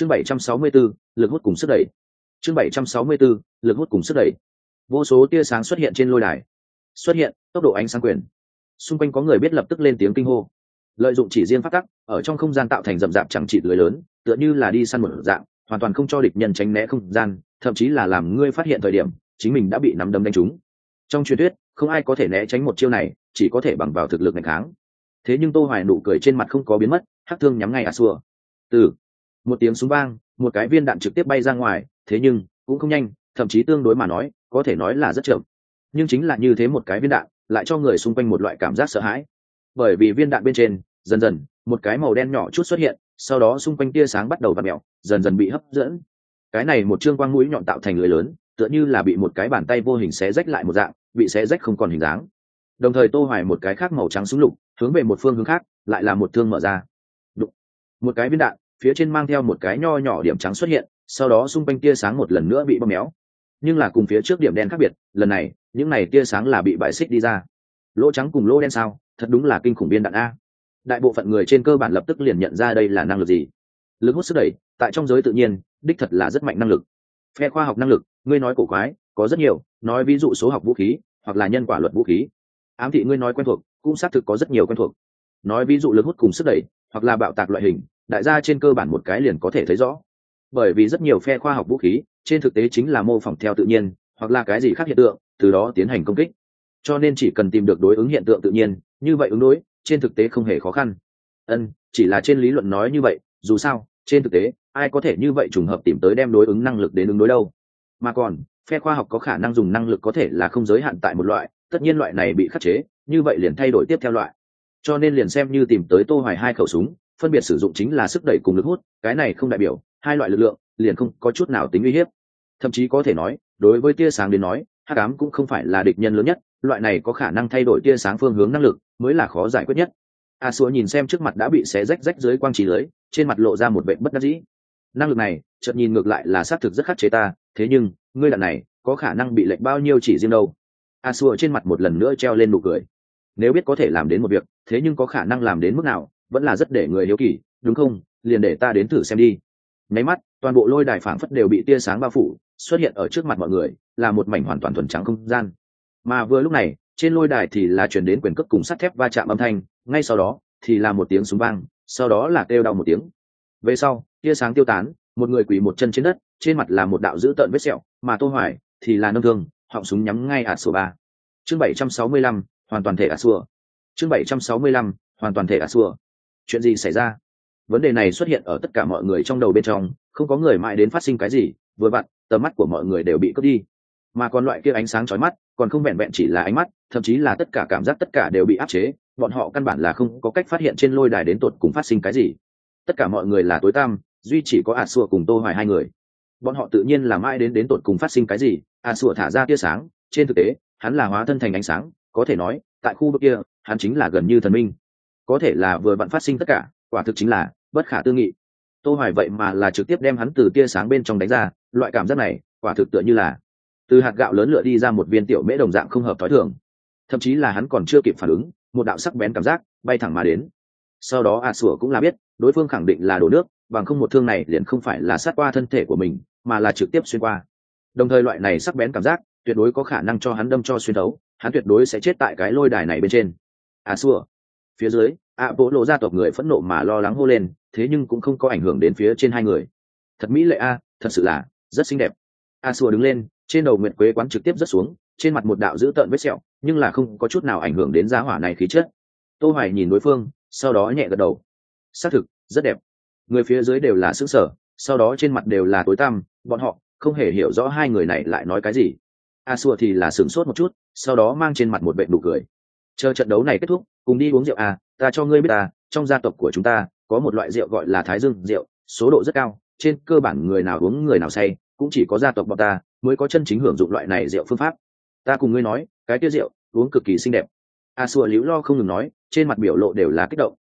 chương 764, lực hút cùng sức đẩy. Chương 764, lực hút cùng sức đẩy. Vô số tia sáng xuất hiện trên lôi đài. Xuất hiện tốc độ ánh sáng quyền. Xung quanh có người biết lập tức lên tiếng kinh hô. Lợi dụng chỉ riêng phát tắc ở trong không gian tạo thành rậm rạp chẳng trị lưới lớn tựa như là đi săn một dạng hoàn toàn không cho địch nhân tránh né không gian thậm chí là làm ngươi phát hiện thời điểm chính mình đã bị nắm đấm đánh trúng. Trong truyền thuyết không ai có thể né tránh một chiêu này chỉ có thể bằng vào thực lực ngày kháng. Thế nhưng tô hoài nụ cười trên mặt không có biến mất hắc thương nhắm ngay à xua từ một tiếng súng vang, một cái viên đạn trực tiếp bay ra ngoài, thế nhưng, cũng không nhanh, thậm chí tương đối mà nói, có thể nói là rất chậm. Nhưng chính là như thế một cái viên đạn, lại cho người xung quanh một loại cảm giác sợ hãi. Bởi vì viên đạn bên trên, dần dần, một cái màu đen nhỏ chút xuất hiện, sau đó xung quanh tia sáng bắt đầu v ặ mẹo dần dần bị hấp dẫn. Cái này một chương quang mũi nhọn tạo thành lưới lớn, tựa như là bị một cái bàn tay vô hình xé rách lại một dạng, bị xé rách không còn hình dáng. Đồng thời tô hoài một cái khác màu trắng súng lục, hướng về một phương hướng khác, lại là một thương mở ra. Đụng. một cái viên đạn phía trên mang theo một cái nho nhỏ điểm trắng xuất hiện, sau đó xung quanh tia sáng một lần nữa bị bóp méo. Nhưng là cùng phía trước điểm đen khác biệt, lần này, những này tia sáng là bị bại xích đi ra. Lỗ trắng cùng lỗ đen sao? Thật đúng là kinh khủng biên đạn a. Đại bộ phận người trên cơ bản lập tức liền nhận ra đây là năng lực gì. Lực hút sức đẩy, tại trong giới tự nhiên, đích thật là rất mạnh năng lực. Phe khoa học năng lực, ngươi nói cổ quái, có rất nhiều, nói ví dụ số học vũ khí, hoặc là nhân quả luật vũ khí. Ám thị ngươi nói quen thuộc, cũng xác thực có rất nhiều quen thuộc. Nói ví dụ lực hút cùng sức đẩy, hoặc là bạo tạc loại hình đại gia trên cơ bản một cái liền có thể thấy rõ. Bởi vì rất nhiều phe khoa học vũ khí, trên thực tế chính là mô phỏng theo tự nhiên, hoặc là cái gì khác hiện tượng, từ đó tiến hành công kích. Cho nên chỉ cần tìm được đối ứng hiện tượng tự nhiên, như vậy ứng đối, trên thực tế không hề khó khăn. Ân, chỉ là trên lý luận nói như vậy, dù sao, trên thực tế, ai có thể như vậy trùng hợp tìm tới đem đối ứng năng lực đến ứng đối đâu? Mà còn, phe khoa học có khả năng dùng năng lực có thể là không giới hạn tại một loại, tất nhiên loại này bị khắc chế, như vậy liền thay đổi tiếp theo loại. Cho nên liền xem như tìm tới tô hoài hai khẩu súng phân biệt sử dụng chính là sức đẩy cùng lực hút, cái này không đại biểu, hai loại lực lượng liền không có chút nào tính uy hiếp. Thậm chí có thể nói, đối với tia sáng đến nói, hắc ám cũng không phải là địch nhân lớn nhất, loại này có khả năng thay đổi tia sáng phương hướng năng lực mới là khó giải quyết nhất. A xua nhìn xem trước mặt đã bị xé rách rách dưới quang trí lưới, trên mặt lộ ra một vệ bất đắc dĩ. Năng lực này, chợt nhìn ngược lại là xác thực rất khắc chế ta, thế nhưng, ngươi đạn này, có khả năng bị lệch bao nhiêu chỉ riêng đâu? A xua trên mặt một lần nữa treo lên nụ cười. Nếu biết có thể làm đến một việc, thế nhưng có khả năng làm đến mức nào? Vẫn là rất để người hiếu kỳ đúng không? Liền để ta đến thử xem đi. Nháy mắt toàn bộ lôi đài phảng phất đều bị tia sáng bao phủ xuất hiện ở trước mặt mọi người là một mảnh hoàn toàn thuần trắng không gian. Mà vừa lúc này trên lôi đài thì là chuyển đến quyền cước cùng sắt thép va chạm âm thanh ngay sau đó thì là một tiếng súng vang sau đó là kêu đau một tiếng. Về sau tia sáng tiêu tán một người quỳ một chân trên đất trên mặt là một đạo dữ tợn vết sẹo mà tô hoài thì là nâng thương họng súng nhắm ngay ạt sổ ba. Chương 765, hoàn toàn thể ạt xua chương 765, hoàn toàn thể ạt xua chuyện gì xảy ra? Vấn đề này xuất hiện ở tất cả mọi người trong đầu bên trong, không có người mãi đến phát sinh cái gì, vừa vặn, tầm mắt của mọi người đều bị cướp đi. Mà còn loại kia ánh sáng chói mắt, còn không vẹn vẹn chỉ là ánh mắt, thậm chí là tất cả cảm giác tất cả đều bị áp chế, bọn họ căn bản là không có cách phát hiện trên lôi đài đến tột cùng phát sinh cái gì. Tất cả mọi người là tối tăm, duy chỉ có a xua cùng tô hoài hai người. Bọn họ tự nhiên là mãi đến đến tột cùng phát sinh cái gì a xua thả ra tia sáng, trên thực tế, hắn là hóa thân thành ánh sáng, có thể nói, tại khu vực kia, hắn chính là gần như thần minh có thể là vừa vặn phát sinh tất cả, quả thực chính là bất khả tư nghị. Tô hoài vậy mà là trực tiếp đem hắn từ tia sáng bên trong đánh ra, loại cảm giác này, quả thực tựa như là từ hạt gạo lớn lựa đi ra một viên tiểu mễ đồng dạng không hợp thói thường. Thậm chí là hắn còn chưa kịp phản ứng, một đạo sắc bén cảm giác bay thẳng mà đến. Sau đó a sủa cũng là biết, đối phương khẳng định là đổ nước, bằng không một thương này liền không phải là sát qua thân thể của mình, mà là trực tiếp xuyên qua. Đồng thời loại này sắc bén cảm giác, tuyệt đối có khả năng cho hắn đâm cho xuyên thấu, hắn tuyệt đối sẽ chết tại cái lôi đài này bên trên. A sủa phía dưới a bộ lộ gia tộc người phẫn nộ mà lo lắng hô lên, thế nhưng cũng không có ảnh hưởng đến phía trên hai người. Thật mỹ lệ a, thật sự là rất xinh đẹp. A xua đứng lên, trên đầu nguyệt quế quán trực tiếp rất xuống, trên mặt một đạo dữ tợn vết sẹo, nhưng là không có chút nào ảnh hưởng đến giá hỏa này khí chất. Tô hoài nhìn đối phương, sau đó nhẹ gật đầu. Xác thực, rất đẹp. Người phía dưới đều là sững sở sau đó trên mặt đều là tối tăm, bọn họ không hề hiểu rõ hai người này lại nói cái gì. A xua thì là sửng sốt một chút, sau đó mang trên mặt một vệ nụ cười. Chờ trận đấu này kết thúc cùng đi uống rượu à ta cho ngươi biết à trong gia tộc của chúng ta, có một loại rượu gọi là thái dương rượu, số độ rất cao, trên cơ bản người nào uống người nào say, cũng chỉ có gia tộc bọn ta mới có chân chính hưởng dụng loại này rượu phương pháp. Ta cùng ngươi nói, cái tia rượu uống cực kỳ xinh đẹp. A xua liễu lo không ngừng nói, trên mặt biểu lộ đều là kích động.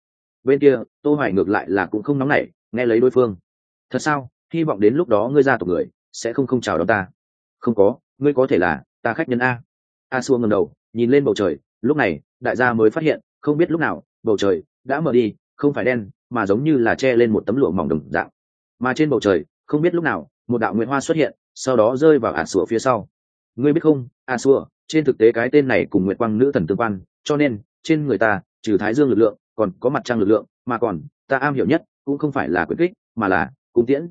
Bên kia, tô hoài ngược lại là cũng không nóng nảy, nghe lấy đối phương. Thật sao? Hy vọng đến lúc đó ngươi ra tộc người sẽ không không chào đón ta. Không có, ngươi có thể là ta khách nhân a. A xua ngẩng đầu, nhìn lên bầu trời, lúc này, đại gia mới phát hiện không biết lúc nào, bầu trời đã mở đi, không phải đen, mà giống như là che lên một tấm lụa mỏng đồng dạng. Mà trên bầu trời, không biết lúc nào, một đạo nguyện hoa xuất hiện, sau đó rơi vào ả sủa phía sau. Ngươi biết không, ả sủa, trên thực tế cái tên này cùng nguyện quang nữ thần tương quan, cho nên, trên người ta, trừ thái dương lực lượng, còn có mặt trăng lực lượng, mà còn, ta am hiểu nhất, cũng không phải là quyết kích, mà là cung tiễn.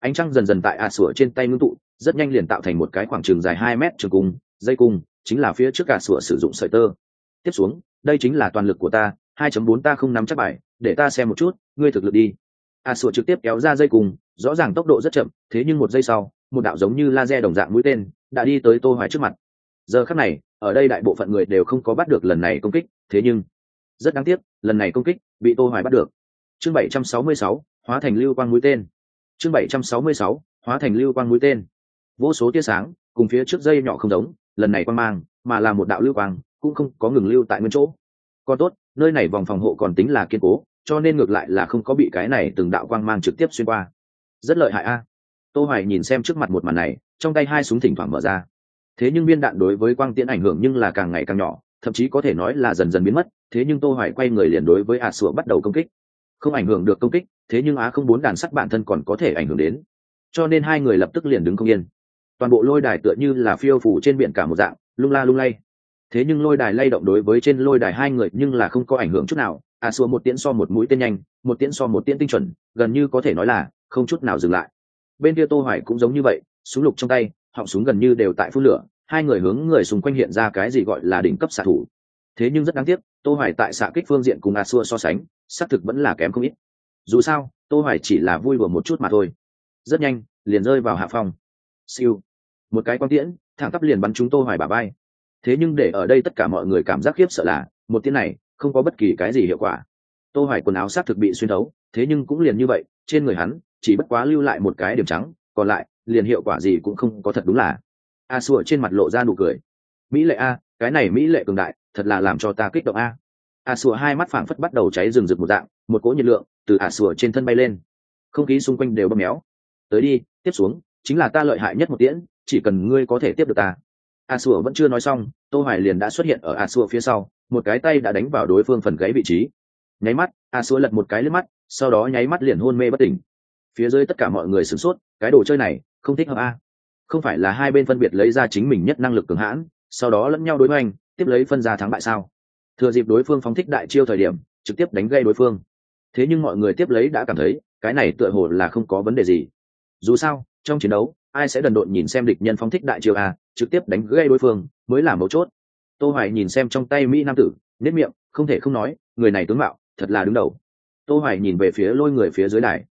Ánh trăng dần dần tại ả sủa trên tay ngưng tụ, rất nhanh liền tạo thành một cái khoảng trường dài hai mét trường cung, dây cung, chính là phía trước ả sủa sử dụng sợi tơ tiếp xuống đây chính là toàn lực của ta 2.4 ta không nắm chắc bài để ta xem một chút ngươi thực lực đi. A sủa trực tiếp kéo ra dây cùng rõ ràng tốc độ rất chậm thế nhưng một giây sau một đạo giống như laser đồng dạng mũi tên đã đi tới tô hoài trước mặt. Giờ khắc này ở đây đại bộ phận người đều không có bắt được lần này công kích thế nhưng rất đáng tiếc lần này công kích bị tô hoài bắt được. Chương 766, hóa thành lưu quang mũi tên. Chương 766, hóa thành lưu quang mũi tên. Vô số tia sáng cùng phía trước dây nhỏ không giống lần này quang mang mà là một đạo lưu quang cũng không có ngừng lưu tại nguyên chỗ. Còn tốt, nơi này vòng phòng hộ còn tính là kiên cố, cho nên ngược lại là không có bị cái này từng đạo quang mang trực tiếp xuyên qua. Rất lợi hại a. Tô hoài nhìn xem trước mặt một màn này, trong tay hai súng thỉnh thoảng mở ra. Thế nhưng viên đạn đối với quang tiễn ảnh hưởng nhưng là càng ngày càng nhỏ, thậm chí có thể nói là dần dần biến mất, thế nhưng tô hoài quay người liền đối với a sủa bắt đầu công kích. Không ảnh hưởng được công kích, thế nhưng á không bốn đàn sắt bản thân còn có thể ảnh hưởng đến. Cho nên hai người lập tức liền đứng không yên. Toàn bộ lôi đài tựa như là phiêu phủ trên biển cả một dạng, lung la lung lay thế nhưng lôi đài lay động đối với trên lôi đài hai người nhưng là không có ảnh hưởng chút nào. À xua một tiễn so một mũi tên nhanh, một tiễn so một tiễn tinh chuẩn, gần như có thể nói là không chút nào dừng lại. Bên kia tô hoài cũng giống như vậy, súng lục trong tay, họng súng gần như đều tại phun lửa, hai người hướng người xung quanh hiện ra cái gì gọi là đỉnh cấp xạ thủ. Thế nhưng rất đáng tiếc, tô hoài tại xạ kích phương diện cùng a xua so sánh, xác thực vẫn là kém không ít. Dù sao, tô hoài chỉ là vui đùa một chút mà thôi. Rất nhanh, liền rơi vào hạ phòng. siêu. Một cái quang tiễn, thẳng tắp liền bắn trúng tô hoài bả vai thế nhưng để ở đây tất cả mọi người cảm giác khiếp sợ là, một tiếng này, không có bất kỳ cái gì hiệu quả. Tô hoài quần áo sát thực bị xuyên thấu, thế nhưng cũng liền như vậy, trên người hắn, chỉ bất quá lưu lại một cái điểm trắng, còn lại, liền hiệu quả gì cũng không có thật đúng là. A sủa trên mặt lộ ra nụ cười. Mỹ lệ a, cái này mỹ lệ cường đại, thật là làm cho ta kích động a. A sủa hai mắt phảng phất bắt đầu cháy rừng rực một dạng, một cỗ nhiệt lượng từ a sủa trên thân bay lên. Không khí xung quanh đều bơm méo. Tới đi, tiếp xuống, chính là ta lợi hại nhất một tiễn, chỉ cần ngươi có thể tiếp được ta a sủa vẫn chưa nói xong, tô hoài liền đã xuất hiện ở a sủa phía sau, một cái tay đã đánh vào đối phương phần gáy vị trí. Nháy mắt a sủa lật một cái lên mắt, sau đó nháy mắt liền hôn mê bất tỉnh. Phía dưới tất cả mọi người sửng sốt, cái đồ chơi này, không thích hợp a không phải là hai bên phân biệt lấy ra chính mình nhất năng lực cường hãn, sau đó lẫn nhau đối hoành, tiếp lấy phân ra thắng bại sao? Thừa dịp đối phương phóng thích đại chiêu thời điểm, trực tiếp đánh gây đối phương. Thế nhưng mọi người tiếp lấy đã cảm thấy, cái này tựa hồ là không có vấn đề gì. Dù sao, trong chiến đấu ai sẽ đần độn nhìn xem địch nhân phóng thích đại triều a, trực tiếp đánh gây đối phương, mới là mấu chốt. Tô hoài nhìn xem trong tay mỹ nam tử nét miệng, không thể không nói, người này tướng mạo, thật là đứng đầu. Tô hoài nhìn về phía lôi người phía dưới đài.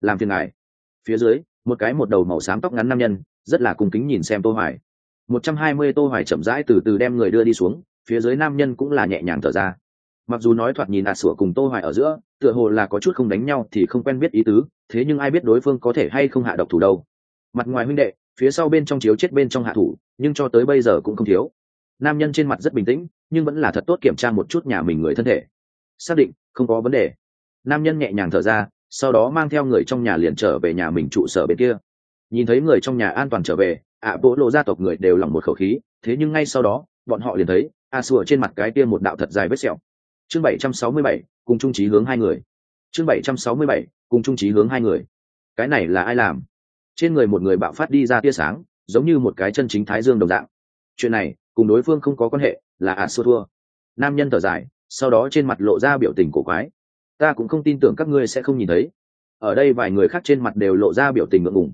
Làm phiền ngài. Phía dưới, một cái một đầu màu xám tóc ngắn nam nhân, rất là cung kính nhìn xem tô hoài. 120 tô hoài chậm rãi từ từ đem người đưa đi xuống, phía dưới nam nhân cũng là nhẹ nhàng thở ra. Mặc dù nói thoạt nhìn ạt sủa cùng tô hoài ở giữa, tựa hồ là có chút không đánh nhau thì không quen biết ý tứ, thế nhưng ai biết đối phương có thể hay không hạ độc thủ đâu mặt ngoài huynh đệ, phía sau bên trong chiếu chết bên trong hạ thủ, nhưng cho tới bây giờ cũng không thiếu. Nam nhân trên mặt rất bình tĩnh, nhưng vẫn là thật tốt kiểm tra một chút nhà mình người thân thể. Xác định, không có vấn đề. Nam nhân nhẹ nhàng thở ra, sau đó mang theo người trong nhà liền trở về nhà mình trụ sở bên kia. Nhìn thấy người trong nhà an toàn trở về, ạ bộ lộ gia tộc người đều lòng một khẩu khí, thế nhưng ngay sau đó, bọn họ liền thấy, a sùa trên mặt cái kia một đạo thật dài vết sẹo. Chương bảy trăm sáu mươi bảy, cùng trung trí hướng hai người. Chương bảy trăm sáu mươi bảy, cùng trung trí hướng hai người. Cái này là ai làm? Trên người một người bạo phát đi ra tia sáng, giống như một cái chân chính thái dương đồng dạng. Chuyện này, cùng đối phương không có quan hệ, là ả xua thua. Nam nhân thở dài, sau đó trên mặt lộ ra biểu tình cổ quái. Ta cũng không tin tưởng các ngươi sẽ không nhìn thấy. Ở đây vài người khác trên mặt đều lộ ra biểu tình ngượng ngùng.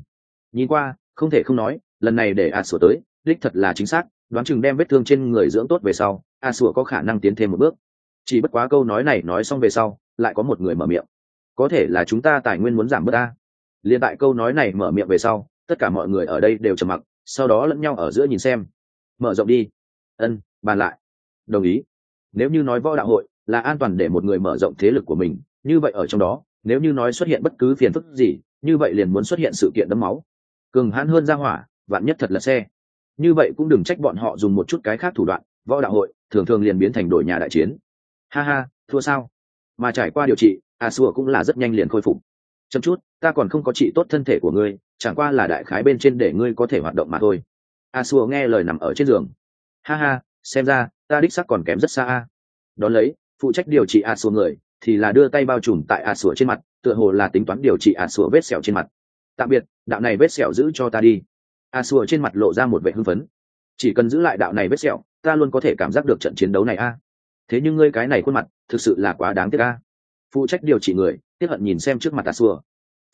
Nhìn qua, không thể không nói, lần này để ả sủa tới, đích thật là chính xác, đoán chừng đem vết thương trên người dưỡng tốt về sau ả sủa có khả năng tiến thêm một bước. Chỉ bất quá câu nói này nói xong về sau, lại có một người mở miệng. Có thể là chúng ta tài nguyên muốn giảm bớt ta liền tại câu nói này mở miệng về sau, tất cả mọi người ở đây đều trầm mặc, sau đó lẫn nhau ở giữa nhìn xem. Mở rộng đi. Ân, bàn lại. Đồng ý. Nếu như nói võ đạo hội là an toàn để một người mở rộng thế lực của mình, như vậy ở trong đó, nếu như nói xuất hiện bất cứ phiền phức gì, như vậy liền muốn xuất hiện sự kiện đấm máu. Cường hãn hơn ra hỏa, vạn nhất thật là xe. Như vậy cũng đừng trách bọn họ dùng một chút cái khác thủ đoạn, võ đạo hội thường thường liền biến thành đội nhà đại chiến. Ha ha, thua sao? Mà trải qua điều trị, a xua cũng là rất nhanh liền khôi phục. Chậm chút ta còn không có trị tốt thân thể của ngươi, chẳng qua là đại khái bên trên để ngươi có thể hoạt động mà thôi. A xua nghe lời nằm ở trên giường. Ha ha, xem ra, ta đích sắc còn kém rất xa a. Đón lấy, phụ trách điều trị a xua người, thì là đưa tay bao trùm tại a xua trên mặt, tựa hồ là tính toán điều trị a xua vết sẹo trên mặt. Tạm biệt, đạo này vết sẹo giữ cho ta đi. A xua trên mặt lộ ra một vẻ hưng phấn. Chỉ cần giữ lại đạo này vết sẹo, ta luôn có thể cảm giác được trận chiến đấu này a. Thế nhưng ngươi cái này khuôn mặt, thực sự là quá đáng tiếc a. Phụ trách điều trị người tiếp hận nhìn xem trước mặt a xua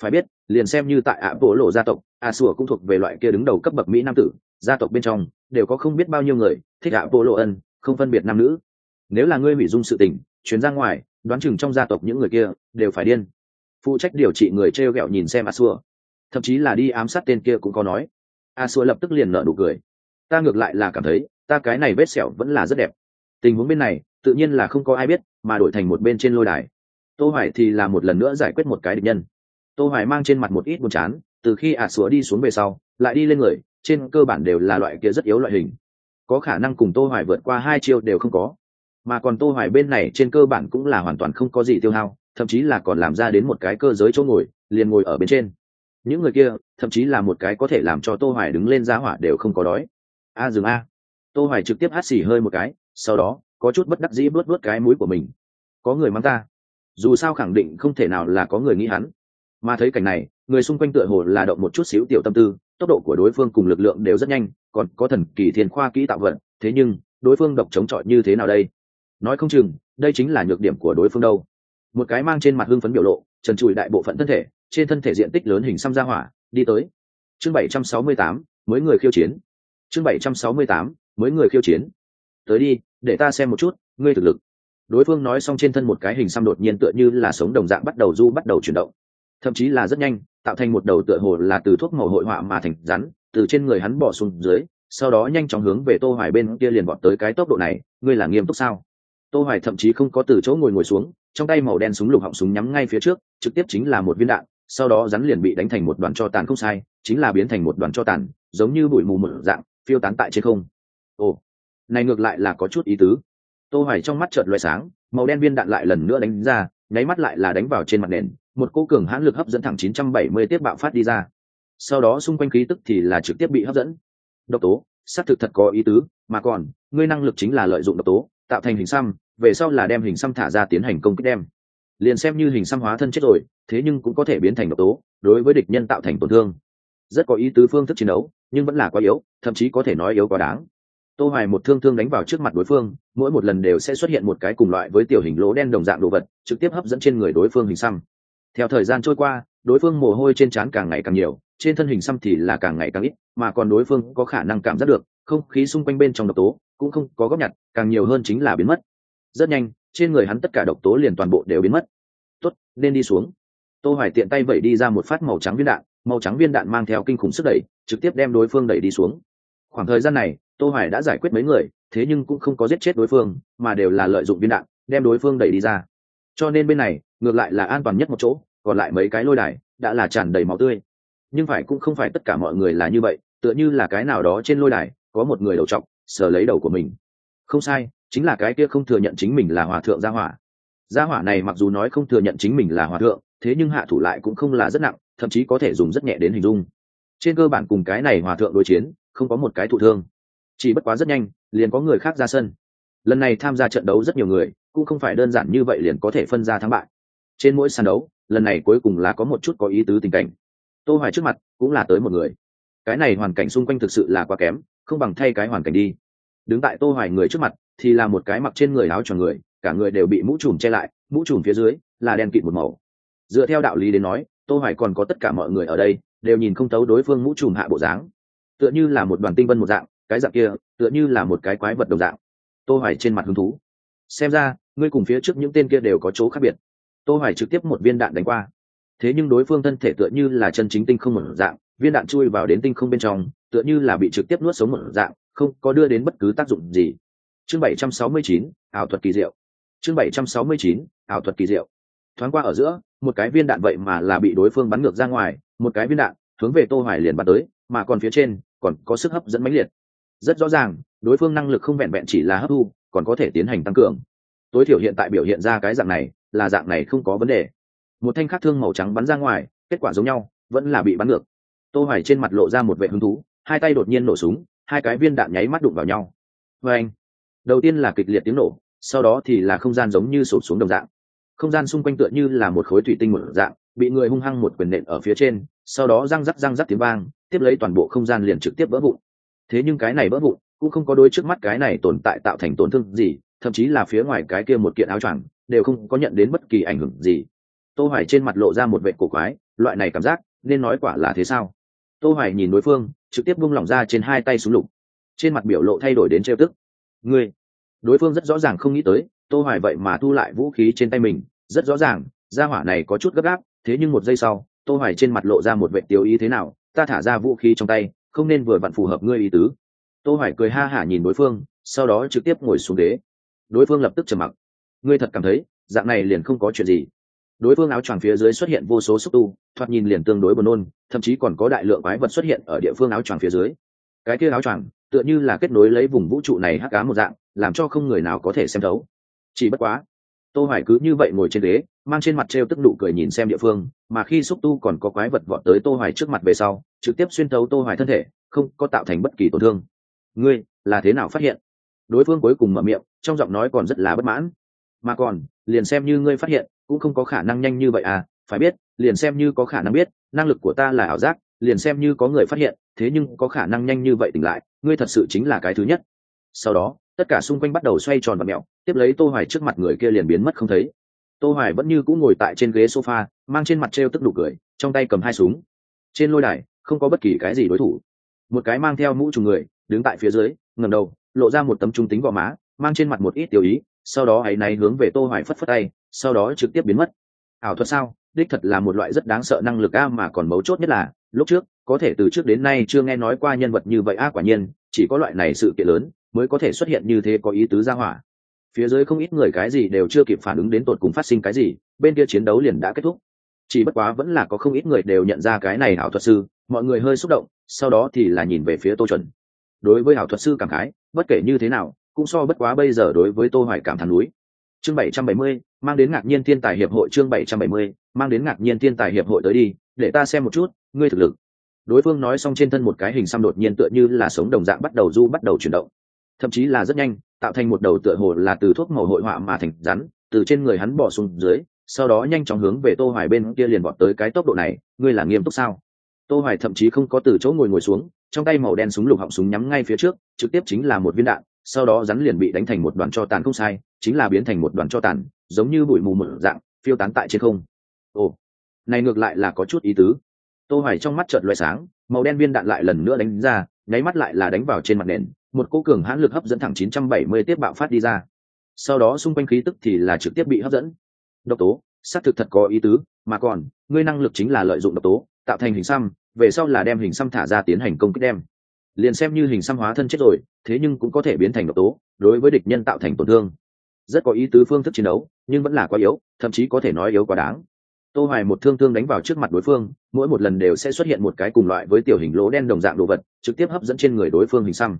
phải biết, liền xem như tại ạ bộ lộ gia tộc a sủa cũng thuộc về loại kia đứng đầu cấp bậc mỹ nam tử, gia tộc bên trong, đều có không biết bao nhiêu người thích ạ bộ lộ ân, không phân biệt nam nữ. Nếu là ngươi hủy dung sự tình chuyến ra ngoài, đoán chừng trong gia tộc những người kia đều phải điên. Phụ trách điều trị người t r e o g ẹ o nhìn xem a xua thậm chí là đi ám sát tên kia cũng có nói. A xua lập tức liền nợ nụ cười. Ta ngược lại là cảm thấy, ta cái này vết sẹo vẫn là rất đẹp. Tình huống bên này, tự nhiên là không có ai biết, mà đổi thành một bên trên lôi đài. Tô hoài thì là một lần nữa giải quyết một cái địch nhân tô hoài mang trên mặt một ít buồn chán, từ khi ả xua đi xuống về sau, lại đi lên người, trên cơ bản đều là loại kia rất yếu loại hình. Có khả năng cùng tô hoài vượt qua hai chiêu đều không có. Mà còn tô hoài bên này trên cơ bản cũng là hoàn toàn không có gì tiêu hao, thậm chí là còn làm ra đến một cái cơ giới chỗ ngồi, liền ngồi ở bên trên. Những người kia, thậm chí là một cái có thể làm cho tô hoài đứng lên giá hỏa đều không có đói. A, dừng a. Tô hoài trực tiếp hắt xì hơi một cái, sau đó, có chút bất đắc dĩ bớt bớt cái mũi của mình. Có người mắng ta. Dù sao khẳng định không thể nào là có người nghĩ hắn mà thấy cảnh này, người xung quanh tựa hồ là động một chút xíu tiểu tâm tư, tốc độ của đối phương cùng lực lượng đều rất nhanh, còn có thần kỳ thiên khoa kỹ tạo vận thế nhưng, đối phương độc chống chọi như thế nào đây? Nói không chừng, đây chính là nhược điểm của đối phương đâu. Một cái mang trên mặt hưng phấn biểu lộ, trần trụi đại bộ phận thân thể, trên thân thể diện tích lớn hình xăm ra hỏa, đi tới. Chương bảy trăm sáu mươi tám, mới người khiêu chiến. Chương bảy trăm sáu mươi tám, mới người khiêu chiến. Tới đi, để ta xem một chút, ngươi thực lực. Đối phương nói xong trên thân một cái hình xăm đột nhiên tựa như là sống đồng dạng bắt đầu du, bắt đầu chuyển động thậm chí là rất nhanh, tạo thành một đầu tựa hồ là từ thuốc màu hội họa mà thành rắn, từ trên người hắn bỏ xuống dưới, sau đó nhanh chóng hướng về tô hoài bên kia liền bọn tới cái tốc độ này, ngươi là nghiêm túc sao? Tô hoài thậm chí không có từ chỗ ngồi ngồi xuống, trong tay màu đen súng lục họng súng nhắm ngay phía trước, trực tiếp chính là một viên đạn, sau đó rắn liền bị đánh thành một đoàn cho tàn không sai, chính là biến thành một đoàn cho tàn, giống như bụi mù một dạng, phiêu tán tại trên không. Ồ, này ngược lại là có chút ý tứ. Tô hoài trong mắt chợt lóe sáng, màu đen viên đạn lại lần nữa đánh ra, nháy mắt lại là đánh vào trên mặt nền một cô cường hãn lực hấp dẫn thẳng 970 tiếp bạo phát đi ra. Sau đó xung quanh khí tức thì là trực tiếp bị hấp dẫn. Độc tố, xác thực thật có ý tứ, mà còn, ngươi năng lực chính là lợi dụng độc tố, tạo thành hình xăm, về sau là đem hình xăm thả ra tiến hành công kích đem. Liền xem như hình xăm hóa thân chết rồi, thế nhưng cũng có thể biến thành độc tố, đối với địch nhân tạo thành tổn thương. Rất có ý tứ phương thức chiến đấu, nhưng vẫn là quá yếu, thậm chí có thể nói yếu quá đáng. Tô hoài một thương thương đánh vào trước mặt đối phương, mỗi một lần đều sẽ xuất hiện một cái cùng loại với tiểu hình lỗ đen đồng dạng đồ vật, trực tiếp hấp dẫn trên người đối phương hình xăm theo thời gian trôi qua, đối phương mồ hôi trên trán càng ngày càng nhiều, trên thân hình xăm thì là càng ngày càng ít, mà còn đối phương có khả năng cảm giác được, không khí xung quanh bên trong độc tố cũng không có góp nhặt, càng nhiều hơn chính là biến mất. Rất nhanh, trên người hắn tất cả độc tố liền toàn bộ đều biến mất. Tốt, nên đi xuống. Tô hoài tiện tay vẩy đi ra một phát màu trắng viên đạn, màu trắng viên đạn mang theo kinh khủng sức đẩy, trực tiếp đem đối phương đẩy đi xuống. Khoảng thời gian này, tô hoài đã giải quyết mấy người, thế nhưng cũng không có giết chết đối phương, mà đều là lợi dụng viên đạn, đem đối phương đẩy đi ra. Cho nên bên này ngược lại là an toàn nhất một chỗ, còn lại mấy cái lôi đài đã là tràn đầy máu tươi. Nhưng phải cũng không phải tất cả mọi người là như vậy, tựa như là cái nào đó trên lôi đài, có một người đầu trọc sờ lấy đầu của mình. Không sai, chính là cái kia không thừa nhận chính mình là hòa thượng gia hỏa. Gia hỏa này mặc dù nói không thừa nhận chính mình là hòa thượng, thế nhưng hạ thủ lại cũng không là rất nặng, thậm chí có thể dùng rất nhẹ đến hình dung. Trên cơ bản cùng cái này hòa thượng đối chiến, không có một cái thụ thương. Chỉ bất quá rất nhanh, liền có người khác ra sân. Lần này tham gia trận đấu rất nhiều người, cũng không phải đơn giản như vậy liền có thể phân ra thắng bại trên mỗi sàn đấu, lần này cuối cùng là có một chút có ý tứ tình cảnh. Tô hoài trước mặt cũng là tới một người. Cái này hoàn cảnh xung quanh thực sự là quá kém, không bằng thay cái hoàn cảnh đi. Đứng tại tô hoài người trước mặt thì là một cái mặc trên người áo tròn người, cả người đều bị mũ trùm che lại, mũ trùm phía dưới là đen kịt một màu. Dựa theo đạo lý đến nói, tô hoài còn có tất cả mọi người ở đây, đều nhìn không tấu đối phương mũ trùm hạ bộ dáng. Tựa như là một đoàn tinh vân một dạng, cái dạng kia, tựa như là một cái quái vật đồng dạng. Tô hoài trên mặt hứng thú. Xem ra, ngươi cùng phía trước những tên kia đều có chỗ khác biệt tô hoài trực tiếp một viên đạn đánh qua. Thế nhưng đối phương thân thể tựa như là chân chính tinh không một dạng viên đạn chui vào đến tinh không bên trong tựa như là bị trực tiếp nuốt sống một dạng không có đưa đến bất cứ tác dụng gì. Chương 769, ảo thuật kỳ diệu. Chương 769, ảo thuật kỳ diệu. Thoáng qua ở giữa một cái viên đạn vậy mà là bị đối phương bắn ngược ra ngoài một cái viên đạn hướng về tô hoài liền bắn tới mà còn phía trên còn có sức hấp dẫn mãnh liệt. Rất rõ ràng đối phương năng lực không vẹn vẹn chỉ là hấp thu còn có thể tiến hành tăng cường. Tối thiểu hiện tại biểu hiện ra cái dạng này là dạng này không có vấn đề. Một thanh khắc thương màu trắng bắn ra ngoài, kết quả giống nhau, vẫn là bị bắn ngược. Tô hoài trên mặt lộ ra một vẻ hứng thú, hai tay đột nhiên nổ súng, hai cái viên đạn nháy mắt đụng vào nhau. Với anh, đầu tiên là kịch liệt tiếng nổ, sau đó thì là không gian giống như sụp xuống đồng dạng. Không gian xung quanh tựa như là một khối thủy tinh một dạng, bị người hung hăng một quyền nện ở phía trên, sau đó răng rắc răng rắc tiếng vang, tiếp lấy toàn bộ không gian liền trực tiếp vỡ vụn. Thế nhưng cái này vỡ vụn, cũng không có đôi trước mắt cái này tồn tại tạo thành tổn thương gì, thậm chí là phía ngoài cái kia một kiện áo choàng đều không có nhận đến bất kỳ ảnh hưởng gì. Tô hoài trên mặt lộ ra một vệ cổ quái, loại này cảm giác, nên nói quả là thế sao? Tô hoài nhìn đối phương, trực tiếp buông lỏng ra trên hai tay xuống lục. Trên mặt biểu lộ thay đổi đến trêu tức. Ngươi? Đối phương rất rõ ràng không nghĩ tới, tô hoài vậy mà thu lại vũ khí trên tay mình, rất rõ ràng, gia hỏa này có chút gấp gáp, thế nhưng một giây sau, tô hoài trên mặt lộ ra một vệ tiêu ý thế nào, ta thả ra vũ khí trong tay, không nên vừa vặn phù hợp ngươi ý tứ. Tô hoài cười ha hả nhìn đối phương, sau đó trực tiếp ngồi xuống ghế. Đối phương lập tức trầm mặc ngươi thật cảm thấy, dạng này liền không có chuyện gì. Đối phương áo choàng phía dưới xuất hiện vô số xúc tu, thoạt nhìn liền tương đối buồn nôn, thậm chí còn có đại lượng quái vật xuất hiện ở địa phương áo choàng phía dưới. Cái kia áo choàng, tựa như là kết nối lấy vùng vũ trụ này hắc ám một dạng, làm cho không người nào có thể xem thấu. Chỉ bất quá, tô hoài cứ như vậy ngồi trên ghế, mang trên mặt treo tức nụ cười nhìn xem địa phương, mà khi xúc tu còn có quái vật vọt tới tô hoài trước mặt về sau, trực tiếp xuyên thấu tô hoài thân thể, không có tạo thành bất kỳ tổn thương. Ngươi, là thế nào phát hiện? Đối phương cuối cùng mở miệng, trong giọng nói còn rất là bất mãn mà còn, liền xem như ngươi phát hiện, cũng không có khả năng nhanh như vậy à phải biết, liền xem như có khả năng biết, năng lực của ta là ảo giác, liền xem như có người phát hiện, thế nhưng có khả năng nhanh như vậy tỉnh lại, ngươi thật sự chính là cái thứ nhất. Sau đó, tất cả xung quanh bắt đầu xoay tròn và mẹo, tiếp lấy tô hoài trước mặt người kia liền biến mất không thấy. Tô hoài vẫn như cũ ngồi tại trên ghế sofa, mang trên mặt treo tức đủ cười, trong tay cầm hai súng. Trên lôi đài, không có bất kỳ cái gì đối thủ. Một cái mang theo mũ trùng người, đứng tại phía dưới, ngẩng đầu, lộ ra một tấm trung tính gò má, mang trên mặt một ít tiêu ý sau đó hãy náy hướng về tô hoài phất phất tay, sau đó trực tiếp biến mất. Ảo thuật sao? Đích thật là một loại rất đáng sợ năng lực a mà còn mấu chốt nhất là, lúc trước, có thể từ trước đến nay chưa nghe nói qua nhân vật như vậy a quả nhiên, chỉ có loại này sự kiện lớn mới có thể xuất hiện như thế có ý tứ ra hỏa. Phía dưới không ít người cái gì đều chưa kịp phản ứng đến tột cùng phát sinh cái gì, bên kia chiến đấu liền đã kết thúc. Chỉ bất quá vẫn là có không ít người đều nhận ra cái này ảo thuật sư, mọi người hơi xúc động, sau đó thì là nhìn về phía tô chuẩn. Đối với ảo thuật sư cảm khái, bất kể như thế nào cũng so bất quá bây giờ đối với tô hoài cảm thán núi. Chương 770, mang đến ngạc nhiên thiên tài hiệp hội chương 770, mang đến ngạc nhiên thiên tài hiệp hội tới đi để ta xem một chút ngươi thực lực. Đối phương nói xong trên thân một cái hình xăm đột nhiên tựa như là sống đồng dạng bắt đầu du bắt đầu chuyển động. Thậm chí là rất nhanh tạo thành một đầu tựa hồ là từ thuốc màu hội họa mà thành rắn từ trên người hắn bỏ xuống dưới sau đó nhanh chóng hướng về tô hoài bên kia liền vọt tới cái tốc độ này ngươi là nghiêm túc sao? Tô hoài thậm chí không có từ chỗ ngồi ngồi xuống trong tay màu đen súng lục họng súng nhắm ngay phía trước trực tiếp chính là một viên đạn sau đó rắn liền bị đánh thành một đoàn cho tàn không sai, chính là biến thành một đoàn cho tàn, giống như bụi mù một dạng, phiêu tán tại trên không. Ồ, này ngược lại là có chút ý tứ. Tô hoài trong mắt chợt loé sáng, màu đen viên đạn lại lần nữa đánh ra, nháy mắt lại là đánh vào trên mặt nền, một cỗ cường hãn lực hấp dẫn thẳng 970 tiếp bạo phát đi ra. Sau đó xung quanh khí tức thì là trực tiếp bị hấp dẫn. Độc tố, xác thực thật có ý tứ, mà còn, ngươi năng lực chính là lợi dụng độc tố, tạo thành hình xăm, về sau là đem hình xăm thả ra tiến hành công kích đem liền xem như hình xăm hóa thân chết rồi, thế nhưng cũng có thể biến thành độc tố, đối với địch nhân tạo thành tổn thương. Rất có ý tứ phương thức chiến đấu, nhưng vẫn là quá yếu, thậm chí có thể nói yếu quá đáng. Tô hoài một thương thương đánh vào trước mặt đối phương, mỗi một lần đều sẽ xuất hiện một cái cùng loại với tiểu hình lỗ đen đồng dạng đồ vật, trực tiếp hấp dẫn trên người đối phương hình xăm.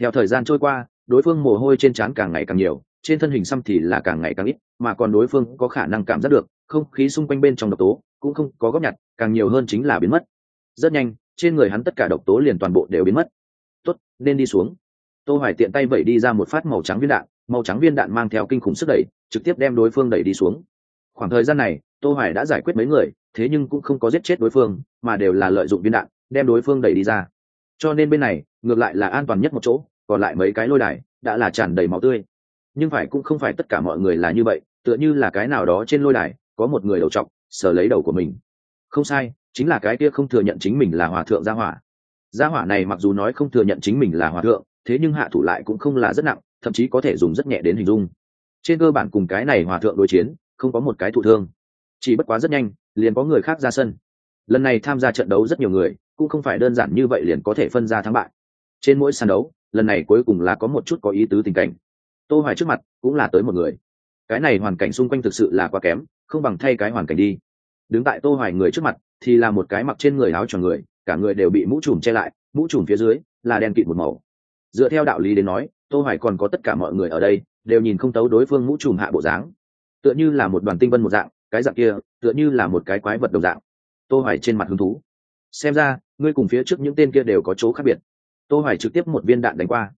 Theo thời gian trôi qua, đối phương mồ hôi trên trán càng ngày càng nhiều, trên thân hình xăm thì là càng ngày càng ít, mà còn đối phương có khả năng cảm giác được, không khí xung quanh bên trong độc tố cũng không có góp nhặt, càng nhiều hơn chính là biến mất. Rất nhanh trên người hắn tất cả độc tố liền toàn bộ đều biến mất. Tốt, nên đi xuống. Tô hoài tiện tay vẩy đi ra một phát màu trắng viên đạn, màu trắng viên đạn mang theo kinh khủng sức đẩy, trực tiếp đem đối phương đẩy đi xuống. Khoảng thời gian này, tô hoài đã giải quyết mấy người, thế nhưng cũng không có giết chết đối phương, mà đều là lợi dụng viên đạn, đem đối phương đẩy đi ra. Cho nên bên này, ngược lại là an toàn nhất một chỗ, còn lại mấy cái lôi đài, đã là tràn đầy máu tươi. Nhưng phải cũng không phải tất cả mọi người là như vậy, tựa như là cái nào đó trên lôi đài, có một người đầu trọc, sờ lấy đầu của mình không sai, chính là cái kia không thừa nhận chính mình là hòa thượng gia hỏa. Gia hỏa này mặc dù nói không thừa nhận chính mình là hòa thượng, thế nhưng hạ thủ lại cũng không là rất nặng, thậm chí có thể dùng rất nhẹ đến hình dung. Trên cơ bản cùng cái này hòa thượng đối chiến, không có một cái thụ thương. Chỉ bất quá rất nhanh, liền có người khác ra sân. Lần này tham gia trận đấu rất nhiều người, cũng không phải đơn giản như vậy liền có thể phân ra thắng bại. Trên mỗi sàn đấu, lần này cuối cùng là có một chút có ý tứ tình cảnh. Tô hoài trước mặt cũng là tới một người. Cái này hoàn cảnh xung quanh thực sự là quá kém, không bằng thay cái hoàn cảnh đi đứng tại tô hoài người trước mặt, thì là một cái mặc trên người áo choàng người, cả người đều bị mũ trùm che lại, mũ trùm phía dưới là đen kịt một màu. Dựa theo đạo lý đến nói, tô hoài còn có tất cả mọi người ở đây, đều nhìn không tấu đối phương mũ trùm hạ bộ dáng. Tựa như là một đoàn tinh vân một dạng, cái dạng kia, tựa như là một cái quái vật đồng dạng. Tô hoài trên mặt hứng thú. Xem ra, ngươi cùng phía trước những tên kia đều có chỗ khác biệt. Tô hoài trực tiếp một viên đạn đánh qua.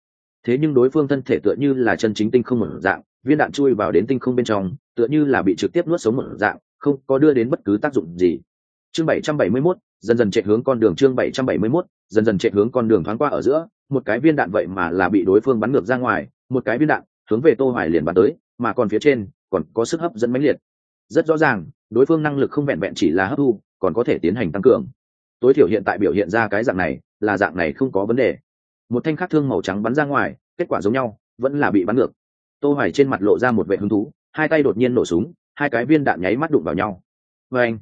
Thế nhưng đối phương thân thể tựa như là chân chính tinh không một dạng, viên đạn chui vào đến tinh không bên trong, tựa như là bị trực tiếp nuốt sống một dạng không có đưa đến bất cứ tác dụng gì. Chương 771, dần dần chạy hướng con đường chương 771, dần dần chạy hướng con đường thoáng qua ở giữa một cái viên đạn vậy mà là bị đối phương bắn ngược ra ngoài một cái viên đạn hướng về tô hoài liền bắn tới mà còn phía trên còn có sức hấp dẫn mãnh liệt. Rất rõ ràng đối phương năng lực không vẹn vẹn chỉ là hấp thu còn có thể tiến hành tăng cường. Tối thiểu hiện tại biểu hiện ra cái dạng này là dạng này không có vấn đề. Một thanh khắc thương màu trắng bắn ra ngoài kết quả giống nhau vẫn là bị bắn ngược. Tô hoài trên mặt lộ ra một vẻ hứng thú hai tay đột nhiên nổ súng hai cái viên đạn nháy mắt đụng vào nhau. Với anh,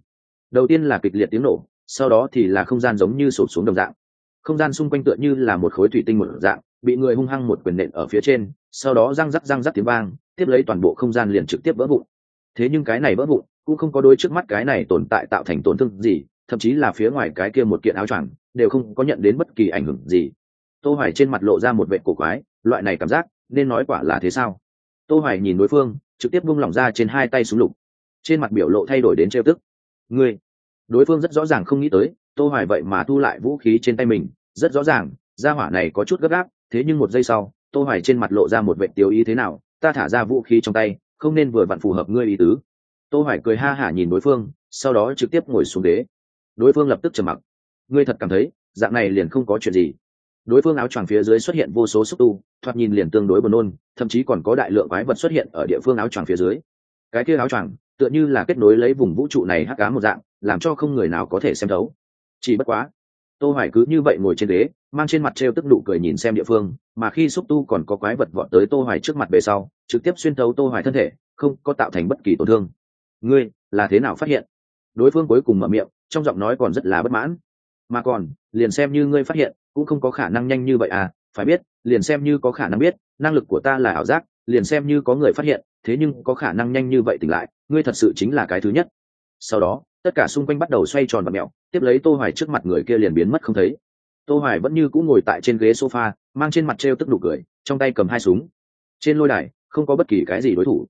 đầu tiên là kịch liệt tiếng nổ, sau đó thì là không gian giống như sụp xuống đồng dạng. Không gian xung quanh tựa như là một khối thủy tinh một dạng, bị người hung hăng một quyền nện ở phía trên, sau đó răng rắc răng rắc tiếng vang, tiếp lấy toàn bộ không gian liền trực tiếp vỡ vụn. Thế nhưng cái này vỡ vụn cũng không có đôi trước mắt cái này tồn tại tạo thành tổn thương gì, thậm chí là phía ngoài cái kia một kiện áo choàng đều không có nhận đến bất kỳ ảnh hưởng gì. Tô hoài trên mặt lộ ra một vệ cổ quái, loại này cảm giác, nên nói quả là thế sao? Tô hoài nhìn đối phương trực tiếp buông lỏng ra trên hai tay súng lục. Trên mặt biểu lộ thay đổi đến trêu tức. Ngươi, đối phương rất rõ ràng không nghĩ tới, tô hoài vậy mà thu lại vũ khí trên tay mình. Rất rõ ràng, gia hỏa này có chút gấp gáp, thế nhưng một giây sau, tô hoài trên mặt lộ ra một vệ tiêu ý thế nào, ta thả ra vũ khí trong tay, không nên vừa vặn phù hợp ngươi ý tứ. Tô hoài cười ha hả nhìn đối phương, sau đó trực tiếp ngồi xuống ghế. Đối phương lập tức trầm mặc. Ngươi thật cảm thấy, dạng này liền không có chuyện gì đối phương áo choàng phía dưới xuất hiện vô số xúc tu, thoạt nhìn liền tương đối buồn nôn, thậm chí còn có đại lượng quái vật xuất hiện ở địa phương áo choàng phía dưới. Cái kia áo choàng, tựa như là kết nối lấy vùng vũ trụ này hắc ám một dạng, làm cho không người nào có thể xem thấu. Chỉ bất quá, tô hoài cứ như vậy ngồi trên ghế, mang trên mặt treo tức nụ cười nhìn xem địa phương, mà khi xúc tu còn có quái vật vọt tới tô hoài trước mặt về sau, trực tiếp xuyên thấu tô hoài thân thể, không có tạo thành bất kỳ tổn thương. Ngươi, là thế nào phát hiện? Đối phương cuối cùng mở miệng, trong giọng nói còn rất là bất mãn mà còn, liền xem như ngươi phát hiện, cũng không có khả năng nhanh như vậy à phải biết, liền xem như có khả năng biết, năng lực của ta là ảo giác, liền xem như có người phát hiện, thế nhưng có khả năng nhanh như vậy tỉnh lại, ngươi thật sự chính là cái thứ nhất. Sau đó, tất cả xung quanh bắt đầu xoay tròn và mẹo, tiếp lấy tô hoài trước mặt người kia liền biến mất không thấy. Tô hoài vẫn như cũ ngồi tại trên ghế sofa, mang trên mặt treo tức đủ cười, trong tay cầm hai súng. Trên lôi đài, không có bất kỳ cái gì đối thủ.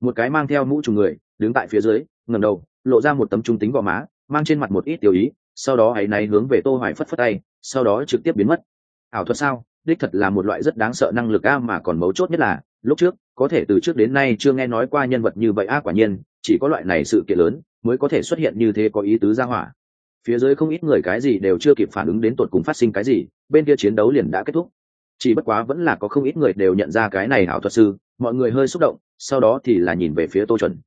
Một cái mang theo mũ trùng người, đứng tại phía dưới, ngẩng đầu, lộ ra một tấm trung tính gò má, mang trên mặt một ít tiêu ý sau đó hãy náy hướng về tô hoài phất phất tay, sau đó trực tiếp biến mất. Ảo thuật sao? Đích thật là một loại rất đáng sợ năng lực a mà còn mấu chốt nhất là, lúc trước, có thể từ trước đến nay chưa nghe nói qua nhân vật như vậy a quả nhiên, chỉ có loại này sự kiện lớn mới có thể xuất hiện như thế có ý tứ ra hỏa. Phía dưới không ít người cái gì đều chưa kịp phản ứng đến tột cùng phát sinh cái gì, bên kia chiến đấu liền đã kết thúc. Chỉ bất quá vẫn là có không ít người đều nhận ra cái này ảo thuật sư, mọi người hơi xúc động, sau đó thì là nhìn về phía tô chuẩn.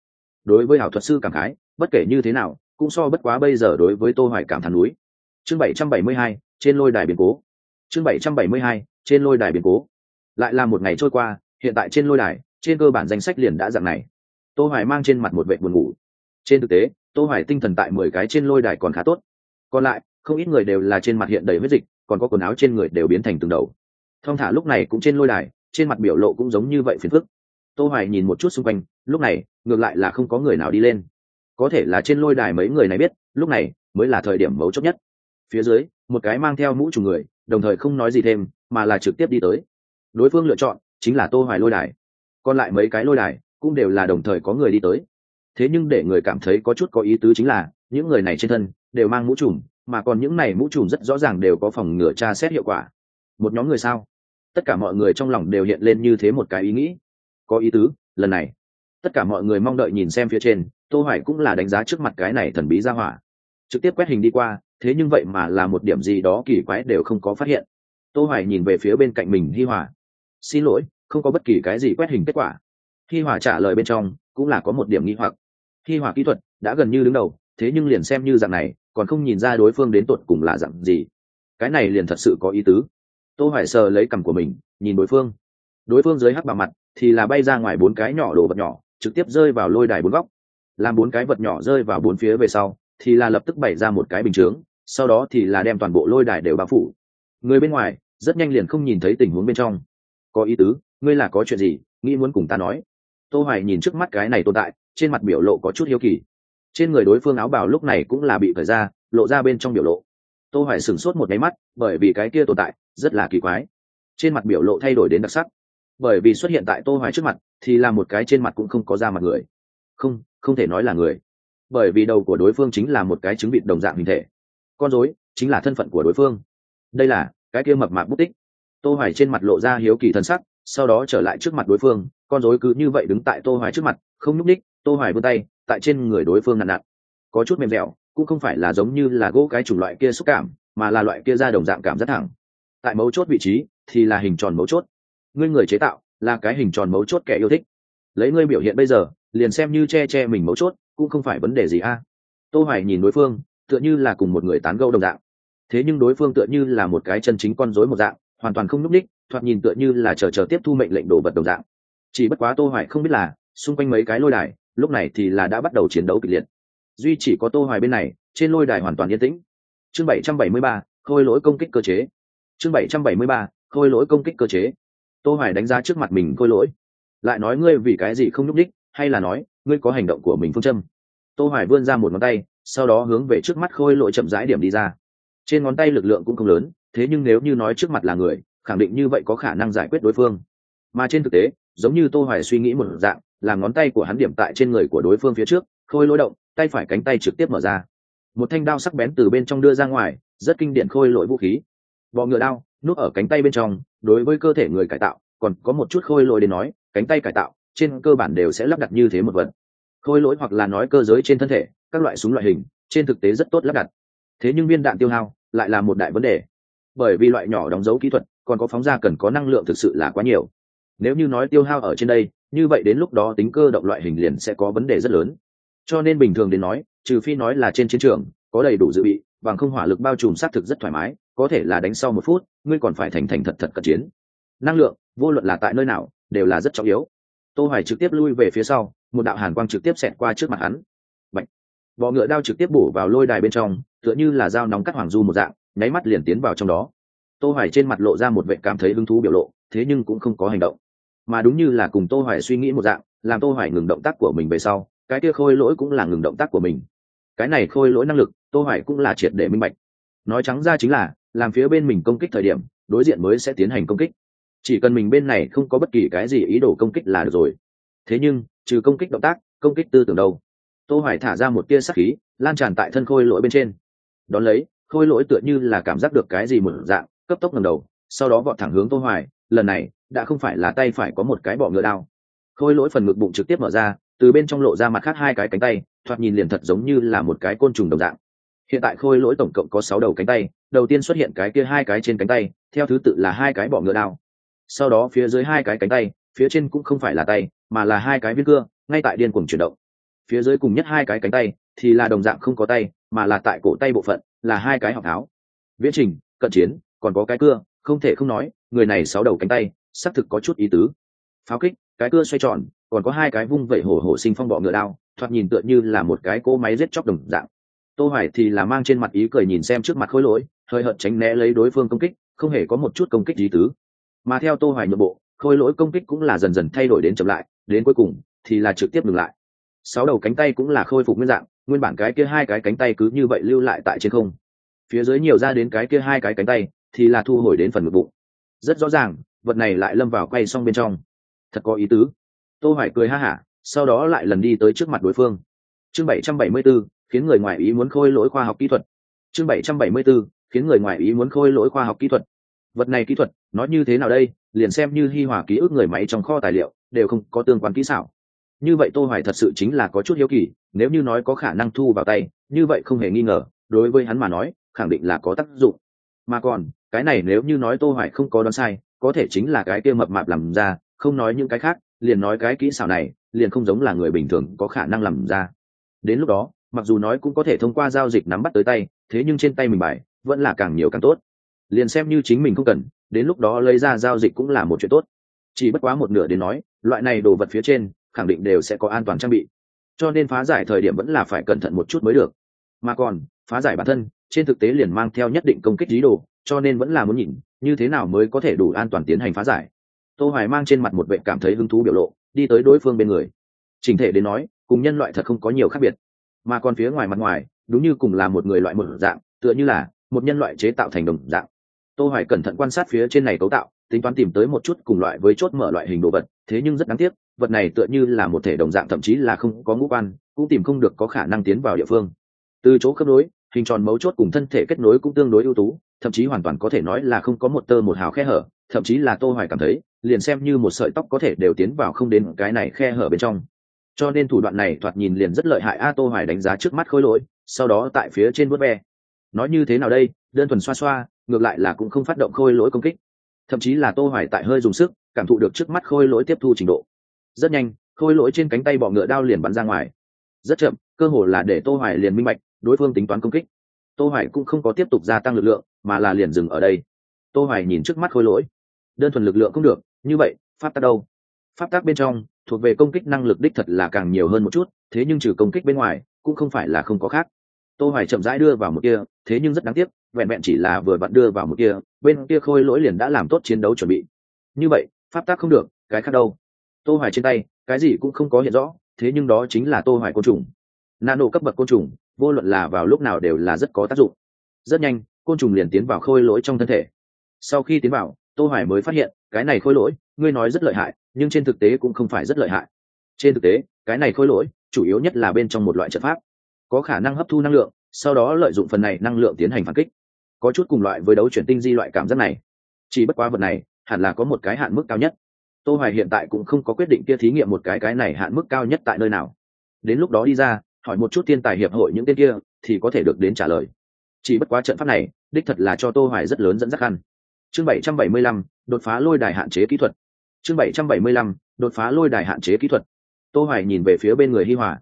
Đối với ảo thuật sư cảm khái, bất kể như thế nào cũng so bất quá bây giờ đối với tô hoài cảm thán núi. Chương 772, trên lôi đài biến cố. Chương 772, trên lôi đài biến cố. Lại là một ngày trôi qua hiện tại trên lôi đài trên cơ bản danh sách liền đã dạng này. Tô hoài mang trên mặt một vệ buồn ngủ. Trên thực tế tô hoài tinh thần tại 10 cái trên lôi đài còn khá tốt. Còn lại không ít người đều là trên mặt hiện đầy huyết dịch còn có quần áo trên người đều biến thành từng đầu. Thông thả lúc này cũng trên lôi đài trên mặt biểu lộ cũng giống như vậy phiền phức. Tô hoài nhìn một chút xung quanh lúc này ngược lại là không có người nào đi lên có thể là trên lôi đài mấy người này biết, lúc này mới là thời điểm mấu chốt nhất. Phía dưới, một cái mang theo mũ trùng người, đồng thời không nói gì thêm, mà là trực tiếp đi tới. Đối phương lựa chọn chính là tô hoài lôi đài. Còn lại mấy cái lôi đài cũng đều là đồng thời có người đi tới. Thế nhưng để người cảm thấy có chút có ý tứ chính là, những người này trên thân đều mang mũ trùm, mà còn những này mũ trùm rất rõ ràng đều có phòng ngừa tra xét hiệu quả. Một nhóm người sao? Tất cả mọi người trong lòng đều hiện lên như thế một cái ý nghĩ. Có ý tứ, lần này, tất cả mọi người mong đợi nhìn xem phía trên tô hoài cũng là đánh giá trước mặt cái này thần bí ra hỏa. Trực tiếp quét hình đi qua, thế nhưng vậy mà là một điểm gì đó kỳ quái đều không có phát hiện. Tô hoài nhìn về phía bên cạnh mình hi hòa. Xin lỗi, không có bất kỳ cái gì quét hình kết quả. Hi hòa trả lời bên trong, cũng là có một điểm nghi hoặc. Hi hòa kỹ thuật đã gần như đứng đầu, thế nhưng liền xem như dạng này, còn không nhìn ra đối phương đến tuột cùng là dạng gì. Cái này liền thật sự có ý tứ. Tô hoài sờ lấy cằm của mình, nhìn đối phương. Đối phương dưới hắc bà mặt thì là bay ra ngoài bốn cái nhỏ đồ vật nhỏ, trực tiếp rơi vào lôi đài bốn góc làm bốn cái vật nhỏ rơi vào bốn phía về sau, thì là lập tức bày ra một cái bình chướng, sau đó thì là đem toàn bộ lôi đài đều bao phủ. Người bên ngoài rất nhanh liền không nhìn thấy tình huống bên trong. Có ý tứ, ngươi là có chuyện gì, nghĩ muốn cùng ta nói? Tô hoài nhìn trước mắt cái này tồn tại, trên mặt biểu lộ có chút hiếu kỳ. Trên người đối phương áo bào lúc này cũng là bị cởi ra, lộ ra bên trong biểu lộ. Tô hoài sửng sốt một cái mắt, bởi vì cái kia tồn tại rất là kỳ quái. Trên mặt biểu lộ thay đổi đến đặc sắc. Bởi vì xuất hiện tại tô hoài trước mặt, thì là một cái trên mặt cũng không có da mặt người. Không không thể nói là người. Bởi vì đầu của đối phương chính là một cái trứng vịt đồng dạng hình thể. Con rối chính là thân phận của đối phương. Đây là cái kia mập mạp bút tích. Tô hoài trên mặt lộ ra hiếu kỳ thân sắc, sau đó trở lại trước mặt đối phương, con rối cứ như vậy đứng tại tô hoài trước mặt, không nhúc ních tô hoài vươn tay, tại trên người đối phương nặn nặn. Có chút mềm dẻo, cũng không phải là giống như là gỗ cái chủng loại kia xúc cảm, mà là loại kia ra đồng dạng cảm rất thẳng. Tại mấu chốt vị trí thì là hình tròn mấu chốt. Ngươi người chế tạo là cái hình tròn mấu chốt kẻ yêu thích. Lấy ngươi biểu hiện bây giờ liền xem như che che mình mấu chốt cũng không phải vấn đề gì a. Tô hoài nhìn đối phương tựa như là cùng một người tán gẫu đồng dạng. Thế nhưng đối phương tựa như là một cái chân chính con rối một dạng hoàn toàn không núp đích thoạt nhìn tựa như là chờ chờ tiếp thu mệnh lệnh đồ vật đồng dạng. Chỉ bất quá tô hoài không biết là xung quanh mấy cái lôi đài lúc này thì là đã bắt đầu chiến đấu kịch liệt. Duy chỉ có tô hoài bên này trên lôi đài hoàn toàn yên tĩnh. Chương 773, khôi lỗi công kích cơ chế. Chương 773, khôi lỗi công kích cơ chế. Tô hoài đánh giá trước mặt mình khôi lỗi. Lại nói ngươi vì cái gì không núp đích hay là nói, ngươi có hành động của mình phương châm. Tô hoài vươn ra một ngón tay, sau đó hướng về trước mắt khôi lỗi chậm rãi điểm đi ra. Trên ngón tay lực lượng cũng không lớn, thế nhưng nếu như nói trước mặt là người, khẳng định như vậy có khả năng giải quyết đối phương. Mà trên thực tế, giống như tô hoài suy nghĩ một dạng, là ngón tay của hắn điểm tại trên người của đối phương phía trước, khôi lỗi động, tay phải cánh tay trực tiếp mở ra. Một thanh đao sắc bén từ bên trong đưa ra ngoài, rất kinh điển khôi lỗi vũ khí. Bọ ngựa đao, núp ở cánh tay bên trong, đối với cơ thể người cải tạo, còn có một chút khôi lỗi để nói, cánh tay cải tạo trên cơ bản đều sẽ lắp đặt như thế một vật. Khôi lỗi hoặc là nói cơ giới trên thân thể, các loại súng loại hình, trên thực tế rất tốt lắp đặt. Thế nhưng viên đạn tiêu hao lại là một đại vấn đề. Bởi vì loại nhỏ đóng dấu kỹ thuật còn có phóng ra cần có năng lượng thực sự là quá nhiều. Nếu như nói tiêu hao ở trên đây, như vậy đến lúc đó tính cơ động loại hình liền sẽ có vấn đề rất lớn. Cho nên bình thường đến nói, trừ phi nói là trên chiến trường, có đầy đủ dự bị, bằng không hỏa lực bao trùm xác thực rất thoải mái, có thể là đánh sau một phút, ngươi còn phải thành thành thật thật cận chiến. Năng lượng, vô luận là tại nơi nào, đều là rất trọng yếu tô hoài trực tiếp lui về phía sau, một đạo hàn quang trực tiếp xẹt qua trước mặt hắn. Bạch. bọ ngựa đao trực tiếp bổ vào lôi đài bên trong, tựa như là dao nóng cắt hoàng du một dạng, nháy mắt liền tiến vào trong đó. Tô hoài trên mặt lộ ra một vẻ cảm thấy hứng thú biểu lộ, thế nhưng cũng không có hành động. Mà đúng như là cùng tô hoài suy nghĩ một dạng, làm tô hoài ngừng động tác của mình về sau, cái kia khôi lỗi cũng là ngừng động tác của mình. Cái này khôi lỗi năng lực, tô hoài cũng là triệt để minh bạch. Nói trắng ra chính là, làm phía bên mình công kích thời điểm, đối diện mới sẽ tiến hành công kích chỉ cần mình bên này không có bất kỳ cái gì ý đồ công kích là được rồi. Thế nhưng, trừ công kích động tác, công kích tư tưởng đâu? Tô hoài thả ra một tia sắc khí, lan tràn tại thân khôi lỗi bên trên. Đón lấy, khôi lỗi tựa như là cảm giác được cái gì một dạng, cấp tốc ngẩng đầu, sau đó vọt thẳng hướng tô hoài, lần này, đã không phải là tay phải có một cái bọ ngựa đao. Khôi lỗi phần ngực bụng trực tiếp mở ra, từ bên trong lộ ra mặt khác hai cái cánh tay, thoạt nhìn liền thật giống như là một cái côn trùng đồng dạng. Hiện tại khôi lỗi tổng cộng có sáu đầu cánh tay, đầu tiên xuất hiện cái kia hai cái trên cánh tay, theo thứ tự là hai cái bọ ngựa đao sau đó phía dưới hai cái cánh tay, phía trên cũng không phải là tay, mà là hai cái viên cưa, ngay tại điên cuồng chuyển động. Phía dưới cùng nhất hai cái cánh tay thì là đồng dạng không có tay, mà là tại cổ tay bộ phận, là hai cái học tháo. Viễn trình, cận chiến, còn có cái cưa, không thể không nói, người này sáu đầu cánh tay, xác thực có chút ý tứ. Pháo kích, cái cưa xoay tròn, còn có hai cái vung vẩy hổ hổ sinh phong bọ ngựa đao, thoạt nhìn tựa như là một cái cỗ máy giết chóc đồng dạng. Tô hoài thì là mang trên mặt ý cười nhìn xem trước mặt khối lỗi, hơi hợt tránh né lấy đối phương công kích, không hề có một chút công kích ý tứ mà theo tô hoài nhượng bộ khôi lỗi công kích cũng là dần dần thay đổi đến chậm lại đến cuối cùng thì là trực tiếp ngừng lại. Sáu đầu cánh tay cũng là khôi phục nguyên dạng nguyên bản cái kia hai cái cánh tay cứ như vậy lưu lại tại trên không. Phía dưới nhiều ra đến cái kia hai cái cánh tay thì là thu hồi đến phần ngực bụng. Rất rõ ràng vật này lại lâm vào quay xong bên trong. Thật có ý tứ. Tô hoài cười ha hả sau đó lại lần đi tới trước mặt đối phương. Chương 774, khiến người ngoài ý muốn khôi lỗi khoa học kỹ thuật. Chương 774, khiến người ngoài ý muốn khôi lỗi khoa học kỹ thuật vật này kỹ thuật nói như thế nào đây? Liền xem như hi hòa ký ức người máy trong kho tài liệu, đều không có tương quan kỹ xảo. Như vậy tô hoài thật sự chính là có chút hiếu kỳ, nếu như nói có khả năng thu vào tay, như vậy không hề nghi ngờ, đối với hắn mà nói, khẳng định là có tác dụng. Mà còn, cái này nếu như nói tô hoài không có đoán sai, có thể chính là cái kia mập mạp làm ra, không nói những cái khác, liền nói cái kỹ xảo này, liền không giống là người bình thường có khả năng làm ra. Đến lúc đó, mặc dù nói cũng có thể thông qua giao dịch nắm bắt tới tay, thế nhưng trên tay mình bài, vẫn là càng nhiều càng tốt liền xem như chính mình không cần, đến lúc đó lấy ra giao dịch cũng là một chuyện tốt. Chỉ bất quá một nửa đến nói, loại này đồ vật phía trên, khẳng định đều sẽ có an toàn trang bị. Cho nên phá giải thời điểm vẫn là phải cẩn thận một chút mới được. Mà còn, phá giải bản thân, trên thực tế liền mang theo nhất định công kích lý đồ, cho nên vẫn là muốn nhìn, như thế nào mới có thể đủ an toàn tiến hành phá giải. Tô hoài mang trên mặt một vệ cảm thấy hứng thú biểu lộ, đi tới đối phương bên người. Trình thể đến nói, cùng nhân loại thật không có nhiều khác biệt. Mà còn phía ngoài mặt ngoài, đúng như cùng là một người loại một dạng, tựa như là một nhân loại chế tạo thành đồng dạng tô hoài cẩn thận quan sát phía trên này cấu tạo, tính toán tìm tới một chút cùng loại với chốt mở loại hình đồ vật, thế nhưng rất đáng tiếc, vật này tựa như là một thể đồng dạng thậm chí là không có ngũ quan, cũng tìm không được có khả năng tiến vào địa phương. Từ chỗ khớp nối, hình tròn mấu chốt cùng thân thể kết nối cũng tương đối ưu tú, thậm chí hoàn toàn có thể nói là không có một tơ một hào khe hở, thậm chí là tô hoài cảm thấy, liền xem như một sợi tóc có thể đều tiến vào không đến cái này khe hở bên trong. Cho nên thủ đoạn này thoạt nhìn liền rất lợi hại a, tô hoài đánh giá trước mắt khôi lỗi, sau đó tại phía trên vớt ve. Nói như thế nào đây? Đơn thuần xoa xoa ngược lại là cũng không phát động khôi lỗi công kích. Thậm chí là tô hoài tại hơi dùng sức, cảm thụ được trước mắt khôi lỗi tiếp thu trình độ. Rất nhanh, khôi lỗi trên cánh tay bọ ngựa đao liền bắn ra ngoài. Rất chậm, cơ hồ là để tô hoài liền minh bạch, đối phương tính toán công kích. Tô hoài cũng không có tiếp tục gia tăng lực lượng, mà là liền dừng ở đây. Tô hoài nhìn trước mắt khôi lỗi. Đơn thuần lực lượng cũng được, như vậy, pháp tác đâu? Pháp tác bên trong, thuộc về công kích năng lực đích thật là càng nhiều hơn một chút, thế nhưng trừ công kích bên ngoài, cũng không phải là không có khác tô hoài chậm rãi đưa vào một kia, thế nhưng rất đáng tiếc, vẹn vẹn chỉ là vừa vặn đưa vào một kia, bên kia khôi lỗi liền đã làm tốt chiến đấu chuẩn bị. Như vậy, pháp tác không được, cái khác đâu? Tô hoài trên tay, cái gì cũng không có hiện rõ, thế nhưng đó chính là tô hoài côn trùng. Nano cấp bậc côn trùng, vô luận là vào lúc nào đều là rất có tác dụng. Rất nhanh, côn trùng liền tiến vào khôi lỗi trong thân thể. Sau khi tiến vào, tô hoài mới phát hiện, cái này khôi lỗi, ngươi nói rất lợi hại, nhưng trên thực tế cũng không phải rất lợi hại. Trên thực tế, cái này khôi lỗi, chủ yếu nhất là bên trong một loại trận pháp có khả năng hấp thu năng lượng sau đó lợi dụng phần này năng lượng tiến hành phản kích. Có chút cùng loại với đấu chuyển tinh di loại cảm giác này. Chỉ bất quá vật này hẳn là có một cái hạn mức cao nhất. Tô hoài hiện tại cũng không có quyết định kia thí nghiệm một cái cái này hạn mức cao nhất tại nơi nào. Đến lúc đó đi ra hỏi một chút thiên tài hiệp hội những tên kia thì có thể được đến trả lời. Chỉ bất quá trận pháp này đích thật là cho tô hoài rất lớn dẫn dắt khăn chương 775, đột phá lôi đài hạn chế kỹ thuật. Chương 775, đột phá lôi đài hạn chế kỹ thuật. Tô hoài nhìn về phía bên người hi hòa.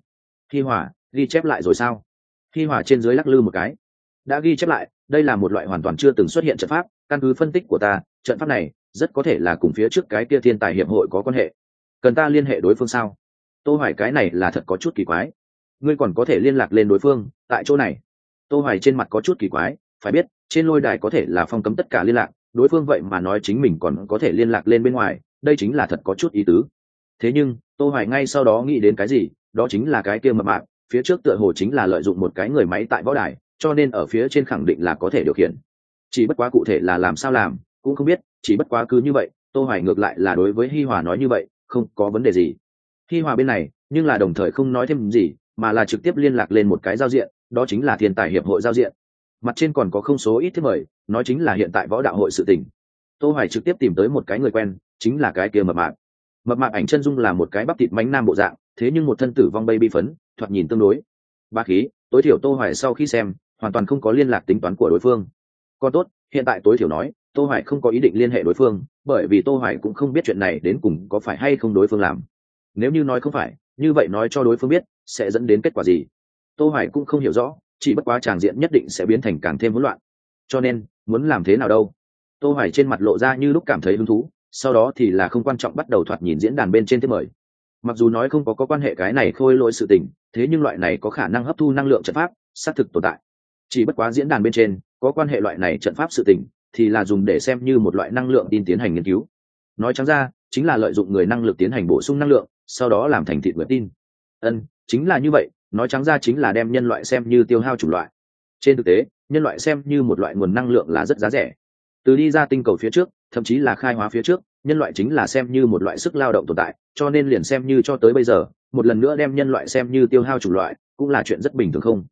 Hi hòa ghi chép lại rồi sao? Hi hòa trên dưới lắc lư một cái. Đã ghi chép lại, đây là một loại hoàn toàn chưa từng xuất hiện trận pháp, căn cứ phân tích của ta, trận pháp này rất có thể là cùng phía trước cái kia thiên tài hiệp hội có quan hệ. Cần ta liên hệ đối phương sao? Tô hoài cái này là thật có chút kỳ quái. Ngươi còn có thể liên lạc lên đối phương, tại chỗ này. Tô hoài trên mặt có chút kỳ quái, phải biết, trên lôi đài có thể là phong cấm tất cả liên lạc, đối phương vậy mà nói chính mình còn có thể liên lạc lên bên ngoài, đây chính là thật có chút ý tứ. Thế nhưng, tô hoài ngay sau đó nghĩ đến cái gì, đó chính là cái kia mập mạp phía trước tựa hồ chính là lợi dụng một cái người máy tại võ đài, cho nên ở phía trên khẳng định là có thể điều khiển. Chỉ bất quá cụ thể là làm sao làm, cũng không biết, chỉ bất quá cứ như vậy, tô hoài ngược lại là đối với hi hòa nói như vậy, không có vấn đề gì. Hi hòa bên này, nhưng là đồng thời không nói thêm gì, mà là trực tiếp liên lạc lên một cái giao diện, đó chính là thiên tài hiệp hội giao diện. Mặt trên còn có không số ít thiết mời, nói chính là hiện tại võ đạo hội sự tình. Tô hoài trực tiếp tìm tới một cái người quen, chính là cái kia mập mạp. Mập mạp ảnh chân dung là một cái bắp thịt mánh nam bộ dạng, thế nhưng một thân tử vong bay phấn thoạt nhìn tương đối. Ba khí, tối thiểu tô hoài sau khi xem, hoàn toàn không có liên lạc tính toán của đối phương. Còn tốt, hiện tại tối thiểu nói, tô hoài không có ý định liên hệ đối phương, bởi vì tô hoài cũng không biết chuyện này đến cùng có phải hay không đối phương làm. Nếu như nói không phải, như vậy nói cho đối phương biết, sẽ dẫn đến kết quả gì? Tô hoài cũng không hiểu rõ, chỉ bất quá tràng diện nhất định sẽ biến thành càng thêm hỗn loạn. Cho nên, muốn làm thế nào đâu? Tô hoài trên mặt lộ ra như lúc cảm thấy hứng thú, sau đó thì là không quan trọng bắt đầu thoạt nhìn diễn đàn bên trên thế mời mặc dù nói không có có quan hệ cái này khôi lỗi sự tình, thế nhưng loại này có khả năng hấp thu năng lượng trận pháp, xác thực tồn tại. Chỉ bất quá diễn đàn bên trên, có quan hệ loại này trận pháp sự tình, thì là dùng để xem như một loại năng lượng tin tiến hành nghiên cứu. Nói trắng ra, chính là lợi dụng người năng lực tiến hành bổ sung năng lượng, sau đó làm thành thịt người tin. Ân, chính là như vậy, nói trắng ra chính là đem nhân loại xem như tiêu hao chủng loại. Trên thực tế, nhân loại xem như một loại nguồn năng lượng là rất giá rẻ. Từ đi ra tinh cầu phía trước, thậm chí là khai hóa phía trước nhân loại chính là xem như một loại sức lao động tồn tại cho nên liền xem như cho tới bây giờ một lần nữa đem nhân loại xem như tiêu hao chủng loại cũng là chuyện rất bình thường không.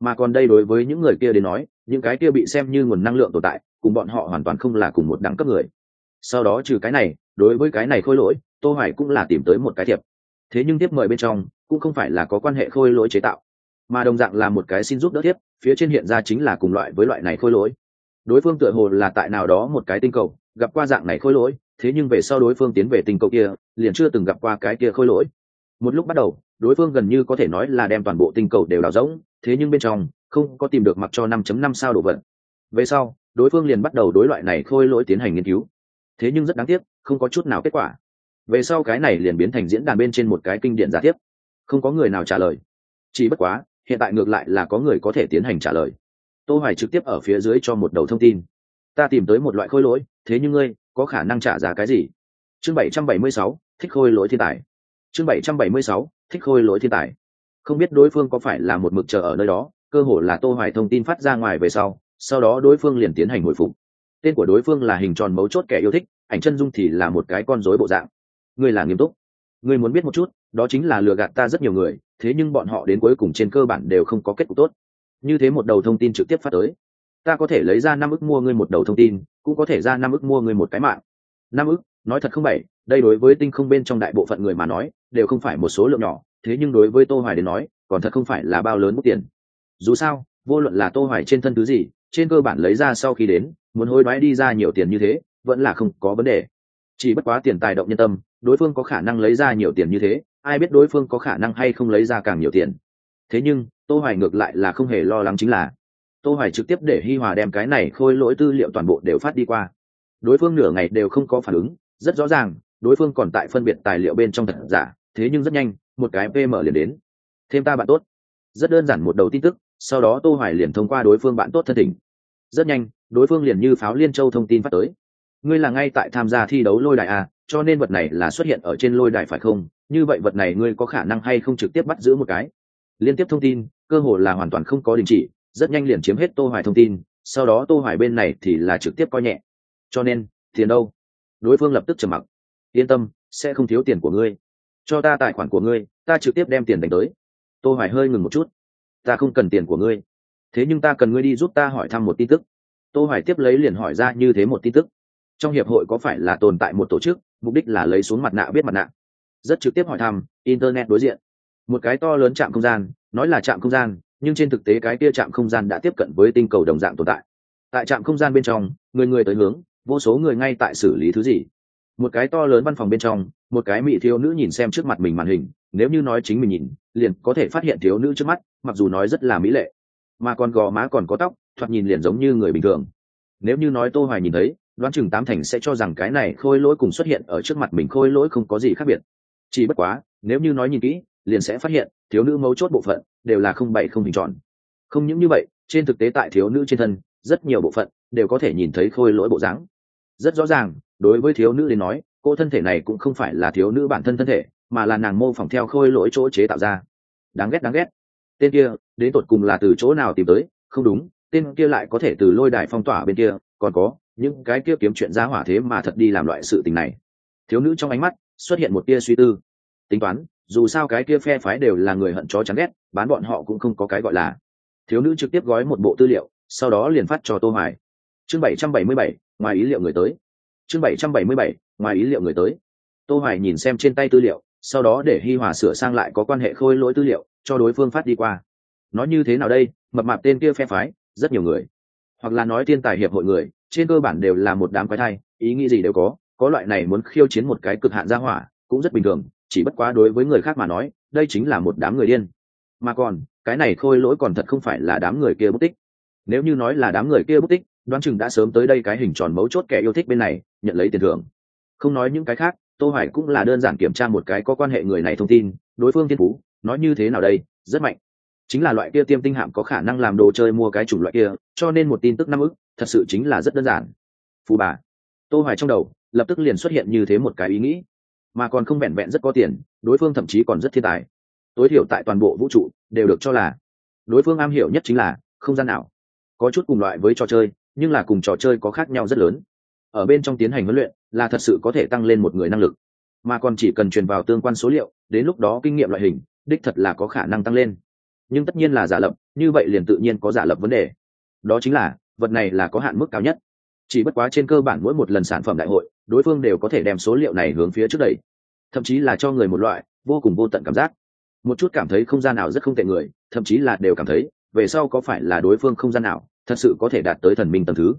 Mà còn đây đối với những người kia đến nói những cái kia bị xem như nguồn năng lượng tồn tại cùng bọn họ hoàn toàn không là cùng một đẳng cấp người. Sau đó trừ cái này đối với cái này khôi lỗi tô hoài cũng là tìm tới một cái thiệp. Thế nhưng tiếp mời bên trong cũng không phải là có quan hệ khôi lỗi chế tạo mà đồng dạng là một cái xin giúp đỡ thiếp, phía trên hiện ra chính là cùng loại với loại này khôi lỗi. Đối phương tựa hồ là tại nào đó một cái tinh cầu gặp qua dạng này khôi lỗi, thế nhưng về sau đối phương tiến về tinh cầu kia, liền chưa từng gặp qua cái kia khôi lỗi. Một lúc bắt đầu, đối phương gần như có thể nói là đem toàn bộ tinh cầu đều đào rỗng, thế nhưng bên trong, không có tìm được mặc cho 5.5 sao đồ vật. Về sau, đối phương liền bắt đầu đối loại này khôi lỗi tiến hành nghiên cứu. Thế nhưng rất đáng tiếc, không có chút nào kết quả. Về sau cái này liền biến thành diễn đàn bên trên một cái kinh điển giả tiếp. Không có người nào trả lời. Chỉ bất quá, hiện tại ngược lại là có người có thể tiến hành trả lời. Tô hoài trực tiếp ở phía dưới cho một đầu thông tin ta tìm tới một loại khôi lỗi thế nhưng ngươi có khả năng trả giá cái gì? Chương 776, thích khôi lỗi thiên tài. Chương 776, thích khôi lỗi thiên tài. Không biết đối phương có phải là một mực chờ ở nơi đó cơ hồ là tô hoài thông tin phát ra ngoài về sau sau đó đối phương liền tiến hành hồi phục. Tên của đối phương là hình tròn mấu chốt kẻ yêu thích ảnh chân dung thì là một cái con rối bộ dạng. Ngươi là nghiêm túc. Ngươi muốn biết một chút đó chính là lừa gạt ta rất nhiều người thế nhưng bọn họ đến cuối cùng trên cơ bản đều không có kết cục tốt. Như thế một đầu thông tin trực tiếp phát tới ta có thể lấy ra năm ức mua ngươi một đầu thông tin, cũng có thể ra năm ức mua ngươi một cái mạng. Năm ức? Nói thật không bảy đây đối với tinh không bên trong đại bộ phận người mà nói, đều không phải một số lượng nhỏ, thế nhưng đối với tô hoài đến nói, còn thật không phải là bao lớn mức tiền. Dù sao, vô luận là tô hoài trên thân thứ gì, trên cơ bản lấy ra sau khi đến, muốn hối đoái đi ra nhiều tiền như thế, vẫn là không có vấn đề. Chỉ bất quá tiền tài động nhân tâm, đối phương có khả năng lấy ra nhiều tiền như thế, ai biết đối phương có khả năng hay không lấy ra càng nhiều tiền. Thế nhưng, tô hoài ngược lại là không hề lo lắng chính là tô hoài trực tiếp để hi hòa đem cái này khôi lỗi tư liệu toàn bộ đều phát đi qua. Đối phương nửa ngày đều không có phản ứng, rất rõ ràng, đối phương còn tại phân biệt tài liệu bên trong thật giả, thế nhưng rất nhanh, một cái pm liền đến. Thêm ta bạn tốt. Rất đơn giản một đầu tin tức, sau đó tô hoài liền thông qua đối phương bạn tốt thân tình. Rất nhanh, đối phương liền như pháo liên châu thông tin phát tới. Ngươi là ngay tại tham gia thi đấu lôi đài à cho nên vật này là xuất hiện ở trên lôi đài phải không? Như vậy vật này ngươi có khả năng hay không trực tiếp bắt giữ một cái? Liên tiếp thông tin, cơ hồ là hoàn toàn không có đình chỉ rất nhanh liền chiếm hết tô hoài thông tin, sau đó tô hoài bên này thì là trực tiếp coi nhẹ. Cho nên, tiền đâu? Đối phương lập tức trầm mặc. Yên tâm, sẽ không thiếu tiền của ngươi. Cho ta tài khoản của ngươi, ta trực tiếp đem tiền đánh tới. Tô hoài hơi ngừng một chút. Ta không cần tiền của ngươi. Thế nhưng ta cần ngươi đi giúp ta hỏi thăm một tin tức. Tô hoài tiếp lấy liền hỏi ra như thế một tin tức. Trong hiệp hội có phải là tồn tại một tổ chức, mục đích là lấy xuống mặt nạ biết mặt nạ? Rất trực tiếp hỏi thăm, internet đối diện. Một cái to lớn chạm không gian, nói là chạm không gian nhưng trên thực tế cái kia chạm không gian đã tiếp cận với tinh cầu đồng dạng tồn tại. Tại trạm không gian bên trong, người người tới hướng, vô số người ngay tại xử lý thứ gì. Một cái to lớn văn phòng bên trong, một cái mỹ thiếu nữ nhìn xem trước mặt mình màn hình, nếu như nói chính mình nhìn, liền có thể phát hiện thiếu nữ trước mắt, mặc dù nói rất là mỹ lệ. Mà còn gò má còn có tóc, thoạt nhìn liền giống như người bình thường. Nếu như nói tô hoài nhìn thấy, đoán chừng tám thành sẽ cho rằng cái này khôi lỗi cùng xuất hiện ở trước mặt mình khôi lỗi không có gì khác biệt. Chỉ bất quá, nếu như nói nhìn kỹ, liền sẽ phát hiện thiếu nữ mấu chốt bộ phận đều là không bảy không hình tròn. Không những như vậy, trên thực tế tại thiếu nữ trên thân, rất nhiều bộ phận đều có thể nhìn thấy khôi lỗi bộ dáng. Rất rõ ràng, đối với thiếu nữ đến nói, cô thân thể này cũng không phải là thiếu nữ bản thân thân thể, mà là nàng mô phỏng theo khôi lỗi chỗ chế tạo ra. Đáng ghét đáng ghét. Tên kia, đến tột cùng là từ chỗ nào tìm tới? Không đúng, tên kia lại có thể từ lôi đài phong tỏa bên kia, còn có, những cái kia kiếm chuyện ra hỏa thế mà thật đi làm loại sự tình này. Thiếu nữ trong ánh mắt xuất hiện một tia suy tư. Tính toán dù sao cái kia phe phái đều là người hận chó chán ghét bán bọn họ cũng không có cái gọi là. Thiếu nữ trực tiếp gói một bộ tư liệu sau đó liền phát cho tô hoài. Chương 777, ngoài ý liệu người tới. Chương 777, ngoài ý liệu người tới. Tô hoài nhìn xem trên tay tư liệu sau đó để hi hòa sửa sang lại có quan hệ khôi lỗi tư liệu cho đối phương phát đi qua. Nói như thế nào đây? Mập mạp tên kia phe phái rất nhiều người. Hoặc là nói thiên tài hiệp hội người trên cơ bản đều là một đám quái thai ý nghĩ gì đều có. Có loại này muốn khiêu chiến một cái cực hạn gia hỏa cũng rất bình thường chỉ bất quá đối với người khác mà nói, đây chính là một đám người điên. Mà còn, cái này khôi lỗi còn thật không phải là đám người kia bất tích. Nếu như nói là đám người kia bất tích, đoán chừng đã sớm tới đây cái hình tròn mấu chốt kẻ yêu thích bên này, nhận lấy tiền thưởng. Không nói những cái khác, tô hoài cũng là đơn giản kiểm tra một cái có quan hệ người này thông tin, đối phương thiên phú, nói như thế nào đây, rất mạnh. Chính là loại kia tiêm tinh hạm có khả năng làm đồ chơi mua cái chủng loại kia, cho nên một tin tức năm ức, thật sự chính là rất đơn giản. Phù bà. Tô hoài trong đầu, lập tức liền xuất hiện như thế một cái ý nghĩ mà còn không vẹn vẹn rất có tiền, đối phương thậm chí còn rất thiên tài. Tối thiểu tại toàn bộ vũ trụ đều được cho là, đối phương am hiểu nhất chính là không gian ảo. Có chút cùng loại với trò chơi, nhưng là cùng trò chơi có khác nhau rất lớn. Ở bên trong tiến hành huấn luyện là thật sự có thể tăng lên một người năng lực, mà còn chỉ cần truyền vào tương quan số liệu, đến lúc đó kinh nghiệm loại hình, đích thật là có khả năng tăng lên. Nhưng tất nhiên là giả lập, như vậy liền tự nhiên có giả lập vấn đề. Đó chính là, vật này là có hạn mức cao nhất chỉ bất quá trên cơ bản mỗi một lần sản phẩm đại hội, đối phương đều có thể đem số liệu này hướng phía trước đẩy. Thậm chí là cho người một loại vô cùng vô tận cảm giác. Một chút cảm thấy không gian nào rất không tệ người, thậm chí là đều cảm thấy, về sau có phải là đối phương không gian nào, thật sự có thể đạt tới thần minh tầm thứ.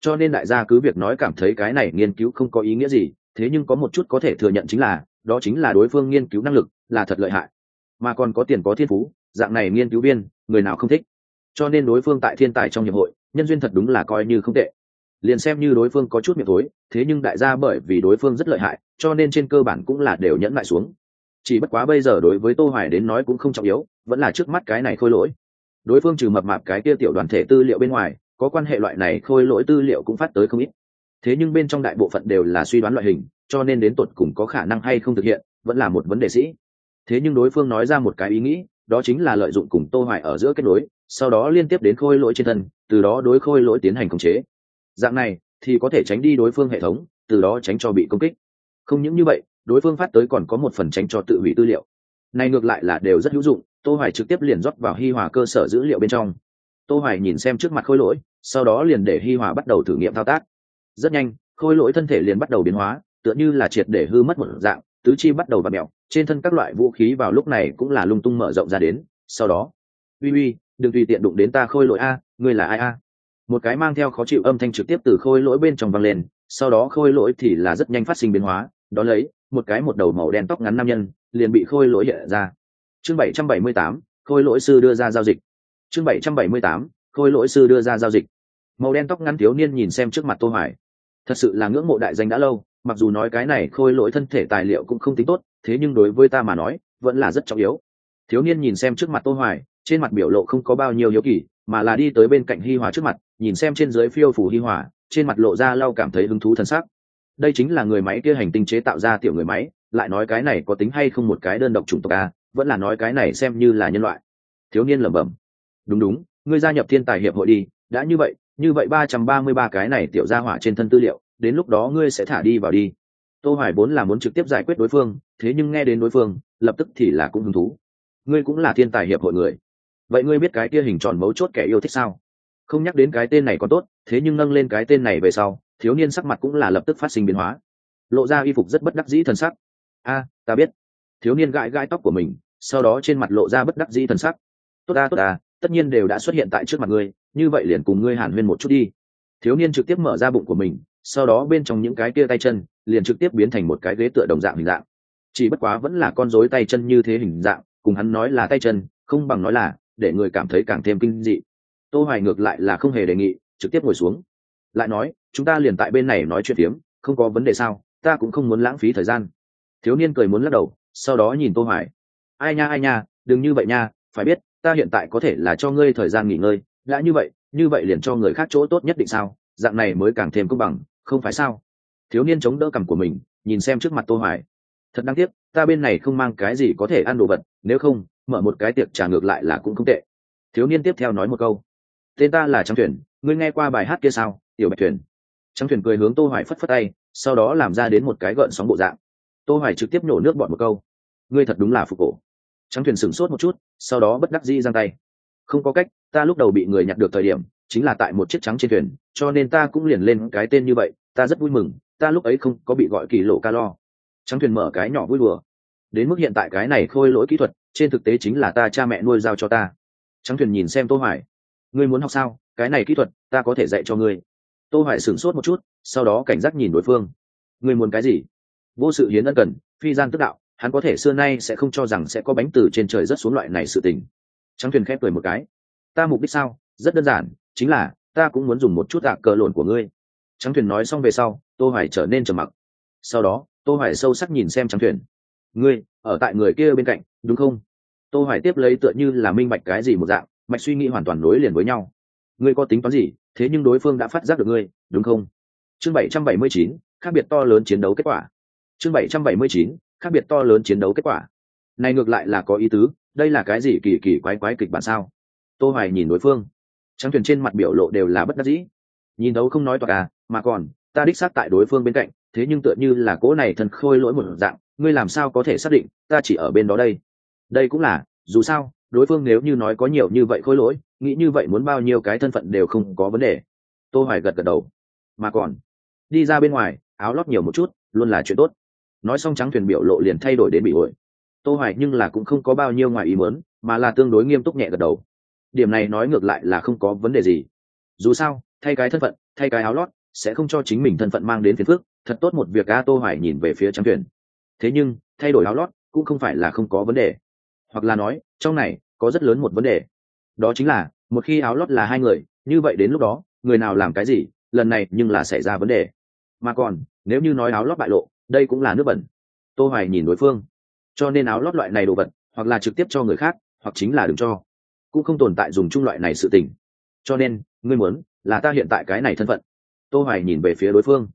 Cho nên đại gia cứ việc nói cảm thấy cái này nghiên cứu không có ý nghĩa gì, thế nhưng có một chút có thể thừa nhận chính là, đó chính là đối phương nghiên cứu năng lực là thật lợi hại. Mà còn có tiền có thiên phú, dạng này nghiên cứu viên, người nào không thích? Cho nên đối phương tại thiên tài trong hiệp hội, nhân duyên thật đúng là coi như không tệ liền xem như đối phương có chút miệng thối, thế nhưng đại gia bởi vì đối phương rất lợi hại, cho nên trên cơ bản cũng là đều nhẫn lại xuống. Chỉ bất quá bây giờ đối với tô hoài đến nói cũng không trọng yếu, vẫn là trước mắt cái này khôi lỗi. Đối phương trừ mập mạp cái kia tiểu đoàn thể tư liệu bên ngoài, có quan hệ loại này khôi lỗi tư liệu cũng phát tới không ít. Thế nhưng bên trong đại bộ phận đều là suy đoán loại hình, cho nên đến tuột cùng có khả năng hay không thực hiện, vẫn là một vấn đề sĩ. Thế nhưng đối phương nói ra một cái ý nghĩ, đó chính là lợi dụng cùng tô hoài ở giữa kết nối, sau đó liên tiếp đến khôi lỗi trên thân, từ đó đối khôi lỗi tiến hành khống chế dạng này, thì có thể tránh đi đối phương hệ thống, từ đó tránh cho bị công kích. Không những như vậy, đối phương phát tới còn có một phần tránh cho tự hủy tư liệu. Này ngược lại là đều rất hữu dụng, tô hoài trực tiếp liền rót vào hi hòa cơ sở dữ liệu bên trong. Tô hoài nhìn xem trước mặt khôi lỗi, sau đó liền để hi hòa bắt đầu thử nghiệm thao tác. Rất nhanh, khôi lỗi thân thể liền bắt đầu biến hóa, tựa như là triệt để hư mất một dạng, tứ chi bắt đầu vặn mèo trên thân các loại vũ khí vào lúc này cũng là lung tung mở rộng ra đến, sau đó, uy uy, đừng tùy tiện đụng đến ta khôi lỗi a, ngươi là ai a? Một cái mang theo khó chịu âm thanh trực tiếp từ khôi lỗi bên trong văng lên, sau đó khôi lỗi thì là rất nhanh phát sinh biến hóa. Đó lấy, một cái một đầu màu đen tóc ngắn nam nhân liền bị khôi lỗi hiện ra. Chương bảy trăm bảy mươi tám, khôi lỗi sư đưa ra giao dịch. Chương bảy trăm bảy mươi tám, khôi lỗi sư đưa ra giao dịch. Màu đen tóc ngắn thiếu niên nhìn xem trước mặt tô hoài. Thật sự là ngưỡng mộ đại danh đã lâu, mặc dù nói cái này khôi lỗi thân thể tài liệu cũng không tính tốt, thế nhưng đối với ta mà nói, vẫn là rất trọng yếu. Thiếu niên nhìn xem trước mặt tô hoài, trên mặt biểu lộ không có bao nhiêu hiếu kỳ mà là đi tới bên cạnh hi hòa trước mặt, nhìn xem trên dưới phiêu phủ hi hòa, trên mặt lộ ra lau cảm thấy hứng thú thân sắc. Đây chính là người máy kia hành tinh chế tạo ra tiểu người máy, lại nói cái này có tính hay không một cái đơn độc chủng tộc a vẫn là nói cái này xem như là nhân loại. Thiếu niên lẩm bẩm. Đúng đúng, ngươi gia nhập thiên tài hiệp hội đi, đã như vậy như vậy ba trăm ba mươi ba cái này tiểu gia hỏa trên thân tư liệu, đến lúc đó ngươi sẽ thả đi vào đi. Tô hoài vốn là muốn trực tiếp giải quyết đối phương, thế nhưng nghe đến đối phương, lập tức thì là cũng hứng thú. Ngươi cũng là thiên tài hiệp hội người vậy ngươi biết cái kia hình tròn mấu chốt kẻ yêu thích sao? Không nhắc đến cái tên này còn tốt, thế nhưng nâng lên cái tên này về sau, thiếu niên sắc mặt cũng là lập tức phát sinh biến hóa. Lộ ra y phục rất bất đắc dĩ thần sắc. A, ta biết. Thiếu niên gãi gãi tóc của mình, sau đó trên mặt lộ ra bất đắc dĩ thần sắc. Tốt ta tốt ta, tất nhiên đều đã xuất hiện tại trước mặt ngươi, như vậy liền cùng ngươi hàn huyên một chút đi. Thiếu niên trực tiếp mở ra bụng của mình, sau đó bên trong những cái kia tay chân, liền trực tiếp biến thành một cái ghế tựa đồng dạng hình dạng. Chỉ bất quá vẫn là con rối tay chân như thế hình dạng, cùng hắn nói là tay chân, không bằng nói là để người cảm thấy càng thêm kinh dị. Tô hoài ngược lại là không hề đề nghị, trực tiếp ngồi xuống. Lại nói, chúng ta liền tại bên này nói chuyện tiếm không có vấn đề sao? Ta cũng không muốn lãng phí thời gian. Thiếu niên cười muốn lắc đầu, sau đó nhìn tô hoài. Ai nha ai nha, đừng như vậy nha, phải biết, ta hiện tại có thể là cho ngươi thời gian nghỉ ngơi. Đã như vậy như vậy liền cho người khác chỗ tốt nhất định sao? Dạng này mới càng thêm công bằng, không phải sao? Thiếu niên chống đỡ cằm của mình, nhìn xem trước mặt tô hoài. Thật đáng tiếc, ta bên này không mang cái gì có thể ăn đồ vật, nếu không mở một cái tiệc trà ngược lại là cũng không tệ. Thiếu niên tiếp theo nói một câu. Tên ta là trắng thuyền, ngươi nghe qua bài hát kia sao? Tiểu bạch thuyền. Trắng thuyền cười hướng tô hoài phất phất tay, sau đó làm ra đến một cái gợn sóng bộ dạng. Tô hoài trực tiếp nổ nước bọn một câu. Ngươi thật đúng là phục cổ. Trắng thuyền sửng sốt một chút, sau đó bất đắc dĩ giang tay. Không có cách, ta lúc đầu bị người nhặt được thời điểm, chính là tại một chiếc trắng trên thuyền, cho nên ta cũng liền lên cái tên như vậy, ta rất vui mừng, ta lúc ấy không có bị gọi kỳ lộ ca lo. Trắng thuyền mở cái nhỏ vui đùa. Đến mức hiện tại cái này khôi lỗi kỹ thuật trên thực tế chính là ta cha mẹ nuôi giao cho ta. Trắng thuyền nhìn xem tô hoài. Ngươi muốn học sao? Cái này kỹ thuật, ta có thể dạy cho ngươi. Tô hoài sửng sốt một chút, sau đó cảnh giác nhìn đối phương. Ngươi muốn cái gì? Vô sự hiến ân cần, phi gian tức đạo, hắn có thể xưa nay sẽ không cho rằng sẽ có bánh từ trên trời rất xuống loại này sự tình. Trắng thuyền khép cười một cái. Ta mục đích sao? Rất đơn giản, chính là, ta cũng muốn dùng một chút tạ cờ lộn của ngươi. Trắng thuyền nói xong về sau, tô hoài trở nên trầm mặc. Sau đó, tô hoài sâu sắc nhìn xem trắng thuyền. Ngươi, ở tại người kia bên cạnh, đúng không? Tô hoài tiếp lấy tựa như là minh bạch cái gì một dạng mạch suy nghĩ hoàn toàn nối liền với nhau. Ngươi có tính toán gì thế nhưng đối phương đã phát giác được ngươi đúng không? Chương 779, khác biệt to lớn chiến đấu kết quả. Chương 779, khác biệt to lớn chiến đấu kết quả. Này ngược lại là có ý tứ đây là cái gì kỳ kỳ quái quái kịch bản sao? Tô hoài nhìn đối phương. Trắng thuyền trên mặt biểu lộ đều là bất đắc dĩ. Nhìn đấu không nói toạc à mà còn ta đích xác tại đối phương bên cạnh thế nhưng tựa như là cỗ này thần khôi lỗi một dạng ngươi làm sao có thể xác định ta chỉ ở bên đó đây? Đây cũng là, dù sao, đối phương nếu như nói có nhiều như vậy khôi lỗi, nghĩ như vậy muốn bao nhiêu cái thân phận đều không có vấn đề. Tô hoài gật gật đầu. Mà còn, đi ra bên ngoài, áo lót nhiều một chút, luôn là chuyện tốt. Nói xong trắng thuyền biểu lộ liền thay đổi đến bị ổi tô hoài nhưng là cũng không có bao nhiêu ngoài ý muốn, mà là tương đối nghiêm túc nhẹ gật đầu. Điểm này nói ngược lại là không có vấn đề gì. Dù sao, thay cái thân phận, thay cái áo lót, sẽ không cho chính mình thân phận mang đến phiền phước thật tốt một việc a tô hoài nhìn về phía trắng thuyền. Thế nhưng, thay đổi áo lót cũng không phải là không có vấn đề hoặc là nói, trong này có rất lớn một vấn đề. Đó chính là, một khi áo lót là hai người, như vậy đến lúc đó, người nào làm cái gì, lần này nhưng là xảy ra vấn đề. Mà còn, nếu như nói áo lót bại lộ, đây cũng là nước bẩn. Tô hoài nhìn đối phương. Cho nên áo lót loại này đồ vật, hoặc là trực tiếp cho người khác, hoặc chính là đừng cho. Cũng không tồn tại dùng chung loại này sự tình. Cho nên, ngươi muốn, là ta hiện tại cái này thân phận. Tô hoài nhìn về phía đối phương.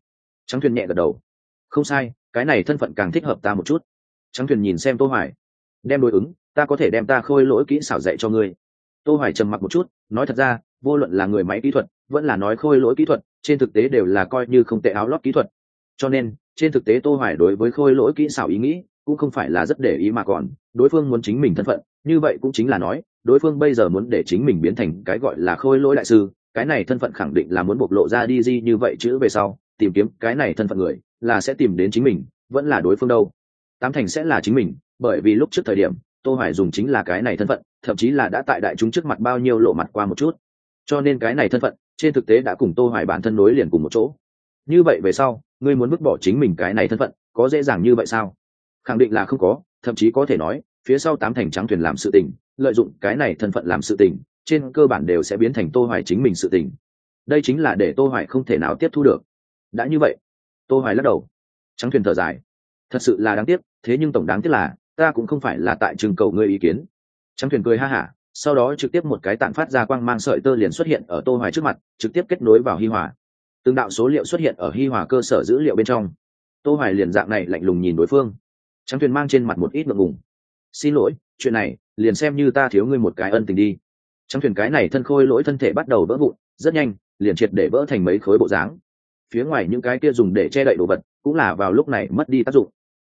Trắng thuyền nhẹ gật đầu. Không sai, cái này thân phận càng thích hợp ta một chút. Trắng thuyền nhìn xem tô hoài. Đem đối ứng ta có thể đem ta khôi lỗi kỹ xảo dạy cho ngươi. Tô hoài trầm mặc một chút, nói thật ra, vô luận là người máy kỹ thuật, vẫn là nói khôi lỗi kỹ thuật, trên thực tế đều là coi như không tệ áo lót kỹ thuật. Cho nên, trên thực tế tô hoài đối với khôi lỗi kỹ xảo ý nghĩ cũng không phải là rất để ý mà còn, đối phương muốn chính mình thân phận, như vậy cũng chính là nói, đối phương bây giờ muốn để chính mình biến thành cái gọi là khôi lỗi đại sư, cái này thân phận khẳng định là muốn bộc lộ ra đi di như vậy chữ về sau, tìm kiếm cái này thân phận người, là sẽ tìm đến chính mình, vẫn là đối phương đâu. Tám thành sẽ là chính mình, bởi vì lúc trước thời điểm tô hoài dùng chính là cái này thân phận, thậm chí là đã tại đại chúng trước mặt bao nhiêu lộ mặt qua một chút. Cho nên cái này thân phận, trên thực tế đã cùng tô hoài bản thân nối liền cùng một chỗ. Như vậy về sau, ngươi muốn vứt bỏ chính mình cái này thân phận, có dễ dàng như vậy sao? Khẳng định là không có, thậm chí có thể nói, phía sau tám thành trắng thuyền làm sự tình, lợi dụng cái này thân phận làm sự tình, trên cơ bản đều sẽ biến thành tô hoài chính mình sự tình. Đây chính là để tô hoài không thể nào tiếp thu được. Đã như vậy, tô hoài lắc đầu. Trắng thuyền thở dài. Thật sự là đáng tiếc, thế nhưng tổng đáng tiếc là ta cũng không phải là tại trường cầu ngươi ý kiến. Trắng thuyền cười ha hả, sau đó trực tiếp một cái tản phát ra quang mang sợi tơ liền xuất hiện ở tô hoài trước mặt, trực tiếp kết nối vào hi hòa. Từng đạo số liệu xuất hiện ở hi hòa cơ sở dữ liệu bên trong. Tô hoài liền dạng này lạnh lùng nhìn đối phương. Trắng thuyền mang trên mặt một ít ngượng ngùng. Xin lỗi, chuyện này, liền xem như ta thiếu ngươi một cái ân tình đi. Trắng thuyền cái này thân khôi lỗi thân thể bắt đầu vỡ vụn, rất nhanh, liền triệt để vỡ thành mấy khối bộ dáng. Phía ngoài những cái kia dùng để che đậy đồ vật, cũng là vào lúc này mất đi tác dụng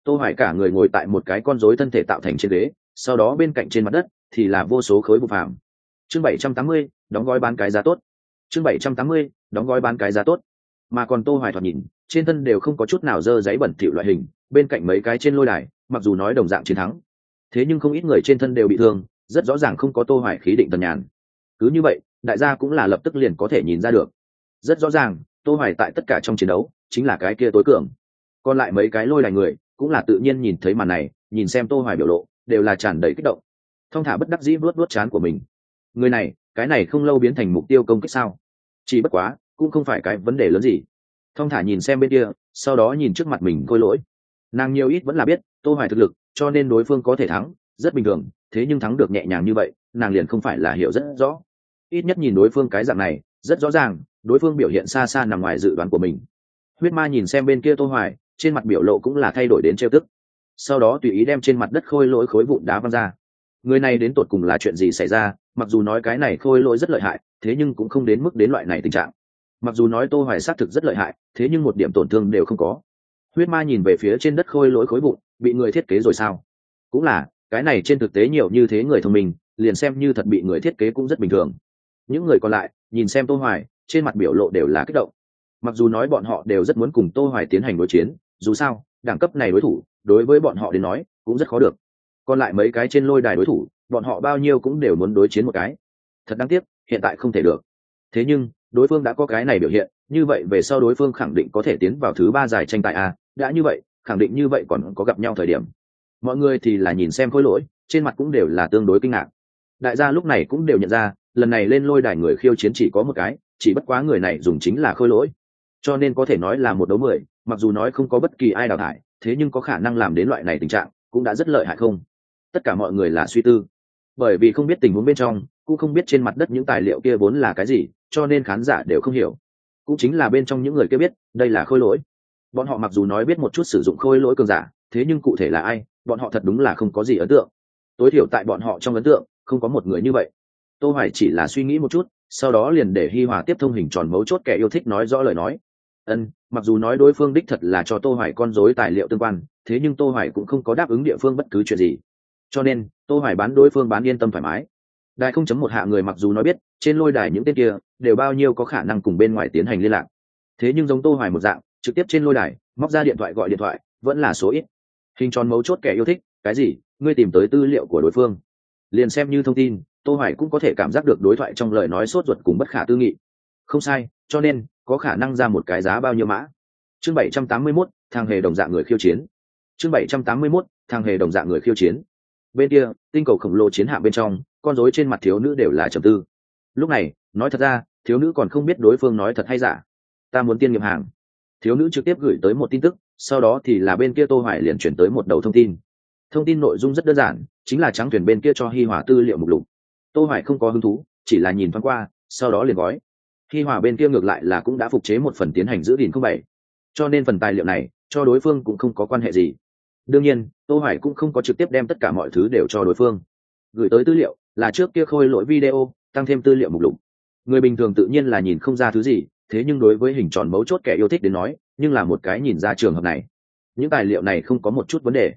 tô hoài cả người ngồi tại một cái con rối thân thể tạo thành trên ghế sau đó bên cạnh trên mặt đất thì là vô số khối vụ phàm. Chương 780, đóng gói bán cái giá tốt. Chương 780, đóng gói bán cái giá tốt. Mà còn tô hoài thoạt nhìn trên thân đều không có chút nào dơ giấy bẩn thỉu loại hình bên cạnh mấy cái trên lôi đài mặc dù nói đồng dạng chiến thắng thế nhưng không ít người trên thân đều bị thương rất rõ ràng không có tô hoài khí định tần nhàn. Cứ như vậy đại gia cũng là lập tức liền có thể nhìn ra được. Rất rõ ràng tô hoài tại tất cả trong chiến đấu chính là cái kia tối cường. Còn lại mấy cái lôi đài người cũng là tự nhiên nhìn thấy màn này, nhìn xem tô hoài biểu lộ, đều là tràn đầy kích động. Thông thả bất đắc dĩ vuốt vuốt chán của mình. Người này, cái này không lâu biến thành mục tiêu công kích sao? Chỉ bất quá, cũng không phải cái vấn đề lớn gì. Thông thả nhìn xem bên kia, sau đó nhìn trước mặt mình khôi lỗi. Nàng nhiều ít vẫn là biết, tô hoài thực lực, cho nên đối phương có thể thắng, rất bình thường, thế nhưng thắng được nhẹ nhàng như vậy, nàng liền không phải là hiểu rất rõ. Ít nhất nhìn đối phương cái dạng này, rất rõ ràng, đối phương biểu hiện xa xa nằm ngoài dự đoán của mình. Huyết ma nhìn xem bên kia tô hoài trên mặt biểu lộ cũng là thay đổi đến trêu tức. Sau đó tùy ý đem trên mặt đất khôi lỗi khối vụn đá văng ra. Người này đến tột cùng là chuyện gì xảy ra? Mặc dù nói cái này khôi lỗi rất lợi hại, thế nhưng cũng không đến mức đến loại này tình trạng. Mặc dù nói tô hoài xác thực rất lợi hại, thế nhưng một điểm tổn thương đều không có. Huyết ma nhìn về phía trên đất khôi lỗi khối vụn, bị người thiết kế rồi sao? Cũng là, cái này trên thực tế nhiều như thế người thông minh, liền xem như thật bị người thiết kế cũng rất bình thường. Những người còn lại, nhìn xem tô hoài, trên mặt biểu lộ đều là kích động. Mặc dù nói bọn họ đều rất muốn cùng tô hoài tiến hành đối chiến dù sao, đẳng cấp này đối thủ, đối với bọn họ đến nói, cũng rất khó được. Còn lại mấy cái trên lôi đài đối thủ, bọn họ bao nhiêu cũng đều muốn đối chiến một cái. Thật đáng tiếc, hiện tại không thể được. Thế nhưng, đối phương đã có cái này biểu hiện, như vậy về sau đối phương khẳng định có thể tiến vào thứ ba giải tranh tài a. Đã như vậy, khẳng định như vậy còn có gặp nhau thời điểm. Mọi người thì là nhìn xem khối lỗi, trên mặt cũng đều là tương đối kinh ngạc. Đại gia lúc này cũng đều nhận ra, lần này lên lôi đài người khiêu chiến chỉ có một cái, chỉ bất quá người này dùng chính là khôi lỗi. Cho nên có thể nói là một đấu mười mặc dù nói không có bất kỳ ai đào thải, thế nhưng có khả năng làm đến loại này tình trạng cũng đã rất lợi hại không? Tất cả mọi người là suy tư. Bởi vì không biết tình huống bên trong, cũng không biết trên mặt đất những tài liệu kia vốn là cái gì, cho nên khán giả đều không hiểu. Cũng chính là bên trong những người kia biết, đây là khôi lỗi. Bọn họ mặc dù nói biết một chút sử dụng khôi lỗi cường giả, thế nhưng cụ thể là ai, bọn họ thật đúng là không có gì ấn tượng. Tối thiểu tại bọn họ trong ấn tượng, không có một người như vậy. Tô hoài chỉ là suy nghĩ một chút, sau đó liền để hi hòa tiếp thông hình tròn mấu chốt kẻ yêu thích nói rõ lời nói ân, mặc dù nói đối phương đích thật là cho tô hoài con rối tài liệu tương quan, thế nhưng tô hoài cũng không có đáp ứng địa phương bất cứ chuyện gì. Cho nên, tô hoài bán đối phương bán yên tâm thoải mái. Đài không chấm một hạ người mặc dù nói biết, trên lôi đài những tên kia, đều bao nhiêu có khả năng cùng bên ngoài tiến hành liên lạc. Thế nhưng giống tô hoài một dạng, trực tiếp trên lôi đài, móc ra điện thoại gọi điện thoại, vẫn là số ít. Hình tròn mấu chốt kẻ yêu thích, cái gì? Ngươi tìm tới tư liệu của đối phương. Liền xem như thông tin, tô hoài cũng có thể cảm giác được đối thoại trong lời nói sốt ruột cùng bất khả tư nghị. Không sai cho nên có khả năng ra một cái giá bao nhiêu mã? Chương 781, thằng hề đồng dạng người khiêu chiến. Chương 781, thằng hề đồng dạng người khiêu chiến. Bên kia tinh cầu khổng lồ chiến hạm bên trong con rối trên mặt thiếu nữ đều là trầm tư. Lúc này nói thật ra thiếu nữ còn không biết đối phương nói thật hay giả. Ta muốn tiên nghiệm hàng. Thiếu nữ trực tiếp gửi tới một tin tức sau đó thì là bên kia tô hoài liền chuyển tới một đầu thông tin. Thông tin nội dung rất đơn giản chính là trắng thuyền bên kia cho hi hòa tư liệu mục lục. Tô hoài không có hứng thú chỉ là nhìn thoáng qua sau đó liền gói hi hòa bên kia ngược lại là cũng đã phục chế một phần tiến hành giữ gìn không bảy. Cho nên phần tài liệu này, cho đối phương cũng không có quan hệ gì. Đương nhiên, tô hoài cũng không có trực tiếp đem tất cả mọi thứ đều cho đối phương. Gửi tới tư liệu là trước kia khôi lỗi video, tăng thêm tư liệu mục lục. Người bình thường tự nhiên là nhìn không ra thứ gì, thế nhưng đối với hình tròn mấu chốt kẻ yêu thích đến nói, nhưng là một cái nhìn ra trường hợp này. Những tài liệu này không có một chút vấn đề.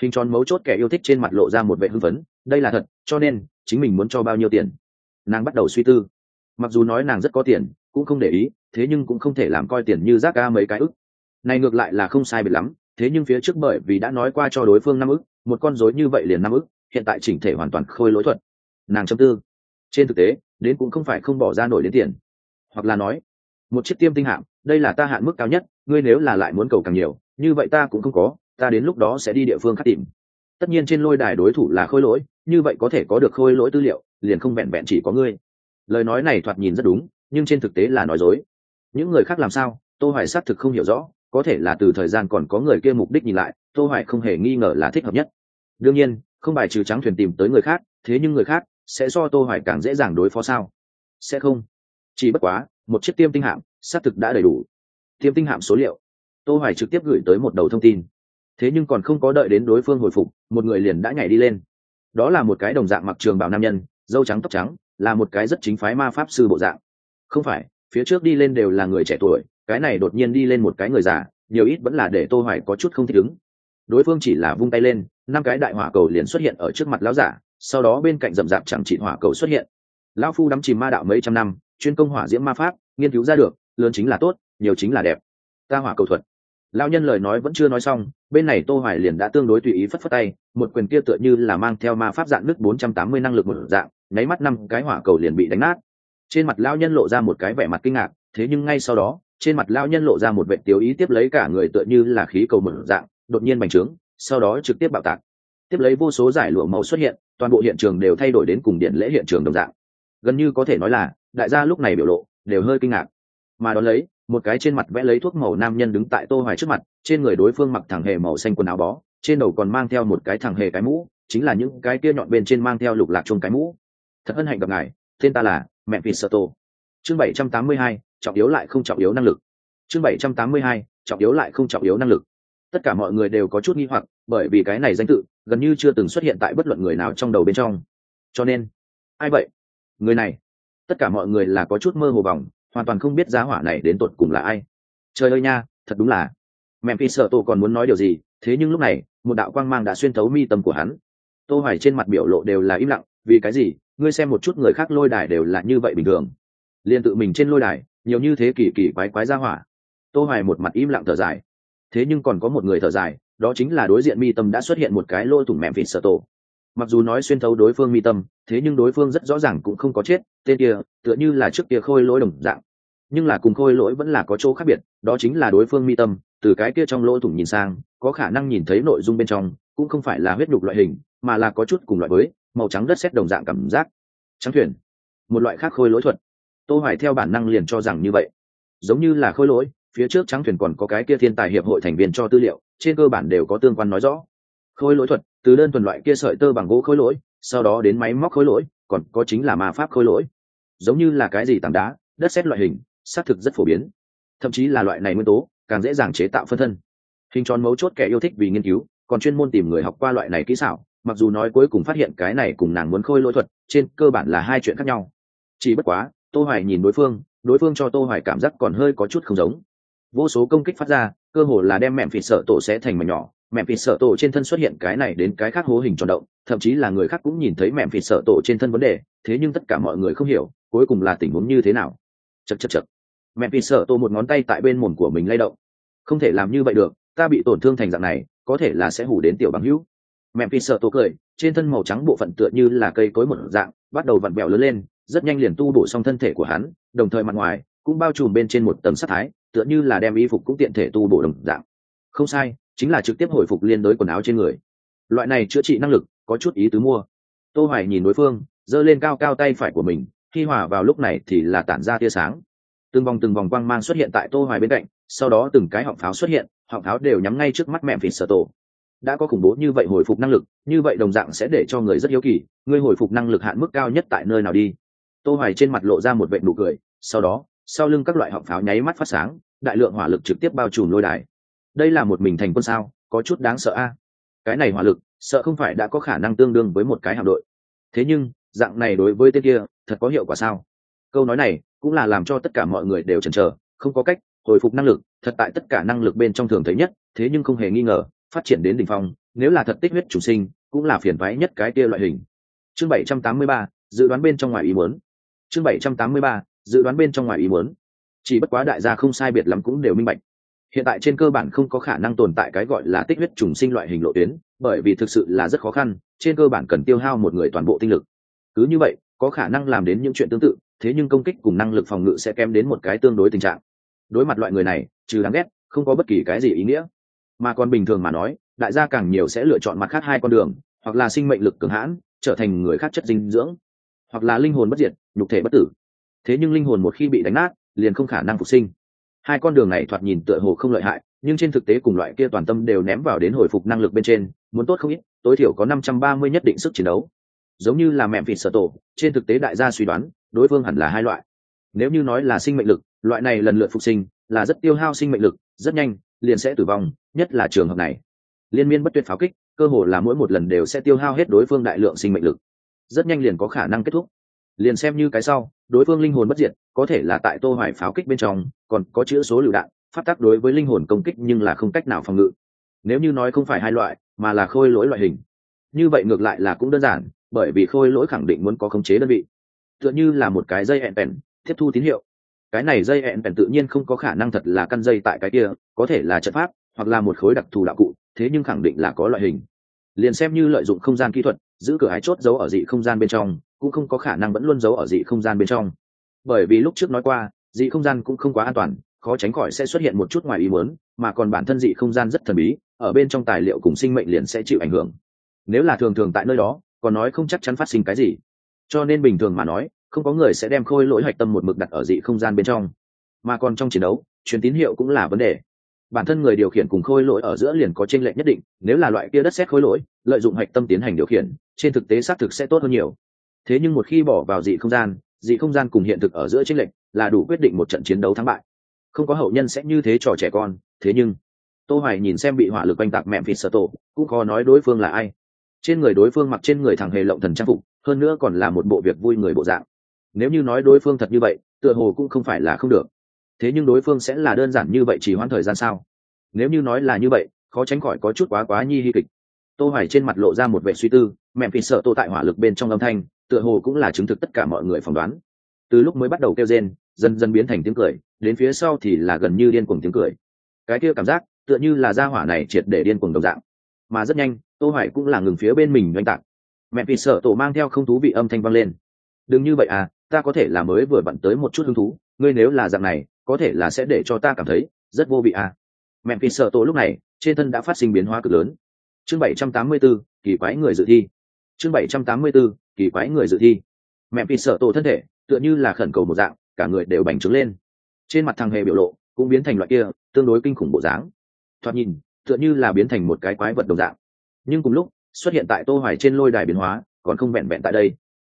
Hình tròn mấu chốt kẻ yêu thích trên mặt lộ ra một vẻ hưng phấn, đây là thật, cho nên, chính mình muốn cho bao nhiêu tiền? Nàng bắt đầu suy tư mặc dù nói nàng rất có tiền, cũng không để ý, thế nhưng cũng không thể làm coi tiền như rác ca mấy cái ức. Này ngược lại là không sai biệt lắm, thế nhưng phía trước bởi vì đã nói qua cho đối phương năm ức, một con rối như vậy liền năm ức, hiện tại chỉnh thể hoàn toàn khôi lỗi thuật. Nàng châm tư. Trên thực tế, đến cũng không phải không bỏ ra nổi đến tiền. Hoặc là nói, một chiếc tiêm tinh hạng đây là ta hạn mức cao nhất, ngươi nếu là lại muốn cầu càng nhiều, như vậy ta cũng không có, ta đến lúc đó sẽ đi địa phương khác tìm. Tất nhiên trên lôi đài đối thủ là khôi lỗi, như vậy có thể có được khôi lỗi tư liệu, liền không vẹn vẹn chỉ có ngươi lời nói này thoạt nhìn rất đúng, nhưng trên thực tế là nói dối. Những người khác làm sao, tô hoài xác thực không hiểu rõ, có thể là từ thời gian còn có người kia mục đích nhìn lại, tô hoài không hề nghi ngờ là thích hợp nhất. Đương nhiên, không bài trừ trắng thuyền tìm tới người khác, thế nhưng người khác sẽ do tô hoài càng dễ dàng đối phó sao? Sẽ không. Chỉ bất quá, một chiếc tiêm tinh hạm, xác thực đã đầy đủ. Tiêm tinh hạm số liệu. Tô hoài trực tiếp gửi tới một đầu thông tin. Thế nhưng còn không có đợi đến đối phương hồi phục, một người liền đã nhảy đi lên. Đó là một cái đồng dạng mặc trường bảo nam nhân, dâu trắng tóc trắng là một cái rất chính phái ma pháp sư bộ dạng. Không phải, phía trước đi lên đều là người trẻ tuổi, cái này đột nhiên đi lên một cái người già, nhiều ít vẫn là để tô hoài có chút không thích ứng. Đối phương chỉ là vung tay lên, năm cái đại hỏa cầu liền xuất hiện ở trước mặt lão giả, sau đó bên cạnh rậm rạp chẳng trị hỏa cầu xuất hiện. Lão phu đắm chìm ma đạo mấy trăm năm, chuyên công hỏa diễm ma pháp, nghiên cứu ra được, lớn chính là tốt, nhiều chính là đẹp. Ta hỏa cầu thuật. Lão nhân lời nói vẫn chưa nói xong, bên này tô hoài liền đã tương đối tùy ý phất phất tay, một quyền kia tựa như là mang theo ma pháp dạng nước 480 năng lực một dạng nháy mắt năm cái hỏa cầu liền bị đánh nát. Trên mặt lão nhân lộ ra một cái vẻ mặt kinh ngạc, thế nhưng ngay sau đó, trên mặt lão nhân lộ ra một vẻ tiêu ý tiếp lấy cả người tựa như là khí cầu mở dạng, đột nhiên bành trướng, sau đó trực tiếp bạo tạc. Tiếp lấy vô số giải lụa màu xuất hiện, toàn bộ hiện trường đều thay đổi đến cùng điện lễ hiện trường đồng dạng. Gần như có thể nói là, đại gia lúc này biểu lộ, đều hơi kinh ngạc. Mà đón lấy, một cái trên mặt vẽ lấy thuốc màu nam nhân đứng tại tô hoài trước mặt, trên người đối phương mặc thẳng hề màu xanh quần áo bó, trên đầu còn mang theo một cái thẳng hề cái mũ, chính là những cái kia nhọn bên trên mang theo lục lạc chung cái mũ thật hân hạnh gặp ngài tên ta là mẹ vì sơ tô chương 782, trọng yếu lại không trọng yếu năng lực. Chương 782, trọng yếu lại không trọng yếu năng lực. Tất cả mọi người đều có chút nghi hoặc bởi vì cái này danh tự gần như chưa từng xuất hiện tại bất luận người nào trong đầu bên trong. Cho nên ai vậy? Người này. Tất cả mọi người là có chút mơ hồ vòng hoàn toàn không biết giá hỏa này đến tột cùng là ai. Trời ơi nha thật đúng là. Mẹ phi sợ tô còn muốn nói điều gì thế nhưng lúc này một đạo quang mang đã xuyên thấu mi tâm của hắn. Tô hoài trên mặt biểu lộ đều là im lặng vì cái gì? Ngươi xem một chút người khác lôi đài đều là như vậy bình thường. Liền tự mình trên lôi đài, nhiều như thế kỳ kỳ quái quái ra hỏa. Tô hoài một mặt im lặng thở dài. Thế nhưng còn có một người thở dài, đó chính là đối diện mi tâm đã xuất hiện một cái lôi thủng mẹm vịt sợ tổ. Mặc dù nói xuyên thấu đối phương mi tâm, thế nhưng đối phương rất rõ ràng cũng không có chết, tên kia, tựa như là trước kia khôi lỗi đồng dạng. Nhưng là cùng khôi lỗi vẫn là có chỗ khác biệt, đó chính là đối phương mi tâm, từ cái kia trong lỗ thủng nhìn sang, có khả năng nhìn thấy nội dung bên trong, cũng không phải là huyết nhục loại hình, mà là có chút cùng loại với màu trắng đất xét đồng dạng cảm giác. Trắng thuyền. Một loại khác khôi lỗi thuật. Tô hoài theo bản năng liền cho rằng như vậy. Giống như là khôi lỗi, phía trước trắng thuyền còn có cái kia thiên tài hiệp hội thành viên cho tư liệu, trên cơ bản đều có tương quan nói rõ. Khôi lỗi thuật, từ đơn thuần loại kia sợi tơ bằng gỗ khôi lỗi, sau đó đến máy móc khôi lỗi, còn có chính là ma pháp khôi lỗi. Giống như là cái gì tảng đá, đất xét loại hình, xác thực rất phổ biến. Thậm chí là loại này nguyên tố, càng dễ dàng chế tạo phân thân. Hình tròn mấu chốt kẻ yêu thích vì nghiên cứu, còn chuyên môn tìm người học qua loại này kỹ xảo mặc dù nói cuối cùng phát hiện cái này cùng nàng muốn khôi lỗi thuật, trên cơ bản là hai chuyện khác nhau. Chỉ bất quá, tô hoài nhìn đối phương đối phương cho tô hoài cảm giác còn hơi có chút không giống. Vô số công kích phát ra, cơ hồ là đem mẹm phì sợ tổ sẽ thành mảnh nhỏ. Mẹm phì sợ tổ trên thân xuất hiện cái này đến cái khác hố hình tròn động, thậm chí là người khác cũng nhìn thấy mẹm phì sợ tổ trên thân vấn đề, thế nhưng tất cả mọi người không hiểu, cuối cùng là tình huống như thế nào. Chật chật chật mẹm phì sợ tổ một ngón tay tại bên mồm của mình lay động. Không thể làm như vậy được, ta bị tổn thương thành dạng này, có thể là sẽ hủ đến tiểu bằng hữu mẹm phi sợ tổ cười, trên thân màu trắng bộ phận tựa như là cây cối một dạng, bắt đầu vặn vẹo lớn lên, rất nhanh liền tu bổ xong thân thể của hắn, đồng thời mặt ngoài cũng bao trùm bên trên một tấm sắc thái, tựa như là đem y phục cũng tiện thể tu bổ đồng dạng. Không sai, chính là trực tiếp hồi phục liên đối quần áo trên người. Loại này chữa trị năng lực có chút ý tứ mua. Tô hoài nhìn đối phương, giơ lên cao cao tay phải của mình, khi hòa vào lúc này thì là tản ra tia sáng. Từng vòng từng vòng quang mang xuất hiện tại tô hoài bên cạnh, sau đó từng cái họng pháo xuất hiện, họng pháo đều nhắm ngay trước mắt mẹ vịt sở tổ đã có khủng bố như vậy hồi phục năng lực, như vậy đồng dạng sẽ để cho người rất hiếu kỳ người hồi phục năng lực hạn mức cao nhất tại nơi nào đi? Tô hoài trên mặt lộ ra một vệt nụ cười, sau đó, sau lưng các loại họng pháo nháy mắt phát sáng, đại lượng hỏa lực trực tiếp bao trùm lôi đài. Đây là một mình thành quân sao, có chút đáng sợ a. Cái này hỏa lực, sợ không phải đã có khả năng tương đương với một cái hạm đội. Thế nhưng, dạng này đối với tên kia, thật có hiệu quả sao? Câu nói này, cũng là làm cho tất cả mọi người đều chần chờ, không có cách hồi phục năng lực, thật tại tất cả năng lực bên trong thường thấy nhất, thế nhưng không hề nghi ngờ phát triển đến đỉnh phong nếu là thật tích huyết chủ sinh cũng là phiền toái nhất cái kia loại hình. Chương 783, dự đoán bên trong ngoài ý muốn. Chương 783, dự đoán bên trong ngoài ý muốn. Chỉ bất quá đại gia không sai biệt lắm cũng đều minh bạch. Hiện tại trên cơ bản không có khả năng tồn tại cái gọi là tích huyết trùng sinh loại hình lộ tuyến bởi vì thực sự là rất khó khăn trên cơ bản cần tiêu hao một người toàn bộ tinh lực. Cứ như vậy có khả năng làm đến những chuyện tương tự thế nhưng công kích cùng năng lực phòng ngự sẽ kém đến một cái tương đối tình trạng. Đối mặt loại người này trừ đáng ghét không có bất kỳ cái gì ý nghĩa mà còn bình thường mà nói, đại gia càng nhiều sẽ lựa chọn mặt khác hai con đường, hoặc là sinh mệnh lực cường hãn, trở thành người khác chất dinh dưỡng, hoặc là linh hồn bất diệt, nhục thể bất tử. Thế nhưng linh hồn một khi bị đánh nát, liền không khả năng phục sinh. Hai con đường này thoạt nhìn tựa hồ không lợi hại, nhưng trên thực tế cùng loại kia toàn tâm đều ném vào đến hồi phục năng lực bên trên, muốn tốt không ít, tối thiểu có năm trăm ba mươi nhất định sức chiến đấu. Giống như là mẹ vịt sở tổ, trên thực tế đại gia suy đoán, đối phương hẳn là hai loại. Nếu như nói là sinh mệnh lực, loại này lần lượt phục sinh, là rất tiêu hao sinh mệnh lực, rất nhanh, liền sẽ tử vong nhất là trường hợp này. Liên miên bất tuyệt pháo kích, cơ hồ là mỗi một lần đều sẽ tiêu hao hết đối phương đại lượng sinh mệnh lực. Rất nhanh liền có khả năng kết thúc. Liền xem như cái sau, đối phương linh hồn bất diệt, có thể là tại tô hoài pháo kích bên trong, còn có chữ số lựu đạn phát tác đối với linh hồn công kích nhưng là không cách nào phòng ngự. Nếu như nói không phải hai loại, mà là khôi lỗi loại hình. Như vậy ngược lại là cũng đơn giản, bởi vì khôi lỗi khẳng định muốn có khống chế đơn vị. Tựa như là một cái dây hẹn pèn, tiếp thu tín hiệu. Cái này dây hẹn pèn tự nhiên không có khả năng thật là căn dây tại cái kia, có thể là trận pháp hoặc là một khối đặc thù đạo cụ, thế nhưng khẳng định là có loại hình. Liền xem như lợi dụng không gian kỹ thuật, giữ cửa hải chốt giấu ở dị không gian bên trong, cũng không có khả năng vẫn luôn giấu ở dị không gian bên trong. Bởi vì lúc trước nói qua, dị không gian cũng không quá an toàn, khó tránh khỏi sẽ xuất hiện một chút ngoài ý muốn, mà còn bản thân dị không gian rất thần bí, ở bên trong tài liệu cùng sinh mệnh liền sẽ chịu ảnh hưởng. Nếu là thường thường tại nơi đó, còn nói không chắc chắn phát sinh cái gì. Cho nên bình thường mà nói, không có người sẽ đem khôi lỗi hạch tâm một mực đặt ở dị không gian bên trong. Mà còn trong chiến đấu, truyền tín hiệu cũng là vấn đề bản thân người điều khiển cùng khôi lỗi ở giữa liền có tranh lệch nhất định, nếu là loại kia đất xét khôi lỗi, lợi dụng hạch tâm tiến hành điều khiển, trên thực tế xác thực sẽ tốt hơn nhiều. Thế nhưng một khi bỏ vào dị không gian, dị không gian cùng hiện thực ở giữa tranh lệch là đủ quyết định một trận chiến đấu thắng bại. Không có hậu nhân sẽ như thế trò trẻ con, thế nhưng, tô hoài nhìn xem bị hỏa lực oanh tạc mẹ phì sợ tổ, cũng khó nói đối phương là ai. Trên người đối phương mặc trên người thằng hề lộng thần trang phục, hơn nữa còn là một bộ việc vui người bộ dạng. Nếu như nói đối phương thật như vậy, tựa hồ cũng không phải là không được thế nhưng đối phương sẽ là đơn giản như vậy chỉ hoãn thời gian sao? Nếu như nói là như vậy, khó tránh khỏi có chút quá quá nhi hy kịch. Tô hoài trên mặt lộ ra một vẻ suy tư, mẹ phi sợ tô tại hỏa lực bên trong âm thanh, tựa hồ cũng là chứng thực tất cả mọi người phỏng đoán. Từ lúc mới bắt đầu kêu rên, dần dần biến thành tiếng cười, đến phía sau thì là gần như điên cuồng tiếng cười. Cái kia cảm giác, tựa như là gia hỏa này triệt để điên cuồng đồng dạng. Mà rất nhanh, tô hoài cũng là ngừng phía bên mình doanh tạc. Mẹ vì sợ tổ mang theo không thú vị âm thanh vang lên. Đừng như vậy à ta có thể là mới vừa bận tới một chút hứng thú, ngươi nếu là dạng này có thể là sẽ để cho ta cảm thấy rất vô vị à. Mẹ vì sợ tổ lúc này trên thân đã phát sinh biến hóa cực lớn. Chương 784, kỳ quái người dự thi. Chương 784, kỳ quái người dự thi. Mẹ vì sợ tổ thân thể tựa như là khẩn cầu một dạng cả người đều bành trướng lên. Trên mặt thằng hề biểu lộ cũng biến thành loại kia tương đối kinh khủng bộ dáng. Thoạt nhìn tựa như là biến thành một cái quái vật đồng dạng. Nhưng cùng lúc xuất hiện tại tô hoài trên lôi đài biến hóa còn không vẹn vẹn tại đây.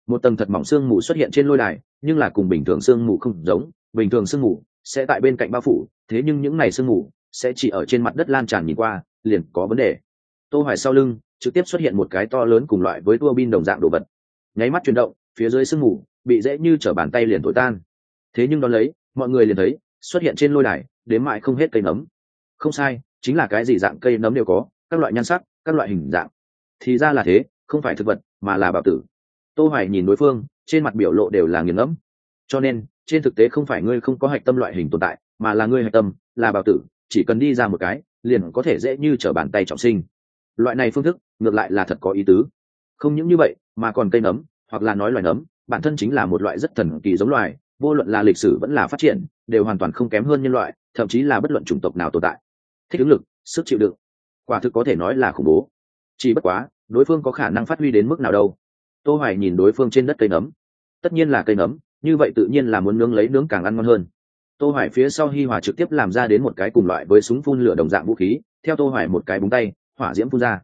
Một tầng thật mỏng xương mù xuất hiện trên lôi đài nhưng là cùng bình thường xương mù không giống. Bình thường xương mù sẽ tại bên cạnh bao phủ, thế nhưng những ngày xương mù sẽ chỉ ở trên mặt đất lan tràn nhìn qua, liền có vấn đề. Tô hoài sau lưng trực tiếp xuất hiện một cái to lớn cùng loại với tua bin đồng dạng đồ vật. Nháy mắt chuyển động, phía dưới sương mù bị dễ như trở bàn tay liền thổi tan. Thế nhưng đón lấy, mọi người liền thấy, xuất hiện trên lôi đài đến mãi không hết cây nấm. Không sai, chính là cái gì dạng cây nấm đều có, các loại nhan sắc, các loại hình dạng. Thì ra là thế, không phải thực vật, mà là bảo tử. Tô hoài nhìn đối phương, trên mặt biểu lộ đều là nghiền ngẫm. Cho nên trên thực tế không phải ngươi không có hạch tâm loại hình tồn tại, mà là ngươi hạch tâm, là bào tử, chỉ cần đi ra một cái, liền có thể dễ như trở bàn tay trọng sinh. Loại này phương thức, ngược lại là thật có ý tứ. Không những như vậy, mà còn cây nấm, hoặc là nói loài nấm, bản thân chính là một loại rất thần kỳ giống loài, vô luận là lịch sử vẫn là phát triển, đều hoàn toàn không kém hơn nhân loại, thậm chí là bất luận chủng tộc nào tồn tại. Thích ứng lực, sức chịu đựng, quả thực có thể nói là khủng bố. Chỉ bất quá, đối phương có khả năng phát huy đến mức nào đâu? Tô hoài nhìn đối phương trên đất cây nấm. Tất nhiên là cây nấm như vậy tự nhiên là muốn nướng lấy nướng càng ăn ngon hơn. Tô hoài phía sau hi hòa trực tiếp làm ra đến một cái cùng loại với súng phun lửa đồng dạng vũ khí, theo tô hoài một cái búng tay, hỏa diễm phun ra.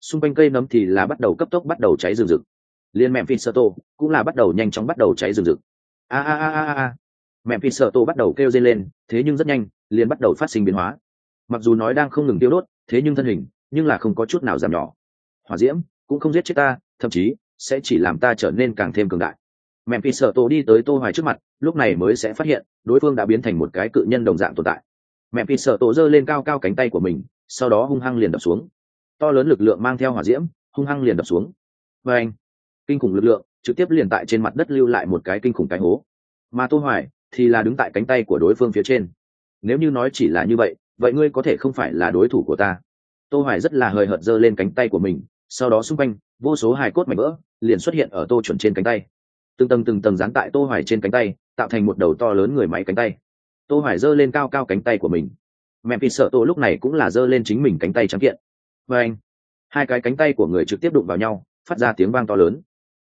Xung quanh cây nấm thì là bắt đầu cấp tốc bắt đầu cháy rừng rực. Liên mẹ phi sơ tô cũng là bắt đầu nhanh chóng bắt đầu cháy rừng rực. A a a a a mẹ phi sơ tô bắt đầu kêu dây lên, thế nhưng rất nhanh, liền bắt đầu phát sinh biến hóa. Mặc dù nói đang không ngừng tiêu đốt, thế nhưng thân hình, nhưng là không có chút nào giảm nhỏ. Hỏa diễm cũng không giết chết ta, thậm chí sẽ chỉ làm ta trở nên càng thêm cường đại mẹ phi sợ tổ đi tới tô hoài trước mặt, lúc này mới sẽ phát hiện, đối phương đã biến thành một cái cự nhân đồng dạng tồn tại. Mẹ phi sợ tổ giơ lên cao cao cánh tay của mình, sau đó hung hăng liền đập xuống. To lớn lực lượng mang theo hỏa diễm, hung hăng liền đập xuống. Và anh kinh khủng lực lượng, trực tiếp liền tại trên mặt đất lưu lại một cái kinh khủng cái hố. Mà tô hoài thì là đứng tại cánh tay của đối phương phía trên. Nếu như nói chỉ là như vậy vậy ngươi có thể không phải là đối thủ của ta. Tô hoài rất là hời hợt giơ lên cánh tay của mình, sau đó xung quanh, vô số hài cốt mảnh vỡ liền xuất hiện ở tô chuẩn trên cánh tay từng tầng từng tầng dán tại tô hoài trên cánh tay, tạo thành một đầu to lớn người máy cánh tay. Tô hoài giơ lên cao cao cánh tay của mình. Mẹ vì sợ tô lúc này cũng là giơ lên chính mình cánh tay trắng kiện. Với anh, hai cái cánh tay của người trực tiếp đụng vào nhau, phát ra tiếng vang to lớn.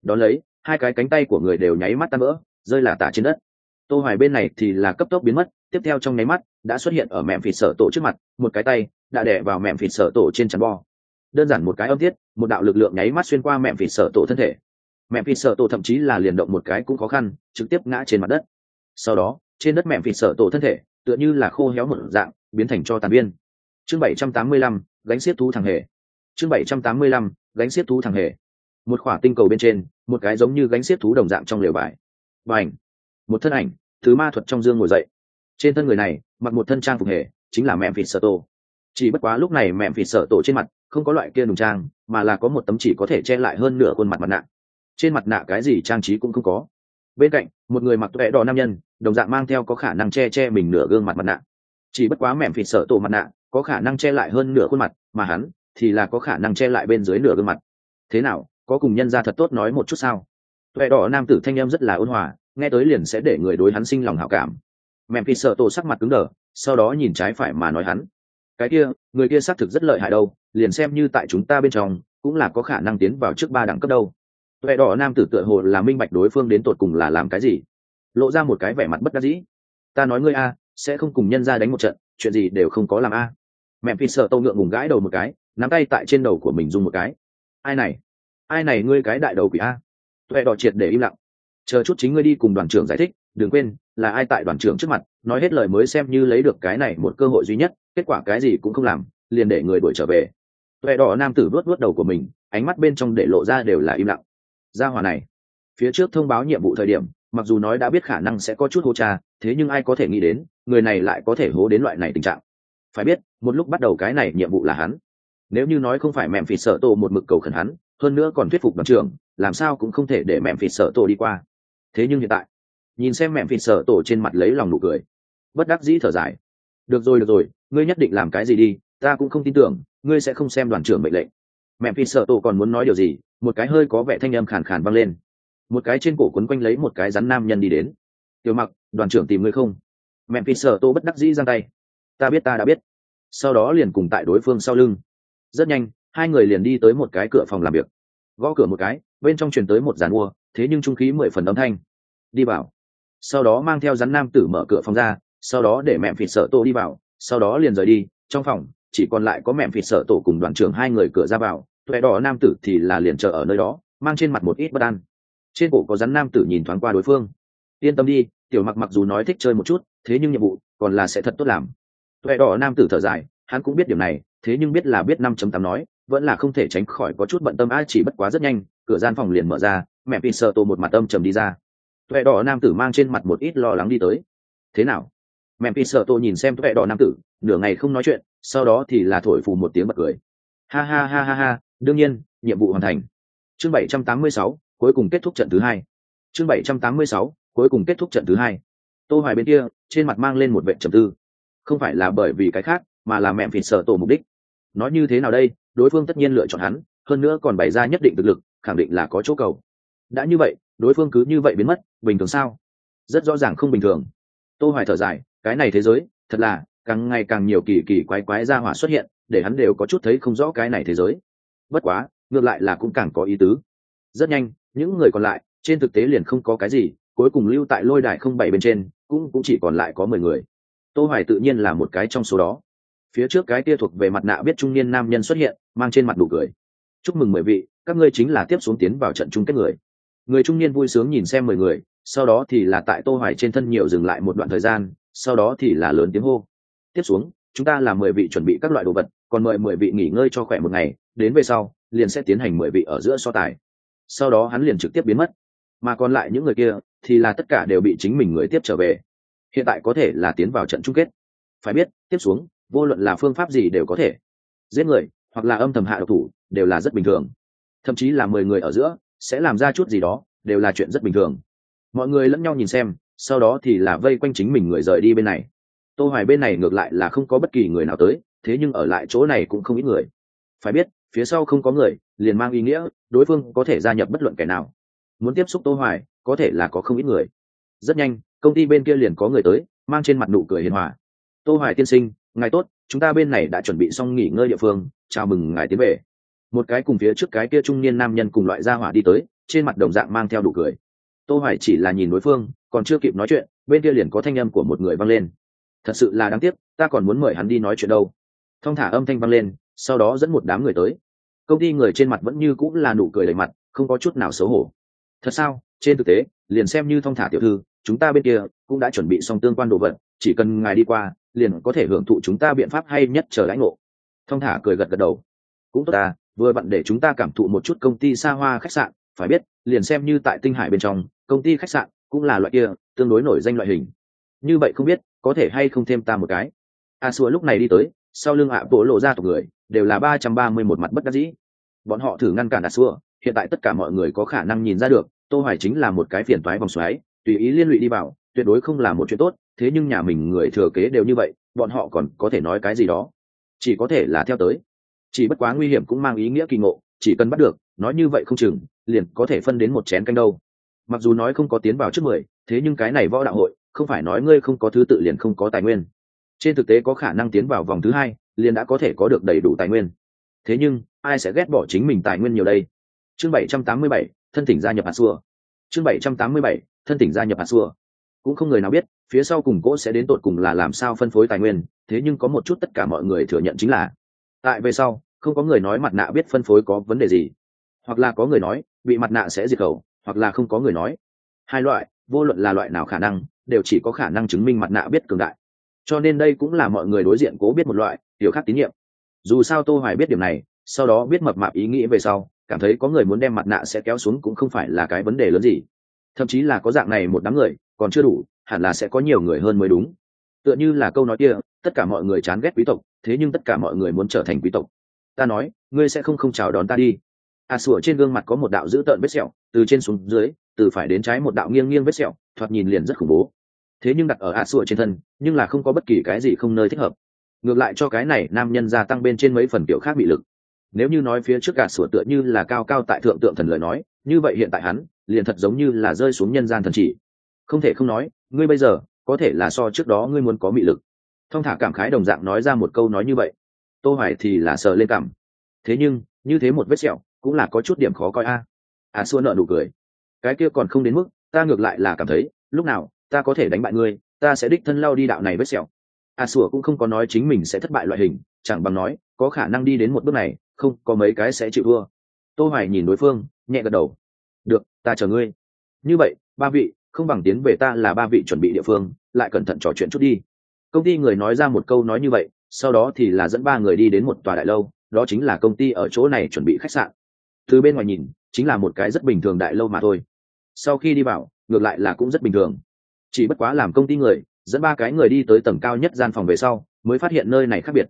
Đón lấy, hai cái cánh tay của người đều nháy mắt tan vỡ, rơi là tả trên đất. Tô hoài bên này thì là cấp tốc biến mất, tiếp theo trong nháy mắt, đã xuất hiện ở mẹ phì sợ tổ trước mặt, một cái tay đã đè vào mẹ phì sợ tổ trên chắn bo. Đơn giản một cái âm tiết, một đạo lực lượng nháy mắt xuyên qua mẹ phì sợ tổ thân thể mẹ phi sợ tổ thậm chí là liền động một cái cũng khó khăn trực tiếp ngã trên mặt đất. Sau đó trên đất mẹ phi sợ tổ thân thể tựa như là khô héo một dạng biến thành cho tàn biên chương 785, gánh xiết thú thằng hề. Chương 785, gánh xiết thú thằng hề. Một khỏa tinh cầu bên trên một cái giống như gánh xiết thú đồng dạng trong lều vải và ảnh một thân ảnh thứ ma thuật trong dương ngồi dậy. Trên thân người này mặc một thân trang phục hề chính là mẹ vịt sợ tổ. Chỉ bất quá lúc này mẹ vịt sợ tổ trên mặt không có loại kia nùng trang mà là có một tấm chỉ có thể che lại hơn nửa khuôn mặt mặt nạ trên mặt nạ cái gì trang trí cũng không có. Bên cạnh, một người mặc tuệ đỏ nam nhân, đồng dạng mang theo có khả năng che che mình nửa gương mặt mặt nạ. Chỉ bất quá mẻm phịt sợ tổ mặt nạ, có khả năng che lại hơn nửa khuôn mặt, mà hắn thì là có khả năng che lại bên dưới nửa gương mặt. Thế nào, có cùng nhân ra thật tốt nói một chút sao? Tuệ đỏ nam tử thanh em rất là ôn hòa, nghe tới liền sẽ để người đối hắn sinh lòng hảo cảm. Mẹ phi sợ tổ sắc mặt cứng đờ, sau đó nhìn trái phải mà nói hắn. Cái kia, người kia xác thực rất lợi hại đâu, liền xem như tại chúng ta bên trong, cũng là có khả năng tiến vào trước ba đẳng cấp đâu tuệ đỏ nam tử tựa hồ là minh bạch đối phương đến tột cùng là làm cái gì. Lộ ra một cái vẻ mặt bất đắc dĩ. Ta nói ngươi a, sẽ không cùng nhân ra đánh một trận, chuyện gì đều không có làm a. Mẹ phi sợ tâu ngượng ngùng gãi đầu một cái, nắm tay tại trên đầu của mình dùng một cái. Ai này? Ai này ngươi cái đại đầu quỷ a? Tuệ đỏ triệt để im lặng. Chờ chút chính ngươi đi cùng đoàn trưởng giải thích, đừng quên, là ai tại đoàn trưởng trước mặt, nói hết lời mới xem như lấy được cái này một cơ hội duy nhất, kết quả cái gì cũng không làm, liền để người đuổi trở về. Tuệ đỏ nam tử vuốt vuốt đầu của mình, ánh mắt bên trong để lộ ra đều là im lặng gia hỏa này. Phía trước thông báo nhiệm vụ thời điểm, mặc dù nói đã biết khả năng sẽ có chút hô cha, thế nhưng ai có thể nghĩ đến, người này lại có thể hố đến loại này tình trạng. Phải biết, một lúc bắt đầu cái này nhiệm vụ là hắn. Nếu như nói không phải mẹm phì sợ tổ một mực cầu khẩn hắn, hơn nữa còn thuyết phục đoàn trưởng, làm sao cũng không thể để mẹm phì sợ tổ đi qua. Thế nhưng hiện tại, nhìn xem mẹm phì sợ tổ trên mặt lấy lòng nụ cười. Bất đắc dĩ thở dài. Được rồi được rồi, ngươi nhất định làm cái gì đi, ta cũng không tin tưởng, ngươi sẽ không xem đoàn trưởng mệnh lệnh mẹ phi sợ tổ còn muốn nói điều gì, một cái hơi có vẻ thanh âm khàn khàn vang lên. Một cái trên cổ quấn quanh lấy một cái rắn nam nhân đi đến. Tiểu mặc, đoàn trưởng tìm ngươi không? Mẹ phi sợ tổ bất đắc dĩ giang tay. Ta biết, ta đã biết. Sau đó liền cùng tại đối phương sau lưng. Rất nhanh, hai người liền đi tới một cái cửa phòng làm việc. Gõ cửa một cái, bên trong truyền tới một giàn mua, thế nhưng trung khí mười phần âm thanh. Đi vào. Sau đó mang theo rắn nam tử mở cửa phòng ra, sau đó để mẹ phịt sợ tổ đi vào, sau đó liền rời đi, trong phòng chỉ còn lại có mẹm phịt sợ tổ cùng đoàn trưởng hai người cửa ra vào, tuệ đỏ nam tử thì là liền chờ ở nơi đó, mang trên mặt một ít bất an. Trên cổ có rắn nam tử nhìn thoáng qua đối phương. Yên tâm đi, tiểu mặc mặc dù nói thích chơi một chút, thế nhưng nhiệm vụ còn là sẽ thật tốt làm. Tuệ đỏ nam tử thở dài, hắn cũng biết điều này, thế nhưng biết là biết năm chấm tám nói, vẫn là không thể tránh khỏi có chút bận tâm ai chỉ bất quá rất nhanh, cửa gian phòng liền mở ra mẹ phì sợ tổ một mặt âm trầm đi ra. Tuệ đỏ nam tử mang trên mặt một ít lo lắng đi tới. Thế nào? Mẹ phì sợ tổ nhìn xem tuệ đỏ nam tử, nửa ngày không nói chuyện sau đó thì là thổi phù một tiếng bật cười. Ha ha ha ha ha, đương nhiên, nhiệm vụ hoàn thành. Chương bảy trăm tám mươi sáu, cuối cùng kết thúc trận thứ hai. Chương bảy trăm tám mươi sáu, cuối cùng kết thúc trận thứ hai. Tô hoài bên kia, trên mặt mang lên một vệ trầm tư. Không phải là bởi vì cái khác, mà là mẹ phìn sợ tổ mục đích. Nói như thế nào đây, đối phương tất nhiên lựa chọn hắn, hơn nữa còn bày ra nhất định thực lực, khẳng định là có chỗ cầu. Đã như vậy, đối phương cứ như vậy biến mất, bình thường sao? Rất rõ ràng không bình thường. Tô hoài thở dài, cái này thế giới, thật là càng ngày càng nhiều kỳ kỳ quái quái ra hỏa xuất hiện, để hắn đều có chút thấy không rõ cái này thế giới. Bất quá, ngược lại là cũng càng có ý tứ. Rất nhanh, những người còn lại, trên thực tế liền không có cái gì, cuối cùng lưu tại lôi đài không bảy bên trên, cũng cũng chỉ còn lại có mười người. Tô hoài tự nhiên là một cái trong số đó. Phía trước cái kia thuộc về mặt nạ biết trung niên nam nhân xuất hiện, mang trên mặt đủ cười. Chúc mừng mười vị, các ngươi chính là tiếp xuống tiến vào trận chung kết người. Người trung niên vui sướng nhìn xem mười người, sau đó thì là tại tô hoài trên thân nhiều dừng lại một đoạn thời gian, sau đó thì là lớn tiếng hô tiếp xuống, chúng ta là mười vị chuẩn bị các loại đồ vật, còn mời mười vị nghỉ ngơi cho khỏe một ngày, đến về sau, liền sẽ tiến hành mười vị ở giữa so tài. Sau đó hắn liền trực tiếp biến mất. Mà còn lại những người kia, thì là tất cả đều bị chính mình người tiếp trở về. Hiện tại có thể là tiến vào trận chung kết. Phải biết, tiếp xuống, vô luận là phương pháp gì đều có thể. Giết người, hoặc là âm thầm hạ độc thủ, đều là rất bình thường. Thậm chí là mười người ở giữa, sẽ làm ra chút gì đó, đều là chuyện rất bình thường. Mọi người lẫn nhau nhìn xem, sau đó thì là vây quanh chính mình người rời đi bên này tô hoài bên này ngược lại là không có bất kỳ người nào tới, thế nhưng ở lại chỗ này cũng không ít người. Phải biết, phía sau không có người, liền mang ý nghĩa, đối phương có thể gia nhập bất luận kẻ nào. Muốn tiếp xúc tô hoài, có thể là có không ít người. Rất nhanh, công ty bên kia liền có người tới, mang trên mặt nụ cười hiền hòa. Tô hoài tiên sinh, ngài tốt, chúng ta bên này đã chuẩn bị xong nghỉ ngơi địa phương, chào mừng ngài tiến về. Một cái cùng phía trước cái kia trung niên nam nhân cùng loại gia hỏa đi tới, trên mặt đồng dạng mang theo đủ cười. Tô hoài chỉ là nhìn đối phương, còn chưa kịp nói chuyện, bên kia liền có thanh âm của một người vang lên thật sự là đáng tiếc, ta còn muốn mời hắn đi nói chuyện đâu. Thông thả âm thanh vang lên, sau đó dẫn một đám người tới. Công ty người trên mặt vẫn như cũng là nụ cười đầy mặt, không có chút nào xấu hổ. Thật sao? Trên thực tế, liền xem như thông thả tiểu thư, chúng ta bên kia cũng đã chuẩn bị xong tương quan đồ vật, chỉ cần ngài đi qua, liền có thể hưởng thụ chúng ta biện pháp hay nhất chờ lãnh ngộ. Thông thả cười gật gật đầu. Cũng tốt ta, vừa vặn để chúng ta cảm thụ một chút công ty xa hoa khách sạn, phải biết, liền xem như tại tinh hải bên trong, công ty khách sạn cũng là loại kia, tương đối nổi danh loại hình. Như vậy không biết có thể hay không thêm ta một cái? À, a xua lúc này đi tới, sau lưng ạ bộ lộ ra tộc người, đều là ba trăm ba mươi một mặt bất đắc dĩ. Bọn họ thử ngăn cản a xua hiện tại tất cả mọi người có khả năng nhìn ra được, tô hoài chính là một cái phiền toái vòng xoáy, tùy ý liên lụy đi vào, tuyệt đối không là một chuyện tốt, thế nhưng nhà mình người thừa kế đều như vậy, bọn họ còn có thể nói cái gì đó? Chỉ có thể là theo tới. Chỉ bất quá nguy hiểm cũng mang ý nghĩa kỳ ngộ, chỉ cần bắt được, nói như vậy không chừng, liền có thể phân đến một chén canh đâu. Mặc dù nói không có tiến vào trước mười, thế nhưng cái này võ đạo hội không phải nói ngươi không có thứ tự liền không có tài nguyên. Trên thực tế có khả năng tiến vào vòng thứ hai, liền đã có thể có được đầy đủ tài nguyên. Thế nhưng, ai sẽ ghét bỏ chính mình tài nguyên nhiều đây? Chương bảy trăm tám mươi bảy, thân tỉnh gia nhập hạt xua. Chương bảy trăm tám mươi bảy, thân tỉnh gia nhập hạt xua. Cũng không người nào biết, phía sau cùng cỗ sẽ đến tột cùng là làm sao phân phối tài nguyên, thế nhưng có một chút tất cả mọi người thừa nhận chính là, tại về sau, không có người nói mặt nạ biết phân phối có vấn đề gì. Hoặc là có người nói, bị mặt nạ sẽ diệt khẩu, hoặc là không có người nói. Hai loại, vô luận là loại nào khả năng đều chỉ có khả năng chứng minh mặt nạ biết cường đại. Cho nên đây cũng là mọi người đối diện cố biết một loại điều khác tín nhiệm. Dù sao tô hoài biết điểm này, sau đó biết mập mạp ý nghĩ về sau, cảm thấy có người muốn đem mặt nạ sẽ kéo xuống cũng không phải là cái vấn đề lớn gì. Thậm chí là có dạng này một đám người, còn chưa đủ, hẳn là sẽ có nhiều người hơn mới đúng. Tựa như là câu nói kia, tất cả mọi người chán ghét quý tộc, thế nhưng tất cả mọi người muốn trở thành quý tộc. Ta nói, ngươi sẽ không không chào đón ta đi. À sủa trên gương mặt có một đạo dữ tợn vết sẹo, từ trên xuống dưới, từ phải đến trái một đạo nghiêng nghiêng vết sẹo, thoạt nhìn liền rất khủng bố thế nhưng đặt ở ạ sủa trên thân, nhưng là không có bất kỳ cái gì không nơi thích hợp. Ngược lại cho cái này nam nhân gia tăng bên trên mấy phần kiểu khác bị lực. Nếu như nói phía trước gạt sủa tựa như là cao cao tại thượng tượng thần lời nói, như vậy hiện tại hắn, liền thật giống như là rơi xuống nhân gian thần chỉ. Không thể không nói, ngươi bây giờ, có thể là so trước đó ngươi muốn có mị lực. Thông thả cảm khái đồng dạng nói ra một câu nói như vậy. Tô hoài thì là sờ lên cảm. Thế nhưng, như thế một vết sẹo, cũng là có chút điểm khó coi a. À xua nợ nụ cười. Cái kia còn không đến mức, ta ngược lại là cảm thấy, lúc nào ta có thể đánh bại ngươi, ta sẽ đích thân lao đi đạo này vết sẹo. A sủa cũng không có nói chính mình sẽ thất bại loại hình, chẳng bằng nói, có khả năng đi đến một bước này, không, có mấy cái sẽ chịu thua. Tô hoài nhìn đối phương, nhẹ gật đầu. Được, ta chờ ngươi. Như vậy, ba vị, không bằng tiến về ta là ba vị chuẩn bị địa phương, lại cẩn thận trò chuyện chút đi. Công ty người nói ra một câu nói như vậy, sau đó thì là dẫn ba người đi đến một tòa đại lâu, đó chính là công ty ở chỗ này chuẩn bị khách sạn. Từ bên ngoài nhìn, chính là một cái rất bình thường đại lâu mà thôi. Sau khi đi vào, ngược lại là cũng rất bình thường chỉ bất quá làm công ty người, dẫn ba cái người đi tới tầng cao nhất gian phòng về sau, mới phát hiện nơi này khác biệt.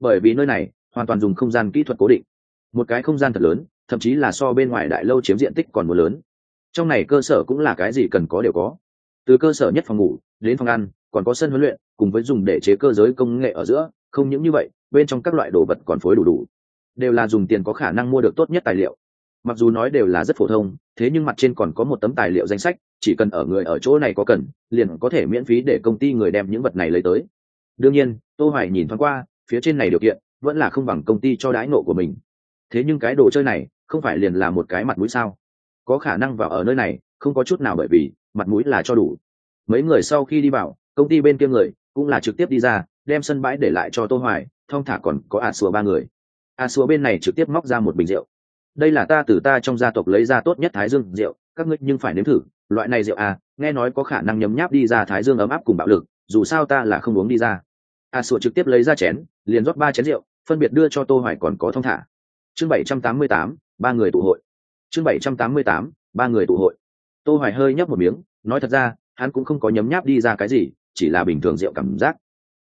Bởi vì nơi này hoàn toàn dùng không gian kỹ thuật cố định. Một cái không gian thật lớn, thậm chí là so bên ngoài đại lâu chiếm diện tích còn một lớn. Trong này cơ sở cũng là cái gì cần có đều có. Từ cơ sở nhất phòng ngủ, đến phòng ăn, còn có sân huấn luyện, cùng với dùng để chế cơ giới công nghệ ở giữa, không những như vậy, bên trong các loại đồ vật còn phối đủ đủ. Đều là dùng tiền có khả năng mua được tốt nhất tài liệu. Mặc dù nói đều là rất phổ thông, thế nhưng mặt trên còn có một tấm tài liệu danh sách chỉ cần ở người ở chỗ này có cần, liền có thể miễn phí để công ty người đem những vật này lấy tới. Đương nhiên, tô hoài nhìn thoáng qua, phía trên này điều kiện, vẫn là không bằng công ty cho đãi nộ của mình. Thế nhưng cái đồ chơi này, không phải liền là một cái mặt mũi sao? Có khả năng vào ở nơi này, không có chút nào bởi vì, mặt mũi là cho đủ. Mấy người sau khi đi vào, công ty bên kia người, cũng là trực tiếp đi ra, đem sân bãi để lại cho tô hoài thông thả còn có a xùa ba người. A xùa bên này trực tiếp móc ra một bình rượu. Đây là ta từ ta trong gia tộc lấy ra tốt nhất thái dương rượu, các ngươi nhưng phải nếm thử loại này rượu à nghe nói có khả năng nhấm nháp đi ra thái dương ấm áp cùng bạo lực dù sao ta là không uống đi ra. A sủa trực tiếp lấy ra chén liền rót ba chén rượu phân biệt đưa cho tô hoài còn có thông thả. Chương 788, ba người tụ hội. Chương 788, ba người tụ hội. Tô hoài hơi nhấp một miếng nói thật ra hắn cũng không có nhấm nháp đi ra cái gì chỉ là bình thường rượu cảm giác.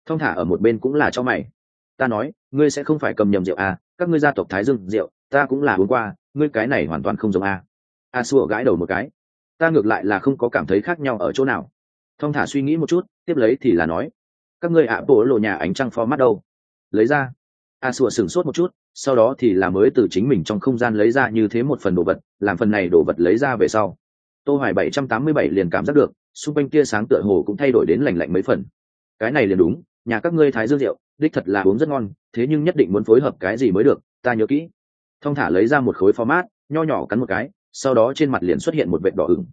Thông thả ở một bên cũng là cho mày. Ta nói ngươi sẽ không phải cầm nhầm rượu à các ngươi gia tộc thái dương rượu ta cũng là uống qua ngươi cái này hoàn toàn không giống a a sủa gãi đầu một cái ta ngược lại là không có cảm thấy khác nhau ở chỗ nào. Thông thả suy nghĩ một chút, tiếp lấy thì là nói, các ngươi ạ, bộ lộ nhà ánh trăng format đâu? Lấy ra. A sủa sửng sốt một chút, sau đó thì là mới từ chính mình trong không gian lấy ra như thế một phần đồ vật, làm phần này đồ vật lấy ra về sau. Tô hoài 787 liền cảm giác được, xung quanh tia sáng tựa hồ cũng thay đổi đến lạnh lạnh mấy phần. Cái này liền đúng, nhà các ngươi thái dương rượu, đích thật là uống rất ngon, thế nhưng nhất định muốn phối hợp cái gì mới được, ta nhớ kỹ. Thông thả lấy ra một khối format nho nhỏ cắn một cái sau đó trên mặt liền xuất hiện một vệt đỏ ửng.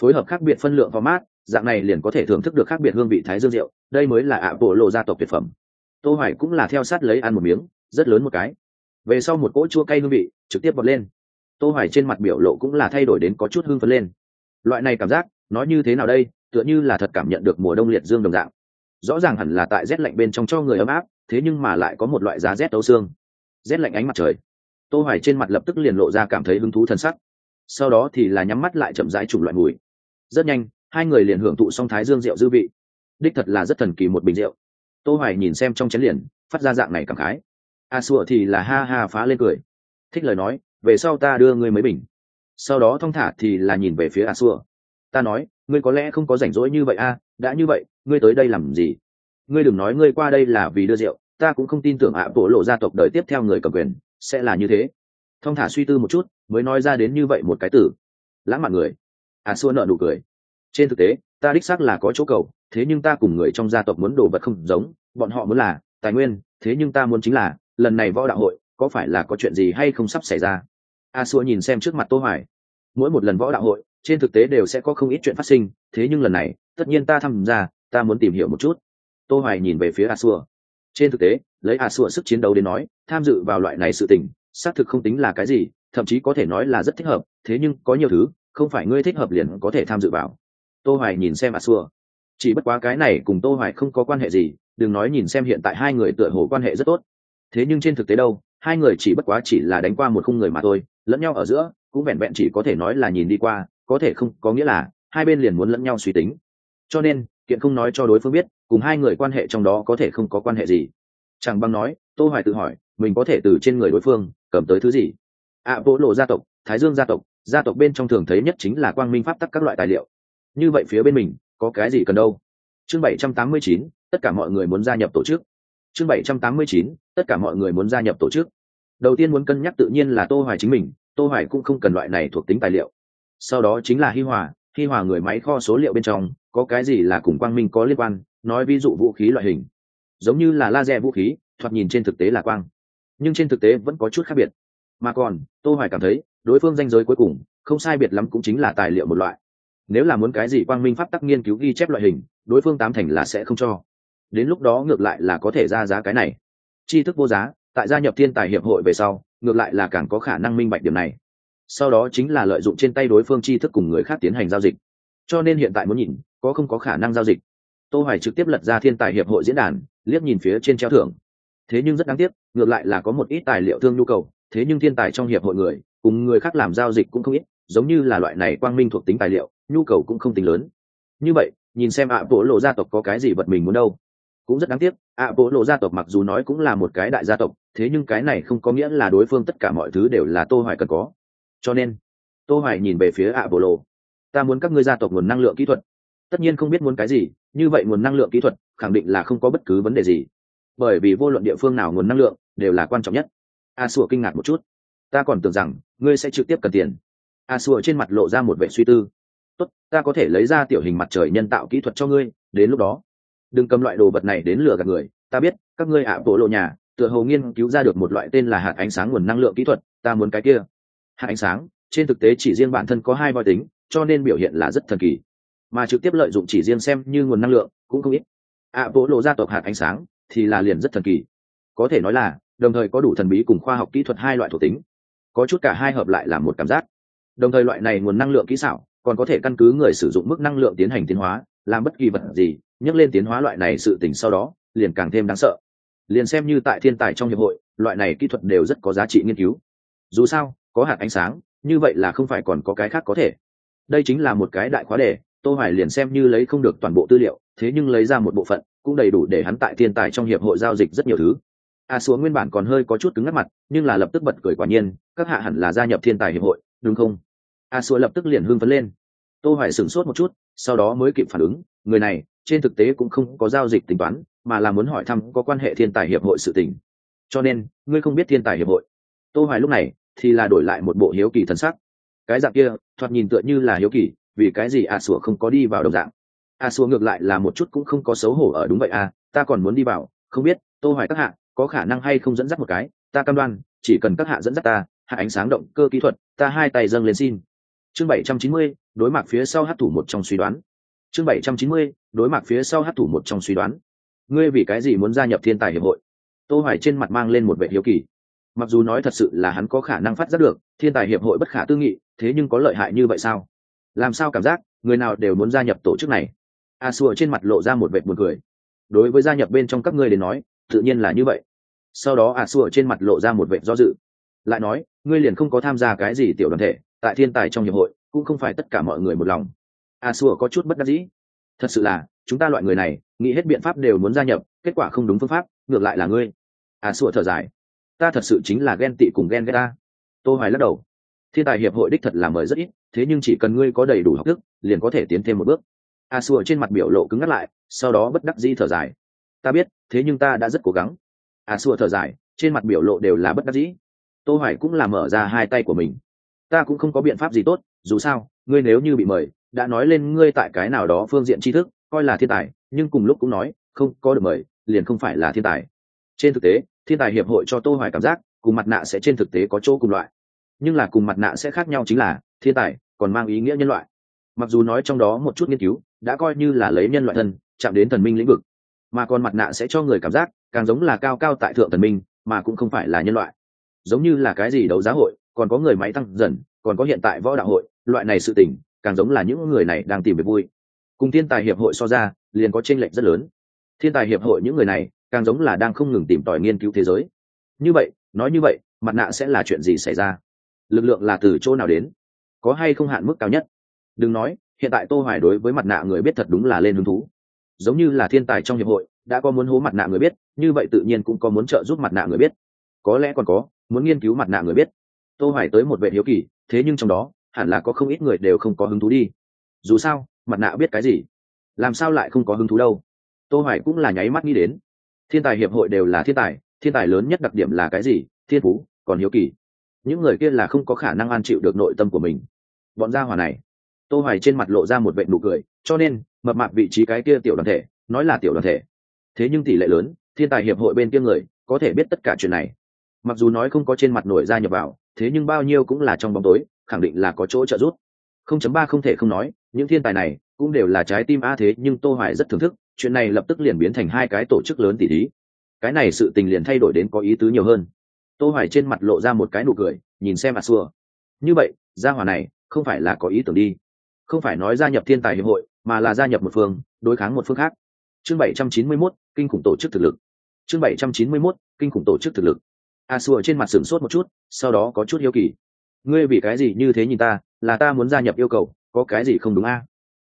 Phối hợp khác biệt phân lượng format, dạng này liền có thể thưởng thức được khác biệt hương vị thái dương rượu, đây mới là ạ bộ lộ gia tộc tuyệt phẩm. Tô hoài cũng là theo sát lấy ăn một miếng, rất lớn một cái. Về sau một cỗ chua cay hương vị, trực tiếp bật lên. Tô hoài trên mặt biểu lộ cũng là thay đổi đến có chút hương phấn lên. Loại này cảm giác nói như thế nào đây, tựa như là thật cảm nhận được mùa đông liệt dương đồng dạng. Rõ ràng hẳn là tại rét lạnh bên trong cho người ấm áp, thế nhưng mà lại có một loại giá rét tấu xương. Rét lạnh ánh mặt trời. Tô hoài trên mặt lập tức liền lộ ra cảm thấy hứng thú thần sắc sau đó thì là nhắm mắt lại chậm rãi chủng loại mùi. Rất nhanh, hai người liền hưởng thụ xong thái dương rượu dư vị. Đích thật là rất thần kỳ một bình rượu. Tô hoài nhìn xem trong chén liền, phát ra dạng này cảm khái. A xua thì là ha ha phá lên cười. Thích lời nói, về sau ta đưa ngươi mấy bình. Sau đó thong thả thì là nhìn về phía a xua ta nói, ngươi có lẽ không có rảnh rỗi như vậy a, đã như vậy, ngươi tới đây làm gì? Ngươi đừng nói ngươi qua đây là vì đưa rượu, ta cũng không tin tưởng ạ, bộ lộ gia tộc đời tiếp theo người cầm quyền, sẽ là như thế thong thả suy tư một chút, mới nói ra đến như vậy một cái tử lãng mạn người. À xua nợ nụ cười. Trên thực tế, ta đích xác là có chỗ cầu, thế nhưng ta cùng người trong gia tộc muốn đồ vật không giống, bọn họ muốn là tài nguyên, thế nhưng ta muốn chính là, lần này võ đạo hội, có phải là có chuyện gì hay không sắp xảy ra? A xua nhìn xem trước mặt tô hoài. Mỗi một lần võ đạo hội, trên thực tế đều sẽ có không ít chuyện phát sinh, thế nhưng lần này, tất nhiên ta tham gia, ta muốn tìm hiểu một chút. Tô hoài nhìn về phía a xua. Trên thực tế, lấy a xua sức chiến đấu đến nói, tham dự vào loại này sự tình xác thực không tính là cái gì, thậm chí có thể nói là rất thích hợp, thế nhưng có nhiều thứ, không phải ngươi thích hợp liền có thể tham dự vào. Tô hoài nhìn xem a xua. Chỉ bất quá cái này cùng tô hoài không có quan hệ gì, đừng nói nhìn xem hiện tại hai người tựa hồ quan hệ rất tốt. Thế nhưng trên thực tế đâu, hai người chỉ bất quá chỉ là đánh qua một khung người mà thôi, lẫn nhau ở giữa, cũng vẹn vẹn chỉ có thể nói là nhìn đi qua, có thể không, có nghĩa là, hai bên liền muốn lẫn nhau suy tính. Cho nên, kiện không nói cho đối phương biết, cùng hai người quan hệ trong đó có thể không có quan hệ gì. Chẳng băng nói, tô hoài tự hỏi mình có thể từ trên người đối phương cầm tới thứ gì? Ạ bộ lộ gia tộc thái dương gia tộc gia tộc bên trong thường thấy nhất chính là quang minh pháp tắc các loại tài liệu. Như vậy phía bên mình có cái gì cần đâu? Chương 789, tất cả mọi người muốn gia nhập tổ chức. Chương 789, tất cả mọi người muốn gia nhập tổ chức. Đầu tiên muốn cân nhắc tự nhiên là tô hoài chính mình tô hoài cũng không cần loại này thuộc tính tài liệu. Sau đó chính là hi hòa hi hòa người máy kho số liệu bên trong có cái gì là cùng quang minh có liên quan? Nói ví dụ vũ khí loại hình. Giống như là laser vũ khí thoạt nhìn trên thực tế là quang nhưng trên thực tế vẫn có chút khác biệt. Mà còn, tô hoài cảm thấy, đối phương danh giới cuối cùng, không sai biệt lắm cũng chính là tài liệu một loại. Nếu là muốn cái gì quang minh pháp tắc nghiên cứu ghi chép loại hình, đối phương tám thành là sẽ không cho. Đến lúc đó ngược lại là có thể ra giá cái này. Tri thức vô giá, tại gia nhập thiên tài hiệp hội về sau, ngược lại là càng có khả năng minh bạch điểm này. Sau đó chính là lợi dụng trên tay đối phương tri thức cùng người khác tiến hành giao dịch. Cho nên hiện tại muốn nhìn, có không có khả năng giao dịch. Tô hoài trực tiếp lật ra thiên tài hiệp hội diễn đàn, liếc nhìn phía trên treo thưởng thế nhưng rất đáng tiếc, ngược lại là có một ít tài liệu thương nhu cầu, thế nhưng thiên tài trong hiệp hội người, cùng người khác làm giao dịch cũng không ít, giống như là loại này quang minh thuộc tính tài liệu, nhu cầu cũng không tính lớn. Như vậy, nhìn xem ạ bộ lộ gia tộc có cái gì vật mình muốn đâu. Cũng rất đáng tiếc, ạ bộ lộ gia tộc mặc dù nói cũng là một cái đại gia tộc, thế nhưng cái này không có nghĩa là đối phương tất cả mọi thứ đều là tô hoài cần có. Cho nên, tô hoài nhìn về phía ạ bộ lộ. Ta muốn các ngươi gia tộc nguồn năng lượng kỹ thuật. Tất nhiên không biết muốn cái gì, như vậy nguồn năng lượng kỹ thuật khẳng định là không có bất cứ vấn đề gì bởi vì vô luận địa phương nào nguồn năng lượng đều là quan trọng nhất. A sủa kinh ngạc một chút. Ta còn tưởng rằng ngươi sẽ trực tiếp cần tiền. A sủa trên mặt lộ ra một vẻ suy tư. Tốt, ta có thể lấy ra tiểu hình mặt trời nhân tạo kỹ thuật cho ngươi, đến lúc đó. Đừng cầm loại đồ vật này đến lừa gạt người. Ta biết, các ngươi ạ, bộ lộ nhà, tựa hồ nghiên cứu ra được một loại tên là hạt ánh sáng nguồn năng lượng kỹ thuật, ta muốn cái kia. Hạt ánh sáng, trên thực tế chỉ riêng bản thân có hai voi tính, cho nên biểu hiện là rất thần kỳ. Mà trực tiếp lợi dụng chỉ riêng xem như nguồn năng lượng cũng không ít. Ạ bộ lộ gia tộc hạt ánh sáng thì là liền rất thần kỳ. Có thể nói là, đồng thời có đủ thần bí cùng khoa học kỹ thuật hai loại thuộc tính. Có chút cả hai hợp lại là một cảm giác. Đồng thời loại này nguồn năng lượng kỹ xảo còn có thể căn cứ người sử dụng mức năng lượng tiến hành tiến hóa, làm bất kỳ vật gì, nhắc lên tiến hóa loại này sự tình sau đó, liền càng thêm đáng sợ. Liền xem như tại thiên tài trong hiệp hội, loại này kỹ thuật đều rất có giá trị nghiên cứu. Dù sao, có hạt ánh sáng, như vậy là không phải còn có cái khác có thể. Đây chính là một cái đại khóa đề tô hoài liền xem như lấy không được toàn bộ tư liệu thế nhưng lấy ra một bộ phận cũng đầy đủ để hắn tại thiên tài trong hiệp hội giao dịch rất nhiều thứ. A à, xuống nguyên bản còn hơi có chút cứng ngắt mặt nhưng là lập tức bật cười quả nhiên các hạ hẳn là gia nhập thiên tài hiệp hội đúng không? A à, lập tức liền hưng phấn lên. Tô hoài sửng sốt một chút sau đó mới kịp phản ứng người này trên thực tế cũng không có giao dịch tính toán mà là muốn hỏi thăm có quan hệ thiên tài hiệp hội sự tình. Cho nên ngươi không biết thiên tài hiệp hội. Tô hoài lúc này thì là đổi lại một bộ hiếu kỳ thần sắc. Cái dạng kia thoạt nhìn tựa như là hiếu kỳ vì cái gì a sủa không có đi vào đồng dạng? A sủa ngược lại là một chút cũng không có xấu hổ ở đúng vậy à ta còn muốn đi vào không biết tô hoài các hạ có khả năng hay không dẫn dắt một cái ta cam đoan chỉ cần các hạ dẫn dắt ta hạ ánh sáng động cơ kỹ thuật ta hai tay dâng lên xin. Chương 790, đối mặt phía sau hát thủ một trong suy đoán. Chương 790, đối mặt phía sau hát thủ một trong suy đoán. Ngươi vì cái gì muốn gia nhập thiên tài hiệp hội? Tô hoài trên mặt mang lên một vẻ hiếu kỳ. Mặc dù nói thật sự là hắn có khả năng phát giác được thiên tài hiệp hội bất khả tư nghị thế nhưng có lợi hại như vậy sao? Làm sao cảm giác người nào đều muốn gia nhập tổ chức này? A xua trên mặt lộ ra một vệt buồn cười. Đối với gia nhập bên trong các ngươi đến nói, tự nhiên là như vậy. Sau đó a xua trên mặt lộ ra một vệt do dự. Lại nói, ngươi liền không có tham gia cái gì tiểu đoàn thể, tại thiên tài trong hiệp hội, cũng không phải tất cả mọi người một lòng. A xua có chút bất đắc dĩ. Thật sự là, chúng ta loại người này, nghĩ hết biện pháp đều muốn gia nhập, kết quả không đúng phương pháp, ngược lại là ngươi. A xua thở dài. Ta thật sự chính là ghen tị cùng ghen ghét ta. Tôi hoài lắc đầu thiên tài hiệp hội đích thật là mời rất ít, thế nhưng chỉ cần ngươi có đầy đủ học thức, liền có thể tiến thêm một bước. A xua trên mặt biểu lộ cứng ngắt lại, sau đó bất đắc dĩ thở dài. Ta biết, thế nhưng ta đã rất cố gắng. A xua thở dài, trên mặt biểu lộ đều là bất đắc dĩ. Tô hoài cũng là mở ra hai tay của mình. Ta cũng không có biện pháp gì tốt, dù sao, ngươi nếu như bị mời, đã nói lên ngươi tại cái nào đó phương diện tri thức, coi là thiên tài, nhưng cùng lúc cũng nói, không có được mời, liền không phải là thiên tài. Trên thực tế, thiên tài hiệp hội cho tô hoài cảm giác, cùng mặt nạ sẽ trên thực tế có chỗ cùng loại nhưng là cùng mặt nạ sẽ khác nhau chính là, thiên tài còn mang ý nghĩa nhân loại. Mặc dù nói trong đó một chút nghiên cứu đã coi như là lấy nhân loại thân, chạm đến thần minh lĩnh vực, mà còn mặt nạ sẽ cho người cảm giác càng giống là cao cao tại thượng thần minh, mà cũng không phải là nhân loại. Giống như là cái gì đấu giá hội, còn có người máy tăng dần, còn có hiện tại võ đạo hội, loại này sự tình, càng giống là những người này đang tìm về vui. Cùng thiên tài hiệp hội so ra, liền có tranh lệch rất lớn. Thiên tài hiệp hội những người này, càng giống là đang không ngừng tìm tòi nghiên cứu thế giới. Như vậy, nói như vậy, mặt nạ sẽ là chuyện gì xảy ra? Lực lượng là từ chỗ nào đến? Có hay không hạn mức cao nhất? Đừng nói, hiện tại tô hoài đối với mặt nạ người biết thật đúng là lên hứng thú. Giống như là thiên tài trong hiệp hội, đã có muốn hố mặt nạ người biết, như vậy tự nhiên cũng có muốn trợ giúp mặt nạ người biết. Có lẽ còn có, muốn nghiên cứu mặt nạ người biết. Tô hoài tới một vệ hiếu kỳ, thế nhưng trong đó, hẳn là có không ít người đều không có hứng thú đi. Dù sao, mặt nạ biết cái gì? Làm sao lại không có hứng thú đâu? Tô hoài cũng là nháy mắt nghĩ đến. Thiên tài hiệp hội đều là thiên tài thiên tài lớn nhất đặc điểm là cái gì? Thiên phú, còn hiếu kỳ những người kia là không có khả năng an chịu được nội tâm của mình. Bọn gia hỏa này, tô hoài trên mặt lộ ra một vệ nụ cười, cho nên, mập mạp vị trí cái kia tiểu đoàn thể, nói là tiểu đoàn thể. Thế nhưng tỷ lệ lớn, thiên tài hiệp hội bên kia người, có thể biết tất cả chuyện này. Mặc dù nói không có trên mặt nổi ra nhập vào, thế nhưng bao nhiêu cũng là trong bóng tối, khẳng định là có chỗ trợ giúp. Không chấm ba không thể không nói, những thiên tài này cũng đều là trái tim a thế, nhưng tô hoài rất thưởng thức, chuyện này lập tức liền biến thành hai cái tổ chức lớn tỷ thí. Cái này sự tình liền thay đổi đến có ý tứ nhiều hơn tô hoài trên mặt lộ ra một cái nụ cười nhìn xem mà xua. Như vậy gia hỏa này không phải là có ý tưởng đi. Không phải nói gia nhập thiên tài hiệp hội mà là gia nhập một phương đối kháng một phương khác. Chương 791, kinh khủng tổ chức thực lực. Chương 791, kinh khủng tổ chức thực lực. A xua trên mặt sửng sốt một chút sau đó có chút hiếu kỳ. Ngươi vì cái gì như thế nhìn ta là ta muốn gia nhập yêu cầu có cái gì không đúng a?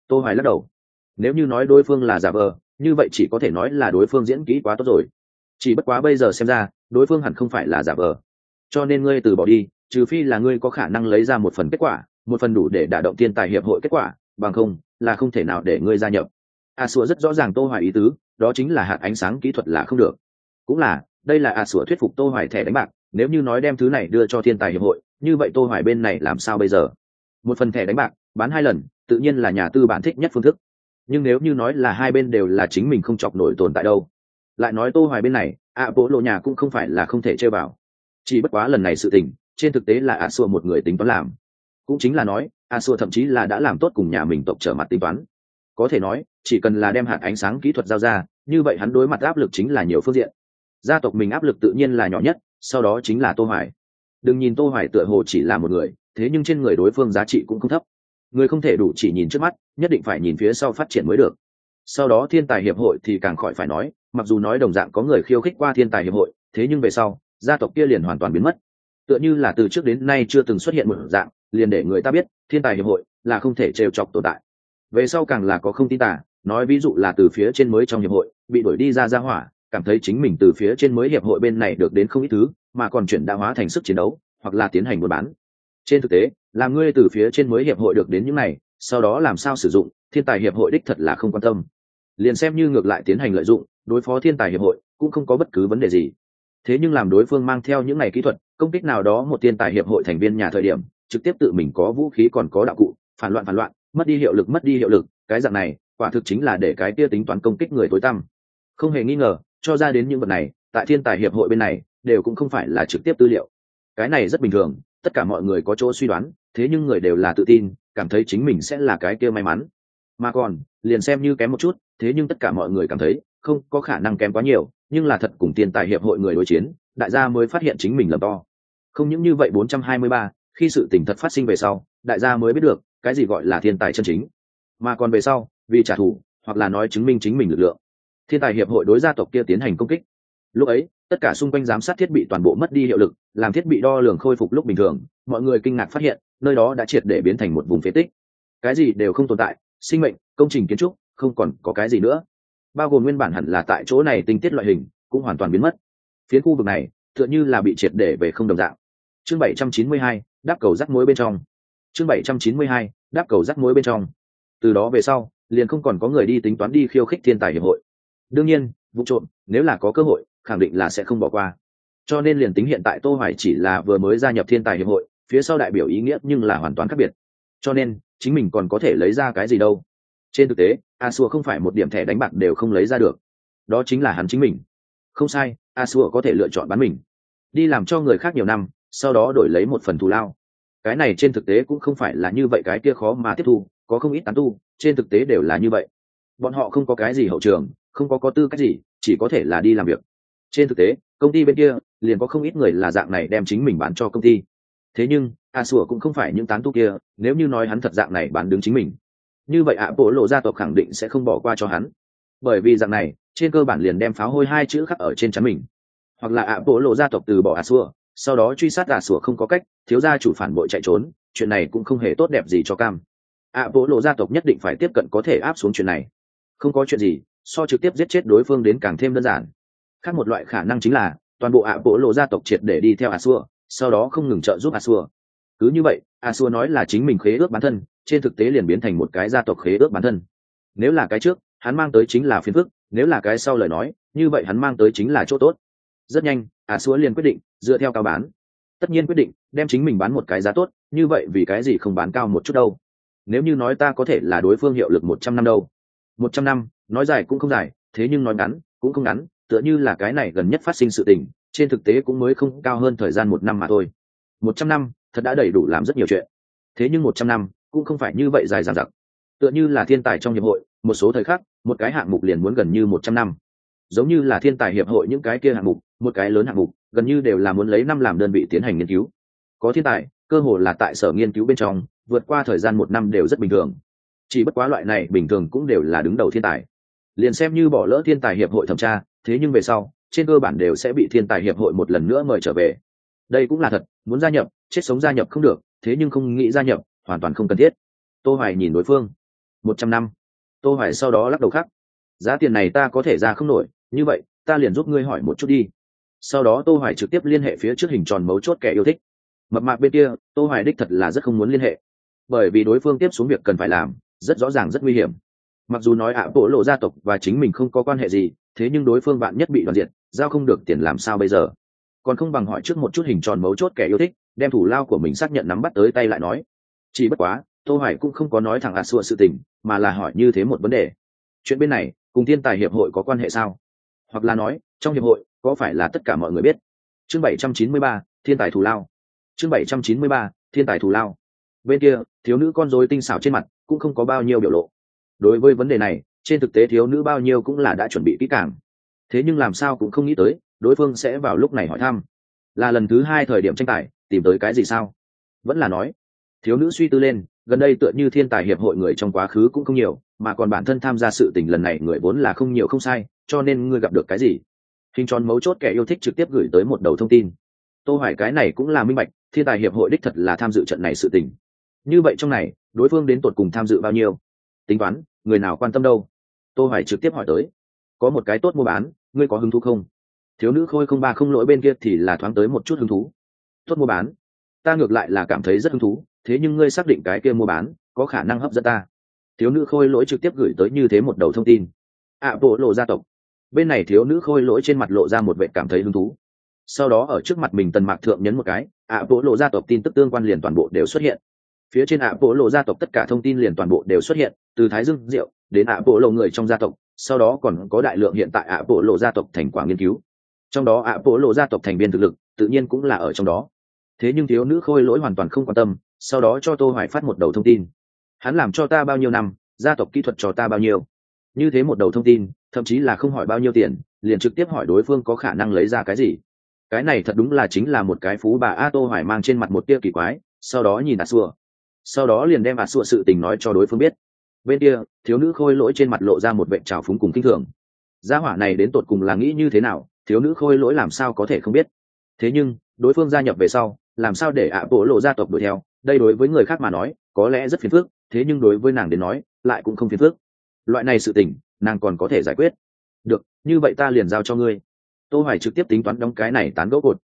Tô hoài lắc đầu. Nếu như nói đối phương là giả vờ như vậy chỉ có thể nói là đối phương diễn kỹ quá tốt rồi. Chỉ bất quá bây giờ xem ra đối phương hẳn không phải là giả vờ. Cho nên ngươi từ bỏ đi, trừ phi là ngươi có khả năng lấy ra một phần kết quả, một phần đủ để đả động thiên tài hiệp hội kết quả, bằng không là không thể nào để ngươi gia nhập. A sủa rất rõ ràng tô hoài ý tứ, đó chính là hạt ánh sáng kỹ thuật là không được. Cũng là, đây là a sủa thuyết phục tô hoài thẻ đánh bạc, nếu như nói đem thứ này đưa cho thiên tài hiệp hội, như vậy tô hoài bên này làm sao bây giờ? Một phần thẻ đánh bạc, bán hai lần, tự nhiên là nhà tư bản thích nhất phương thức. Nhưng nếu như nói là hai bên đều là chính mình không chọc nổi tồn tại đâu. Lại nói tô hoài bên này ạ bộ lộ nhà cũng không phải là không thể chơi vào. Chỉ bất quá lần này sự tình, trên thực tế là ạ xua một người tính toán làm. Cũng chính là nói ạ xua thậm chí là đã làm tốt cùng nhà mình tộc trở mặt tính toán. Có thể nói, chỉ cần là đem hạt ánh sáng kỹ thuật giao ra, như vậy hắn đối mặt áp lực chính là nhiều phương diện. Gia tộc mình áp lực tự nhiên là nhỏ nhất, sau đó chính là tô hoài. Đừng nhìn tô hoài tựa hồ chỉ là một người, thế nhưng trên người đối phương giá trị cũng không thấp. Người không thể đủ chỉ nhìn trước mắt, nhất định phải nhìn phía sau phát triển mới được sau đó thiên tài hiệp hội thì càng khỏi phải nói, mặc dù nói đồng dạng có người khiêu khích qua thiên tài hiệp hội, thế nhưng về sau, gia tộc kia liền hoàn toàn biến mất. Tựa như là từ trước đến nay chưa từng xuất hiện một dạng, liền để người ta biết, thiên tài hiệp hội là không thể trêu chọc tồn tại. Về sau càng là có không tin tả nói ví dụ là từ phía trên mới trong hiệp hội, bị đuổi đi ra ra hỏa, cảm thấy chính mình từ phía trên mới hiệp hội bên này được đến không ít thứ, mà còn chuyển đa hóa thành sức chiến đấu, hoặc là tiến hành buôn bán. Trên thực tế, là ngươi từ phía trên mới hiệp hội được đến những này, sau đó làm sao sử dụng, thiên tài hiệp hội đích thật là không quan tâm liền xem như ngược lại tiến hành lợi dụng, đối phó thiên tài hiệp hội, cũng không có bất cứ vấn đề gì. Thế nhưng làm đối phương mang theo những ngày kỹ thuật, công kích nào đó một thiên tài hiệp hội thành viên nhà thời điểm, trực tiếp tự mình có vũ khí còn có đạo cụ, phản loạn phản loạn, mất đi hiệu lực, mất đi hiệu lực, cái dạng này, quả thực chính là để cái kia tính toán công kích người tối tăm. Không hề nghi ngờ, cho ra đến những vật này, tại thiên tài hiệp hội bên này, đều cũng không phải là trực tiếp tư liệu. Cái này rất bình thường, tất cả mọi người có chỗ suy đoán, thế nhưng người đều là tự tin, cảm thấy chính mình sẽ là cái kia may mắn mà còn liền xem như kém một chút thế nhưng tất cả mọi người cảm thấy không có khả năng kém quá nhiều nhưng là thật cùng tiền tài hiệp hội người đối chiến đại gia mới phát hiện chính mình lầm to. Không những như vậy 423, khi sự tình thật phát sinh về sau đại gia mới biết được cái gì gọi là thiên tài chân chính. Mà còn về sau vì trả thù hoặc là nói chứng minh chính mình lực lượng thiên tài hiệp hội đối gia tộc kia tiến hành công kích. Lúc ấy tất cả xung quanh giám sát thiết bị toàn bộ mất đi hiệu lực làm thiết bị đo lường khôi phục lúc bình thường mọi người kinh ngạc phát hiện nơi đó đã triệt để biến thành một vùng phế tích. Cái gì đều không tồn tại sinh mệnh công trình kiến trúc không còn có cái gì nữa. Bao gồm nguyên bản hẳn là tại chỗ này tinh tiết loại hình cũng hoàn toàn biến mất. Phiến khu vực này tựa như là bị triệt để về không đồng dạng. Chương 792, đáp cầu rắc mối bên trong. Chương 792, đáp cầu rắc mối bên trong. Từ đó về sau liền không còn có người đi tính toán đi khiêu khích thiên tài hiệp hội. Đương nhiên vụ trộm nếu là có cơ hội khẳng định là sẽ không bỏ qua. Cho nên liền tính hiện tại tô hoài chỉ là vừa mới gia nhập thiên tài hiệp hội phía sau đại biểu ý nghĩa nhưng là hoàn toàn khác biệt. Cho nên chính mình còn có thể lấy ra cái gì đâu. Trên thực tế, a xua không phải một điểm thẻ đánh bạc đều không lấy ra được. Đó chính là hắn chính mình. Không sai, a xua có thể lựa chọn bán mình. Đi làm cho người khác nhiều năm, sau đó đổi lấy một phần thù lao. Cái này trên thực tế cũng không phải là như vậy cái kia khó mà tiếp thu, có không ít tán tu, trên thực tế đều là như vậy. Bọn họ không có cái gì hậu trường, không có có tư cách gì, chỉ có thể là đi làm việc. Trên thực tế, công ty bên kia, liền có không ít người là dạng này đem chính mình bán cho công ty thế nhưng, a sủa cũng không phải những tán tu kia, nếu như nói hắn thật dạng này bán đứng chính mình. Như vậy ạ, bộ lộ gia tộc khẳng định sẽ không bỏ qua cho hắn. Bởi vì dạng này, trên cơ bản liền đem pháo hôi hai chữ khắc ở trên chắn mình. Hoặc là ạ, bộ lộ gia tộc từ bỏ a sủa, sau đó truy sát a sủa không có cách, thiếu gia chủ phản bội chạy trốn, chuyện này cũng không hề tốt đẹp gì cho cam. Ạ, bộ lộ gia tộc nhất định phải tiếp cận có thể áp xuống chuyện này. Không có chuyện gì, so trực tiếp giết chết đối phương đến càng thêm đơn giản. Khác một loại khả năng chính là, toàn bộ ạ, bộ lộ gia tộc triệt để đi theo a xua sau đó không ngừng trợ giúp a xua. Cứ như vậy, a xua nói là chính mình khế ước bản thân, trên thực tế liền biến thành một cái gia tộc khế ước bản thân. Nếu là cái trước, hắn mang tới chính là phiền phức, nếu là cái sau lời nói, như vậy hắn mang tới chính là chỗ tốt. Rất nhanh, a xua liền quyết định dựa theo cao bán. Tất nhiên quyết định đem chính mình bán một cái giá tốt, như vậy vì cái gì không bán cao một chút đâu? Nếu như nói ta có thể là đối phương hiệu lực một trăm năm đâu? Một trăm năm, nói dài cũng không dài, thế nhưng nói ngắn cũng không ngắn, tựa như là cái này gần nhất phát sinh sự tình trên thực tế cũng mới không cao hơn thời gian một năm mà thôi. Một trăm năm, thật đã đầy đủ làm rất nhiều chuyện. Thế nhưng một trăm năm cũng không phải như vậy dài dằng dặc. Tựa như là thiên tài trong hiệp hội, một số thời khắc, một cái hạng mục liền muốn gần như một trăm năm. Giống như là thiên tài hiệp hội những cái kia hạng mục, một cái lớn hạng mục, gần như đều là muốn lấy năm làm đơn vị tiến hành nghiên cứu. Có thiên tài, cơ hồ là tại sở nghiên cứu bên trong, vượt qua thời gian một năm đều rất bình thường. Chỉ bất quá loại này bình thường cũng đều là đứng đầu thiên tài. Liền xem như bỏ lỡ thiên tài hiệp hội thẩm tra, thế nhưng về sau trên cơ bản đều sẽ bị thiên tài hiệp hội một lần nữa mời trở về. Đây cũng là thật, muốn gia nhập, chết sống gia nhập không được, thế nhưng không nghĩ gia nhập, hoàn toàn không cần thiết. Tô hoài nhìn đối phương. Một trăm năm. Tô hoài sau đó lắc đầu khác. Giá tiền này ta có thể ra không nổi, như vậy, ta liền giúp ngươi hỏi một chút đi. Sau đó tô hoài trực tiếp liên hệ phía trước hình tròn mấu chốt kẻ yêu thích. Mập mạp bên kia, tô hoài đích thật là rất không muốn liên hệ. Bởi vì đối phương tiếp xuống việc cần phải làm, rất rõ ràng rất nguy hiểm. Mặc dù nói ạ, bộ lộ gia tộc và chính mình không có quan hệ gì thế nhưng đối phương bạn nhất bị đoạn diệt giao không được tiền làm sao bây giờ? Còn không bằng hỏi trước một chút hình tròn mấu chốt kẻ yêu thích đem thủ lao của mình xác nhận nắm bắt tới tay lại nói. Chỉ bất quá tô hoài cũng không có nói thẳng ạ xua sự tình mà là hỏi như thế một vấn đề. Chuyện bên này cùng thiên tài hiệp hội có quan hệ sao? Hoặc là nói trong hiệp hội có phải là tất cả mọi người biết? Chương 793, thiên tài thủ lao. Chương 793, thiên tài thủ lao. Bên kia thiếu nữ con rối tinh xảo trên mặt cũng không có bao nhiêu biểu lộ. Đối với vấn đề này trên thực tế thiếu nữ bao nhiêu cũng là đã chuẩn bị kỹ càng. Thế nhưng làm sao cũng không nghĩ tới, đối phương sẽ vào lúc này hỏi thăm. Là lần thứ hai thời điểm tranh tài, tìm tới cái gì sao? Vẫn là nói, thiếu nữ suy tư lên, gần đây tựa như thiên tài hiệp hội người trong quá khứ cũng không nhiều, mà còn bản thân tham gia sự tình lần này người vốn là không nhiều không sai, cho nên ngươi gặp được cái gì? Hình tròn mấu chốt kẻ yêu thích trực tiếp gửi tới một đầu thông tin. Tô hoài cái này cũng là minh bạch, thiên tài hiệp hội đích thật là tham dự trận này sự tình. Như vậy trong này, đối phương đến tột cùng tham dự bao nhiêu? Tính toán, người nào quan tâm đâu? Tô hoài trực tiếp hỏi tới, có một cái tốt mua bán, ngươi có hứng thú không? Thiếu nữ khôi không ba không lỗi bên kia thì là thoáng tới một chút hứng thú. Tốt mua bán? Ta ngược lại là cảm thấy rất hứng thú, thế nhưng ngươi xác định cái kia mua bán có khả năng hấp dẫn ta. Thiếu nữ khôi lỗi trực tiếp gửi tới như thế một đầu thông tin. Ạ, bộ lộ gia tộc. Bên này thiếu nữ khôi lỗi trên mặt lộ ra một vệ cảm thấy hứng thú. Sau đó ở trước mặt mình tần mạc thượng nhấn một cái, ạ, bộ lộ gia tộc tin tức tương quan liền toàn bộ đều xuất hiện. Phía trên ạ, bộ lộ gia tộc tất cả thông tin liền toàn bộ đều xuất hiện, từ thái dương, diệu đến ạ bộ lộ người trong gia tộc, sau đó còn có đại lượng hiện tại ạ bộ lộ gia tộc thành quả nghiên cứu. Trong đó ạ bộ lộ gia tộc thành viên thực lực, tự nhiên cũng là ở trong đó. Thế nhưng thiếu nữ khôi lỗi hoàn toàn không quan tâm, sau đó cho tô hoài phát một đầu thông tin. Hắn làm cho ta bao nhiêu năm, gia tộc kỹ thuật cho ta bao nhiêu? Như thế một đầu thông tin, thậm chí là không hỏi bao nhiêu tiền, liền trực tiếp hỏi đối phương có khả năng lấy ra cái gì. Cái này thật đúng là chính là một cái phú bà a tô hoài mang trên mặt một tia kỳ quái, sau đó nhìn a xua. Sau đó liền đem a xua sự tình nói cho đối phương biết bên kia, thiếu nữ khôi lỗi trên mặt lộ ra một vệ trào phúng cùng kinh thường. Gia hỏa này đến tột cùng là nghĩ như thế nào, thiếu nữ khôi lỗi làm sao có thể không biết. Thế nhưng, đối phương gia nhập về sau, làm sao để ạ bộ lộ gia tộc đuổi theo? Đây đối với người khác mà nói, có lẽ rất phiền phức, thế nhưng đối với nàng đến nói, lại cũng không phiền phức. Loại này sự tình, nàng còn có thể giải quyết. Được, như vậy ta liền giao cho ngươi. Tô hoài trực tiếp tính toán đóng cái này tán gỗ cột.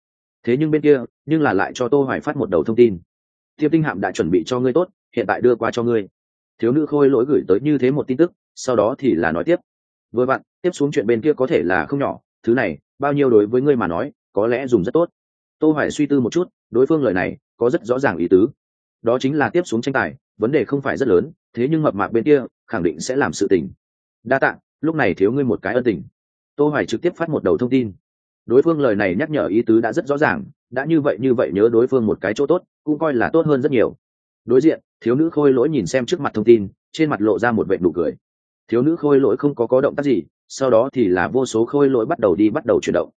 Thế nhưng bên kia, nhưng là lại cho tô hoài phát một đầu thông tin. Thiếp tinh hạm đã chuẩn bị cho ngươi tốt, hiện tại đưa qua cho ngươi thiếu nữ khôi lỗi gửi tới như thế một tin tức, sau đó thì là nói tiếp. Với bạn tiếp xuống chuyện bên kia có thể là không nhỏ, thứ này, bao nhiêu đối với ngươi mà nói, có lẽ dùng rất tốt. Tô hoài suy tư một chút, đối phương lời này, có rất rõ ràng ý tứ. Đó chính là tiếp xuống tranh tài, vấn đề không phải rất lớn, thế nhưng mập mạp bên kia, khẳng định sẽ làm sự tình. Đa tạ, lúc này thiếu ngươi một cái ân tình. Tô hoài trực tiếp phát một đầu thông tin. Đối phương lời này nhắc nhở ý tứ đã rất rõ ràng, đã như vậy như vậy nhớ đối phương một cái chỗ tốt, cũng coi là tốt hơn rất nhiều đối diện thiếu nữ khôi lỗi nhìn xem trước mặt thông tin trên mặt lộ ra một vệ nụ cười. Thiếu nữ khôi lỗi không có có động tác gì sau đó thì là vô số khôi lỗi bắt đầu đi bắt đầu chuyển động.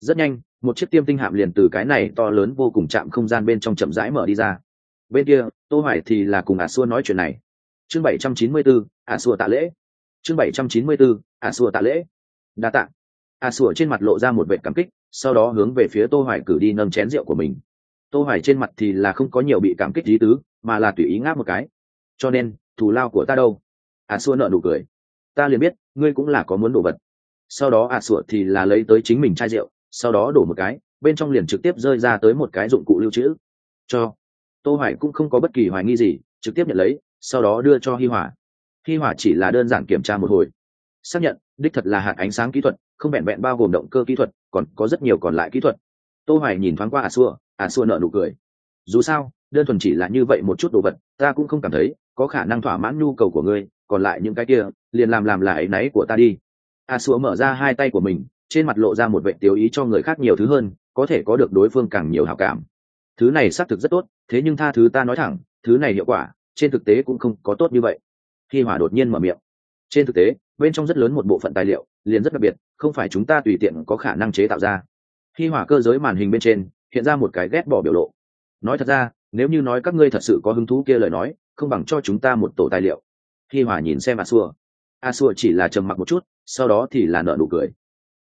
Rất nhanh một chiếc tiêm tinh hạm liền từ cái này to lớn vô cùng chạm không gian bên trong chậm rãi mở đi ra. Bên kia tô hoài thì là cùng ả xua nói chuyện này. Chương 794, ả xua tạ lễ. Chương 794, ả xua tạ lễ. Đa tạ. Ả xua trên mặt lộ ra một vệ cảm kích sau đó hướng về phía tô hoài cử đi nâng chén rượu của mình tô hoài trên mặt thì là không có nhiều bị cảm kích lý tứ, mà là tùy ý ngáp một cái. Cho nên, thù lao của ta đâu? A xua nợ nụ cười. Ta liền biết, ngươi cũng là có muốn đổ vật. Sau đó a xua thì là lấy tới chính mình chai rượu, sau đó đổ một cái, bên trong liền trực tiếp rơi ra tới một cái dụng cụ lưu trữ. Cho. Tô hoài cũng không có bất kỳ hoài nghi gì, trực tiếp nhận lấy, sau đó đưa cho hi hòa hi hòa chỉ là đơn giản kiểm tra một hồi. Xác nhận, đích thật là hạt ánh sáng kỹ thuật, không vẹn vẹn bao gồm động cơ kỹ thuật, còn có rất nhiều còn lại kỹ thuật. Tô hoài nhìn thoáng qua à xua à xua nợ nụ cười. Dù sao, đơn thuần chỉ là như vậy một chút đồ vật, ta cũng không cảm thấy có khả năng thỏa mãn nhu cầu của ngươi, còn lại những cái kia, liền làm làm là ấy náy của ta đi. A xua mở ra hai tay của mình, trên mặt lộ ra một vệ tiêu ý cho người khác nhiều thứ hơn, có thể có được đối phương càng nhiều hảo cảm. Thứ này xác thực rất tốt, thế nhưng tha thứ ta nói thẳng, thứ này hiệu quả, trên thực tế cũng không có tốt như vậy. Khi hỏa đột nhiên mở miệng. Trên thực tế, bên trong rất lớn một bộ phận tài liệu, liền rất đặc biệt, không phải chúng ta tùy tiện có khả năng chế tạo ra. Khi hỏa cơ giới màn hình bên trên hiện ra một cái ghét bỏ biểu lộ. Nói thật ra, nếu như nói các ngươi thật sự có hứng thú kia lời nói, không bằng cho chúng ta một tổ tài liệu. Khi Hòa nhìn xem a xua. A xua chỉ là trầm mặc một chút, sau đó thì là nợ nụ cười.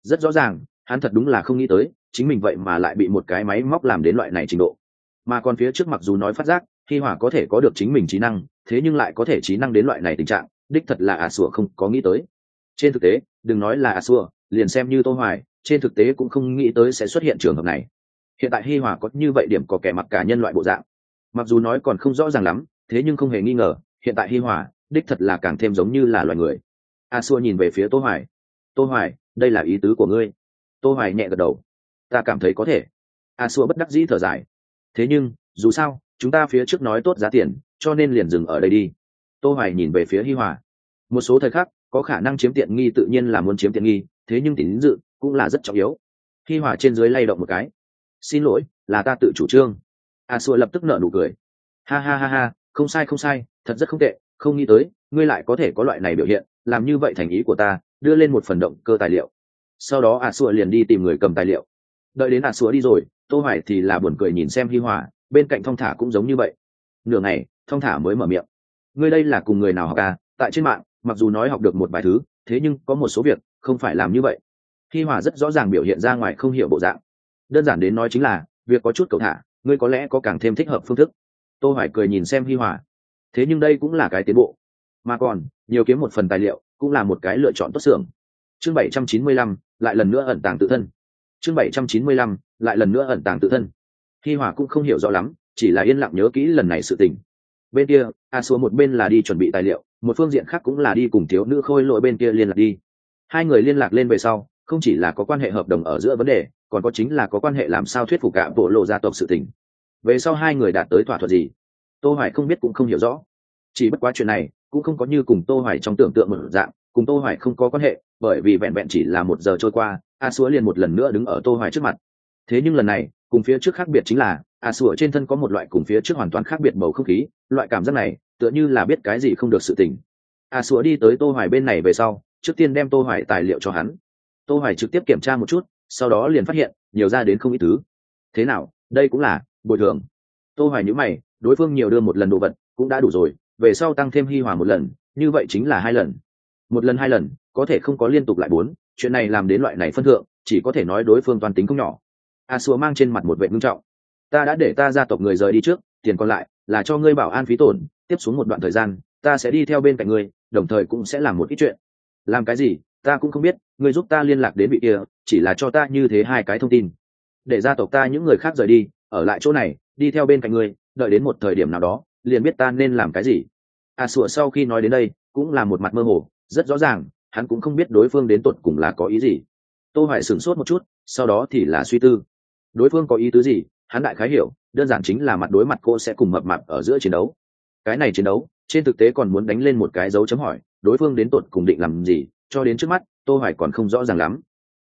Rất rõ ràng, hắn thật đúng là không nghĩ tới, chính mình vậy mà lại bị một cái máy móc làm đến loại này trình độ. Mà còn phía trước mặc dù nói phát giác hi Hòa có thể có được chính mình trí năng, thế nhưng lại có thể trí năng đến loại này tình trạng, đích thật là A sủa không có nghĩ tới. Trên thực tế, đừng nói là A sủa liền xem như tô hoài, trên thực tế cũng không nghĩ tới sẽ xuất hiện trường hợp này hiện tại hi hòa có như vậy điểm có kẻ mặc cả nhân loại bộ dạng. Mặc dù nói còn không rõ ràng lắm, thế nhưng không hề nghi ngờ, hiện tại hi hòa đích thật là càng thêm giống như là loài người. A xua nhìn về phía tô hoài. Tô hoài, đây là ý tứ của ngươi. Tô hoài nhẹ gật đầu. Ta cảm thấy có thể. A xua bất đắc dĩ thở dài. Thế nhưng, dù sao, chúng ta phía trước nói tốt giá tiền, cho nên liền dừng ở đây đi. Tô hoài nhìn về phía hi hòa. Một số thời khắc, có khả năng chiếm tiện nghi tự nhiên là muốn chiếm tiện nghi, thế nhưng tín dự cũng là rất trọng yếu. Hi hòa trên dưới lay động một cái xin lỗi, là ta tự chủ trương. À, a xua lập tức nở nụ cười. Ha ha ha ha, không sai không sai, thật rất không tệ, không nghĩ tới, ngươi lại có thể có loại này biểu hiện, làm như vậy thành ý của ta, đưa lên một phần động cơ tài liệu. Sau đó à, a xua liền đi tìm người cầm tài liệu. Đợi đến à, a xua đi rồi, tô hoài thì là buồn cười nhìn xem hi hòa, bên cạnh thong thả cũng giống như vậy. Nửa ngày, thong thả mới mở miệng. Ngươi đây là cùng người nào học à? Tại trên mạng, mặc dù nói học được một vài thứ, thế nhưng có một số việc không phải làm như vậy. Hi hòa rất rõ ràng biểu hiện ra ngoài không hiểu bộ dạng đơn giản đến nói chính là việc có chút cậu thả ngươi có lẽ có càng thêm thích hợp phương thức. Tôi hoài cười nhìn xem hi hòa. Thế nhưng đây cũng là cái tiến bộ. Mà còn nhiều kiếm một phần tài liệu cũng là một cái lựa chọn tốt xưởng. Chương 795, lại lần nữa ẩn tàng tự thân. Chương 795, lại lần nữa ẩn tàng tự thân. Hi hòa cũng không hiểu rõ lắm chỉ là yên lặng nhớ kỹ lần này sự tình. Bên kia a xua một bên là đi chuẩn bị tài liệu một phương diện khác cũng là đi cùng thiếu nữ khôi lội bên kia liên lạc đi. Hai người liên lạc lên về sau không chỉ là có quan hệ hợp đồng ở giữa vấn đề còn có chính là có quan hệ làm sao thuyết phục cả bộ lộ gia tộc sự tình. Về sau hai người đạt tới thỏa thuận gì, tô hoài không biết cũng không hiểu rõ. Chỉ bất quá chuyện này cũng không có như cùng tô hoài trong tưởng tượng một dạng, cùng tô hoài không có quan hệ, bởi vì vẹn vẹn chỉ là một giờ trôi qua, a xúa liền một lần nữa đứng ở tô hoài trước mặt. Thế nhưng lần này, cùng phía trước khác biệt chính là, a xúa trên thân có một loại cùng phía trước hoàn toàn khác biệt bầu không khí, loại cảm giác này tựa như là biết cái gì không được sự tình. A xúa đi tới tô hoài bên này về sau, trước tiên đem tô hoài tài liệu cho hắn. Tô hoài trực tiếp kiểm tra một chút sau đó liền phát hiện nhiều ra đến không ít thứ. Thế nào? Đây cũng là bồi thường. Tô hoài nhíu mày, đối phương nhiều đưa một lần đồ vật cũng đã đủ rồi, về sau tăng thêm hi hòa một lần, như vậy chính là hai lần. Một lần hai lần, có thể không có liên tục lại bốn, chuyện này làm đến loại này phân thượng, chỉ có thể nói đối phương toàn tính không nhỏ. A xua mang trên mặt một vệ ngưng trọng. Ta đã để ta gia tộc người rời đi trước, tiền còn lại là cho ngươi bảo an phí tổn, tiếp xuống một đoạn thời gian, ta sẽ đi theo bên cạnh ngươi, đồng thời cũng sẽ làm một ít chuyện. Làm cái gì, ta cũng không biết ngươi giúp ta liên lạc đến vị kia, chỉ là cho ta như thế hai cái thông tin. Để gia tộc ta những người khác rời đi, ở lại chỗ này, đi theo bên cạnh ngươi, đợi đến một thời điểm nào đó, liền biết ta nên làm cái gì. A sủa, sau khi nói đến đây, cũng là một mặt mơ hồ, rất rõ ràng, hắn cũng không biết đối phương đến tột cùng là có ý gì. Tô hoài sửng sốt một chút, sau đó thì là suy tư. Đối phương có ý tứ gì, hắn đại khái hiểu, đơn giản chính là mặt đối mặt cô sẽ cùng mập mạp ở giữa chiến đấu. Cái này chiến đấu, trên thực tế còn muốn đánh lên một cái dấu chấm hỏi, đối phương đến tột cùng định làm gì, cho đến trước mắt tô hoài còn không rõ ràng lắm.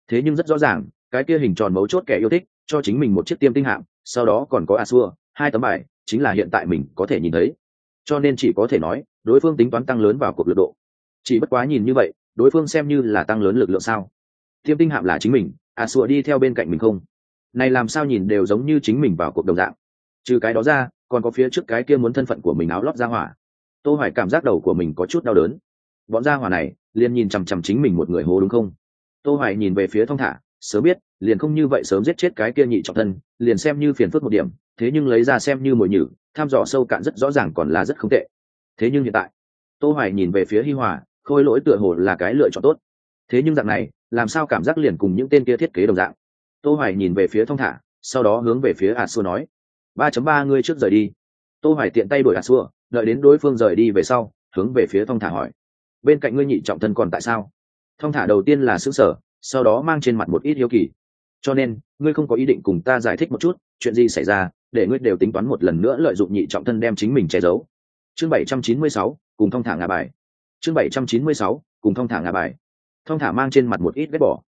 Thế nhưng rất rõ ràng cái kia hình tròn mấu chốt kẻ yêu thích cho chính mình một chiếc tiêm tinh hạng, sau đó còn có a xua hai tấm bài chính là hiện tại mình có thể nhìn thấy. Cho nên chỉ có thể nói đối phương tính toán tăng lớn vào cuộc lực độ. Chỉ bất quá nhìn như vậy đối phương xem như là tăng lớn lực lượng sao? Tiêm tinh hạm là chính mình a xua đi theo bên cạnh mình không? Này làm sao nhìn đều giống như chính mình vào cuộc đồng dạng. Trừ cái đó ra còn có phía trước cái kia muốn thân phận của mình áo lót ra hỏa. Tô hoài cảm giác đầu của mình có chút đau đớn bọn gia hỏa này liền nhìn chằm chằm chính mình một người hố đúng không? Tô hoài nhìn về phía thông thả, sớm biết, liền không như vậy sớm giết chết cái kia nhị trọng thân, liền xem như phiền phức một điểm, thế nhưng lấy ra xem như mồi nhử, tham dò sâu cạn rất rõ ràng còn là rất không tệ. Thế nhưng hiện tại, tô hoài nhìn về phía hi hòa, khôi lỗi tựa hồ là cái lựa chọn tốt. Thế nhưng dạng này, làm sao cảm giác liền cùng những tên kia thiết kế đồng dạng? Tô hoài nhìn về phía thông thả, sau đó hướng về phía a xua nói 3.3 ngươi trước rời đi. Tô hoài tiện tay đuổi a xua, đợi đến đối phương rời đi về sau, hướng về phía thông thả hỏi bên cạnh ngươi nhị trọng thân còn tại sao? Thông thả đầu tiên là xứ sở sau đó mang trên mặt một ít hiếu kỳ. Cho nên ngươi không có ý định cùng ta giải thích một chút chuyện gì xảy ra để ngươi đều tính toán một lần nữa lợi dụng nhị trọng thân đem chính mình che giấu. Chương 796, cùng thông thả ngà bài. Chương 796, cùng thông thả ngà bài. Thông thả mang trên mặt một ít ghét bỏ.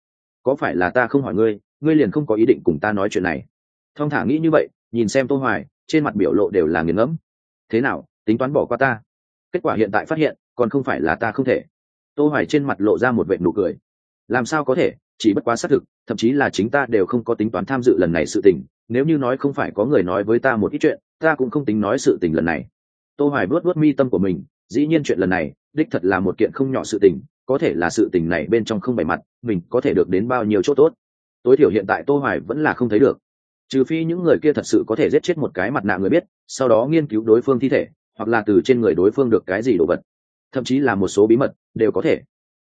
Có phải là ta không hỏi ngươi ngươi liền không có ý định cùng ta nói chuyện này? Thông thả nghĩ như vậy nhìn xem tô hoài trên mặt biểu lộ đều là nghiền ngẫm. Thế nào tính toán bỏ qua ta? Kết quả hiện tại phát hiện còn không phải là ta không thể. Tô hoài trên mặt lộ ra một vệ nụ cười. Làm sao có thể, chỉ bất quá xác thực, thậm chí là chính ta đều không có tính toán tham dự lần này sự tình, nếu như nói không phải có người nói với ta một ít chuyện, ta cũng không tính nói sự tình lần này. Tô hoài bước bước mi tâm của mình, dĩ nhiên chuyện lần này, đích thật là một kiện không nhỏ sự tình, có thể là sự tình này bên trong không bày mặt, mình có thể được đến bao nhiêu chỗ tốt. Tối thiểu hiện tại tô hoài vẫn là không thấy được. Trừ phi những người kia thật sự có thể giết chết một cái mặt nạ người biết, sau đó nghiên cứu đối phương thi thể, hoặc là từ trên người đối phương được cái gì đồ vật thậm chí là một số bí mật, đều có thể.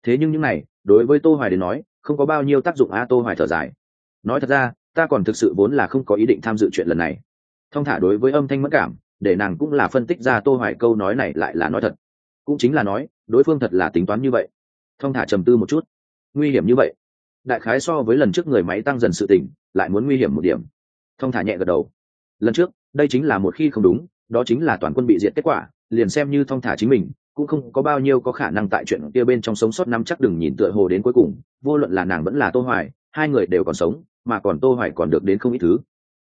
Thế nhưng những này, đối với tô hoài đến nói, không có bao nhiêu tác dụng a tô hoài thở dài. Nói thật ra, ta còn thực sự vốn là không có ý định tham dự chuyện lần này. Thông thả đối với âm thanh mất cảm, để nàng cũng là phân tích ra tô hoài câu nói này lại là nói thật. Cũng chính là nói, đối phương thật là tính toán như vậy. Thông thả trầm tư một chút. Nguy hiểm như vậy. Đại khái so với lần trước người máy tăng dần sự tỉnh lại muốn nguy hiểm một điểm. Thông thả nhẹ gật đầu. Lần trước, đây chính là một khi không đúng, đó chính là toàn quân bị diệt kết quả, liền xem như thông thả chính mình cũng không có bao nhiêu có khả năng tại chuyện kia bên trong sống sót năm chắc đừng nhìn tựa hồ đến cuối cùng vô luận là nàng vẫn là tô hoài hai người đều còn sống mà còn tô hoài còn được đến không ít thứ.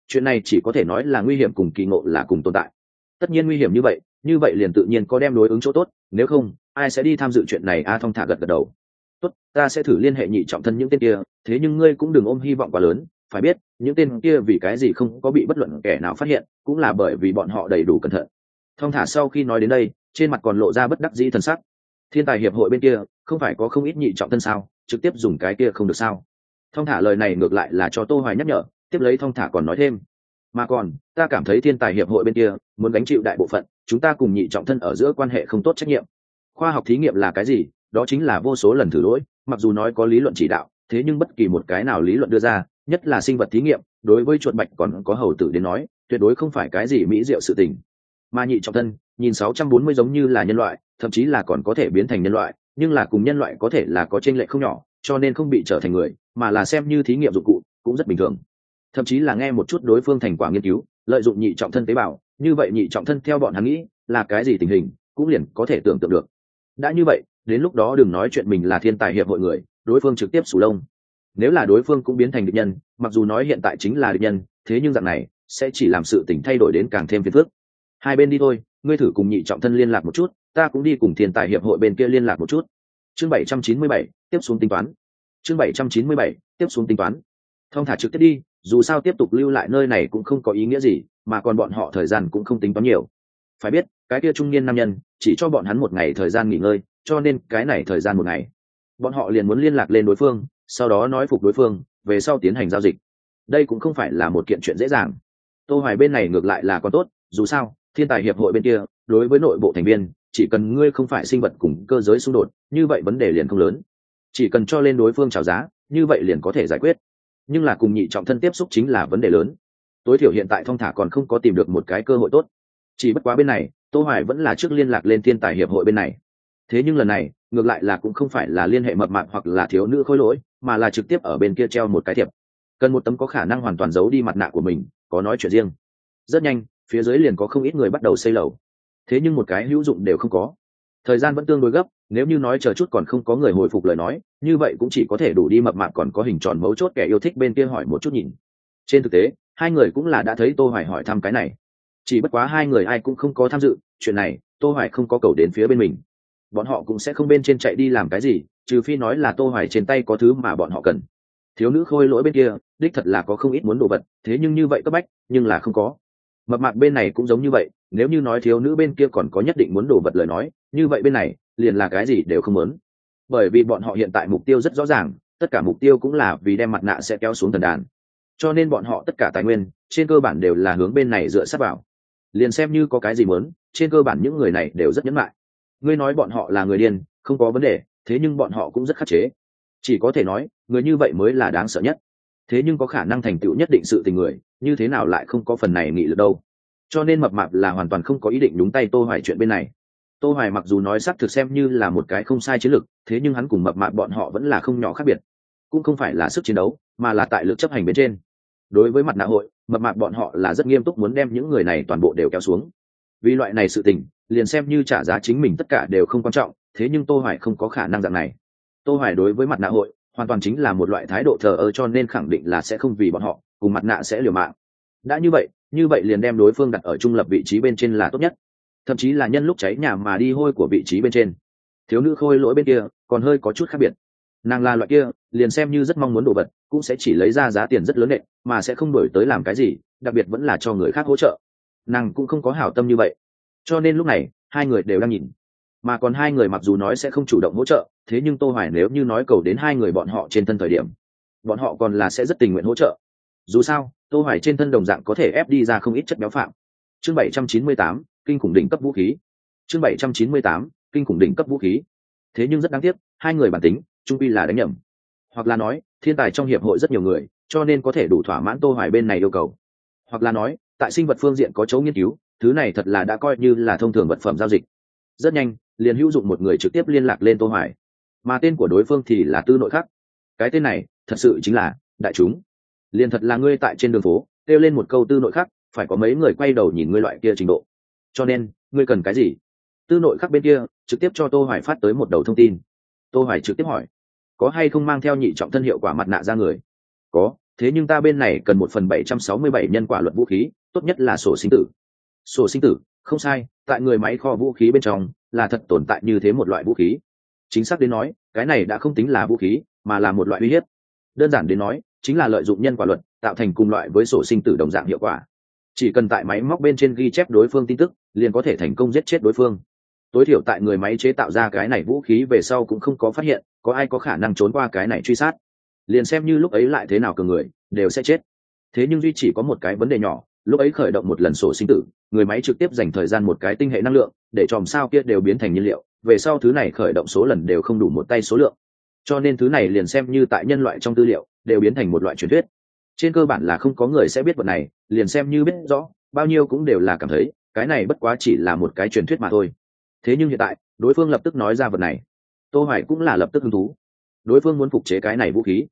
Chuyện này chỉ có thể nói là nguy hiểm cùng kỳ ngộ là cùng tồn tại. Tất nhiên nguy hiểm như vậy như vậy liền tự nhiên có đem đối ứng chỗ tốt nếu không ai sẽ đi tham dự chuyện này? A à, thông thả gật gật đầu. Tốt ta sẽ thử liên hệ nhị trọng thân những tên kia thế nhưng ngươi cũng đừng ôm hy vọng quá lớn phải biết những tên kia vì cái gì không có bị bất luận kẻ nào phát hiện cũng là bởi vì bọn họ đầy đủ cẩn thận thông thả sau khi nói đến đây, trên mặt còn lộ ra bất đắc dĩ thần sắc. Thiên tài hiệp hội bên kia, không phải có không ít nhị trọng thân sao, trực tiếp dùng cái kia không được sao. Thông thả lời này ngược lại là cho tô hoài nhắc nhở, tiếp lấy thông thả còn nói thêm. Mà còn, ta cảm thấy thiên tài hiệp hội bên kia, muốn gánh chịu đại bộ phận, chúng ta cùng nhị trọng thân ở giữa quan hệ không tốt trách nhiệm. Khoa học thí nghiệm là cái gì, đó chính là vô số lần thử lỗi, mặc dù nói có lý luận chỉ đạo, thế nhưng bất kỳ một cái nào lý luận đưa ra, nhất là sinh vật thí nghiệm, đối với chuột bạch còn có hầu tử đến nói, tuyệt đối không phải cái gì mỹ diệu sự tình mà nhị trọng thân, nhìn 640 giống như là nhân loại, thậm chí là còn có thể biến thành nhân loại, nhưng là cùng nhân loại có thể là có tranh lệch không nhỏ, cho nên không bị trở thành người, mà là xem như thí nghiệm dụng cụ, cũng rất bình thường. Thậm chí là nghe một chút đối phương thành quả nghiên cứu, lợi dụng nhị trọng thân tế bào, như vậy nhị trọng thân theo bọn hắn nghĩ, là cái gì tình hình, cũng liền có thể tưởng tượng được. Đã như vậy, đến lúc đó đừng nói chuyện mình là thiên tài hiệp hội người, đối phương trực tiếp sủ lông. Nếu là đối phương cũng biến thành địch nhân, mặc dù nói hiện tại chính là địch nhân, thế nhưng dạng này sẽ chỉ làm sự tình thay đổi đến càng thêm phiền phức hai bên đi thôi, ngươi thử cùng nhị trọng thân liên lạc một chút, ta cũng đi cùng thiên tài hiệp hội bên kia liên lạc một chút. Chương bảy trăm chín mươi bảy, tiếp xuống tính toán. Chương bảy trăm chín mươi bảy, tiếp xuống tính toán. Thông thả trực tiếp đi, dù sao tiếp tục lưu lại nơi này cũng không có ý nghĩa gì, mà còn bọn họ thời gian cũng không tính toán nhiều. Phải biết, cái kia trung niên nam nhân, chỉ cho bọn hắn một ngày thời gian nghỉ ngơi, cho nên cái này thời gian một ngày. Bọn họ liền muốn liên lạc lên đối phương, sau đó nói phục đối phương, về sau tiến hành giao dịch. Đây cũng không phải là một kiện chuyện dễ dàng. Tô hoài bên này ngược lại là còn tốt, dù sao thiên tài hiệp hội bên kia, đối với nội bộ thành viên, chỉ cần ngươi không phải sinh vật cùng cơ giới xung đột, như vậy vấn đề liền không lớn. Chỉ cần cho lên đối phương chào giá, như vậy liền có thể giải quyết. Nhưng là cùng nhị trọng thân tiếp xúc chính là vấn đề lớn. Tối thiểu hiện tại thong thả còn không có tìm được một cái cơ hội tốt. Chỉ bất quá bên này, tô hoài vẫn là trước liên lạc lên thiên tài hiệp hội bên này. Thế nhưng lần này, ngược lại là cũng không phải là liên hệ mập mạp hoặc là thiếu nữ khôi lỗi, mà là trực tiếp ở bên kia treo một cái thiệp. Cần một tấm có khả năng hoàn toàn giấu đi mặt nạ của mình, có nói chuyện riêng. Rất nhanh phía dưới liền có không ít người bắt đầu xây lầu. Thế nhưng một cái hữu dụng đều không có. Thời gian vẫn tương đối gấp, nếu như nói chờ chút còn không có người hồi phục lời nói, như vậy cũng chỉ có thể đủ đi mập mạp còn có hình tròn mấu chốt kẻ yêu thích bên kia hỏi một chút nhìn. Trên thực tế, hai người cũng là đã thấy tô hoài hỏi thăm cái này. Chỉ bất quá hai người ai cũng không có tham dự, chuyện này, tô hoài không có cầu đến phía bên mình. Bọn họ cũng sẽ không bên trên chạy đi làm cái gì, trừ phi nói là tô hoài trên tay có thứ mà bọn họ cần. Thiếu nữ khôi lỗi bên kia, đích thật là có không ít muốn đồ vật, thế nhưng như vậy cấp bách, nhưng là không có mập mạp bên này cũng giống như vậy, nếu như nói thiếu nữ bên kia còn có nhất định muốn đồ vật lời nói, như vậy bên này, liền là cái gì đều không muốn. Bởi vì bọn họ hiện tại mục tiêu rất rõ ràng, tất cả mục tiêu cũng là vì đem mặt nạ sẽ kéo xuống thần đàn. Cho nên bọn họ tất cả tài nguyên, trên cơ bản đều là hướng bên này dựa sát vào. Liền xem như có cái gì muốn, trên cơ bản những người này đều rất nhẫn lại ngươi nói bọn họ là người điên, không có vấn đề, thế nhưng bọn họ cũng rất khắc chế. Chỉ có thể nói, người như vậy mới là đáng sợ nhất thế nhưng có khả năng thành tựu nhất định sự tình người, như thế nào lại không có phần này nghị lực đâu? Cho nên mập mạp là hoàn toàn không có ý định đúng tay tô hoài chuyện bên này. Tô hoài mặc dù nói xác thực xem như là một cái không sai chiến lược, thế nhưng hắn cùng mập mạp bọn họ vẫn là không nhỏ khác biệt. Cũng không phải là sức chiến đấu, mà là tại lực chấp hành bên trên. Đối với mặt nạ hội, mập mạp bọn họ là rất nghiêm túc muốn đem những người này toàn bộ đều kéo xuống. Vì loại này sự tình, liền xem như trả giá chính mình tất cả đều không quan trọng, thế nhưng tô hoài không có khả năng dạng này. Tô hoài đối với mặt nạ hội hoàn toàn chính là một loại thái độ thờ ơ cho nên khẳng định là sẽ không vì bọn họ, cùng mặt nạ sẽ liều mạng. Đã như vậy như vậy liền đem đối phương đặt ở trung lập vị trí bên trên là tốt nhất. Thậm chí là nhân lúc cháy nhà mà đi hôi của vị trí bên trên. Thiếu nữ khôi lỗi bên kia, còn hơi có chút khác biệt. Nàng là loại kia, liền xem như rất mong muốn đồ vật, cũng sẽ chỉ lấy ra giá tiền rất lớn nệ, mà sẽ không đổi tới làm cái gì, đặc biệt vẫn là cho người khác hỗ trợ. Nàng cũng không có hảo tâm như vậy. Cho nên lúc này, hai người đều đang nhìn mà còn hai người mặc dù nói sẽ không chủ động hỗ trợ thế nhưng tô hoài nếu như nói cầu đến hai người bọn họ trên thân thời điểm bọn họ còn là sẽ rất tình nguyện hỗ trợ. Dù sao tô hoài trên thân đồng dạng có thể ép đi ra không ít chất béo phạm. Chương 798, kinh khủng đỉnh cấp vũ khí. Chương 798, kinh khủng đỉnh cấp vũ khí. Thế nhưng rất đáng tiếc hai người bản tính trung quy là đánh nhầm. Hoặc là nói thiên tài trong hiệp hội rất nhiều người cho nên có thể đủ thỏa mãn tô hoài bên này yêu cầu. Hoặc là nói tại sinh vật phương diện có chỗ nghiên cứu thứ này thật là đã coi như là thông thường vật phẩm giao dịch. Rất nhanh liền hữu dụng một người trực tiếp liên lạc lên tô hoài. Mà tên của đối phương thì là tư nội khắc. Cái tên này, thật sự chính là, đại chúng. Liền thật là ngươi tại trên đường phố, kêu lên một câu tư nội khắc, phải có mấy người quay đầu nhìn ngươi loại kia trình độ. Cho nên, ngươi cần cái gì? Tư nội khắc bên kia, trực tiếp cho tô hoài phát tới một đầu thông tin. Tô hoài trực tiếp hỏi, có hay không mang theo nhị trọng thân hiệu quả mặt nạ ra người? Có, thế nhưng ta bên này cần một phần 767 nhân quả luật vũ khí, tốt nhất là sổ sinh tử. Sổ sinh tử? Không sai tại người máy kho vũ khí bên trong là thật tồn tại như thế một loại vũ khí. Chính xác đến nói, cái này đã không tính là vũ khí, mà là một loại uy hiếp. Đơn giản đến nói, chính là lợi dụng nhân quả luật, tạo thành cùng loại với sổ sinh tử đồng dạng hiệu quả. Chỉ cần tại máy móc bên trên ghi chép đối phương tin tức, liền có thể thành công giết chết đối phương. Tối thiểu tại người máy chế tạo ra cái này vũ khí về sau cũng không có phát hiện, có ai có khả năng trốn qua cái này truy sát. Liền xem như lúc ấy lại thế nào cường người, đều sẽ chết. Thế nhưng duy chỉ có một cái vấn đề nhỏ lúc ấy khởi động một lần sổ sinh tử, người máy trực tiếp dành thời gian một cái tinh hệ năng lượng, để chòm sao kia đều biến thành nhiên liệu, về sau thứ này khởi động số lần đều không đủ một tay số lượng. Cho nên thứ này liền xem như tại nhân loại trong tư liệu, đều biến thành một loại truyền thuyết. Trên cơ bản là không có người sẽ biết vật này, liền xem như biết rõ, bao nhiêu cũng đều là cảm thấy, cái này bất quá chỉ là một cái truyền thuyết mà thôi. Thế nhưng hiện tại, đối phương lập tức nói ra vật này. Tô hoài cũng là lập tức hứng thú. Đối phương muốn phục chế cái này vũ khí.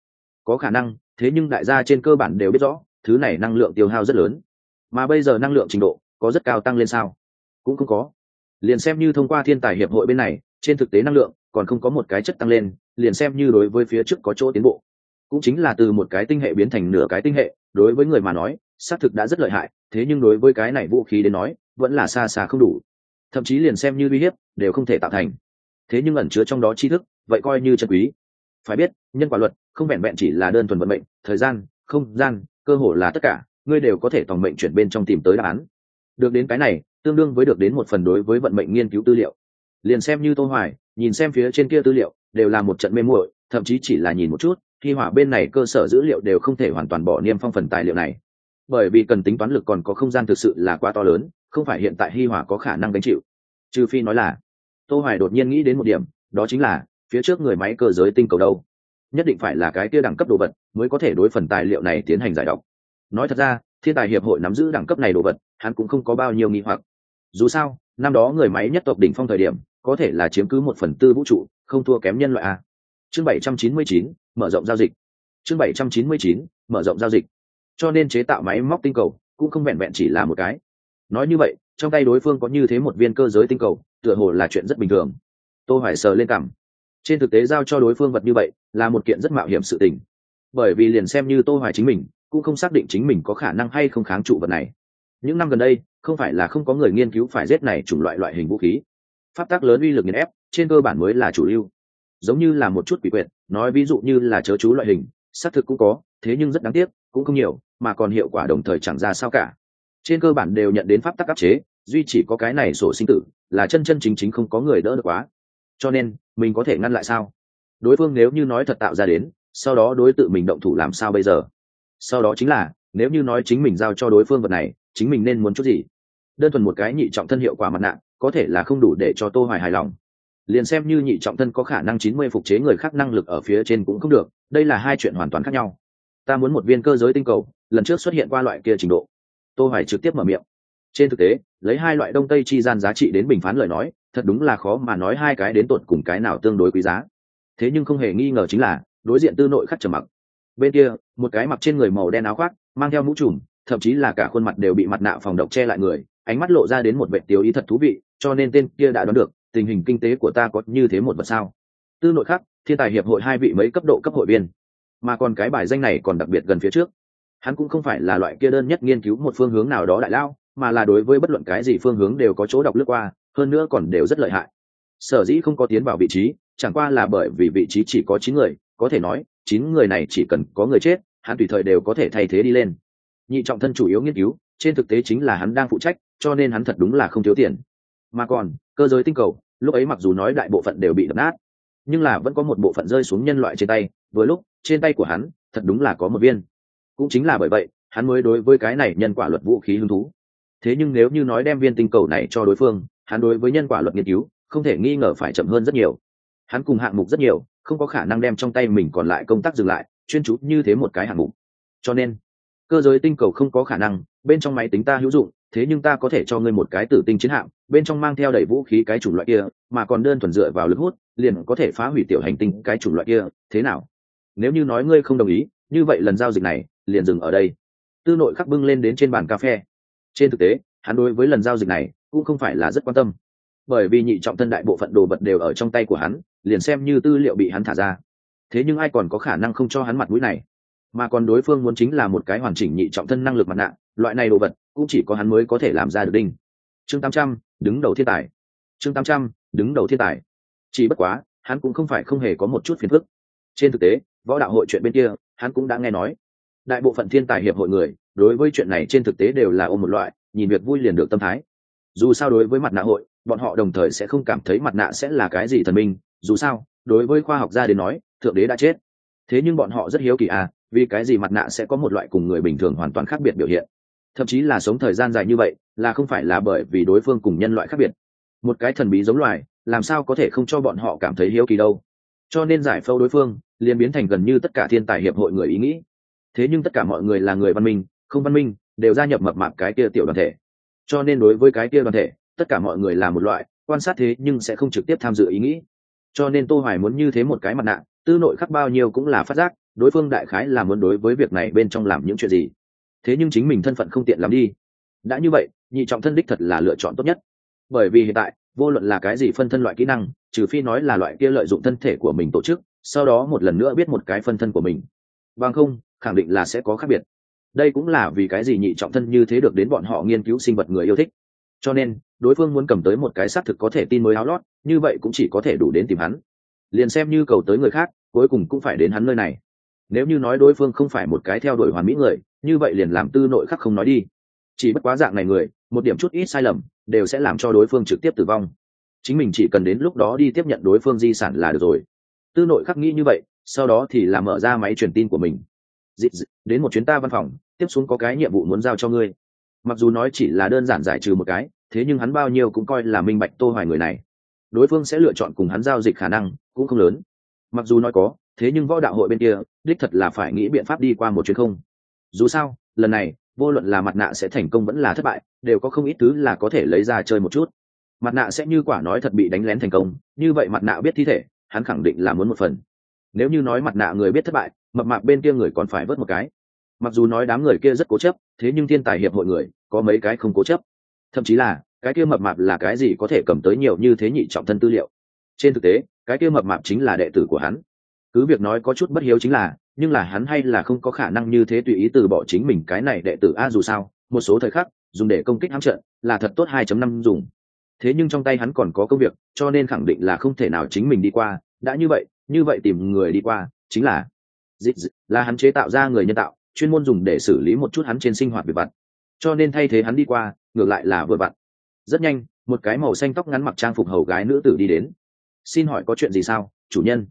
Có khả năng, thế nhưng đại gia trên cơ bản đều biết rõ, thứ này năng lượng tiêu hao rất lớn mà bây giờ năng lượng trình độ có rất cao tăng lên sao? Cũng không có. Liền xem như thông qua thiên tài hiệp hội bên này, trên thực tế năng lượng còn không có một cái chất tăng lên, liền xem như đối với phía trước có chỗ tiến bộ. Cũng chính là từ một cái tinh hệ biến thành nửa cái tinh hệ, đối với người mà nói, xác thực đã rất lợi hại, thế nhưng đối với cái này vũ khí đến nói, vẫn là xa xa không đủ. Thậm chí liền xem như uy hiếp, đều không thể tạo thành. Thế nhưng ẩn chứa trong đó tri thức, vậy coi như chân quý. Phải biết, nhân quả luật không vẹn vẹn chỉ là đơn thuần vận mệnh, thời gian, không gian, cơ hồ là tất cả ngươi đều có thể tòng mệnh chuyển bên trong tìm tới đáp án. Được đến cái này, tương đương với được đến một phần đối với vận mệnh nghiên cứu tư liệu. Liền xem như tô hoài, nhìn xem phía trên kia tư liệu, đều là một trận mê muội, thậm chí chỉ là nhìn một chút, khi hỏa bên này cơ sở dữ liệu đều không thể hoàn toàn bỏ niêm phong phần tài liệu này. Bởi vì cần tính toán lực còn có không gian thực sự là quá to lớn, không phải hiện tại hi hỏa có khả năng gánh chịu. Trừ phi nói là, tô hoài đột nhiên nghĩ đến một điểm, đó chính là, phía trước người máy cơ giới tinh cầu đâu? Nhất định phải là cái kia đẳng cấp đồ vật mới có thể đối phần tài liệu này tiến hành giải độc nói thật ra thiên tài hiệp hội nắm giữ đẳng cấp này đồ vật hắn cũng không có bao nhiêu nghi hoặc. Dù sao năm đó người máy nhất tộc đỉnh phong thời điểm có thể là chiếm cứ một phần tư vũ trụ không thua kém nhân loại a. Chương 799, mở rộng giao dịch. Chương 799, mở rộng giao dịch. Cho nên chế tạo máy móc tinh cầu cũng không vẹn vẹn chỉ là một cái. Nói như vậy trong tay đối phương có như thế một viên cơ giới tinh cầu tựa hồ là chuyện rất bình thường. Tôi hoài sờ lên cảm trên thực tế giao cho đối phương vật như vậy là một kiện rất mạo hiểm sự tình. Bởi vì liền xem như tô hoài chính mình cũng không xác định chính mình có khả năng hay không kháng trụ vật này. Những năm gần đây, không phải là không có người nghiên cứu phải giết này chủng loại loại hình vũ khí. Pháp tắc lớn uy lực nghiền ép, trên cơ bản mới là chủ lưu. Giống như là một chút quỷ quyệt, nói ví dụ như là chớ chú loại hình, xác thực cũng có, thế nhưng rất đáng tiếc, cũng không nhiều, mà còn hiệu quả đồng thời chẳng ra sao cả. Trên cơ bản đều nhận đến pháp tắc áp chế, duy chỉ có cái này sổ sinh tử, là chân chân chính chính không có người đỡ được quá. Cho nên, mình có thể ngăn lại sao? Đối phương nếu như nói thật tạo ra đến, sau đó đối tự mình động thủ làm sao bây giờ? Sau đó chính là, nếu như nói chính mình giao cho đối phương vật này, chính mình nên muốn chút gì? Đơn thuần một cái nhị trọng thân hiệu quả mặt nạ, có thể là không đủ để cho tô hoài hài lòng. Liền xem như nhị trọng thân có khả năng 90 phục chế người khác năng lực ở phía trên cũng không được, đây là hai chuyện hoàn toàn khác nhau. Ta muốn một viên cơ giới tinh cầu, lần trước xuất hiện qua loại kia trình độ. Tô hoài trực tiếp mở miệng. Trên thực tế, lấy hai loại đông tây chi gian giá trị đến bình phán lời nói, thật đúng là khó mà nói hai cái đến tột cùng cái nào tương đối quý giá. Thế nhưng không hề nghi ngờ chính là, đối diện tư nội khắc trầm mặc bên kia, một cái mặc trên người màu đen áo khoác, mang theo mũ trùm, thậm chí là cả khuôn mặt đều bị mặt nạ phòng độc che lại người, ánh mắt lộ ra đến một vệ tiêu ý thật thú vị, cho nên tên kia đã đoán được, tình hình kinh tế của ta có như thế một vật sao? Tư nội khắc, thiên tài hiệp hội hai vị mấy cấp độ cấp hội viên. Mà còn cái bài danh này còn đặc biệt gần phía trước. Hắn cũng không phải là loại kia đơn nhất nghiên cứu một phương hướng nào đó đại lao, mà là đối với bất luận cái gì phương hướng đều có chỗ đọc lướt qua, hơn nữa còn đều rất lợi hại. Sở dĩ không có tiến vào vị trí, chẳng qua là bởi vì vị trí chỉ có chín người có thể nói, chín người này chỉ cần có người chết, hắn tùy thời đều có thể thay thế đi lên. Nhị trọng thân chủ yếu nghiên cứu, trên thực tế chính là hắn đang phụ trách, cho nên hắn thật đúng là không thiếu tiền. Mà còn, cơ giới tinh cầu, lúc ấy mặc dù nói đại bộ phận đều bị đập nát, nhưng là vẫn có một bộ phận rơi xuống nhân loại trên tay, vừa lúc, trên tay của hắn, thật đúng là có một viên. Cũng chính là bởi vậy, hắn mới đối với cái này nhân quả luật vũ khí hứng thú. Thế nhưng nếu như nói đem viên tinh cầu này cho đối phương, hắn đối với nhân quả luật nghiên cứu, không thể nghi ngờ phải chậm hơn rất nhiều. Hắn cùng hạng mục rất nhiều không có khả năng đem trong tay mình còn lại công tác dừng lại, chuyên chú như thế một cái hạng mục. Cho nên, cơ giới tinh cầu không có khả năng, bên trong máy tính ta hữu dụng, thế nhưng ta có thể cho ngươi một cái tử tinh chiến hạm, bên trong mang theo đầy vũ khí cái chủng loại kia, mà còn đơn thuần dựa vào lực hút, liền có thể phá hủy tiểu hành tinh cái chủng loại kia, thế nào? Nếu như nói ngươi không đồng ý, như vậy lần giao dịch này, liền dừng ở đây. Tư nội khắc bưng lên đến trên bàn cà phê. Trên thực tế, hắn đối với lần giao dịch này cũng không phải là rất quan tâm. Bởi vì nhị trọng thân đại bộ phận đồ vật đều ở trong tay của hắn liền xem như tư liệu bị hắn thả ra. Thế nhưng ai còn có khả năng không cho hắn mặt mũi này? Mà còn đối phương muốn chính là một cái hoàn chỉnh nhị trọng thân năng lực mặt nạ, loại này đồ vật cũng chỉ có hắn mới có thể làm ra được đinh. Chương tám trăm, đứng đầu thiên tài. Chương tám trăm, đứng đầu thiên tài. Chỉ bất quá, hắn cũng không phải không hề có một chút phiền phức. Trên thực tế, võ đạo hội chuyện bên kia, hắn cũng đã nghe nói. Đại bộ phận thiên tài hiệp hội người, đối với chuyện này trên thực tế đều là ôm một loại, nhìn việc vui liền được tâm thái. Dù sao đối với mặt nạ hội bọn họ đồng thời sẽ không cảm thấy mặt nạ sẽ là cái gì thần minh, dù sao, đối với khoa học gia đến nói, thượng đế đã chết. Thế nhưng bọn họ rất hiếu kỳ à vì cái gì mặt nạ sẽ có một loại cùng người bình thường hoàn toàn khác biệt biểu hiện? Thậm chí là sống thời gian dài như vậy, là không phải là bởi vì đối phương cùng nhân loại khác biệt. Một cái thần bí giống loài, làm sao có thể không cho bọn họ cảm thấy hiếu kỳ đâu? Cho nên giải phẫu đối phương, liền biến thành gần như tất cả thiên tài hiệp hội người ý nghĩ. Thế nhưng tất cả mọi người là người văn minh, không văn minh, đều gia nhập mập mạp cái kia tiểu đoàn thể. Cho nên đối với cái kia đoàn thể tất cả mọi người là một loại, quan sát thế nhưng sẽ không trực tiếp tham dự ý nghĩ. Cho nên tô hoài muốn như thế một cái mặt nạ, tư nội khắc bao nhiêu cũng là phát giác, đối phương đại khái là muốn đối với việc này bên trong làm những chuyện gì. Thế nhưng chính mình thân phận không tiện lắm đi. Đã như vậy, nhị trọng thân đích thật là lựa chọn tốt nhất. Bởi vì hiện tại, vô luận là cái gì phân thân loại kỹ năng, trừ phi nói là loại kia lợi dụng thân thể của mình tổ chức, sau đó một lần nữa biết một cái phân thân của mình. Bằng không, khẳng định là sẽ có khác biệt. Đây cũng là vì cái gì nhị trọng thân như thế được đến bọn họ nghiên cứu sinh vật người yêu thích cho nên đối phương muốn cầm tới một cái xác thực có thể tin mới áo lót như vậy cũng chỉ có thể đủ đến tìm hắn. Liền xem như cầu tới người khác cuối cùng cũng phải đến hắn nơi này. Nếu như nói đối phương không phải một cái theo đuổi hoàn mỹ người như vậy liền làm tư nội khắc không nói đi. Chỉ bất quá dạng này người một điểm chút ít sai lầm đều sẽ làm cho đối phương trực tiếp tử vong. Chính mình chỉ cần đến lúc đó đi tiếp nhận đối phương di sản là được rồi. Tư nội khắc nghĩ như vậy sau đó thì là mở ra máy truyền tin của mình. Dị, dị, đến một chuyến ta văn phòng tiếp xuống có cái nhiệm vụ muốn giao cho ngươi. Mặc dù nói chỉ là đơn giản giải trừ một cái thế nhưng hắn bao nhiêu cũng coi là minh bạch tô hoài người này. Đối phương sẽ lựa chọn cùng hắn giao dịch khả năng cũng không lớn. Mặc dù nói có, thế nhưng võ đạo hội bên kia, đích thật là phải nghĩ biện pháp đi qua một chuyến không. Dù sao, lần này, vô luận là mặt nạ sẽ thành công vẫn là thất bại, đều có không ít thứ là có thể lấy ra chơi một chút. Mặt nạ sẽ như quả nói thật bị đánh lén thành công, như vậy mặt nạ biết thi thể, hắn khẳng định là muốn một phần. Nếu như nói mặt nạ người biết thất bại, mập mạp bên kia người còn phải vớt một cái. Mặc dù nói đám người kia rất cố chấp, thế nhưng thiên tài hiệp hội người, có mấy cái không cố chấp thậm chí là, cái kia mập mạp là cái gì có thể cầm tới nhiều như thế nhị trọng thân tư liệu? Trên thực tế, cái kia mập mạp chính là đệ tử của hắn. Cứ việc nói có chút bất hiếu chính là, nhưng là hắn hay là không có khả năng như thế tùy ý từ bỏ chính mình cái này đệ tử a dù sao, một số thời khắc, dùng để công kích hãm trận, là thật tốt 2.5 dùng. Thế nhưng trong tay hắn còn có công việc, cho nên khẳng định là không thể nào chính mình đi qua. Đã như vậy như vậy tìm người đi qua, chính là, dịch là hắn chế tạo ra người nhân tạo, chuyên môn dùng để xử lý một chút hắn trên sinh hoạt việc vặt. Cho nên thay thế hắn đi qua ngược lại là vừa vặn. Rất nhanh, một cái màu xanh tóc ngắn mặc trang phục hầu gái nữ tử đi đến. Xin hỏi có chuyện gì sao, chủ nhân?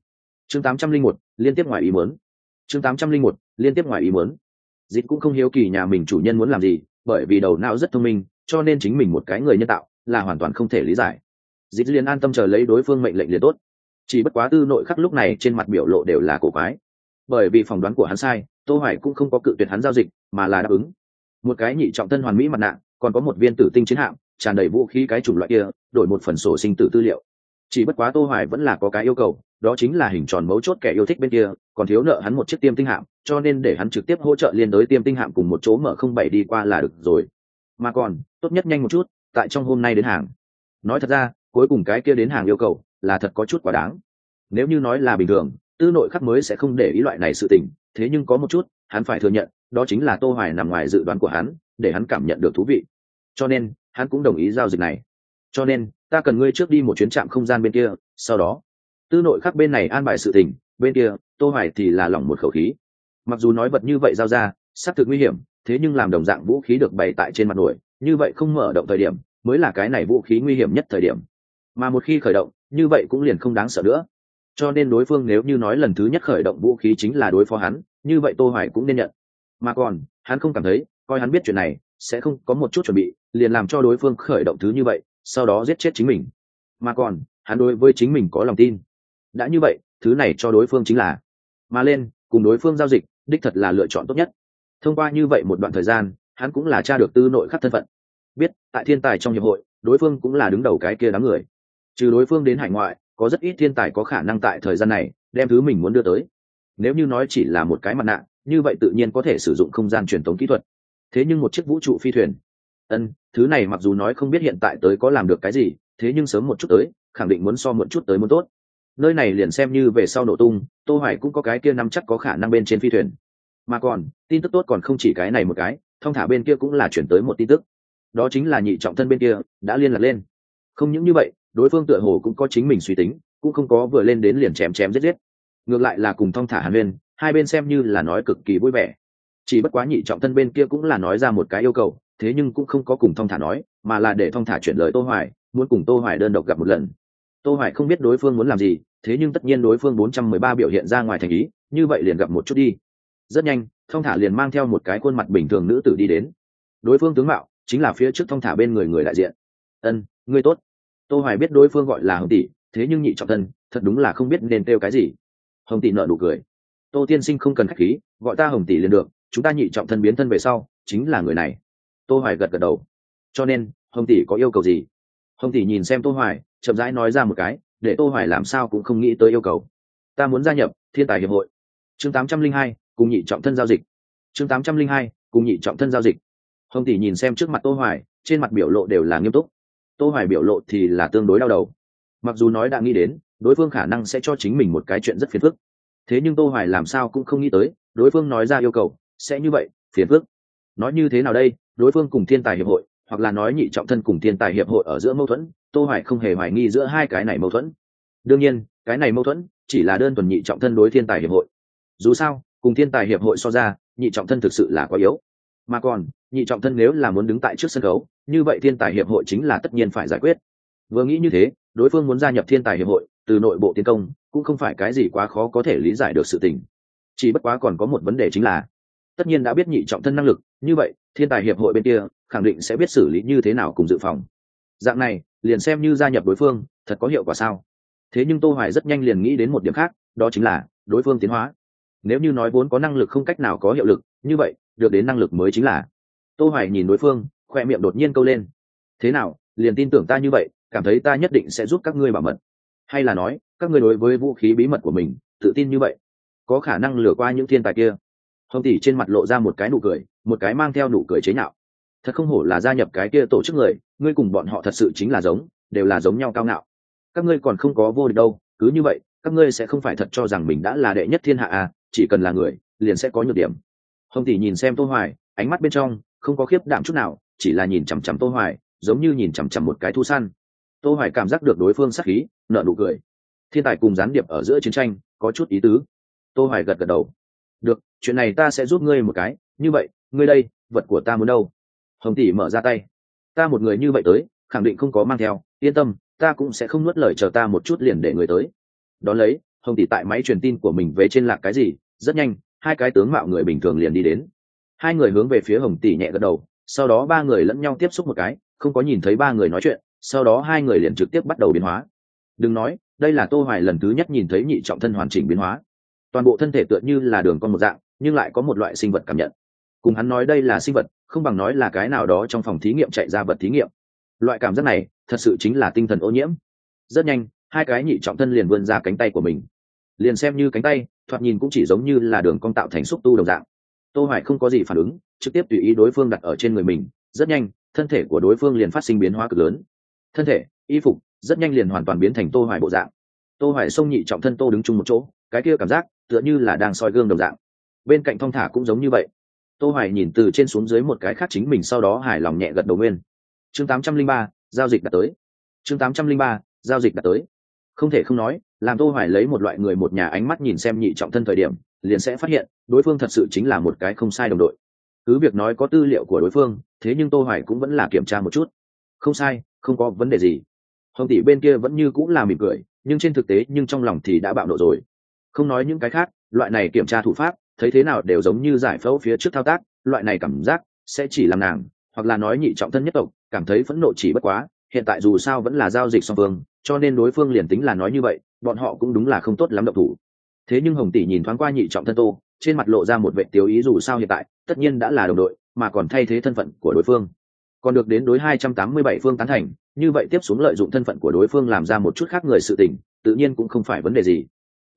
Chương tám trăm linh một, liên tiếp ngoài ý muốn. Chương tám trăm linh một, liên tiếp ngoài ý muốn. Dịch cũng không hiếu kỳ nhà mình chủ nhân muốn làm gì, bởi vì đầu não rất thông minh, cho nên chính mình một cái người nhân tạo là hoàn toàn không thể lý giải. Dịch liền an tâm chờ lấy đối phương mệnh lệnh liền tốt. Chỉ bất quá tư nội khắc lúc này trên mặt biểu lộ đều là cổ quái. Bởi vì phỏng đoán của hắn sai, tô hoài cũng không có cự tuyệt hắn giao dịch, mà là đáp ứng. Một cái nhị trọng thân hoàn mỹ mặt nạ còn có một viên tử tinh chiến hạm, tràn đầy vũ khí cái chủng loại kia, đổi một phần sổ sinh tử tư liệu. Chỉ bất quá tô hoài vẫn là có cái yêu cầu, đó chính là hình tròn mấu chốt kẻ yêu thích bên kia, còn thiếu nợ hắn một chiếc tiêm tinh hạm, cho nên để hắn trực tiếp hỗ trợ liên đối tiêm tinh hạm cùng một chỗ mở không bảy đi qua là được rồi. Mà còn, tốt nhất nhanh một chút, tại trong hôm nay đến hàng. Nói thật ra, cuối cùng cái kia đến hàng yêu cầu, là thật có chút quá đáng. Nếu như nói là bình thường, tư nội khắc mới sẽ không để ý loại này sự tình, thế nhưng có một chút, hắn phải thừa nhận, đó chính là tô hoài nằm ngoài dự đoán của hắn, để hắn cảm nhận được thú vị cho nên, hắn cũng đồng ý giao dịch này. Cho nên, ta cần ngươi trước đi một chuyến trạm không gian bên kia, sau đó. Tư nội khắc bên này an bài sự tình, bên kia, tô hoài thì là lỏng một khẩu khí. Mặc dù nói vật như vậy giao ra, xác thực nguy hiểm, thế nhưng làm đồng dạng vũ khí được bày tại trên mặt nổi như vậy không mở động thời điểm, mới là cái này vũ khí nguy hiểm nhất thời điểm. Mà một khi khởi động, như vậy cũng liền không đáng sợ nữa. Cho nên đối phương nếu như nói lần thứ nhất khởi động vũ khí chính là đối phó hắn, như vậy tô hoài cũng nên nhận. Mà còn, hắn không cảm thấy, coi hắn biết chuyện này sẽ không có một chút chuẩn bị, liền làm cho đối phương khởi động thứ như vậy, sau đó giết chết chính mình. Mà còn, hắn đối với chính mình có lòng tin. Đã như vậy, thứ này cho đối phương chính là. Mà lên, cùng đối phương giao dịch, đích thật là lựa chọn tốt nhất. Thông qua như vậy một đoạn thời gian, hắn cũng là tra được tư nội khắc thân phận. Biết, tại thiên tài trong hiệp hội, đối phương cũng là đứng đầu cái kia đám người. Trừ đối phương đến hải ngoại, có rất ít thiên tài có khả năng tại thời gian này, đem thứ mình muốn đưa tới. Nếu như nói chỉ là một cái mặt nạ, như vậy tự nhiên có thể sử dụng không gian truyền thống kỹ thuật thế nhưng một chiếc vũ trụ phi thuyền. Ân, thứ này mặc dù nói không biết hiện tại tới có làm được cái gì, thế nhưng sớm một chút tới, khẳng định muốn so một chút tới muốn tốt. Nơi này liền xem như về sau nổ tung, tô hoài cũng có cái kia nắm chắc có khả năng bên trên phi thuyền. Mà còn, tin tức tốt còn không chỉ cái này một cái, thông thả bên kia cũng là chuyển tới một tin tức. Đó chính là nhị trọng thân bên kia, đã liên lạc lên. Không những như vậy, đối phương tựa hồ cũng có chính mình suy tính, cũng không có vừa lên đến liền chém chém giết giết. Ngược lại là cùng thông thả hàn huyên hai bên xem như là nói cực kỳ vui vẻ chỉ bất quá nhị trọng thân bên kia cũng là nói ra một cái yêu cầu, thế nhưng cũng không có cùng thông thả nói, mà là để thông thả chuyển lời tô hoài, muốn cùng tô hoài đơn độc gặp một lần. Tô hoài không biết đối phương muốn làm gì, thế nhưng tất nhiên đối phương 413 biểu hiện ra ngoài thành ý, như vậy liền gặp một chút đi. Rất nhanh, thông thả liền mang theo một cái khuôn mặt bình thường nữ tử đi đến. Đối phương tướng mạo chính là phía trước thông thả bên người người đại diện. Ân, ngươi tốt. Tô hoài biết đối phương gọi là hồng tỷ, thế nhưng nhị trọng thân, thật đúng là không biết nên kêu cái gì. Hồng tỷ nợ nụ cười. Tô tiên sinh không cần khách khí, gọi ta hồng tỷ liền được chúng ta nhị trọng thân biến thân về sau chính là người này. Tô hoài gật gật đầu. Cho nên hồng tỷ có yêu cầu gì? Hồng tỷ nhìn xem tô hoài chậm rãi nói ra một cái để tô hoài làm sao cũng không nghĩ tới yêu cầu. Ta muốn gia nhập thiên tài hiệp hội. Chương 802, cùng nhị trọng thân giao dịch. Chương 802, cùng nhị trọng thân giao dịch. Hồng tỷ nhìn xem trước mặt tô hoài trên mặt biểu lộ đều là nghiêm túc. Tô hoài biểu lộ thì là tương đối đau đầu. Mặc dù nói đã nghĩ đến đối phương khả năng sẽ cho chính mình một cái chuyện rất phiền phức. Thế nhưng tô hoài làm sao cũng không nghĩ tới đối phương nói ra yêu cầu sẽ như vậy, phiền phức. Nói như thế nào đây? Đối phương cùng thiên tài hiệp hội, hoặc là nói nhị trọng thân cùng thiên tài hiệp hội ở giữa mâu thuẫn, tô hoài không hề hoài nghi giữa hai cái này mâu thuẫn. Đương nhiên, cái này mâu thuẫn chỉ là đơn thuần nhị trọng thân đối thiên tài hiệp hội. Dù sao, cùng thiên tài hiệp hội so ra, nhị trọng thân thực sự là quá yếu. Mà còn, nhị trọng thân nếu là muốn đứng tại trước sân khấu, như vậy thiên tài hiệp hội chính là tất nhiên phải giải quyết. Vừa nghĩ như thế, đối phương muốn gia nhập thiên tài hiệp hội, từ nội bộ tiến công, cũng không phải cái gì quá khó có thể lý giải được sự tình. Chỉ bất quá còn có một vấn đề chính là tất nhiên đã biết nhị trọng thân năng lực, như vậy, thiên tài hiệp hội bên kia khẳng định sẽ biết xử lý như thế nào cùng dự phòng. Dạng này, liền xem như gia nhập đối phương, thật có hiệu quả sao? Thế nhưng tô hoài rất nhanh liền nghĩ đến một điểm khác, đó chính là đối phương tiến hóa. Nếu như nói vốn có năng lực không cách nào có hiệu lực, như vậy, được đến năng lực mới chính là. Tô hoài nhìn đối phương, khoe miệng đột nhiên câu lên. Thế nào, liền tin tưởng ta như vậy, cảm thấy ta nhất định sẽ giúp các ngươi bảo mật. Hay là nói, các ngươi đối với vũ khí bí mật của mình, tự tin như vậy, có khả năng lừa qua những thiên tài kia hồng tỷ trên mặt lộ ra một cái nụ cười, một cái mang theo nụ cười chế nhạo. Thật không hổ là gia nhập cái kia tổ chức người, ngươi cùng bọn họ thật sự chính là giống, đều là giống nhau cao ngạo. Các ngươi còn không có vô địch đâu, cứ như vậy, các ngươi sẽ không phải thật cho rằng mình đã là đệ nhất thiên hạ à chỉ cần là người, liền sẽ có nhược điểm. Hồng tỷ nhìn xem tô hoài, ánh mắt bên trong, không có khiếp đảm chút nào, chỉ là nhìn chằm chằm tô hoài, giống như nhìn chằm chằm một cái thu săn. Tô hoài cảm giác được đối phương sắc khí, nở nụ cười. Thiên tài cùng gián điệp ở giữa chiến tranh, có chút ý tứ. Tô hoài gật gật đầu được, chuyện này ta sẽ giúp ngươi một cái. Như vậy, ngươi đây, vật của ta muốn đâu? Hồng tỷ mở ra tay. Ta một người như vậy tới, khẳng định không có mang theo. Yên tâm, ta cũng sẽ không nuốt lời chờ ta một chút liền để người tới. Đón lấy, hồng tỷ tại máy truyền tin của mình về trên lạc cái gì, rất nhanh, hai cái tướng mạo người bình thường liền đi đến. Hai người hướng về phía hồng tỷ nhẹ gật đầu, sau đó ba người lẫn nhau tiếp xúc một cái, không có nhìn thấy ba người nói chuyện, sau đó hai người liền trực tiếp bắt đầu biến hóa. Đừng nói, đây là tô hoài lần thứ nhất nhìn thấy nhị trọng thân hoàn chỉnh biến hóa toàn bộ thân thể tựa như là đường con một dạng, nhưng lại có một loại sinh vật cảm nhận. Cùng hắn nói đây là sinh vật, không bằng nói là cái nào đó trong phòng thí nghiệm chạy ra vật thí nghiệm. Loại cảm giác này, thật sự chính là tinh thần ô nhiễm. Rất nhanh, hai cái nhị trọng thân liền vươn ra cánh tay của mình. Liền xem như cánh tay, thoạt nhìn cũng chỉ giống như là đường cong tạo thành xúc tu đồng dạng. Tô hoài không có gì phản ứng, trực tiếp tùy ý đối phương đặt ở trên người mình. Rất nhanh, thân thể của đối phương liền phát sinh biến hóa cực lớn. Thân thể, y phục, rất nhanh liền hoàn toàn biến thành tô hoài bộ dạng. Tô hoài xông nhị trọng thân tô đứng chung một chỗ, cái kia cảm giác tựa như là đang soi gương đồng dạng. Bên cạnh thong thả cũng giống như vậy. Tô hoài nhìn từ trên xuống dưới một cái khác chính mình sau đó hài lòng nhẹ gật đầu nguyên. Chương 803, giao dịch đã tới. Chương 803, giao dịch đã tới. Không thể không nói làm tô hoài lấy một loại người một nhà ánh mắt nhìn xem nhị trọng thân thời điểm liền sẽ phát hiện đối phương thật sự chính là một cái không sai đồng đội. Cứ việc nói có tư liệu của đối phương thế nhưng tô hoài cũng vẫn là kiểm tra một chút. Không sai không có vấn đề gì. Hồng tỷ bên kia vẫn như cũng là mỉm cười nhưng trên thực tế nhưng trong lòng thì đã bạo nộ rồi không nói những cái khác, loại này kiểm tra thủ pháp, thấy thế nào đều giống như giải phẫu phía trước thao tác, loại này cảm giác sẽ chỉ làm nàng, hoặc là nói nhị trọng thân nhất tộc, cảm thấy phẫn nộ chỉ bất quá, hiện tại dù sao vẫn là giao dịch song phương, cho nên đối phương liền tính là nói như vậy, bọn họ cũng đúng là không tốt lắm độc thủ. Thế nhưng hồng tỷ nhìn thoáng qua nhị trọng thân tô, trên mặt lộ ra một vệ tiêu ý dù sao hiện tại, tất nhiên đã là đồng đội, mà còn thay thế thân phận của đối phương. Còn được đến đối 287 phương tán thành, như vậy tiếp xuống lợi dụng thân phận của đối phương làm ra một chút khác người sự tình, tự nhiên cũng không phải vấn đề gì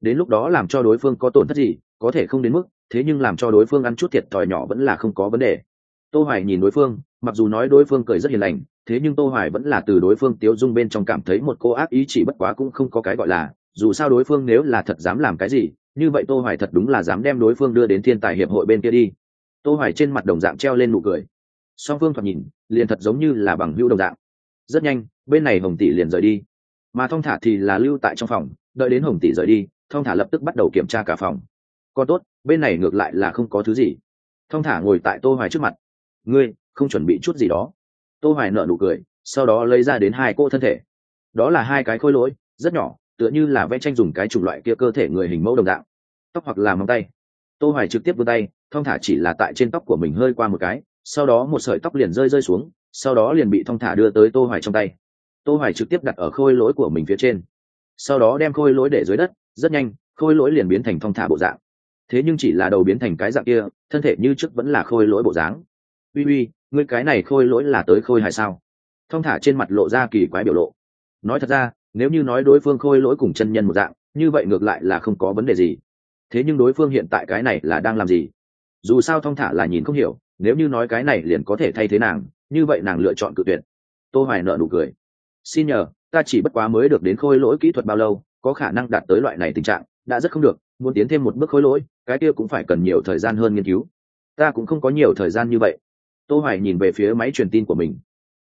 đến lúc đó làm cho đối phương có tổn thất gì, có thể không đến mức, thế nhưng làm cho đối phương ăn chút thiệt thòi nhỏ vẫn là không có vấn đề. Tô hoài nhìn đối phương, mặc dù nói đối phương cười rất hiền lành, thế nhưng tô hoài vẫn là từ đối phương tiếu dung bên trong cảm thấy một cô ác ý chỉ bất quá cũng không có cái gọi là, dù sao đối phương nếu là thật dám làm cái gì, như vậy tô hoài thật đúng là dám đem đối phương đưa đến thiên tài hiệp hội bên kia đi. Tô hoài trên mặt đồng dạng treo lên nụ cười. Song phương thoạt nhìn, liền thật giống như là bằng hữu đồng dạng. Rất nhanh, bên này hồng tỷ liền rời đi. Mà thông thả thì là lưu tại trong phòng, đợi đến hồng tỷ rời đi Thong thả lập tức bắt đầu kiểm tra cả phòng. Còn tốt, bên này ngược lại là không có thứ gì. Thong thả ngồi tại tô hoài trước mặt. Ngươi, không chuẩn bị chút gì đó. Tô hoài nở nụ cười, sau đó lấy ra đến hai cô thân thể. Đó là hai cái khôi lỗi, rất nhỏ, tựa như là vẽ tranh dùng cái chủng loại kia cơ thể người hình mẫu đồng dạng. Tóc hoặc là móng tay. Tô hoài trực tiếp vươn tay, Thong thả chỉ là tại trên tóc của mình hơi qua một cái, sau đó một sợi tóc liền rơi rơi xuống, sau đó liền bị Thong thả đưa tới tô hoài trong tay. Tô hoài trực tiếp đặt ở khôi lỗi của mình phía trên. Sau đó đem khôi lỗi để dưới đất rất nhanh, khôi lỗi liền biến thành thông thả bộ dạng. Thế nhưng chỉ là đầu biến thành cái dạng kia, thân thể như trước vẫn là khôi lỗi bộ dáng. Uy uy, ngươi cái này khôi lỗi là tới khôi hài sao? Thông thả trên mặt lộ ra kỳ quái biểu lộ. Nói thật ra, nếu như nói đối phương khôi lỗi cùng chân nhân một dạng, như vậy ngược lại là không có vấn đề gì. Thế nhưng đối phương hiện tại cái này là đang làm gì? Dù sao thong thả là nhìn không hiểu, nếu như nói cái này liền có thể thay thế nàng, như vậy nàng lựa chọn cự tuyệt. Tô hoài nợ nụ cười. Xin nhờ, ta chỉ bất quá mới được đến khôi lỗi kỹ thuật bao lâu có khả năng đạt tới loại này tình trạng, đã rất không được, muốn tiến thêm một bước khối lỗi, cái kia cũng phải cần nhiều thời gian hơn nghiên cứu. Ta cũng không có nhiều thời gian như vậy. Tô hoài nhìn về phía máy truyền tin của mình.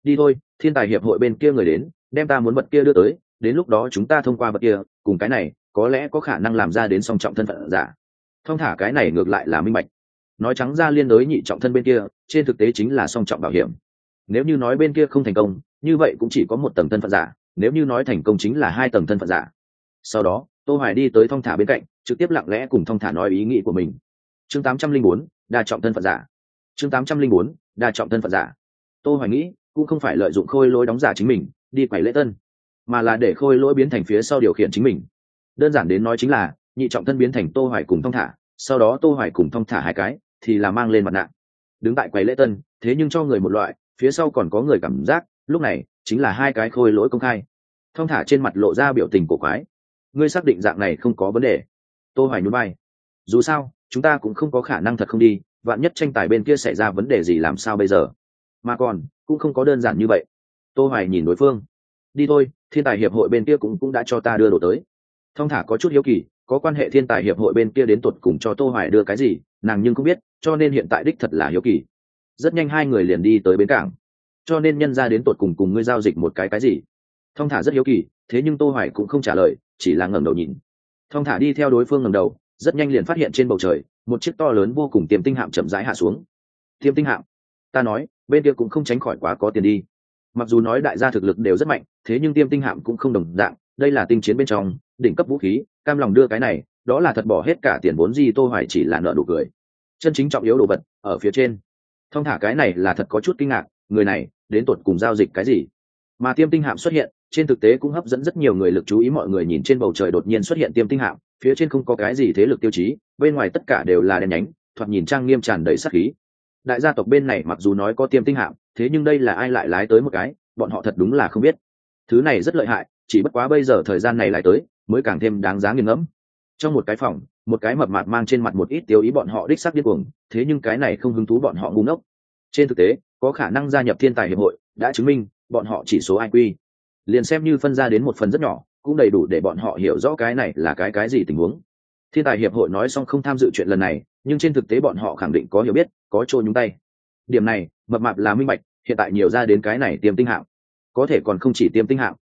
Đi thôi, thiên tài hiệp hội bên kia người đến, đem ta muốn vật kia đưa tới, đến lúc đó chúng ta thông qua vật kia, cùng cái này, có lẽ có khả năng làm ra đến song trọng thân phận giả. Thông thả cái này ngược lại là minh bạch. Nói trắng ra liên đối nhị trọng thân bên kia, trên thực tế chính là song trọng bảo hiểm. Nếu như nói bên kia không thành công, như vậy cũng chỉ có một tầng thân phận giả, nếu như nói thành công chính là hai tầng thân phận giả sau đó tô hoài đi tới thong thả bên cạnh trực tiếp lặng lẽ cùng thong thả nói ý nghĩ của mình. Chương 804, đa trọng thân phận giả. Chương 804, đa trọng thân phận giả. Tô hoài nghĩ cũng không phải lợi dụng khôi lỗi đóng giả chính mình đi quẩy lễ tân mà là để khôi lỗi biến thành phía sau điều khiển chính mình. Đơn giản đến nói chính là nhị trọng thân biến thành tô hoài cùng thong thả sau đó tô hoài cùng thong thả hai cái thì là mang lên mặt nạ. Đứng tại quầy lễ tân thế nhưng cho người một loại phía sau còn có người cảm giác lúc này chính là hai cái khôi lỗi công khai. Thong thả trên mặt lộ ra biểu tình cổ quái ngươi xác định dạng này không có vấn đề. Tô hoài nhún vai. Dù sao, chúng ta cũng không có khả năng thật không đi, vạn nhất tranh tài bên kia xảy ra vấn đề gì làm sao bây giờ? Mà còn, cũng không có đơn giản như vậy. Tô hoài nhìn đối phương. Đi thôi, thiên tài hiệp hội bên kia cũng cũng đã cho ta đưa đồ tới. Thong thả có chút hiếu kỳ, có quan hệ thiên tài hiệp hội bên kia đến tột cùng cho tô hoài đưa cái gì, nàng nhưng cũng biết, cho nên hiện tại đích thật là hiếu kỳ. Rất nhanh hai người liền đi tới bến cảng. Cho nên nhân ra đến tột cùng cùng ngươi giao dịch một cái cái gì? Thong thả rất hiếu kỳ, thế nhưng tô hoài cũng không trả lời chỉ là ngẩng đầu nhìn. Thong thả đi theo đối phương ngẩng đầu, rất nhanh liền phát hiện trên bầu trời, một chiếc to lớn vô cùng tiềm tinh hạm chậm rãi hạ xuống. Tiềm tinh hạm? Ta nói, bên kia cũng không tránh khỏi quá có tiền đi. Mặc dù nói đại gia thực lực đều rất mạnh, thế nhưng tiêm tinh hạm cũng không đồng dạng, đây là tinh chiến bên trong, đỉnh cấp vũ khí, cam lòng đưa cái này, đó là thật bỏ hết cả tiền vốn gì tô hoài chỉ là nợ đủ cười. Chân chính trọng yếu đồ vật, ở phía trên. Thông thả cái này là thật có chút kinh ngạc, người này, đến tột cùng giao dịch cái gì? Mà tiêm tinh hạm xuất hiện trên thực tế cũng hấp dẫn rất nhiều người lực chú ý mọi người nhìn trên bầu trời đột nhiên xuất hiện tiêm tinh hạm, phía trên không có cái gì thế lực tiêu chí, bên ngoài tất cả đều là đen nhánh, thoạt nhìn trang nghiêm tràn đầy sát khí. Đại gia tộc bên này mặc dù nói có tiêm tinh hạm, thế nhưng đây là ai lại lái tới một cái, bọn họ thật đúng là không biết. Thứ này rất lợi hại, chỉ bất quá bây giờ thời gian này lại tới, mới càng thêm đáng giá nghiền ngẫm. Trong một cái phòng, một cái mập mạp mang trên mặt một ít tiêu ý bọn họ đích sắc điên cuồng, thế nhưng cái này không hứng thú bọn họ ngu ngốc. Trên thực tế, có khả năng gia nhập thiên tài hiệp hội, đã chứng minh, bọn họ chỉ số iq liền xem như phân ra đến một phần rất nhỏ, cũng đầy đủ để bọn họ hiểu rõ cái này là cái cái gì tình huống. Thiên tài hiệp hội nói xong không tham dự chuyện lần này, nhưng trên thực tế bọn họ khẳng định có hiểu biết, có trôi nhúng tay. Điểm này, mập mạp là minh bạch, hiện tại nhiều ra đến cái này tiêm tinh hạng. Có thể còn không chỉ tiêm tinh hạng.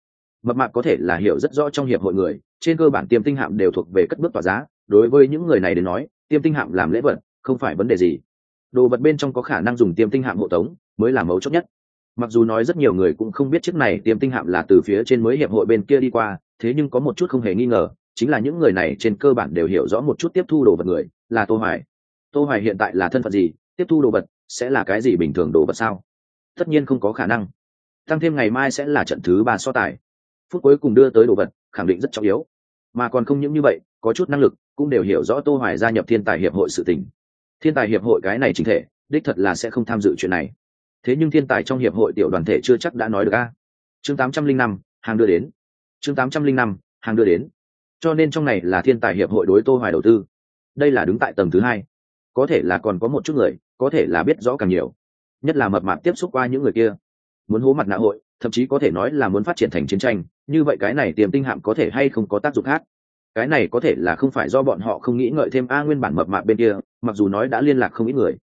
Mập mạp có thể là hiểu rất rõ trong hiệp hội người, trên cơ bản tiêm tinh hạm đều thuộc về cất bước tỏa giá. Đối với những người này đến nói, tiêm tinh hạm làm lễ vật, không phải vấn đề gì. Đồ vật bên trong có khả năng dùng tiêm tinh hạm hộ tống, mới là mấu chốt nhất mặc dù nói rất nhiều người cũng không biết chiếc này tiêm tinh hạm là từ phía trên mới hiệp hội bên kia đi qua, thế nhưng có một chút không hề nghi ngờ, chính là những người này trên cơ bản đều hiểu rõ một chút tiếp thu đồ vật người, là tô hoài. Tô hoài hiện tại là thân phận gì, tiếp thu đồ vật sẽ là cái gì bình thường đồ vật sao? Tất nhiên không có khả năng. Tăng thêm ngày mai sẽ là trận thứ ba so tài. Phút cuối cùng đưa tới đồ vật, khẳng định rất trọng yếu. Mà còn không những như vậy, có chút năng lực, cũng đều hiểu rõ tô hoài gia nhập thiên tài hiệp hội sự tình. Thiên tài hiệp hội cái này chính thể, đích thật là sẽ không tham dự chuyện này thế nhưng thiên tài trong hiệp hội tiểu đoàn thể chưa chắc đã nói được a. Chương 805, hàng đưa đến. Chương 805, hàng đưa đến. Cho nên trong này là thiên tài hiệp hội đối tô hoài đầu tư. Đây là đứng tại tầng thứ hai. Có thể là còn có một chút người có thể là biết rõ càng nhiều. Nhất là mập mạp tiếp xúc qua những người kia. Muốn hố mặt nạ hội thậm chí có thể nói là muốn phát triển thành chiến tranh như vậy cái này tiềm tinh hạm có thể hay không có tác dụng khác? Cái này có thể là không phải do bọn họ không nghĩ ngợi thêm a nguyên bản mập mạp bên kia mặc dù nói đã liên lạc không ít người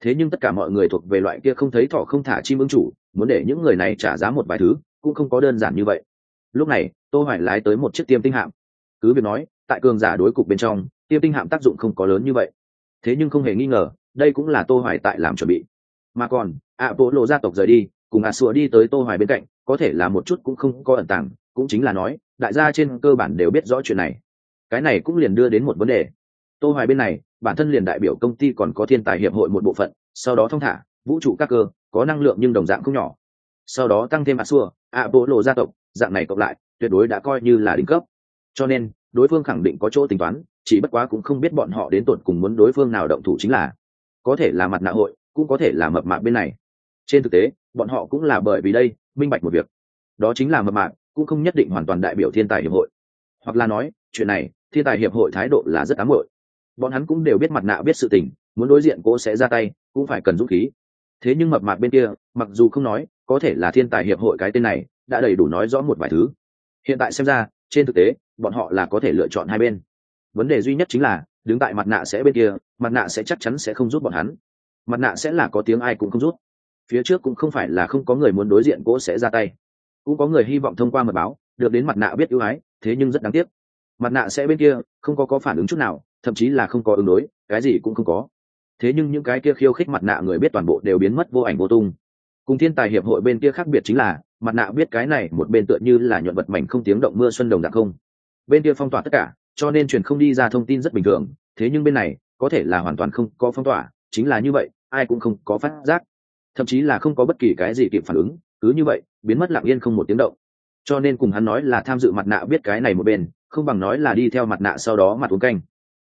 thế nhưng tất cả mọi người thuộc về loại kia không thấy thọ không thả chim ứng chủ, muốn để những người này trả giá một vài thứ, cũng không có đơn giản như vậy. Lúc này tôi hoài lái tới một chiếc tiêm tinh hạm. Cứ việc nói, tại cường giả đối cục bên trong, tiêm tinh hạm tác dụng không có lớn như vậy. Thế nhưng không hề nghi ngờ, đây cũng là tô hoài tại làm chuẩn bị. Mà còn ạ bộ lộ gia tộc rời đi, cùng ạ sủa đi tới tô hoài bên cạnh, có thể là một chút cũng không có ẩn tàng, cũng chính là nói, đại gia trên cơ bản đều biết rõ chuyện này. Cái này cũng liền đưa đến một vấn đề. Tô hoài bên này bản thân liền đại biểu công ty còn có thiên tài hiệp hội một bộ phận, sau đó thông thả, vũ trụ các cơ, có năng lượng nhưng đồng dạng không nhỏ. Sau đó tăng thêm a xua a bộ lộ gia tộc, dạng này cộng lại, tuyệt đối đã coi như là đỉnh cấp. Cho nên, đối phương khẳng định có chỗ tính toán, chỉ bất quá cũng không biết bọn họ đến tột cùng muốn đối phương nào động thủ chính là, có thể là mặt nạ hội, cũng có thể là mập mạp bên này. Trên thực tế, bọn họ cũng là bởi vì đây, minh bạch một việc. Đó chính là mập mạp, cũng không nhất định hoàn toàn đại biểu thiên tài hiệp hội. Hoặc là nói, chuyện này, thiên tài hiệp hội thái độ là rất ám hội bọn hắn cũng đều biết mặt nạ biết sự tình, muốn đối diện cô sẽ ra tay, cũng phải cần dũng khí. Thế nhưng mập mạc bên kia, mặc dù không nói, có thể là thiên tài hiệp hội cái tên này, đã đầy đủ nói rõ một vài thứ. Hiện tại xem ra, trên thực tế, bọn họ là có thể lựa chọn hai bên. Vấn đề duy nhất chính là, đứng tại mặt nạ sẽ bên kia, mặt nạ sẽ chắc chắn sẽ không giúp bọn hắn. Mặt nạ sẽ là có tiếng ai cũng không rút phía trước cũng không phải là không có người muốn đối diện cỗ sẽ ra tay. Cũng có người hy vọng thông qua mật báo, được đến mặt nạ biết ưu ái, thế nhưng rất đáng tiếc mặt nạ sẽ bên kia, không có có phản ứng chút nào, thậm chí là không có ứng đối, cái gì cũng không có. Thế nhưng những cái kia khiêu khích mặt nạ người biết toàn bộ đều biến mất vô ảnh vô tung. Cùng thiên tài hiệp hội bên kia khác biệt chính là, mặt nạ biết cái này một bên tựa như là nhuận vật mảnh không tiếng động mưa xuân đồng dạng không. Bên kia phong tỏa tất cả, cho nên truyền không đi ra thông tin rất bình thường. Thế nhưng bên này, có thể là hoàn toàn không có phong tỏa, chính là như vậy, ai cũng không có phát giác. Thậm chí là không có bất kỳ cái gì kịp phản ứng, cứ như vậy, biến mất lặng yên không một tiếng động cho nên cùng hắn nói là tham dự mặt nạ biết cái này một bên, không bằng nói là đi theo mặt nạ sau đó mặt uống canh.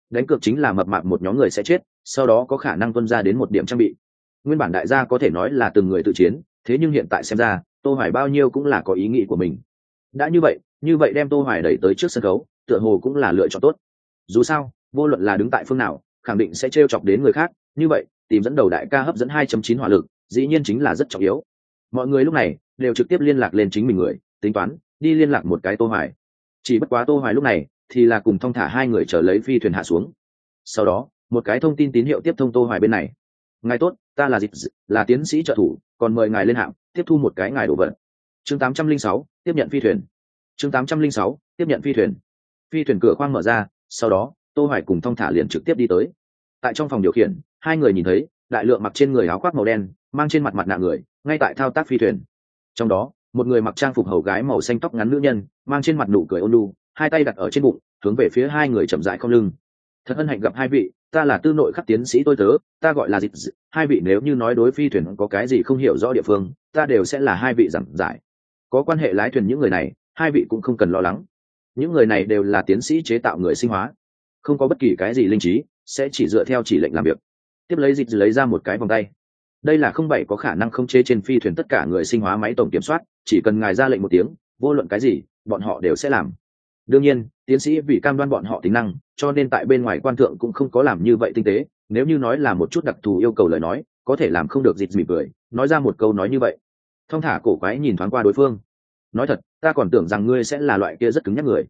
Đánh cược chính là mập mạp một nhóm người sẽ chết, sau đó có khả năng tuân ra đến một điểm trang bị. Nguyên bản đại gia có thể nói là từng người tự chiến, thế nhưng hiện tại xem ra, tô hoài bao nhiêu cũng là có ý nghĩ của mình. Đã như vậy như vậy đem tô hoài đẩy tới trước sân khấu, tựa hồ cũng là lựa chọn tốt. Dù sao, vô luận là đứng tại phương nào, khẳng định sẽ trêu chọc đến người khác, như vậy, tìm dẫn đầu đại ca hấp dẫn 2.9 hỏa lực, dĩ nhiên chính là rất trọng yếu. Mọi người lúc này đều trực tiếp liên lạc lên chính mình người tính toán đi liên lạc một cái tô hoài. Chỉ bất quá tô hoài lúc này thì là cùng thông thả hai người trở lấy phi thuyền hạ xuống. Sau đó một cái thông tin tín hiệu tiếp thông tô hoài bên này. Ngài tốt ta là dịp là tiến sĩ trợ thủ còn mời ngài lên hạng tiếp thu một cái ngài đồ vật. Chương 806, tiếp nhận phi thuyền. Chương 806, tiếp nhận phi thuyền. Phi thuyền cửa khoang mở ra sau đó tô hoài cùng thông thả liền trực tiếp đi tới. Tại trong phòng điều khiển hai người nhìn thấy đại lượng mặc trên người áo khoác màu đen mang trên mặt mặt nạ người ngay tại thao tác phi thuyền. Trong đó một người mặc trang phục hầu gái màu xanh tóc ngắn nữ nhân, mang trên mặt nụ cười ôn lu hai tay đặt ở trên bụng, hướng về phía hai người chậm dại không lưng. Thật hân hạnh gặp hai vị, ta là tư nội khắc tiến sĩ tôi tớ, ta gọi là dịch hai vị nếu như nói đối phi thuyền có cái gì không hiểu rõ địa phương, ta đều sẽ là hai vị giảng giải. Có quan hệ lái thuyền những người này, hai vị cũng không cần lo lắng. Những người này đều là tiến sĩ chế tạo người sinh hóa. Không có bất kỳ cái gì linh trí, sẽ chỉ dựa theo chỉ lệnh làm việc. Tiếp lấy dịch lấy ra một cái vòng tay đây là không bảy có khả năng không chế trên phi thuyền tất cả người sinh hóa máy tổng kiểm soát, chỉ cần ngài ra lệnh một tiếng, vô luận cái gì, bọn họ đều sẽ làm. Đương nhiên, tiến sĩ vì cam đoan bọn họ tính năng, cho nên tại bên ngoài quan thượng cũng không có làm như vậy tinh tế, nếu như nói là một chút đặc thù yêu cầu lời nói, có thể làm không được dịp mỉm cười, nói ra một câu nói như vậy. Thong thả cổ quái nhìn thoáng qua đối phương. Nói thật, ta còn tưởng rằng ngươi sẽ là loại kia rất cứng nhắc người.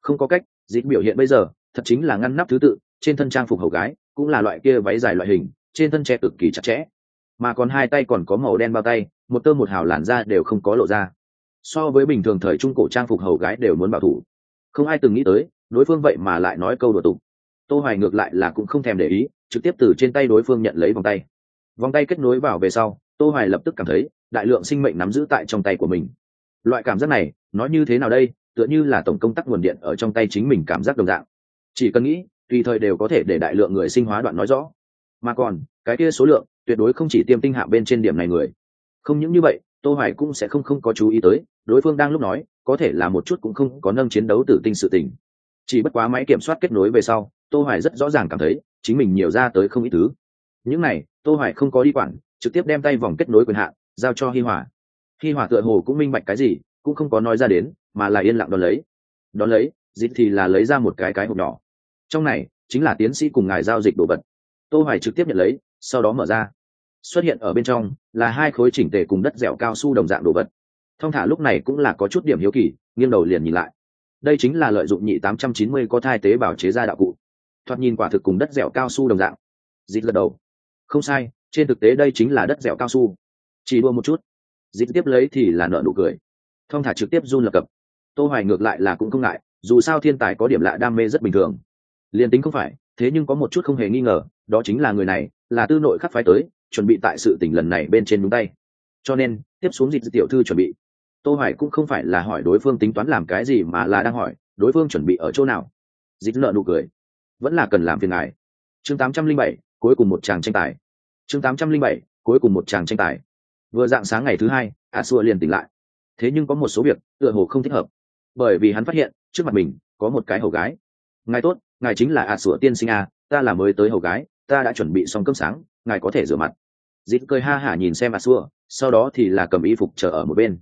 Không có cách dịp biểu hiện bây giờ, thật chính là ngăn nắp thứ tự, trên thân trang phục hầu gái, cũng là loại kia váy dài loại hình, trên thân che cực kỳ chặt chẽ mà còn hai tay còn có màu đen bao tay, một tơ một hào làn da đều không có lộ ra. So với bình thường thời trung cổ trang phục hầu gái đều muốn bảo thủ. Không ai từng nghĩ tới, đối phương vậy mà lại nói câu đùa tục. Tô hoài ngược lại là cũng không thèm để ý, trực tiếp từ trên tay đối phương nhận lấy vòng tay. Vòng tay kết nối vào về sau, tô hoài lập tức cảm thấy, đại lượng sinh mệnh nắm giữ tại trong tay của mình. Loại cảm giác này nói như thế nào đây? Tựa như là tổng công tắc nguồn điện ở trong tay chính mình cảm giác đồng dạng. Chỉ cần nghĩ, tùy thời đều có thể để đại lượng người sinh hóa đoạn nói rõ. Mà còn, cái kia số lượng tuyệt đối không chỉ tiêm tinh hạ bên trên điểm này người. Không những như vậy, tô hoài cũng sẽ không không có chú ý tới, đối phương đang lúc nói, có thể là một chút cũng không có nâng chiến đấu tử tinh sự tình. Chỉ bất quá máy kiểm soát kết nối về sau, tô hoài rất rõ ràng cảm thấy, chính mình nhiều ra tới không ít thứ. Những này, tô hoài không có đi quản, trực tiếp đem tay vòng kết nối quyền hạn giao cho hi hòa. Hi hòa tựa hồ cũng minh bạch cái gì, cũng không có nói ra đến, mà là yên lặng đón lấy. Đón lấy, dịch thì là lấy ra một cái cái hộp nhỏ. Trong này, chính là tiến sĩ cùng ngài giao dịch đồ vật. Tô hoài trực tiếp nhận lấy, sau đó mở ra xuất hiện ở bên trong, là hai khối chỉnh tề cùng đất dẻo cao su đồng dạng đồ vật. Thông thả lúc này cũng là có chút điểm hiếu kỳ, nghiêng đầu liền nhìn lại. Đây chính là lợi dụng nhị 890 có thai tế bào chế ra đạo cụ. Thoạt nhìn quả thực cùng đất dẻo cao su đồng dạng. Dịt gật đầu. Không sai, trên thực tế đây chính là đất dẻo cao su. Chỉ đua một chút. Dịt tiếp lấy thì là nợ nụ cười. Thông thả trực tiếp run lập cập. Tô hoài ngược lại là cũng không ngại, dù sao thiên tài có điểm lạ đam mê rất bình thường. Liền tính không phải, thế nhưng có một chút không hề nghi ngờ, đó chính là người này là tư nội khắc phái tới chuẩn bị tại sự tình lần này bên trên đúng tay. Cho nên tiếp xuống dịch tiểu thư chuẩn bị. Tô hoài cũng không phải là hỏi đối phương tính toán làm cái gì mà là đang hỏi đối phương chuẩn bị ở chỗ nào. Dịch nợ nụ cười. Vẫn là cần làm phiền ngài. Chương 807, cuối cùng một chàng tranh tài. Chương 807, cuối cùng một chàng tranh tài. Vừa dạng sáng ngày thứ hai a xua liền tỉnh lại. Thế nhưng có một số việc tựa hồ không thích hợp. Bởi vì hắn phát hiện trước mặt mình có một cái hầu gái. Ngài tốt ngài chính là a xua tiên sinh a ta là mới tới hầu gái ta đã chuẩn bị xong cơm sáng, ngài có thể rửa mặt. Dịp cười ha hả nhìn xem a xua sau đó thì là cầm y phục chờ ở một bên.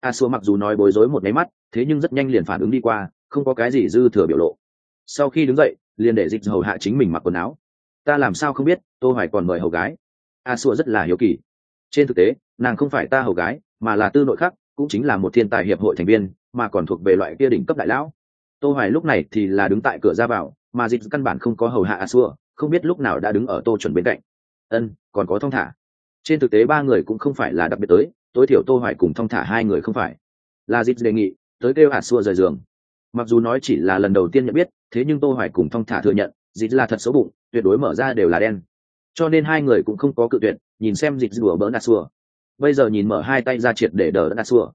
A xua mặc dù nói bối rối một nháy mắt, thế nhưng rất nhanh liền phản ứng đi qua, không có cái gì dư thừa biểu lộ. Sau khi đứng dậy, liền để dịch hầu hạ chính mình mặc quần áo. Ta làm sao không biết tôi hoài còn mời hầu gái. A xua rất là hiếu kỳ. Trên thực tế, nàng không phải ta hầu gái, mà là tư nội khắc cũng chính là một thiên tài hiệp hội thành viên, mà còn thuộc về loại kia đỉnh cấp đại lão. Tô hoài lúc này thì là đứng tại cửa ra vào, mà dịch căn bản không có hầu hạ a xua không biết lúc nào đã đứng ở tô chuẩn bên cạnh. Ân, còn có thông thả. Trên thực tế ba người cũng không phải là đặc biệt tới, tối thiểu tô hoài cùng thông thả hai người không phải. Là dịp đề nghị, tới kêu a xua rời giường. Mặc dù nói chỉ là lần đầu tiên nhận biết, thế nhưng tô hoài cùng thông thả thừa nhận dịp là thật xấu bụng, tuyệt đối mở ra đều là đen. Cho nên hai người cũng không có cự tuyệt, nhìn xem dịch đùa bỡ nạt xua. Bây giờ nhìn mở hai tay ra triệt để đỡ nạt xua.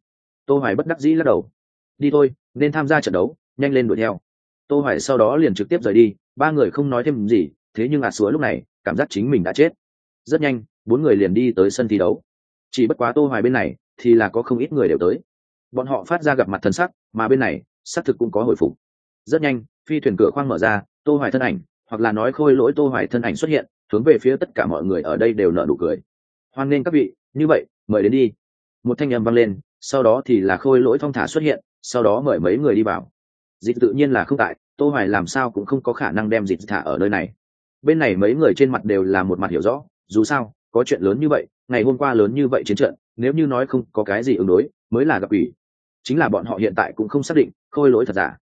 Tô hoài bất đắc dĩ lắc đầu. Đi thôi, nên tham gia trận đấu, nhanh lên đuổi theo. Tô hoài sau đó liền trực tiếp rời đi, ba người không nói thêm gì thế nhưng ạt xúa lúc này, cảm giác chính mình đã chết. Rất nhanh, bốn người liền đi tới sân thi đấu. Chỉ bất quá tô hoài bên này, thì là có không ít người đều tới. Bọn họ phát ra gặp mặt thần sắc, mà bên này, xác thực cũng có hồi phục. Rất nhanh, phi thuyền cửa khoang mở ra, tô hoài thân ảnh, hoặc là nói khôi lỗi tô hoài thân ảnh xuất hiện, hướng về phía tất cả mọi người ở đây đều nở nụ cười. Hoan nghênh các vị, như vậy, mời đến đi. Một thanh âm vang lên, sau đó thì là khôi lỗi thông thả xuất hiện, sau đó mời mấy người đi vào. Dịch tự nhiên là không tại, tô hoài làm sao cũng không có khả năng đem dịch thả ở nơi này bên này mấy người trên mặt đều là một mặt hiểu rõ, dù sao, có chuyện lớn như vậy, ngày hôm qua lớn như vậy chiến trận, nếu như nói không có cái gì ứng đối, mới là gặp ủy. Chính là bọn họ hiện tại cũng không xác định, khôi lỗi thật giả.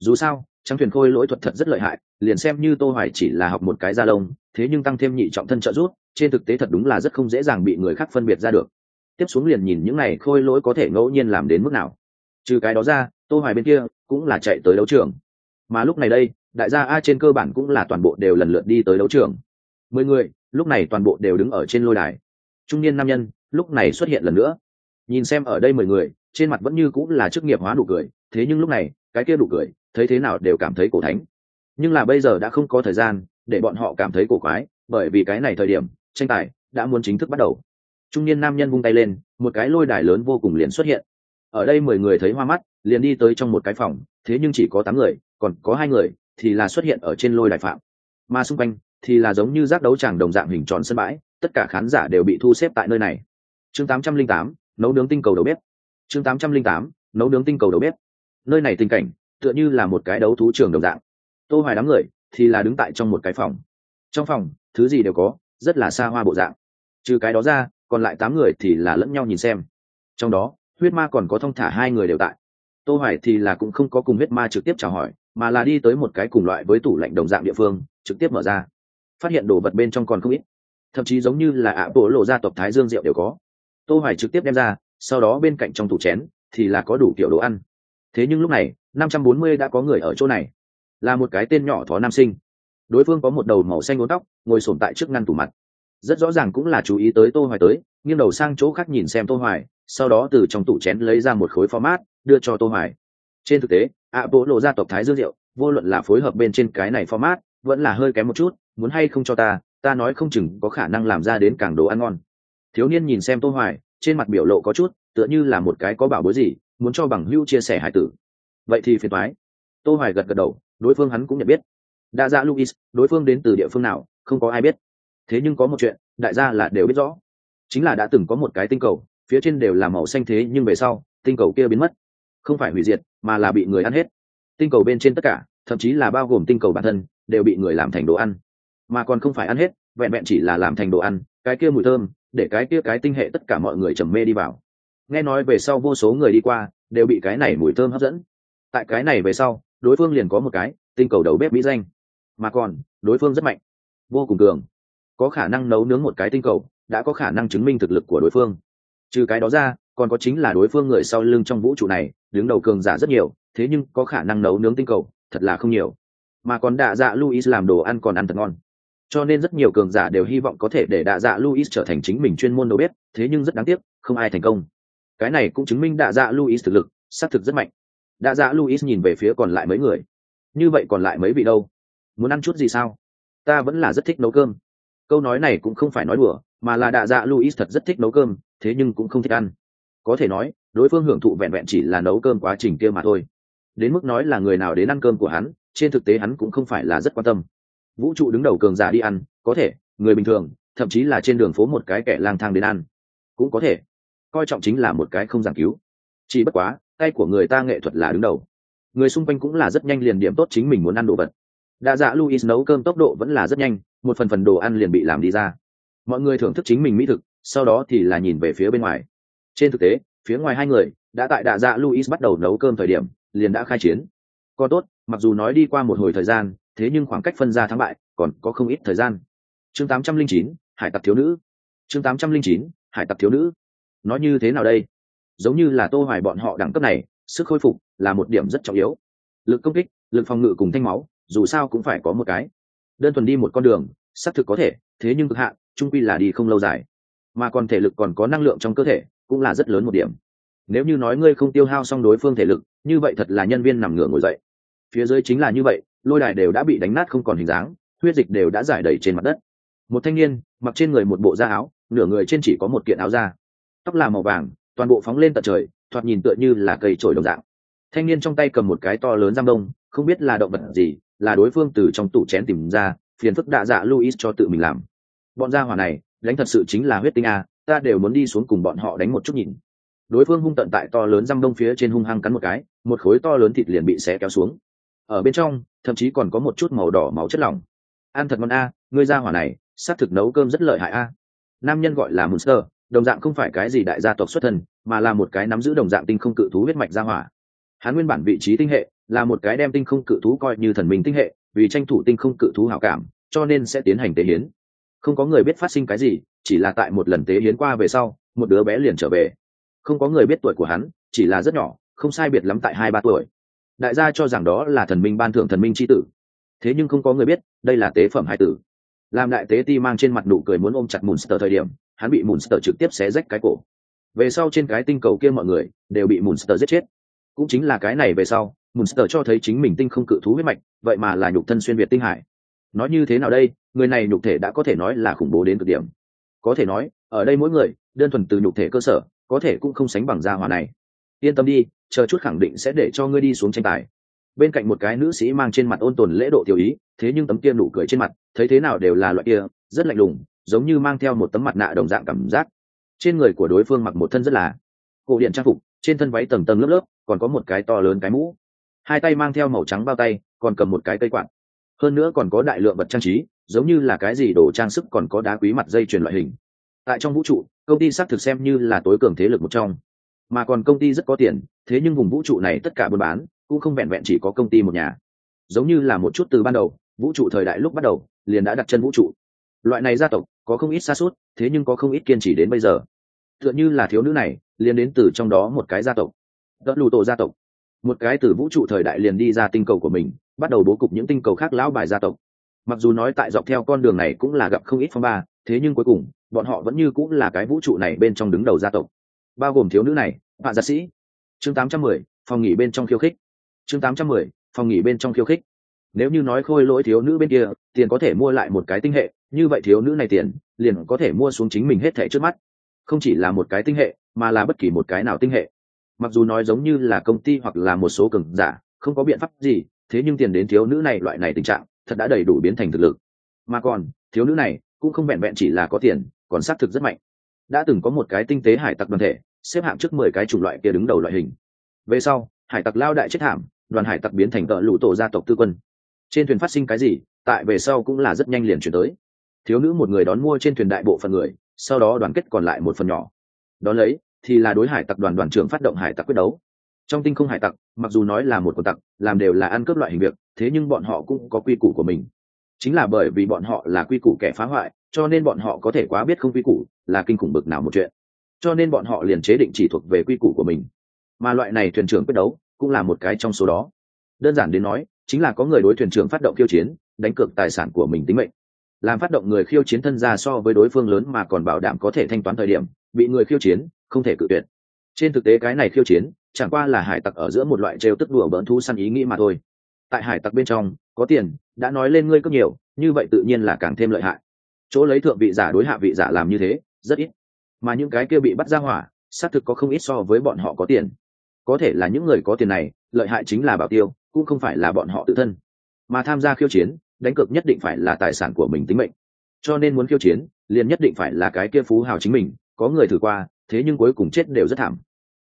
Dù sao, trắng thuyền khôi lỗi thuật thật rất lợi hại, liền xem như tô hoài chỉ là học một cái da lông, thế nhưng tăng thêm nhị trọng thân trợ rút trên thực tế thật đúng là rất không dễ dàng bị người khác phân biệt ra được. Tiếp xuống liền nhìn những này khôi lỗi có thể ngẫu nhiên làm đến mức nào. Trừ cái đó ra, tô hoài bên kia cũng là chạy tới đấu trường. Mà lúc này đây đại gia a trên cơ bản cũng là toàn bộ đều lần lượt đi tới đấu trường. Mười người, lúc này toàn bộ đều đứng ở trên lôi đài. Trung niên nam nhân, lúc này xuất hiện lần nữa. Nhìn xem ở đây mười người, trên mặt vẫn như cũng là chức nghiệp hóa đủ cười, thế nhưng lúc này, cái kia đủ cười, thấy thế nào đều cảm thấy cổ thánh. Nhưng là bây giờ đã không có thời gian để bọn họ cảm thấy cổ quái, bởi vì cái này thời điểm, tranh tài đã muốn chính thức bắt đầu. Trung niên nam nhân vung tay lên, một cái lôi đài lớn vô cùng liền xuất hiện. Ở đây mười người thấy hoa mắt, liền đi tới trong một cái phòng, thế nhưng chỉ có tám người, còn có hai người thì là xuất hiện ở trên lôi đài phạm. Mà xung quanh thì là giống như giác đấu tràng đồng dạng hình tròn sân bãi tất cả khán giả đều bị thu xếp tại nơi này. Chương 808, nấu nướng tinh cầu đầu bếp. Chương 808, nấu nướng tinh cầu đầu bếp. Nơi này tình cảnh tựa như là một cái đấu thú trường đồng dạng. Tô hoài đám người thì là đứng tại trong một cái phòng. Trong phòng thứ gì đều có rất là xa hoa bộ dạng. Trừ cái đó ra còn lại tám người thì là lẫn nhau nhìn xem. Trong đó huyết ma còn có thông thả hai người đều tại. Tô hoài thì là cũng không có cùng huyết ma trực tiếp chào hỏi mà là đi tới một cái cùng loại với tủ lạnh đồng dạng địa phương, trực tiếp mở ra. Phát hiện đồ vật bên trong còn không ít. Thậm chí giống như là ạ bộ lộ gia tộc thái dương rượu đều có. Tô hoài trực tiếp đem ra, sau đó bên cạnh trong tủ chén thì là có đủ kiểu đồ ăn. Thế nhưng lúc này 540 đã có người ở chỗ này. Là một cái tên nhỏ thó nam sinh. Đối phương có một đầu màu xanh ngốn tóc, ngồi sồn tại trước ngăn tủ mặt. Rất rõ ràng cũng là chú ý tới tô hoài tới, nghiêng đầu sang chỗ khác nhìn xem tô hoài, sau đó từ trong tủ chén lấy ra một khối format đưa cho tô hoài trên thực tế ạ bộ lộ gia tộc thái dương rượu vô luận là phối hợp bên trên cái này format, vẫn là hơi kém một chút, muốn hay không cho ta ta nói không chừng có khả năng làm ra đến càng đồ ăn ngon. Thiếu niên nhìn xem tô hoài, trên mặt biểu lộ có chút, tựa như là một cái có bảo bối gì, muốn cho bằng hữu chia sẻ hải tử. Vậy thì phiền toái. Tô hoài gật gật đầu, đối phương hắn cũng nhận biết. Đa dạ luis, đối phương đến từ địa phương nào, không có ai biết. Thế nhưng có một chuyện, đại gia là đều biết rõ. Chính là đã từng có một cái tinh cầu, phía trên đều là màu xanh thế nhưng về sau, tinh cầu kia biến mất. Không phải hủy diệt mà là bị người ăn hết. Tinh cầu bên trên tất cả, thậm chí là bao gồm tinh cầu bản thân, đều bị người làm thành đồ ăn. Mà còn không phải ăn hết, vẹn vẹn chỉ là làm thành đồ ăn, cái kia mùi thơm, để cái kia cái tinh hệ tất cả mọi người trầm mê đi vào. Nghe nói về sau vô số người đi qua, đều bị cái này mùi thơm hấp dẫn. Tại cái này về sau, đối phương liền có một cái, tinh cầu đầu bếp mỹ danh. Mà còn, đối phương rất mạnh. Vô cùng cường. Có khả năng nấu nướng một cái tinh cầu, đã có khả năng chứng minh thực lực của đối phương. Trừ cái đó ra, còn có chính là đối phương người sau lưng trong vũ trụ này đứng đầu cường giả rất nhiều, thế nhưng có khả năng nấu nướng tinh cầu, thật là không nhiều. Mà còn đạ dạ luis làm đồ ăn còn ăn thật ngon. Cho nên rất nhiều cường giả đều hy vọng có thể để đạ dạ luis trở thành chính mình chuyên môn đầu bếp, thế nhưng rất đáng tiếc, không ai thành công. Cái này cũng chứng minh đạ dạ luis thực lực xác thực rất mạnh. Đạ dạ luis nhìn về phía còn lại mấy người. Như vậy còn lại mấy vị đâu? Muốn ăn chút gì sao? Ta vẫn là rất thích nấu cơm. Câu nói này cũng không phải nói đùa, mà là đạ dạ luis thật rất thích nấu cơm, thế nhưng cũng không thích ăn. Có thể nói đối phương hưởng thụ vẹn vẹn chỉ là nấu cơm quá trình kia mà thôi. Đến mức nói là người nào đến ăn cơm của hắn, trên thực tế hắn cũng không phải là rất quan tâm. Vũ trụ đứng đầu cường giả đi ăn, có thể, người bình thường, thậm chí là trên đường phố một cái kẻ lang thang đến ăn, cũng có thể. Coi trọng chính là một cái không giảng cứu. Chỉ bất quá, tay của người ta nghệ thuật là đứng đầu. Người xung quanh cũng là rất nhanh liền điểm tốt chính mình muốn ăn đồ vật. Đa dạ luis nấu cơm tốc độ vẫn là rất nhanh, một phần phần đồ ăn liền bị làm đi ra. Mọi người thưởng thức chính mình mỹ thực, sau đó thì là nhìn về phía bên ngoài. Trên thực tế phía ngoài hai người đã tại đạ dạ luis bắt đầu nấu cơm thời điểm liền đã khai chiến. Còn tốt mặc dù nói đi qua một hồi thời gian thế nhưng khoảng cách phân ra thắng bại còn có không ít thời gian. Chương 809, hải tặc thiếu nữ. Chương 809, hải tặc thiếu nữ. Nói như thế nào đây? Giống như là tô hoài bọn họ đẳng cấp này sức khôi phục là một điểm rất trọng yếu. Lực công kích lực phòng ngự cùng thanh máu dù sao cũng phải có một cái. Đơn thuần đi một con đường xác thực có thể thế nhưng cực hạn trung quy là đi không lâu dài. Mà còn thể lực còn có năng lượng trong cơ thể cũng là rất lớn một điểm. Nếu như nói ngươi không tiêu hao xong đối phương thể lực, như vậy thật là nhân viên nằm ngửa ngồi dậy. Phía dưới chính là như vậy, lôi đài đều đã bị đánh nát không còn hình dáng, huyết dịch đều đã giải đầy trên mặt đất. Một thanh niên, mặc trên người một bộ da áo, nửa người trên chỉ có một kiện áo da. Tóc là màu vàng, toàn bộ phóng lên tận trời, thoạt nhìn tựa như là cây trổi đồng dạng. Thanh niên trong tay cầm một cái to lớn giam đông, không biết là động vật gì, là đối phương từ trong tủ chén tìm ra, phiền phức đạ dạ luis cho tự mình làm. Bọn gia hỏa này, đánh thật sự chính là huyết tinh a ta đều muốn đi xuống cùng bọn họ đánh một chút nhìn. Đối phương hung tận tại to lớn răm đông phía trên hung hăng cắn một cái, một khối to lớn thịt liền bị xé kéo xuống. Ở bên trong, thậm chí còn có một chút màu đỏ máu chất lỏng. Ăn thật ngon a, ngươi ra hỏa này, xác thực nấu cơm rất lợi hại a. Nam nhân gọi là monster, đồng dạng không phải cái gì đại gia tộc xuất thân, mà là một cái nắm giữ đồng dạng tinh không cự thú huyết mạch gia hỏa. Hắn nguyên bản vị trí tinh hệ, là một cái đem tinh không cự thú coi như thần minh tinh hệ, vì tranh thủ tinh không cự thú hảo cảm, cho nên sẽ tiến hành tế hiến. Không có người biết phát sinh cái gì chỉ là tại một lần tế hiến qua về sau, một đứa bé liền trở về. Không có người biết tuổi của hắn, chỉ là rất nhỏ, không sai biệt lắm tại hai ba tuổi. Đại gia cho rằng đó là thần minh ban thưởng thần minh c h i tử. Thế nhưng không có người biết, đây là tế phẩm hải tử. Làm đại tế ti mang trên mặt nụ cười muốn ôm chặt mùn sờ thời điểm, hắn bị mùn sờ trực tiếp xé rách cái cổ. Về sau trên cái tinh cầu kia mọi người đều bị mùn sờ giết chết. Cũng chính là cái này về sau mùn sờ cho thấy chính mình tinh không cự thú huyết mạch, vậy mà là nhục thân xuyên việt tinh hải. Nói như thế nào đây, người này nhục thể đã có thể nói là khủng bố đến cực điểm có thể nói, ở đây mỗi người, đơn thuần từ nhục thể cơ sở, có thể cũng không sánh bằng gia hỏa này. Yên tâm đi, chờ chút khẳng định sẽ để cho ngươi đi xuống tranh tài. Bên cạnh một cái nữ sĩ mang trên mặt ôn tồn lễ độ tiểu ý, thế nhưng tấm kia nụ cười trên mặt, thấy thế nào đều là loại kia, rất lạnh lùng, giống như mang theo một tấm mặt nạ đồng dạng cảm giác. Trên người của đối phương mặc một thân rất là cổ điện trang phục, trên thân váy tầng tầng lớp lớp, còn có một cái to lớn cái mũ. Hai tay mang theo màu trắng bao tay, còn cầm một cái cây quạt. Hơn nữa còn có đại lượng vật trang trí giống như là cái gì đồ trang sức còn có đá quý mặt dây chuyền loại hình. Tại trong vũ trụ, công ty xác thực xem như là tối cường thế lực một trong. Mà còn công ty rất có tiền, thế nhưng vùng vũ trụ này tất cả buôn bán cũng không vẹn vẹn chỉ có công ty một nhà. Giống như là một chút từ ban đầu, vũ trụ thời đại lúc bắt đầu, liền đã đặt chân vũ trụ. Loại này gia tộc, có không ít xa suốt, thế nhưng có không ít kiên trì đến bây giờ. Tựa như là thiếu nữ này, liền đến từ trong đó một cái gia tộc. Đỡ lù tổ gia tộc. Một cái từ vũ trụ thời đại liền đi ra tinh cầu của mình, bắt đầu bố cục những tinh cầu khác lão bài gia tộc mặc dù nói tại dọc theo con đường này cũng là gặp không ít phong ba thế nhưng cuối cùng bọn họ vẫn như cũng là cái vũ trụ này bên trong đứng đầu gia tộc. Bao gồm thiếu nữ này hạ giả sĩ. Chương 810, phòng nghỉ bên trong khiêu khích. Chương 810, phòng nghỉ bên trong khiêu khích. Nếu như nói khôi lỗi thiếu nữ bên kia tiền có thể mua lại một cái tinh hệ như vậy thiếu nữ này tiền liền có thể mua xuống chính mình hết thẻ trước mắt. Không chỉ là một cái tinh hệ mà là bất kỳ một cái nào tinh hệ. Mặc dù nói giống như là công ty hoặc là một số cường giả không có biện pháp gì thế nhưng tiền đến thiếu nữ này loại này tình trạng thật đã đầy đủ biến thành thực lực. Mà còn, thiếu nữ này cũng không vẹn vẹn chỉ là có tiền, còn xác thực rất mạnh. Đã từng có một cái tinh tế hải tặc đoàn thể, xếp hạng trước mười cái chủng loại kia đứng đầu loại hình. Về sau, hải tặc lao đại chết thảm, đoàn hải tặc biến thành tợ lụ tổ gia tộc tư quân. Trên thuyền phát sinh cái gì, tại về sau cũng là rất nhanh liền chuyển tới. Thiếu nữ một người đón mua trên thuyền đại bộ phần người, sau đó đoàn kết còn lại một phần nhỏ. Đón lấy, thì là đối hải tặc đoàn đoàn trưởng phát động hải tặc quyết đấu trong tinh không hải tặc, mặc dù nói là một cuộc tặc, làm đều là ăn cướp loại hình việc, thế nhưng bọn họ cũng có quy củ của mình. Chính là bởi vì bọn họ là quy củ kẻ phá hoại, cho nên bọn họ có thể quá biết không quy củ là kinh khủng bực nào một chuyện. Cho nên bọn họ liền chế định chỉ thuộc về quy củ của mình. Mà loại này thuyền trưởng quyết đấu cũng là một cái trong số đó. Đơn giản đến nói, chính là có người đối thuyền trưởng phát động khiêu chiến, đánh cược tài sản của mình tính mệnh. Làm phát động người khiêu chiến thân ra so với đối phương lớn mà còn bảo đảm có thể thanh toán thời điểm, bị người khiêu chiến, không thể cự tuyệt. Trên thực tế cái này khiêu chiến chẳng qua là hải tặc ở giữa một loại trêu tức đùa bỡn thú săn ý nghĩ mà thôi. Tại hải tặc bên trong, có tiền, đã nói lên ngươi cấp nhiều, như vậy tự nhiên là càng thêm lợi hại. Chỗ lấy thượng vị giả đối hạ vị giả làm như thế, rất ít. Mà những cái kia bị bắt ra hỏa, xác thực có không ít so với bọn họ có tiền. Có thể là những người có tiền này, lợi hại chính là bảo tiêu, cũng không phải là bọn họ tự thân. Mà tham gia khiêu chiến, đánh cược nhất định phải là tài sản của mình tính mệnh. Cho nên muốn khiêu chiến, liền nhất định phải là cái kia phú hào chính mình, có người thử qua, thế nhưng cuối cùng chết đều rất thảm.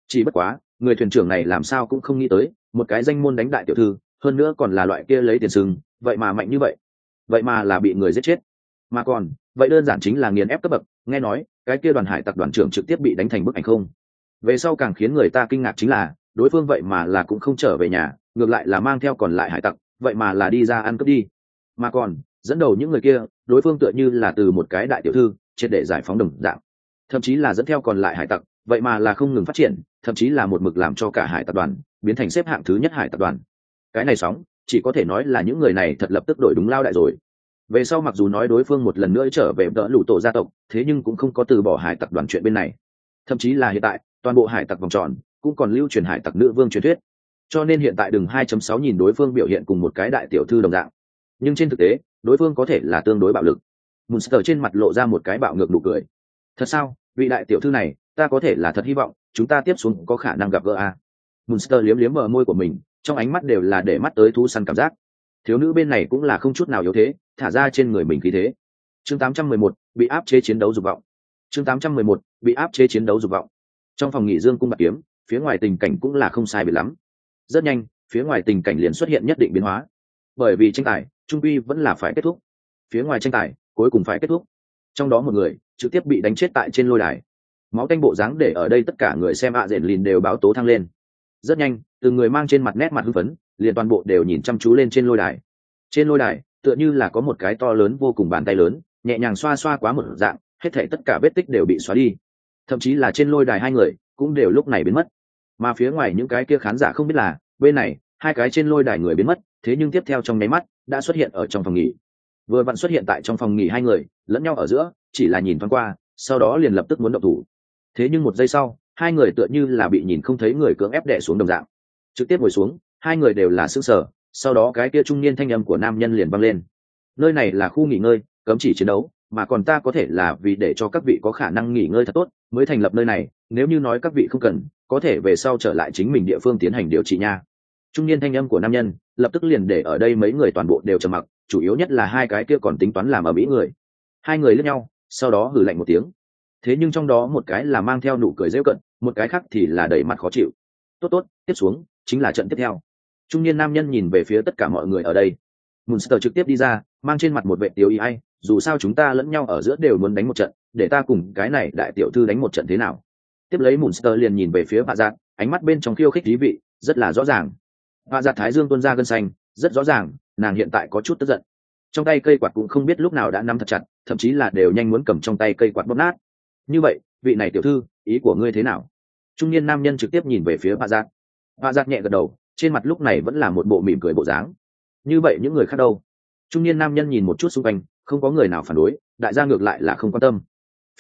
Chỉ bất quá người thuyền trưởng này làm sao cũng không nghĩ tới, một cái danh môn đánh đại tiểu thư, hơn nữa còn là loại kia lấy tiền sừng, vậy mà mạnh như vậy. Vậy mà là bị người giết chết. Mà còn, vậy đơn giản chính là nghiền ép cấp bậc, nghe nói, cái kia đoàn hải tặc đoàn trưởng trực tiếp bị đánh thành bức ảnh không? Về sau càng khiến người ta kinh ngạc chính là, đối phương vậy mà là cũng không trở về nhà, ngược lại là mang theo còn lại hải tặc, vậy mà là đi ra ăn cướp đi. Mà còn, dẫn đầu những người kia, đối phương tựa như là từ một cái đại tiểu thư, triệt để giải phóng đồng dạng. Thậm chí là dẫn theo còn lại hải tặc, vậy mà là không ngừng phát triển thậm chí là một mực làm cho cả hải tập đoàn biến thành xếp hạng thứ nhất hải tập đoàn. Cái này sóng, chỉ có thể nói là những người này thật lập tức đổi đúng lao đại rồi. Về sau mặc dù nói đối phương một lần nữa trở về đỡ lũ tổ gia tộc, thế nhưng cũng không có từ bỏ hải tặc đoàn chuyện bên này. Thậm chí là hiện tại, toàn bộ hải tặc vòng tròn cũng còn lưu truyền hải tặc nữ vương truyền thuyết. Cho nên hiện tại đừng 2.6 nhìn đối phương biểu hiện cùng một cái đại tiểu thư đồng dạng. Nhưng trên thực tế, đối phương có thể là tương đối bạo lực. Monster trên mặt lộ ra một cái bạo ngược nụ cười. Thật sao? Vị đại tiểu thư này ta có thể là thật hy vọng chúng ta tiếp xuống có khả năng gặp gỡ a. Munster Monster liếm liếm bờ môi của mình trong ánh mắt đều là để mắt tới thú săn cảm giác. Thiếu nữ bên này cũng là không chút nào yếu thế thả ra trên người mình khí thế. Chương 811, bị áp chế chiến đấu dục vọng. Chương 811, bị áp chế chiến đấu dục vọng. Trong phòng nghỉ dương cung bạc kiếm phía ngoài tình cảnh cũng là không sai biệt lắm. Rất nhanh phía ngoài tình cảnh liền xuất hiện nhất định biến hóa. Bởi vì tranh tài trung quy vẫn là phải kết thúc. Phía ngoài tranh tài cuối cùng phải kết thúc. Trong đó một người trực tiếp bị đánh chết tại trên lôi đài máu tanh bộ dáng để ở đây tất cả người xem ạ à rền lìn đều báo tố thăng lên. Rất nhanh, từng người mang trên mặt nét mặt hưng phấn, liền toàn bộ đều nhìn chăm chú lên trên lôi đài. Trên lôi đài, tựa như là có một cái to lớn vô cùng bàn tay lớn, nhẹ nhàng xoa xoa quá một dạng, hết thể tất cả vết tích đều bị xóa đi. Thậm chí là trên lôi đài hai người cũng đều lúc này biến mất. Mà phía ngoài những cái kia khán giả không biết là, bên này, hai cái trên lôi đài người biến mất, thế nhưng tiếp theo trong nháy mắt, đã xuất hiện ở trong phòng nghỉ. Vừa vặn xuất hiện tại trong phòng nghỉ hai người, lẫn nhau ở giữa, chỉ là nhìn thoáng qua, sau đó liền lập tức muốn động thủ thế nhưng một giây sau, hai người tựa như là bị nhìn không thấy người cưỡng ép đẻ xuống đồng dạng. Trực tiếp ngồi xuống, hai người đều là sức sở sau đó cái kia trung niên thanh âm của nam nhân liền băng lên. Nơi này là khu nghỉ ngơi, cấm chỉ chiến đấu, mà còn ta có thể là vì để cho các vị có khả năng nghỉ ngơi thật tốt mới thành lập nơi này, nếu như nói các vị không cần, có thể về sau trở lại chính mình địa phương tiến hành điều trị nha. Trung niên thanh âm của nam nhân lập tức liền để ở đây mấy người toàn bộ đều trầm mặc, chủ yếu nhất là hai cái kia còn tính toán làm ở mỹ người. Hai người lướt nhau, sau đó hử lạnh một tiếng thế nhưng trong đó một cái là mang theo nụ cười dễ cận, một cái khác thì là đẩy mặt khó chịu. Tốt tốt, tiếp xuống, chính là trận tiếp theo. Trung niên nam nhân nhìn về phía tất cả mọi người ở đây. Munster trực tiếp đi ra, mang trên mặt một vệ tiêu ý ai. dù sao chúng ta lẫn nhau ở giữa đều muốn đánh một trận, để ta cùng cái này đại tiểu thư đánh một trận thế nào? Tiếp lấy Munster liền nhìn về phía bà giạt dạ, ánh mắt bên trong khiêu khích thí vị, rất là rõ ràng. Bà giạt dạ thái dương tuôn ra gân xanh, rất rõ ràng, nàng hiện tại có chút tức giận. Trong tay cây quạt cũng không biết lúc nào đã nắm thật chặt, thậm chí là đều nhanh muốn cầm trong tay cây quạt bóp nát như vậy, vị này tiểu thư, ý của ngươi thế nào? Trung niên nam nhân trực tiếp nhìn về phía bà giác. Bà giác nhẹ gật đầu, trên mặt lúc này vẫn là một bộ mỉm cười bộ dáng. Như vậy những người khác đâu? Trung niên nam nhân nhìn một chút xung quanh, không có người nào phản đối, đại gia ngược lại là không quan tâm.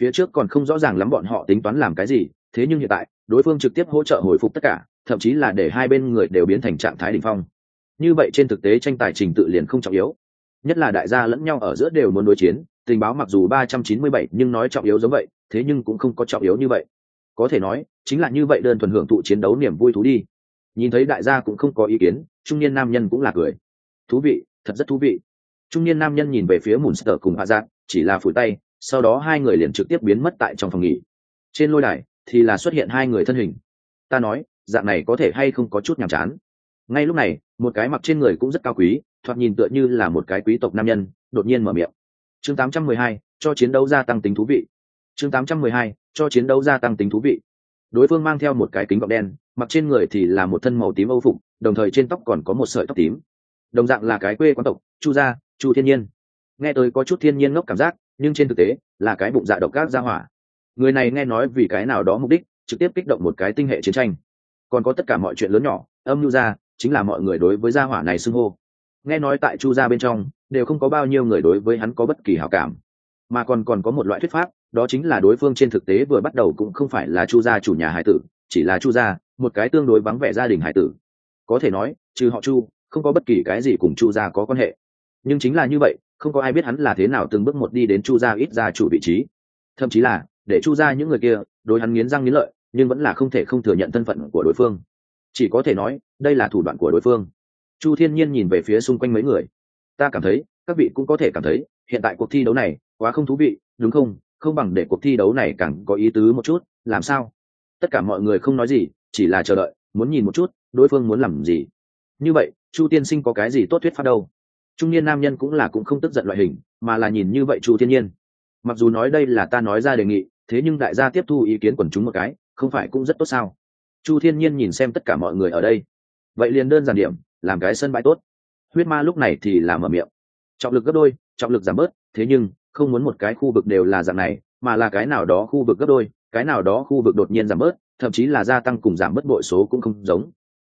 Phía trước còn không rõ ràng lắm bọn họ tính toán làm cái gì, thế nhưng hiện tại, đối phương trực tiếp hỗ trợ hồi phục tất cả, thậm chí là để hai bên người đều biến thành trạng thái đ ỉ n h phong. Như vậy trên thực tế tranh tài trình tự liền không trọng yếu. Nhất là đại gia lẫn nhau ở giữa đều muốn đối chiến tình báo mặc dù ba trăm chín mươi bảy nhưng nói trọng yếu giống vậy, thế nhưng cũng không có trọng yếu như vậy. Có thể nói, chính là như vậy đơn thuần hưởng thụ chiến đấu niềm vui thú đi. Nhìn thấy đại gia cũng không có ý kiến, trung niên nam nhân cũng là cười. Thú vị, thật rất thú vị. Trung niên nam nhân nhìn về phía mùn sờ cùng hạ dạng chỉ là phủi tay, sau đó hai người liền trực tiếp biến mất tại trong phòng nghỉ. Trên lôi đài thì là xuất hiện hai người thân hình. Ta nói, dạng này có thể hay không có chút nhàm chán? Ngay lúc này, một cái mặc trên người cũng rất cao quý, thoạt nhìn tựa như là một cái quý tộc nam nhân, đột nhiên mở miệng chương 812, cho chiến đấu gia tăng tính thú vị. Chương 812, cho chiến đấu gia tăng tính thú vị. Đối phương mang theo một cái kính gọng đen mặc trên người thì là một thân màu tím âu phục đồng thời trên tóc còn có một sợi tóc tím. Đồng dạng là cái quê quán tộc chu gia chu thiên nhiên. Nghe tới có chút thiên nhiên ngốc cảm giác nhưng trên thực tế là cái bụng dạ độc các gia hỏa. Người này nghe nói vì cái nào đó mục đích trực tiếp kích động một cái tinh hệ chiến tranh. Còn có tất cả mọi chuyện lớn nhỏ âm mưu gia chính là mọi người đối với gia hỏa này xưng hô nghe nói tại chu gia bên trong, đều không có bao nhiêu người đối với hắn có bất kỳ hảo cảm. Mà còn còn có một loại thuyết pháp, đó chính là đối phương trên thực tế vừa bắt đầu cũng không phải là chu gia chủ nhà hải tử, chỉ là chu gia, một cái tương đối vắng vẻ gia đình hải tử. Có thể nói, trừ họ chu, không có bất kỳ cái gì cùng chu gia có quan hệ. Nhưng chính là như vậy, không có ai biết hắn là thế nào từng bước một đi đến chu gia ít ra chủ vị trí. Thậm chí là, để chu gia những người kia, đối hắn nghiến răng nghiến lợi, nhưng vẫn là không thể không thừa nhận thân phận của đối phương. Chỉ có thể nói, đây là thủ đoạn của đối phương chu thiên nhiên nhìn về phía xung quanh mấy người. Ta cảm thấy, các vị cũng có thể cảm thấy, hiện tại cuộc thi đấu này quá không thú vị, đúng không? Không bằng để cuộc thi đấu này càng có ý tứ một chút, làm sao? Tất cả mọi người không nói gì, chỉ là chờ đợi, muốn nhìn một chút, đối phương muốn làm gì. Như vậy, chu tiên sinh có cái gì tốt thuyết pháp đâu? Trung niên nam nhân cũng là cũng không tức giận loại hình, mà là nhìn như vậy chu thiên nhiên. Mặc dù nói đây là ta nói ra đề nghị, thế nhưng đại gia tiếp thu ý kiến quần chúng một cái, không phải cũng rất tốt sao? Chu thiên nhiên nhìn xem tất cả mọi người ở đây. Vậy liền đơn giản điểm làm cái sân bãi tốt. Huyết ma lúc này thì làm ở miệng. Trọng lực gấp đôi, trọng lực giảm bớt, thế nhưng, không muốn một cái khu vực đều là dạng này, mà là cái nào đó khu vực gấp đôi, cái nào đó khu vực đột nhiên giảm bớt, thậm chí là gia tăng cùng giảm bớt bội số cũng không giống.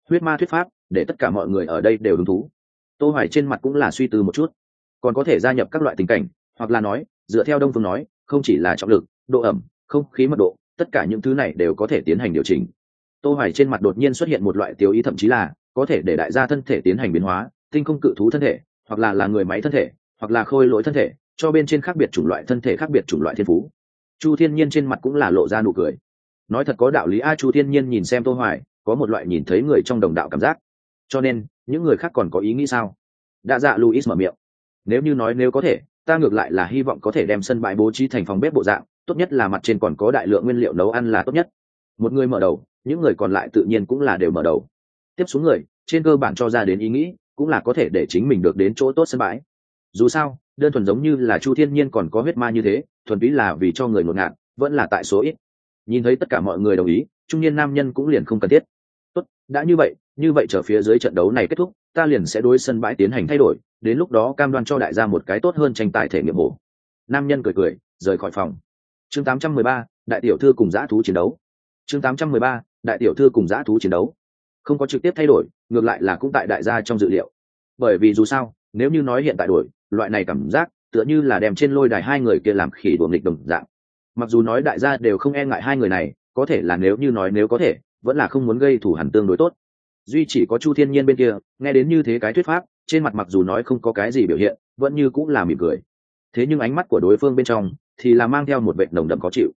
Huyết ma thuyết pháp, để tất cả mọi người ở đây đều hứng thú. Tô hoài trên mặt cũng là suy tư một chút. Còn có thể gia nhập các loại tình cảnh, hoặc là nói, dựa theo đông phương nói, không chỉ là trọng lực, độ ẩm, không khí mật độ, tất cả những thứ này đều có thể tiến hành điều chỉnh. Tô hoài trên mặt đột nhiên xuất hiện một loại tiêu ý, thậm chí là có thể để đại gia thân thể tiến hành biến hóa, tinh không cự thú thân thể, hoặc là là người máy thân thể, hoặc là khôi lỗi thân thể, cho bên trên khác biệt chủng loại thân thể khác biệt chủng loại thiên phú. Chu thiên nhiên trên mặt cũng là lộ ra nụ cười. Nói thật có đạo lý a, chu thiên nhiên nhìn xem tô hoài, có một loại nhìn thấy người trong đồng đạo cảm giác. Cho nên, những người khác còn có ý nghĩ sao? Đã dạ luis mở miệng. Nếu như nói nếu có thể, ta ngược lại là hy vọng có thể đem sân bãi bố trí thành phòng bếp bộ dạng, tốt nhất là mặt trên còn có đại lượng nguyên liệu nấu ăn là tốt nhất. Một người mở đầu, những người còn lại tự nhiên cũng là đều mở đầu tiếp xuống người trên cơ bản cho ra đến ý nghĩ cũng là có thể để chính mình được đến chỗ tốt sân bãi. Dù sao đơn thuần giống như là chu thiên nhiên còn có huyết ma như thế thuần túy là vì cho người ngột ngạt vẫn là tại số ít. Nhìn thấy tất cả mọi người đồng ý trung niên nam nhân cũng liền không cần thiết. Tốt đã như vậy như vậy trở phía dưới trận đấu này kết thúc ta liền sẽ đối sân bãi tiến hành thay đổi đến lúc đó cam đoan cho đại gia một cái tốt hơn tranh tài thể nghiệm hồ nam nhân cười cười rời khỏi phòng. Chương 813, đại tiểu thư cùng dã thú chiến đấu. Chương 813, đại tiểu thư cùng dã thú chiến đấu không có trực tiếp thay đổi, ngược lại là cũng tại đại gia trong dự liệu. Bởi vì dù sao, nếu như nói hiện tại đổi, loại này cảm giác, tựa như là đem trên lôi đài hai người kia làm khỉ đuồng nghịch đồng dạng. Mặc dù nói đại gia đều không e ngại hai người này, có thể là nếu như nói nếu có thể, vẫn là không muốn gây thủ hẳn tương đối tốt. Duy chỉ có chu thiên nhiên bên kia, nghe đến như thế cái thuyết pháp, trên mặt mặc dù nói không có cái gì biểu hiện, vẫn như cũng là mỉm cười. Thế nhưng ánh mắt của đối phương bên trong, thì là mang theo một vệ nồng đậm khó chịu.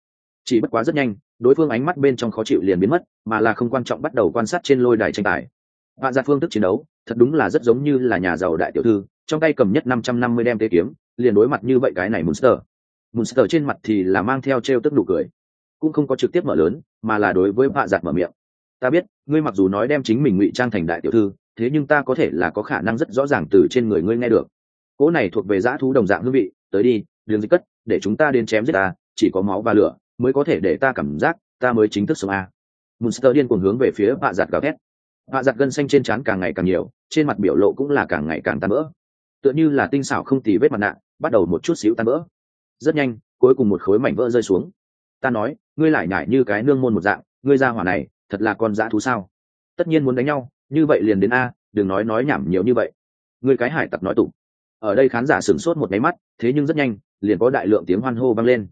Chỉ bất quá rất nhanh đối phương ánh mắt bên trong khó chịu liền biến mất, mà là không quan trọng bắt đầu quan sát trên lôi đài tranh tài. Vạn ra phương thức chiến đấu, thật đúng là rất giống như là nhà giàu đại tiểu thư, trong tay cầm nhất năm trăm năm mươi đem tê kiếm, liền đối mặt như vậy cái này monster monster trên mặt thì là mang theo t r e o tức nụ cười. Cũng không có trực tiếp mở lớn, mà là đối với vạ giặt dạ mở miệng. Ta biết, ngươi mặc dù nói đem chính mình ngụy trang thành đại tiểu thư, thế nhưng ta có thể là có khả năng rất rõ ràng từ trên người ngươi nghe được. Cỗ này thuộc về dã thú đồng dạng hương vị, tới đi, đường dịch cất, để chúng ta đến chém giết ta, chỉ có máu và lửa mới có thể để ta cảm giác ta mới chính thức sống a. Monster điên cuồng hướng về phía vạ giặt gào thét. Vạ giặt gân xanh trên trán càng ngày càng nhiều, trên mặt biểu lộ cũng là càng ngày càng tan vỡ. Tựa như là tinh xảo không tì vết mặt nạ, bắt đầu một chút xíu tan vỡ. Rất nhanh, cuối cùng một khối mảnh vỡ rơi xuống. Ta nói, ngươi lại nhải như cái nương môn một dạng, ngươi ra hỏa này, thật là con dã thú sao? Tất nhiên muốn đánh nhau, như vậy liền đến a, đừng nói nói nhảm nhiều như vậy. Ngươi cái hải tặc nói tụng. Ở đây khán giả sửng sốt một máy mắt, thế nhưng rất nhanh, liền có đại lượng tiếng hoan hô vang lên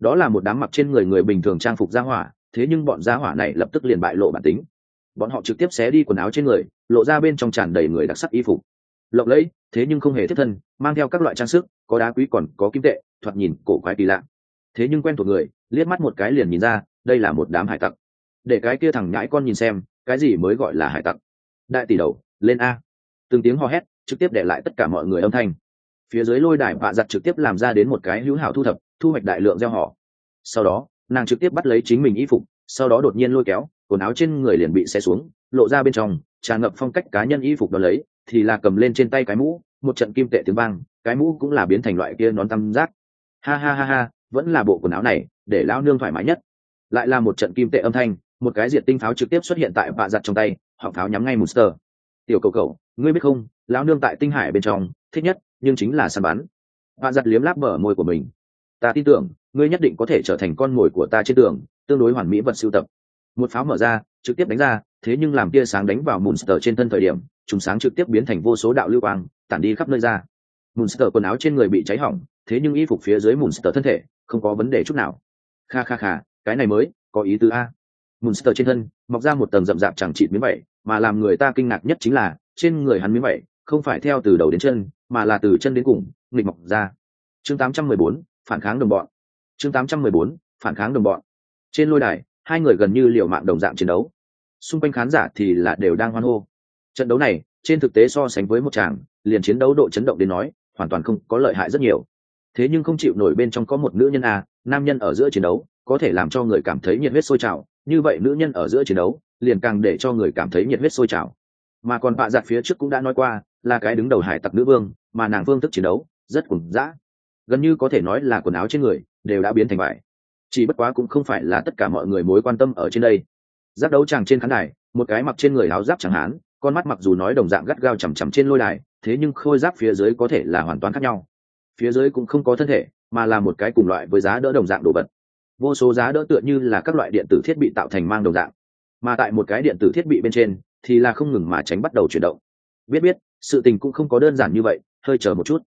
đó là một đám mặc trên người người bình thường trang phục gia hỏa, thế nhưng bọn gia hỏa này lập tức liền bại lộ bản tính. Bọn họ trực tiếp xé đi quần áo trên người, lộ ra bên trong tràn đầy người đặc sắc y phục. Lộng lẫy, thế nhưng không hề thiết thân, mang theo các loại trang sức, có đá quý còn có kim tệ, thoạt nhìn cổ quái kỳ lạ. Thế nhưng quen thuộc người, liếc mắt một cái liền nhìn ra, đây là một đám hải tặc. Để cái kia thằng nhãi con nhìn xem, cái gì mới gọi là hải tặc? Đại tỷ đầu, lên a. Từng tiếng hò hét, trực tiếp để lại tất cả mọi người âm thanh. Phía dưới lôi đài vạ giặt trực tiếp làm ra đến một cái hữu hảo thu thập thu hoạch đại lượng gieo họ. Sau đó, nàng trực tiếp bắt lấy chính mình y phục, sau đó đột nhiên lôi kéo, quần áo trên người liền bị xe xuống, lộ ra bên trong, tràn ngập phong cách cá nhân y phục đó lấy, thì là cầm lên trên tay cái mũ, một trận kim tệ tiếng vang, cái mũ cũng là biến thành loại kia nón tam giác ha ha ha ha, vẫn là bộ quần áo này, để lão nương thoải mái nhất. Lại là một trận kim tệ âm thanh, một cái diệt tinh pháo trực tiếp xuất hiện tại vạ giặt trong tay hỏng pháo nhắm ngay monster. Tiểu cầu cầu, ngươi biết không, lão nương tại tinh hải bên trong, thích nhất, nhưng chính là săn bắn. Vạ giặt liếm láp bờ môi của mình ta tin tưởng ngươi nhất định có thể trở thành con mồi của ta trên tường tương đối hoàn mỹ vật sưu tập. Một pháo mở ra trực tiếp đánh ra thế nhưng làm tia sáng đánh vào monster trên thân thời điểm chúng sáng trực tiếp biến thành vô số đạo lưu quang tản đi khắp nơi ra. Monster quần áo trên người bị cháy hỏng thế nhưng y phục phía dưới monster thân thể không có vấn đề chút nào. Kha kha kha cái này mới có ý tứ a. Monster trên thân mọc ra một tầng rậm rạp chẳng chịt miếng vẩy mà làm người ta kinh ngạc nhất chính là trên người hắn miếng vẩy không phải theo từ đầu đến chân mà là từ chân đến cùng nghịch mọc ra. Chương 814, phản kháng đồng bọn. Chương 814, phản kháng đồng bọn. Trên lôi đài hai người gần như liều mạng đồng dạng chiến đấu. Xung quanh khán giả thì là đều đang hoan hô. Trận đấu này trên thực tế so sánh với một chàng liền chiến đấu độ chấn động đến nói hoàn toàn không có lợi hại rất nhiều. Thế nhưng không chịu nổi bên trong có một nữ nhân a nam nhân ở giữa chiến đấu có thể làm cho người cảm thấy nhiệt huyết sôi trào. Như vậy nữ nhân ở giữa chiến đấu liền càng để cho người cảm thấy nhiệt huyết sôi trào. Mà còn bạ giặt phía trước cũng đã nói qua là cái đứng đầu hải tặc nữ vương mà nàng phương thức chiến đấu rất cùng dã gần như có thể nói là quần áo trên người, đều đã biến thành vải. Chỉ bất quá cũng không phải là tất cả mọi người mối quan tâm ở trên đây. Giác đấu chàng trên khán đài, một cái mặc trên người áo giáp chẳng hán con mắt mặc dù nói đồng dạng gắt gao chằm chằm trên lôi đài, thế nhưng khôi giáp phía dưới có thể là hoàn toàn khác nhau. Phía dưới cũng không có thân thể, mà là một cái cùng loại với giá đỡ đồng dạng đồ vật. Vô số giá đỡ tựa như là các loại điện tử thiết bị tạo thành mang đồng dạng. Mà tại một cái điện tử thiết bị bên trên, thì là không ngừng mà tránh bắt đầu chuyển động. Biết biết, sự tình cũng không có đơn giản như vậy, hơi chờ một chút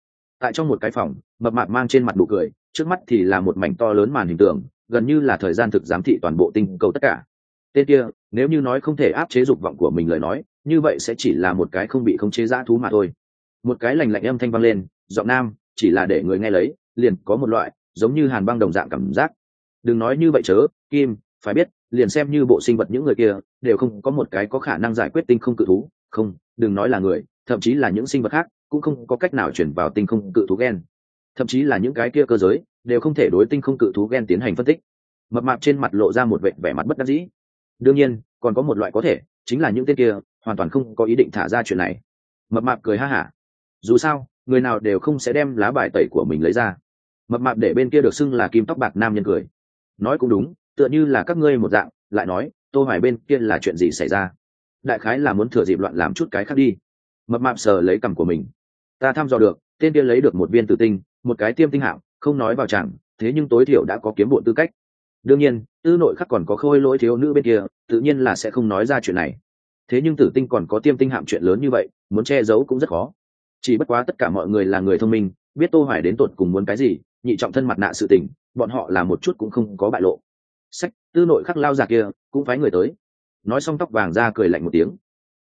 tại trong một cái phòng, mập mạp mang trên mặt nụ cười, trước mắt thì là một mảnh to lớn màn hình tượng gần như là thời gian thực giám thị toàn bộ tinh cầu tất cả. Tên kia, nếu như nói không thể áp chế dục vọng của mình lời nói, như vậy sẽ chỉ là một cái không bị khống chế dã thú mà thôi. Một cái lành lạnh âm thanh vang lên, giọng nam, chỉ là để người nghe lấy, liền có một loại, giống như hàn băng đồng dạng cảm giác. Đừng nói như vậy chớ, kim, phải biết, liền xem như bộ sinh vật những người kia, đều không có một cái có khả năng giải quyết tinh không cự thú. Không, đừng nói là người, thậm chí là những sinh vật khác cũng không có cách nào chuyển vào tinh không cự thú gen. Thậm chí là những cái kia cơ giới đều không thể đối tinh không cự thú gen tiến hành phân tích. Mập mạp trên mặt lộ ra một vệ vẻ mặt bất đắc dĩ. Đương nhiên, còn có một loại có thể, chính là những tên kia hoàn toàn không có ý định thả ra chuyện này. Mập mạp cười ha hả. Dù sao, người nào đều không sẽ đem lá bài tẩy của mình lấy ra. Mập mạp để bên kia được xưng là kim tóc bạc nam nhân cười. Nói cũng đúng, tựa như là các ngươi một dạng, lại nói tôi hỏi bên kia là chuyện gì xảy ra? Đại khái là muốn thừa dịp loạn làm chút cái khác đi. Mập mạp sờ lấy cằm của mình ta thăm dò được, tên kia lấy được một viên tử tinh, một cái tiêm tinh hạng không nói vào chẳng, thế nhưng tối thiểu đã có kiếm bộn tư cách. Đương nhiên, tư nội khắc còn có khôi lỗi thiếu nữ bên kia, tự nhiên là sẽ không nói ra chuyện này. Thế nhưng tử tinh còn có tiêm tinh hạm chuyện lớn như vậy, muốn che giấu cũng rất khó. Chỉ bất quá tất cả mọi người là người thông minh, biết tô hoài đến tột cùng muốn cái gì, nhị trọng thân mặt nạ sự tình, bọn họ là một chút cũng không có bại lộ. Sách, tư nội khắc lao già kia, cũng phái người tới. Nói xong tóc vàng ra cười lạnh một tiếng.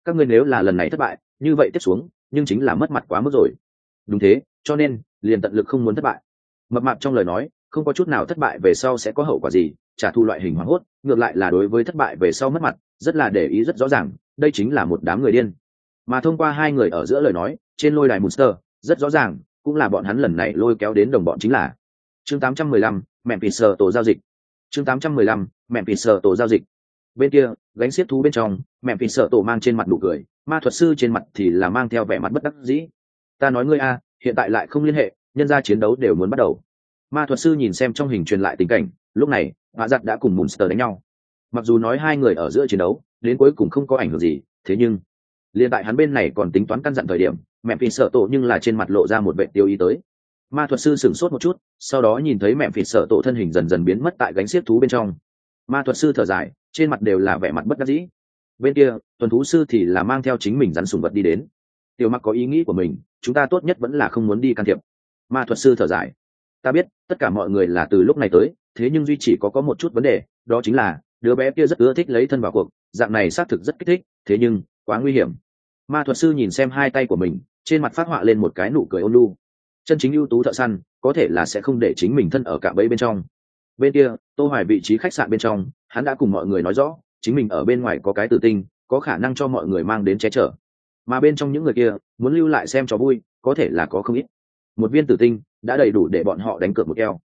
Các ngươi nếu là lần này thất bại như vậy tiếp xuống nhưng chính là mất mặt quá mức rồi. Đúng thế cho nên liền tận lực không muốn thất bại. Mập mạp trong lời nói không có chút nào thất bại về sau sẽ có hậu quả gì trả thù loại hình hoảng hốt ngược lại là đối với thất bại về sau mất mặt rất là để ý rất rõ ràng đây chính là một đám người điên. Mà thông qua hai người ở giữa lời nói trên lôi đài monster rất rõ ràng cũng là bọn hắn lần này lôi kéo đến đồng bọn chính là chương 815, mẹ pì sờ tổ giao dịch. Chương 815, mẹ pì sờ tổ giao dịch. Bên kia gánh xiết thú bên trong, mẹ pì sợ tổ mang trên mặt nụ cười, ma thuật sư trên mặt thì là mang theo vẻ mặt bất đắc dĩ. Ta nói ngươi a, hiện tại lại không liên hệ, nhân ra chiến đấu đều muốn bắt đầu. Ma thuật sư nhìn xem trong hình truyền lại tình cảnh, lúc này, hạ giặt đã cùng mùn sờ đánh nhau. Mặc dù nói hai người ở giữa chiến đấu, đến cuối cùng không có ảnh hưởng gì, thế nhưng, liền tại hắn bên này còn tính toán căn dặn thời điểm, mẹ phi sợ tổ nhưng là trên mặt lộ ra một vệ tiêu ý tới. Ma thuật sư sửng sốt một chút, sau đó nhìn thấy mẹ phi sợ tổ thân hình dần dần biến mất tại gánh xiết thú bên trong ma thuật sư thở dài, trên mặt đều là vẻ mặt bất đắc dĩ. Bên kia, tuần thú sư thì là mang theo chính mình rắn sùng vật đi đến. Tiểu mặc có ý nghĩ của mình, chúng ta tốt nhất vẫn là không muốn đi can thiệp. Ma thuật sư thở dài. Ta biết, tất cả mọi người là từ lúc này tới, thế nhưng duy chỉ có có một chút vấn đề, đó chính là, đứa bé kia rất ưa thích lấy thân vào cuộc, dạng này xác thực rất kích thích, thế nhưng, quá nguy hiểm. Ma thuật sư nhìn xem hai tay của mình, trên mặt phát họa lên một cái nụ cười ôn lu chân chính ưu tú thợ săn, có thể là sẽ không để chính mình thân ở cả bẫy bên trong. Bên kia tô hoài vị trí khách sạn bên trong, hắn đã cùng mọi người nói rõ, chính mình ở bên ngoài có cái tử tinh, có khả năng cho mọi người mang đến che chở. Mà bên trong những người kia, muốn lưu lại xem cho vui, có thể là có không ít. Một viên tử tinh đã đầy đủ để bọn họ đánh cược một keo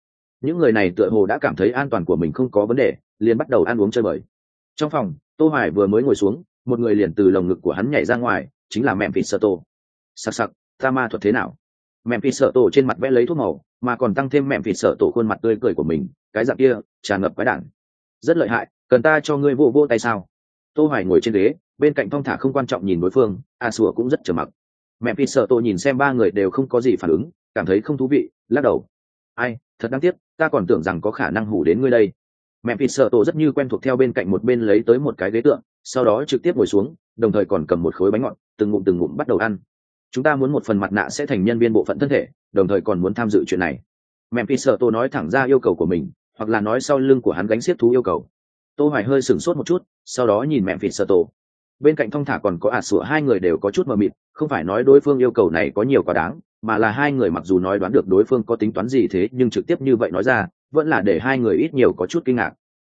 những người này tựa hồ đã cảm thấy an toàn của mình không có vấn đề, liền bắt đầu ăn uống chơi bời. Trong phòng, tô hoài vừa mới ngồi xuống, một người liền từ lồng ngực của hắn nhảy ra ngoài, chính là mẹ vịt sợ tổ sặc sặc, ta ma thuật thế nào? Mẹ vịt sợ tổ trên mặt vẽ lấy thuốc màu, mà còn tăng thêm mẹ vịt sợ tổ khuôn mặt tươi cười của mình cái dạng kia tràn ngập quái đản. Rất lợi hại, cần ta cho ngươi vô vô tay sao? Tô hoài ngồi trên ghế, bên cạnh thong thả không quan trọng nhìn đối phương, a sủa cũng rất trầm mặc. Mẹ vịt sợ tôi nhìn xem ba người đều không có gì phản ứng, cảm thấy không thú vị, lắc đầu. Ai, thật đáng tiếc, ta còn tưởng rằng có khả năng hủ đến ngươi đây. Mẹ vịt sợ tôi rất như quen thuộc theo bên cạnh một bên lấy tới một cái ghế tượng, sau đó trực tiếp ngồi xuống, đồng thời còn cầm một khối bánh ngọt, từng ngụm từng ngụm bắt đầu ăn. Chúng ta muốn một phần mặt nạ sẽ thành nhân viên bộ phận thân thể, đồng thời còn muốn tham dự chuyện này. Mẹ phi sợ tô nói thẳng ra yêu cầu của mình hoặc là nói sau lưng của hắn gánh xiết thú yêu cầu. Tô hoài hơi sửng sốt một chút, sau đó nhìn mẹ phi sợ tổ. bên cạnh thong thả còn có ả sủa, hai người đều có chút mờ mịt, không phải nói đối phương yêu cầu này có nhiều quá đáng, mà là hai người mặc dù nói đoán được đối phương có tính toán gì thế, nhưng trực tiếp như vậy nói ra, vẫn là để hai người ít nhiều có chút kinh ngạc.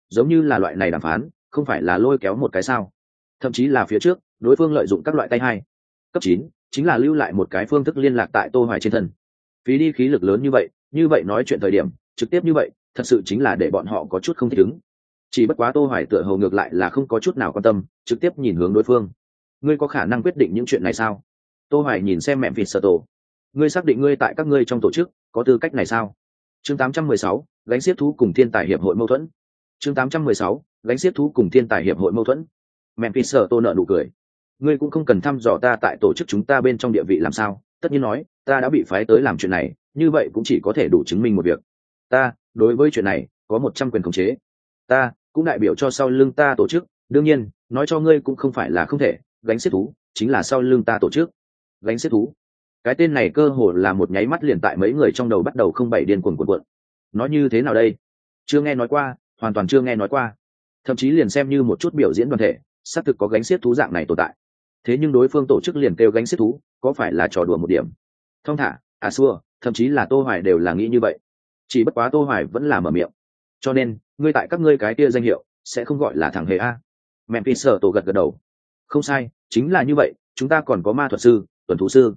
Giống như là loại này đàm phán, không phải là lôi kéo một cái sao. Thậm chí là phía trước, đối phương lợi dụng các loại tay hai cấp chín, chính là lưu lại một cái phương thức liên lạc tại tô hoài trên thân. Phí đi khí lực lớn như vậy như vậy nói chuyện thời điểm, trực tiếp như vậy thật sự chính là để bọn họ có chút không thích ứng. Chỉ bất quá tô hoài tựa hồ ngược lại là không có chút nào quan tâm trực tiếp nhìn hướng đối phương. Ngươi có khả năng quyết định những chuyện này sao? Tô hoài nhìn xem mẹ vịt sở tổ. Ngươi xác định ngươi tại các ngươi trong tổ chức có tư cách này sao? Chương 816, gánh xiết thú cùng thiên tài hiệp hội mâu thuẫn. Chương 816, gánh xiết thú cùng thiên tài hiệp hội mâu thuẫn. Mẹ vịt sở tổ nợ nụ cười. Ngươi cũng không cần thăm dò ta tại tổ chức chúng ta bên trong địa vị làm sao. Tất nhiên nói ta đã bị phái tới làm chuyện này như vậy cũng chỉ có thể đủ chứng minh một việc ta, đối với chuyện này, có một trăm quyền khống chế. Ta, cũng đại biểu cho sau lưng ta tổ chức, đương nhiên, nói cho ngươi cũng không phải là không thể, gánh xếp thú, chính là sau lưng ta tổ chức. Gánh xếp thú. Cái tên này cơ hồ là một nháy mắt liền tại mấy người trong đầu bắt đầu không bảy điên cuồng cuộn cuộn. Nói như thế nào đây? Chưa nghe nói qua, hoàn toàn chưa nghe nói qua. Thậm chí liền xem như một chút biểu diễn đoàn thể, xác thực có gánh xiết thú dạng này tồn tại. Thế nhưng đối phương tổ chức liền kêu gánh xiết thú, có phải là trò đùa một điểm? Thong thả à xua, thậm chí là tô hoài đều là nghĩ như vậy chỉ bất quá tô hoài vẫn là mở miệng. Cho nên, ngươi tại các ngươi cái kia danh hiệu, sẽ không gọi là thằng hề a. Memphis sở tổ gật gật đầu. Không sai, chính là như vậy, chúng ta còn có ma thuật sư, tuần thú sư.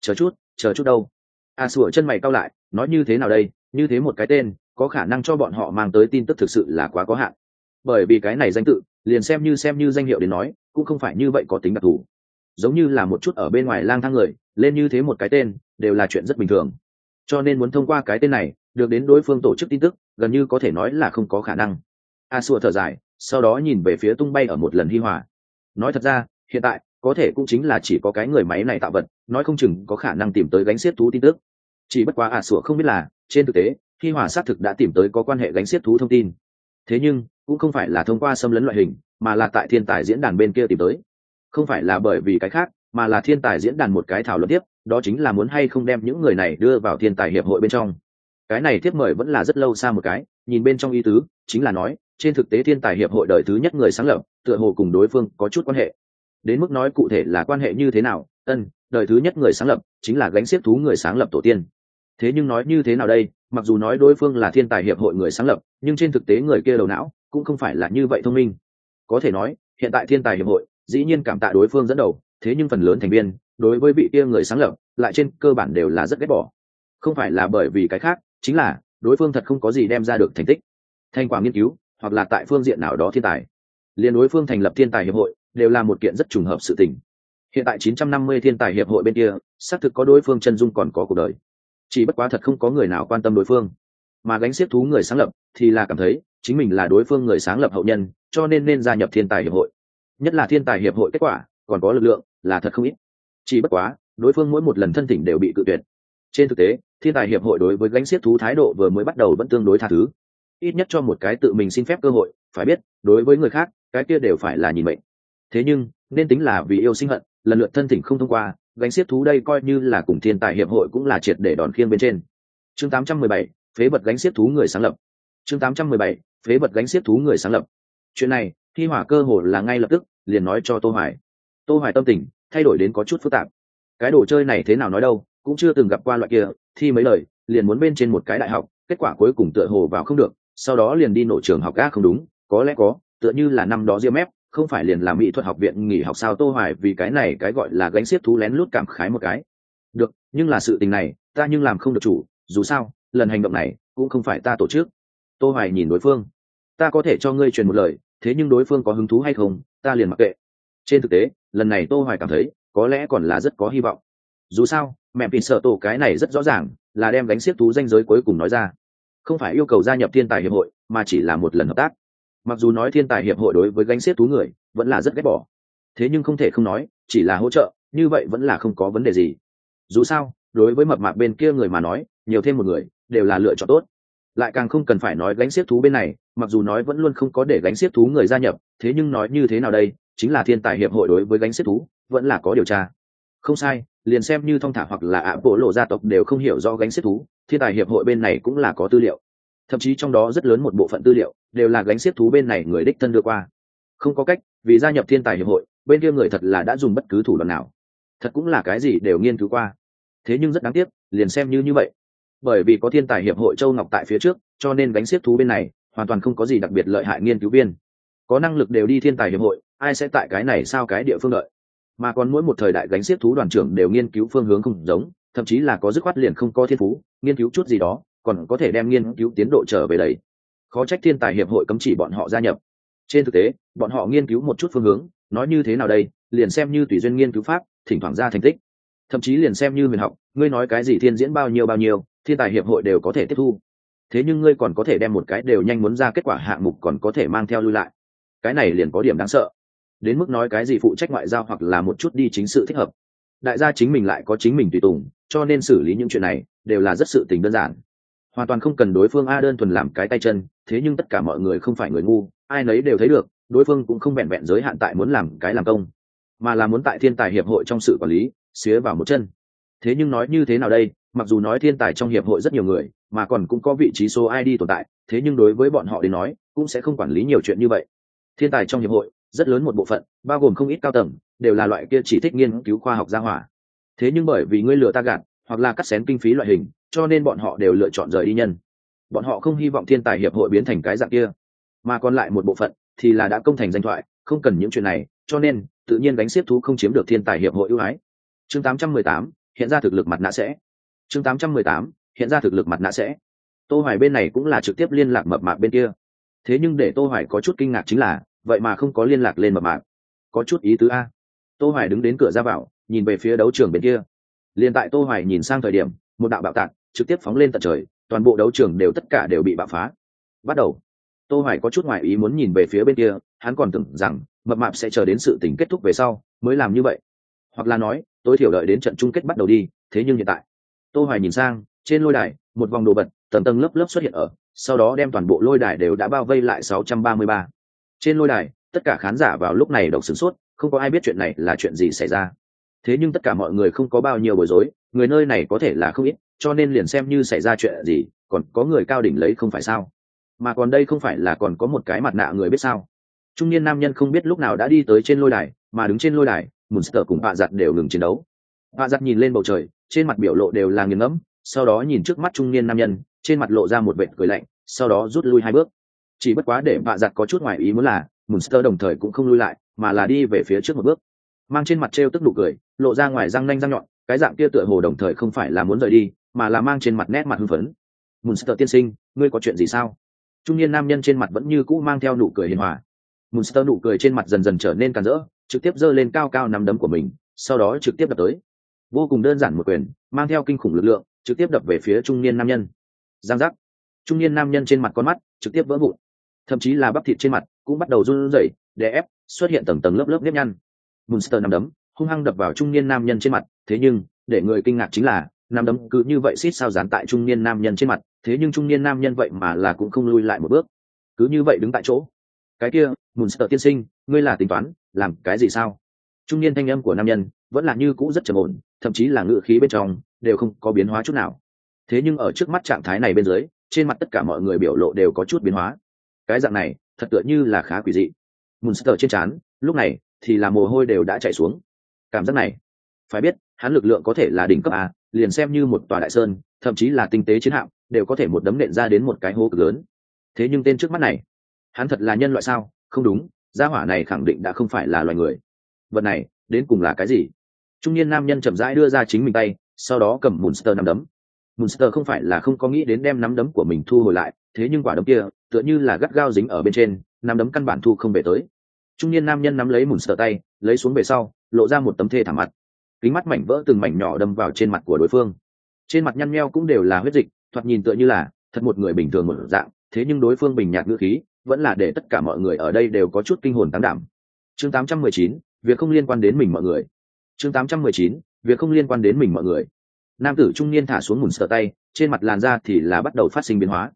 Chờ chút chờ chút đâu. A sủa chân mày cau lại, nói như thế nào đây, như thế một cái tên, có khả năng cho bọn họ mang tới tin tức thực sự là quá có hạn. Bởi vì cái này danh tự, liền xem như xem như danh hiệu đến nói, cũng không phải như vậy có tính đặc thù. Giống như là một chút ở bên ngoài lang thang người, lên như thế một cái tên, đều là chuyện rất bình thường cho nên muốn thông qua cái tên này, được đến đối phương tổ chức tin tức, gần như có thể nói là không có khả năng. A xua thở dài, sau đó nhìn về phía tung bay ở một lần hi hòa. Nói thật ra, hiện tại, có thể cũng chính là chỉ có cái người máy này tạo vật, nói không chừng có khả năng tìm tới gánh xiết thú tin tức. Chỉ bất quá a xua không biết là, trên thực tế, hi hòa xác thực đã tìm tới có quan hệ gánh xiết thú thông tin. Thế nhưng, cũng không phải là thông qua xâm lấn loại hình, mà là tại thiên tài diễn đàn bên kia tìm tới. Không phải là bởi vì cái khác mà là thiên tài diễn đàn một cái thảo luận tiếp, đó chính là muốn hay không đem những người này đưa vào thiên tài hiệp hội bên trong. Cái này tiếp mời vẫn là rất lâu xa một cái, nhìn bên trong ý tứ, chính là nói, trên thực tế thiên tài hiệp hội đời thứ nhất người sáng lập, tựa hồ cùng đối phương có chút quan hệ. Đến mức nói cụ thể là quan hệ như thế nào, ân, đời thứ nhất người sáng lập chính là gánh xiết thú người sáng lập tổ tiên. Thế nhưng nói như thế nào đây, mặc dù nói đối phương là thiên tài hiệp hội người sáng lập, nhưng trên thực tế người kia đầu não cũng không phải là như vậy thông minh. Có thể nói, hiện tại thiên tài hiệp hội, dĩ nhiên cảm tạ đối phương dẫn đầu thế nhưng phần lớn thành viên, đối với vị kia người sáng lập, lại trên cơ bản đều là rất ghét bỏ. Không phải là bởi vì cái khác, chính là, đối phương thật không có gì đem ra được thành tích. Thành quả nghiên cứu, hoặc là tại phương diện nào đó thiên tài. Liên đối phương thành lập thiên tài hiệp hội, đều là một kiện rất trùng hợp sự tình. Hiện tại 950 thiên tài hiệp hội bên kia, xác thực có đối phương chân dung còn có cuộc đời. Chỉ bất quá thật không có người nào quan tâm đối phương. Mà gánh xiết thú người sáng lập, thì là cảm thấy, chính mình là đối phương người sáng lập hậu nhân, cho nên nên gia nhập thiên tài hiệp hội. Nhất là thiên tài hiệp hội kết quả, còn có lực lượng là thật không ít. Chỉ bất quá đối phương mỗi một lần thân thỉnh đều bị cự tuyệt. Trên thực tế thiên tài hiệp hội đối với gánh xiết thú thái độ vừa mới bắt đầu vẫn tương đối tha thứ. Ít nhất cho một cái tự mình xin phép cơ hội phải biết đối với người khác cái kia đều phải là nhìn mệnh. Thế nhưng nên tính là vì yêu sinh hận lần lượt thân thỉnh không thông qua gánh xiết thú đây coi như là cùng thiên tài hiệp hội cũng là triệt để đòn khiêng bên trên. Chương 817, phế vật gánh xiết thú người sáng lập. Chương 817, phế vật gánh xiết thú người sáng lập. Chuyện này khi hỏa cơ hồ là ngay lập tức liền nói cho tô hoài. Tô hoài tâm tình thay đổi đến có chút phức tạp. Cái đồ chơi này thế nào nói đâu, cũng chưa từng gặp qua loại kia, thi mấy lời, liền muốn bên trên một cái đại học, kết quả cuối cùng tựa hồ vào không được, sau đó liền đi nổ trường học ga không đúng, có lẽ có, tựa như là năm đó diêm ép không phải liền làm mỹ thuật học viện nghỉ học sao tô hoài vì cái này cái gọi là gánh xiết thú lén lút cảm khái một cái. Được, nhưng là sự tình này, ta nhưng làm không được chủ, dù sao, lần hành động này cũng không phải ta tổ chức. Tô hoài nhìn đối phương. Ta có thể cho ngươi truyền một lời, thế nhưng đối phương có hứng thú hay không, ta liền mặc kệ trên thực tế, lần này tô hoài cảm thấy, có lẽ còn là rất có hy vọng. Dù sao, mẹ vì sợ tổ cái này rất rõ ràng, là đem đánh xiết thú danh giới cuối cùng nói ra. Không phải yêu cầu gia nhập thiên tài hiệp hội, mà chỉ là một lần hợp tác. Mặc dù nói thiên tài hiệp hội đối với gánh xiết thú người, vẫn là rất ghét bỏ. Thế nhưng không thể không nói, chỉ là hỗ trợ, như vậy vẫn là không có vấn đề gì. Dù sao, đối với mập mạp bên kia người mà nói, nhiều thêm một người, đều là lựa chọn tốt. Lại càng không cần phải nói gánh xiết thú bên này, mặc dù nói vẫn luôn không có để gánh xiết thú người gia nhập, thế nhưng nói như thế nào đây? Chính là thiên tài hiệp hội đối với gánh xếp thú, vẫn là có điều tra. Không sai, liền xem như thong thả hoặc là ạ bộ lộ gia tộc đều không hiểu do gánh xếp thú, thiên tài hiệp hội bên này cũng là có tư liệu. Thậm chí trong đó rất lớn một bộ phận tư liệu đều là gánh xếp thú bên này người đích thân đưa qua. Không có cách, vì gia nhập thiên tài hiệp hội, bên kia người thật là đã dùng bất cứ thủ đoạn nào. Thật cũng là cái gì đều nghiên cứu qua. Thế nhưng rất đáng tiếc, liền xem như như vậy. Bởi vì có thiên tài hiệp hội châu ngọc tại phía trước, cho nên gánh xếp thú bên này hoàn toàn không có gì đặc biệt lợi hại nghiên cứu viên có năng lực đều đi thiên tài hiệp hội, ai sẽ tại cái này sao cái địa phương đợi? Mà còn mỗi một thời đại gánh xiết thú đoàn trưởng đều nghiên cứu phương hướng không giống, thậm chí là có dứt khoát liền không có thiên phú, nghiên cứu chút gì đó, còn có thể đem nghiên cứu tiến độ trở về đấy. Khó trách thiên tài hiệp hội cấm chỉ bọn họ gia nhập. Trên thực tế, bọn họ nghiên cứu một chút phương hướng, nói như thế nào đây, liền xem như tùy duyên nghiên cứu pháp, thỉnh thoảng ra thành tích. Thậm chí liền xem như huyền học, ngươi nói cái gì thiên diễn bao nhiêu bao nhiêu, thiên tài hiệp hội đều có thể tiếp thu. Thế nhưng ngươi còn có thể đem một cái đều nhanh muốn ra kết quả hạng mục còn có thể mang theo lui lại cái này liền có điểm đáng sợ. Đến mức nói cái gì phụ trách ngoại giao hoặc là một chút đi chính sự thích hợp. Đại gia chính mình lại có chính mình tùy tùng, cho nên xử lý những chuyện này đều là rất sự tình đơn giản. Hoàn toàn không cần đối phương a đơn thuần làm cái tay chân, thế nhưng tất cả mọi người không phải người ngu, ai nấy đều thấy được, đối phương cũng không vẹn vẹn giới hạn tại muốn làm cái làm công, mà là muốn tại thiên tài hiệp hội trong sự quản lý, xía vào một chân. Thế nhưng nói như thế nào đây, mặc dù nói thiên tài trong hiệp hội rất nhiều người, mà còn cũng có vị trí số id tồn tại, thế nhưng đối với bọn họ đến nói, cũng sẽ không quản lý nhiều chuyện như vậy thiên tài trong hiệp hội rất lớn một bộ phận bao gồm không ít cao tầng đều là loại kia chỉ thích nghiên cứu khoa học gia hỏa. Thế nhưng bởi vì ngươi lừa ta gạt hoặc là cắt xén kinh phí loại hình cho nên bọn họ đều lựa chọn rời đi nhân. Bọn họ không hy vọng thiên tài hiệp hội biến thành cái dạng kia. Mà còn lại một bộ phận thì là đã công thành danh thoại không cần những chuyện này cho nên tự nhiên đánh xếp thú không chiếm được thiên tài hiệp hội ưu ái. Chương 818, hiện ra thực lực mặt nạ sẽ. Chương 818, hiện ra thực lực mặt nạ sẽ. Tô hoài bên này cũng là trực tiếp liên lạc mập mạp bên kia thế nhưng để tô hoài có chút kinh ngạc chính là, vậy mà không có liên lạc lên mập mạp. Có chút ý tứ a. Tô hoài đứng đến cửa ra vào, nhìn về phía đấu trường bên kia. Liền tại tô hoài nhìn sang thời điểm, một đạo bạo tạc trực tiếp phóng lên tận trời, toàn bộ đấu trường đều tất cả đều bị bạo phá. Bắt đầu, tô hoài có chút ngoài ý muốn nhìn về phía bên kia, hắn còn tưởng rằng mập mạp sẽ chờ đến sự tình kết thúc về sau mới làm như vậy. Hoặc là nói, tối thiểu đợi đến trận chung kết bắt đầu đi, thế nhưng hiện tại, tô hoài nhìn sang, trên lôi đài, một vòng đồ vật tầng tầng lớp lớp xuất hiện ở sau đó đem toàn bộ lôi đài đều đã bao vây lại 633. trên lôi đài tất cả khán giả vào lúc này đọc sửng sốt không có ai biết chuyện này là chuyện gì xảy ra thế nhưng tất cả mọi người không có bao nhiêu bối rối người nơi này có thể là không ít cho nên liền xem như xảy ra chuyện gì còn có người cao đỉnh lấy không phải sao mà còn đây không phải là còn có một cái mặt nạ người biết sao trung niên nam nhân không biết lúc nào đã đi tới trên lôi đài mà đứng trên lôi đài Munster cùng Hạ Giật đều ngừng chiến đấu. Hạ Giật nhìn lên bầu trời, trên mặt biểu lộ đều là nghiền ngẫm, sau đó nhìn trước mắt trung niên nam nhân, trên mặt lộ ra một vệt cười lạnh, sau đó rút lui hai bước. Chỉ bất quá để bạ Giặt có chút ngoài ý muốn là, Munster đồng thời cũng không lui lại, mà là đi về phía trước một bước. Mang trên mặt trêu tức nụ cười, lộ ra ngoài răng nanh răng nhọn, cái dạng kia tựa hồ đồng thời không phải là muốn rời đi, mà là mang trên mặt nét mặt hưng phấn. Munster tiên sinh, ngươi có chuyện gì sao? Trung niên nam nhân trên mặt vẫn như cũ mang theo nụ cười hiền hòa. Munster nụ cười trên mặt dần dần trở nên càng rỡ, trực tiếp giơ lên cao cao nắm đấm của mình sau đó trực tiếp đập tới vô cùng đơn giản một quyền mang theo kinh khủng lực lượng trực tiếp đập về phía trung niên nam nhân giang giác. Trung niên nam nhân trên mặt con mắt trực tiếp vỡ vụn. Thậm chí là bắp thịt trên mặt cũng bắt đầu run rẩy, đè ép, xuất hiện tầng tầng lớp lớp nếp nhăn. Munster nằm đấm, hung hăng đập vào trung niên nam nhân trên mặt, thế nhưng, để người kinh ngạc chính là, nằm đấm cứ như vậy xít sao dán tại trung niên nam nhân trên mặt, thế nhưng trung niên nam nhân vậy mà là cũng không lui lại một bước. Cứ như vậy đứng tại chỗ. Cái kia Munster tiên sinh, ngươi là tính toán, làm cái gì sao? Trung niên thanh âm của nam nhân vẫn là như cũ rất trầm ổn, thậm chí là ngự khí bên trong đều không có biến hóa chút nào thế nhưng ở trước mắt trạng thái này bên dưới, trên mặt tất cả mọi người biểu lộ đều có chút biến hóa. Cái dạng này, thật tựa như là khá quỷ dị. Monster trên trán, lúc này, thì là mồ hôi đều đã chạy xuống. Cảm giác này, phải biết, hắn lực lượng có thể là đỉnh cấp a, liền xem như một tòa đại sơn, thậm chí là tinh tế chiến hạm, đều có thể một đấm nện ra đến một cái hố cực lớn. Thế nhưng tên trước mắt này, hắn thật là nhân loại sao? Không đúng, gia hỏa này khẳng định đã không phải là loài người. Vật này, đến cùng là cái gì? Trung niên nam nhân chậm rãi đưa ra chính mình tay, sau đó cầm monster nằm đấm. Munster không phải là không có nghĩ đến đem nắm đấm của mình thu hồi lại thế nhưng quả đấm kia tựa như là gắt gao dính ở bên trên nắm đấm căn bản thu không về tới. Trung niên nam nhân nắm lấy Munster tay lấy xuống về sau lộ ra một tấm thê thảm mặt. Kính mắt mảnh vỡ từng mảnh nhỏ đâm vào trên mặt của đối phương. Trên mặt nhăn nheo cũng đều là huyết dịch thoạt nhìn tựa như là thật một người bình thường một dạng thế nhưng đối phương bình nhạt ngữ khí vẫn là để tất cả mọi người ở đây đều có chút kinh hồn táng đảm. Chương 819, việc không liên quan đến mình mọi người. Chương 819, việc không liên quan đến mình mọi người nam tử trung niên thả xuống mùn sợ tay trên mặt làn da thì là bắt đầu phát sinh biến hóa.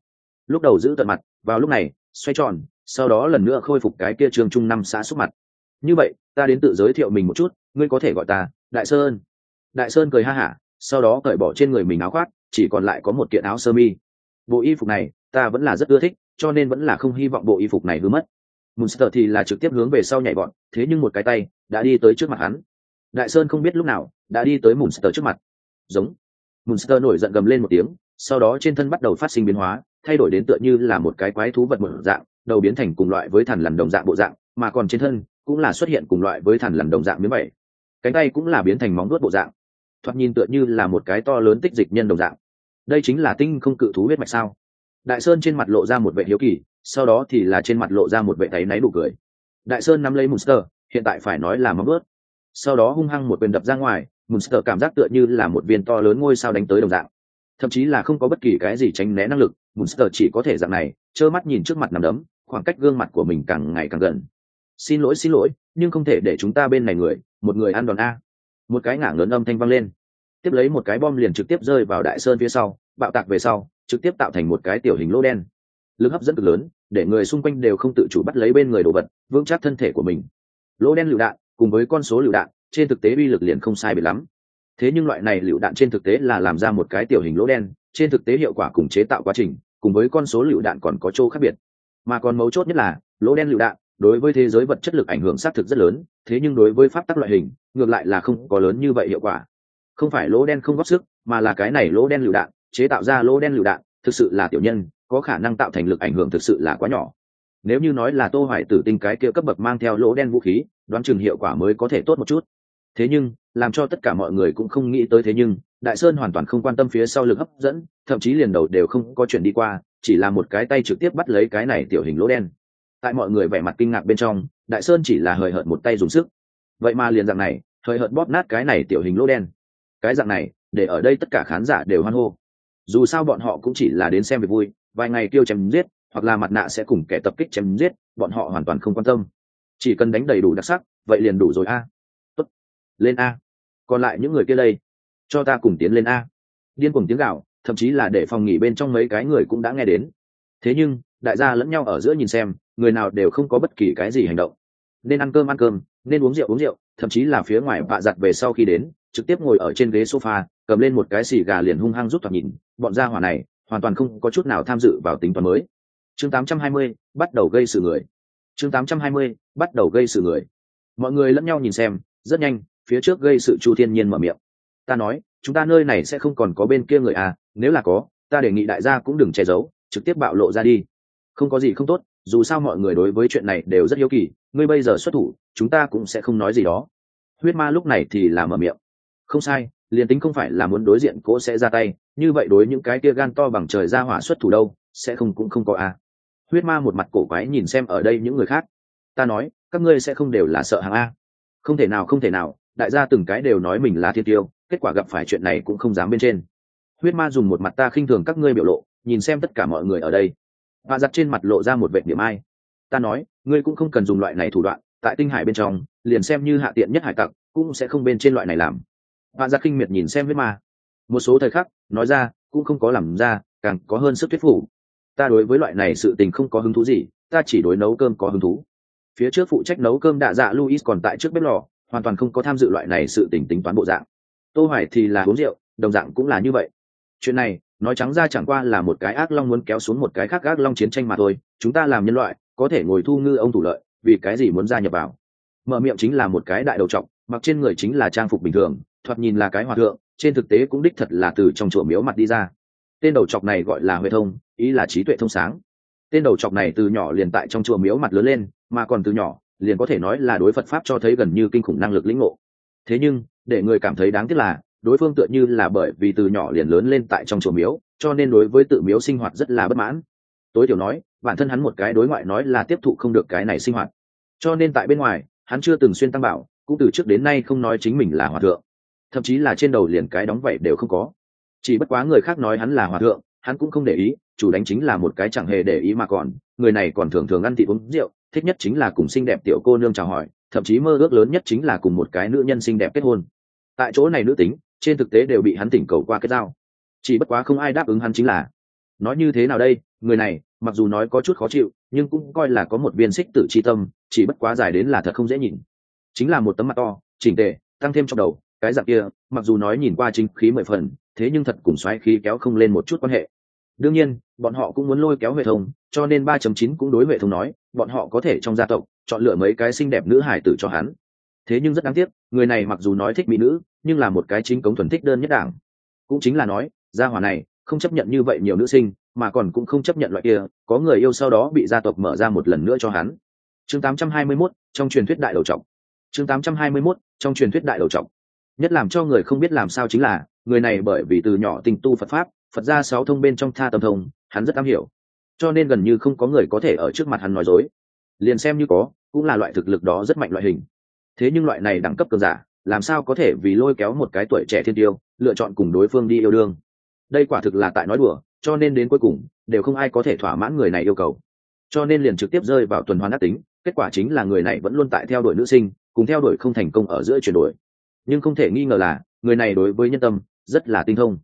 Lúc đầu giữ tận mặt vào lúc này xoay tròn sau đó lần nữa khôi phục cái kia trường trung năm xã xúc mặt. Như vậy ta đến tự giới thiệu mình một chút ngươi có thể gọi ta đại sơn. Đại sơn cười ha hả sau đó cởi bỏ trên người mình áo khoác chỉ còn lại có một kiện áo sơ mi. Bộ y phục này ta vẫn là rất ưa thích cho nên vẫn là không hy vọng bộ y phục này hư mất. Monster thì là trực tiếp hướng về sau nhảy bọn, thế nhưng một cái tay đã đi tới trước mặt hắn. Đại Sơn không biết lúc nào đã đi tới Monster trước mặt. Giống. Monster nổi giận gầm lên một tiếng, sau đó trên thân bắt đầu phát sinh biến hóa, thay đổi đến tựa như là một cái quái thú vật một dạng, đầu biến thành cùng loại với thằn lằn đồng dạng bộ dạng, mà còn trên thân cũng là xuất hiện cùng loại với thằn lằn đồng dạng miếng bảy. Cánh tay cũng là biến thành móng vuốt bộ dạng. Thoạt nhìn tựa như là một cái to lớn tích dịch nhân đồng dạng. Đây chính là tinh không cự thú huyết mạch sao? đại sơn trên mặt lộ ra một vẻ hiếu kỳ sau đó thì là trên mặt lộ ra một vệ tay náy đủ cười đại sơn nắm lấy monster hiện tại phải nói là móng ướt sau đó hung hăng một quyền đập ra ngoài monster cảm giác tựa như là một viên to lớn ngôi sao đánh tới đồng dạng. Thậm chí là không có bất kỳ cái gì tránh né năng lực, monster chỉ có thể dạng này, trơ mắt nhìn trước mặt nằm đấm, khoảng cách gương mặt của mình càng ngày càng gần. Xin lỗi xin lỗi, nhưng không thể để chúng ta bên này người, một người ăn đòn a. Một cái ngả lớn âm thanh vang lên. Tiếp lấy một cái bom liền trực tiếp rơi vào đại sơn phía sau, bạo tạc về sau, trực tiếp tạo thành một cái tiểu hình lỗ đen. Lực hấp dẫn cực lớn, để người xung quanh đều không tự chủ bắt lấy bên người đồ vật, vững chắc thân thể của mình. Lỗ đen lựu đạn, cùng với con số lựu đạn trên thực tế uy lực liền không sai biệt lắm. Thế nhưng loại này lựu đạn trên thực tế là làm ra một cái tiểu hình lỗ đen, trên thực tế hiệu quả cùng chế tạo quá trình, cùng với con số lựu đạn còn có chỗ khác biệt. Mà còn mấu chốt nhất là, lỗ đen lựu đạn đối với thế giới vật chất lực ảnh hưởng xác thực rất lớn, thế nhưng đối với pháp tắc loại hình, ngược lại là không có lớn như vậy hiệu quả. Không phải lỗ đen không góp sức, mà là cái này lỗ đen lựu đạn, chế tạo ra lỗ đen lựu đạn, thực sự là tiểu nhân, có khả năng tạo thành lực ảnh hưởng thực sự là quá nhỏ. Nếu như nói là tô hoài tử tinh cái kia cấp bậc mang theo lỗ đen vũ khí, đoán chừng hiệu quả mới có thể tốt một chút thế nhưng, làm cho tất cả mọi người cũng không nghĩ tới thế nhưng, đại sơn hoàn toàn không quan tâm phía sau lực hấp dẫn, thậm chí liền đầu đều không có chuyển đi qua, chỉ là một cái tay trực tiếp bắt lấy cái này tiểu hình lỗ đen. Tại mọi người vẻ mặt kinh ngạc bên trong, đại sơn chỉ là hời hợt một tay dùng sức. Vậy mà liền dạng này, hời hợt bóp nát cái này tiểu hình lỗ đen. Cái dạng này, để ở đây tất cả khán giả đều hoan hô. Dù sao bọn họ cũng chỉ là đến xem việc vui, vài ngày kêu chém giết, hoặc là mặt nạ sẽ cùng kẻ tập kích chém giết, bọn họ hoàn toàn không quan tâm. Chỉ cần đánh đầy đủ đặc sắc, vậy liền đủ rồi a lên a. Còn lại những người kia đây cho ta cùng tiến lên a. Điên cùng tiếng gạo thậm chí là để phòng nghỉ bên trong mấy cái người cũng đã nghe đến. Thế nhưng đại gia lẫn nhau ở giữa nhìn xem người nào đều không có bất kỳ cái gì hành động. Nên ăn cơm ăn cơm nên uống rượu uống rượu thậm chí là phía ngoài bạ giặt về sau khi đến trực tiếp ngồi ở trên ghế sofa cầm lên một cái xì gà liền hung hăng rút thoạt nhìn bọn gia hỏa này hoàn toàn không có chút nào tham dự vào tính toán mới. Chương 820, bắt đầu gây sự người. Chương 820, bắt đầu gây sự người. Mọi người lẫn nhau nhìn xem rất nhanh phía trước gây sự chu thiên nhiên mở miệng. Ta nói, chúng ta nơi này sẽ không còn có bên kia người à nếu là có, ta đề nghị đại gia cũng đừng che giấu, trực tiếp bạo lộ ra đi. Không có gì không tốt, dù sao mọi người đối với chuyện này đều rất hiếu kỳ, ngươi bây giờ xuất thủ, chúng ta cũng sẽ không nói gì đó. Huyết ma lúc này thì là mở miệng. Không sai, liền tính không phải là muốn đối diện cố sẽ ra tay, như vậy đối những cái kia gan to bằng trời ra hỏa xuất thủ đâu, sẽ không cũng không có a huyết ma một mặt cổ quái nhìn xem ở đây những người khác. Ta nói, các ngươi sẽ không đều là sợ hàng a. Không thể nào, không thể nào đại gia từng cái đều nói mình là thiên tiêu, kết quả gặp phải chuyện này cũng không dám bên trên. Huyết ma dùng một mặt ta khinh thường các ngươi biểu lộ, nhìn xem tất cả mọi người ở đây. Và giặt trên mặt lộ ra một vệ điểm ai. Ta nói, ngươi cũng không cần dùng loại này thủ đoạn, tại tinh hải bên trong, liền xem như hạ tiện nhất hải tặc, cũng sẽ không bên trên loại này làm. Và giặt kinh miệt nhìn xem huyết ma. Một số thời khắc, nói ra, cũng không có làm ra, càng có hơn sức thuyết phủ ta đối với loại này sự tình không có hứng thú gì, ta chỉ đối nấu cơm có hứng thú. Phía trước phụ trách nấu cơm đạ dạ luis còn tại trước bếp lò hoàn toàn không có tham dự loại này sự tình tính toán bộ dạng. Tô hoài thì là uống rượu đồng dạng cũng là như vậy. Chuyện này nói trắng ra chẳng qua là một cái ác long muốn kéo xuống một cái khác ác long chiến tranh mà thôi chúng ta làm nhân loại có thể ngồi thu ngư ông thủ lợi vì cái gì muốn gia nhập vào? Mở miệng chính là một cái đại đầu trọc, mặc trên người chính là trang phục bình thường thoạt nhìn là cái hòa thượng trên thực tế cũng đích thật là từ trong chùa miếu mặt đi ra. Tên đầu trọc này gọi là huệ thông ý là trí tuệ thông sáng. Tên đầu trọc này từ nhỏ liền tại trong chùa miếu mặt lớn lên mà còn từ nhỏ liền có thể nói là đối phật pháp cho thấy gần như kinh khủng năng lực lĩnh ngộ. Thế nhưng, để người cảm thấy đáng tiếc là, đối phương tựa như là bởi vì từ nhỏ liền lớn lên tại trong chùa miếu, cho nên đối với tự miếu sinh hoạt rất là bất mãn. Tối thiểu nói, bản thân hắn một cái đối ngoại nói là tiếp thụ không được cái này sinh hoạt. Cho nên tại bên ngoài, hắn chưa từng xuyên tăng bảo, cũng từ trước đến nay không nói chính mình là hòa thượng. Thậm chí là trên đầu liền cái đóng vậy đều không có. Chỉ bất quá người khác nói hắn là hòa thượng, hắn cũng không để ý, chủ đánh chính là một cái chẳng hề để ý mà còn, người này còn thường thường ăn thịt uống rượu thích nhất chính là cùng xinh đẹp tiểu cô nương chào hỏi, thậm chí mơ ước lớn nhất chính là cùng một cái nữ nhân xinh đẹp kết hôn. Tại chỗ này nữ tính, trên thực tế đều bị hắn tỉnh cầu qua kết giao. Chỉ bất quá không ai đáp ứng hắn chính là, nói như thế nào đây, người này, mặc dù nói có chút khó chịu, nhưng cũng coi là có một viên xích tử c h i tâm, chỉ bất quá dài đến là thật không dễ nhìn. Chính là một tấm mặt to, chỉnh tề, tăng thêm trong đầu, cái dạng kia, mặc dù nói nhìn qua chính khí mười phần, thế nhưng thật cùng xoáy khí kéo không lên một chút quan hệ đương nhiên bọn họ cũng muốn lôi kéo hệ thống cho nên ba chấm chín cũng đối hệ thống nói bọn họ có thể trong gia tộc chọn lựa mấy cái xinh đẹp nữ hải tử cho hắn. Thế nhưng rất đáng tiếc người này mặc dù nói thích mỹ nữ nhưng là một cái chính cống thuần thích đơn nhất đảng. Cũng chính là nói gia hỏa này không chấp nhận như vậy nhiều nữ sinh mà còn cũng không chấp nhận loại kia có người yêu sau đó bị gia tộc mở ra một lần nữa cho hắn. Chương 821, trong truyền thuyết đại đầu trọng chương 821, trong truyền thuyết đại đầu trọng nhất làm cho người không biết làm sao chính là người này bởi vì từ nhỏ tình tu phật pháp phật ra sáu thông bên trong tha tâm thông, hắn rất am hiểu. Cho nên gần như không có người có thể ở trước mặt hắn nói dối. Liền xem như có, cũng là loại thực lực đó rất mạnh loại hình. Thế nhưng loại này đẳng cấp cường giả, làm sao có thể vì lôi kéo một cái tuổi trẻ thiên tiêu, lựa chọn cùng đối phương đi yêu đương? Đây quả thực là tại nói đùa, cho nên đến cuối cùng, đều không ai có thể thỏa mãn người này yêu cầu. Cho nên liền trực tiếp rơi vào tuần hoàn ác tính, kết quả chính là người này vẫn luôn tại theo đuổi nữ sinh, cùng theo đuổi không thành công ở giữa chuyển đổi. Nhưng không thể nghi ngờ là, người này đối với nhân tâm, rất là tinh thông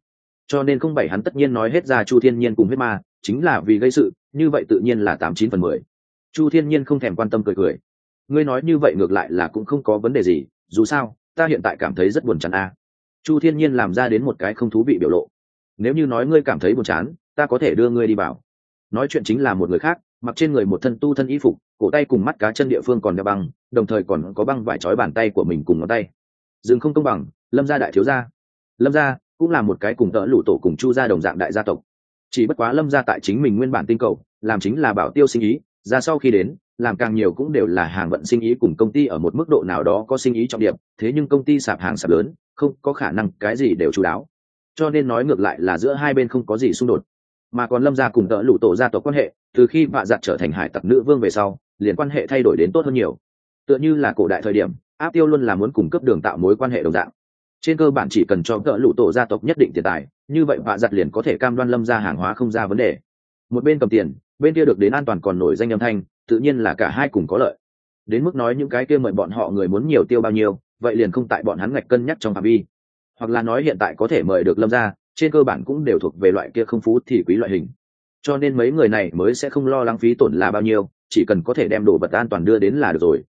cho nên không bảy hắn tất nhiên nói hết ra chu thiên nhiên cùng huyết ma, chính là vì gây sự, như vậy tự nhiên là tám chín phần mười. Chu thiên nhiên không thèm quan tâm cười cười. Ngươi nói như vậy ngược lại là cũng không có vấn đề gì, dù sao, ta hiện tại cảm thấy rất buồn chán a. Chu thiên nhiên làm ra đến một cái không thú vị biểu lộ. Nếu như nói ngươi cảm thấy buồn chán, ta có thể đưa ngươi đi vào. Nói chuyện chính là một người khác, mặc trên người một thân tu thân y phục, cổ tay cùng mắt cá chân địa phương còn đeo băng, đồng thời còn có băng vải trói bàn tay của mình cùng ngón tay. Dừng không công bằng, lâm gia đại thiếu gia. Lâm gia cũng là một cái cùng tợ lụ tổ cùng chu gia đồng dạng đại gia tộc. Chỉ bất quá lâm gia tại chính mình nguyên bản tinh cầu, làm chính là bảo tiêu sinh ý, ra sau khi đến, làm càng nhiều cũng đều là hàng vận sinh ý cùng công ty ở một mức độ nào đó có sinh ý trọng điểm, thế nhưng công ty sạp hàng sạp lớn, không có khả năng, cái gì đều chú đáo. Cho nên nói ngược lại là giữa hai bên không có gì xung đột. Mà còn lâm gia cùng tợ lụ tổ gia tộc quan hệ, từ khi vạ giặt trở thành hải tặc nữ vương về sau, liền quan hệ thay đổi đến tốt hơn nhiều. Tựa như là cổ đại thời điểm, áp tiêu luôn là muốn cung cấp đường tạo mối quan hệ đồng dạng trên cơ bản chỉ cần cho cỡ lũ tổ gia tộc nhất định tiền tài, như vậy vạ giặt liền có thể cam đoan lâm ra hàng hóa không ra vấn đề. Một bên cầm tiền, bên kia được đến an toàn còn nổi danh âm thanh, tự nhiên là cả hai cùng có lợi. Đến mức nói những cái kia mời bọn họ người muốn nhiều tiêu bao nhiêu, vậy liền không tại bọn hắn ngạch cân nhắc trong phạm vi. Hoặc là nói hiện tại có thể mời được lâm ra trên cơ bản cũng đều thuộc về loại kia không phú thì quý loại hình. Cho nên mấy người này mới sẽ không lo lắng phí tổn là bao nhiêu, chỉ cần có thể đem đồ vật an toàn đưa đến là được rồi.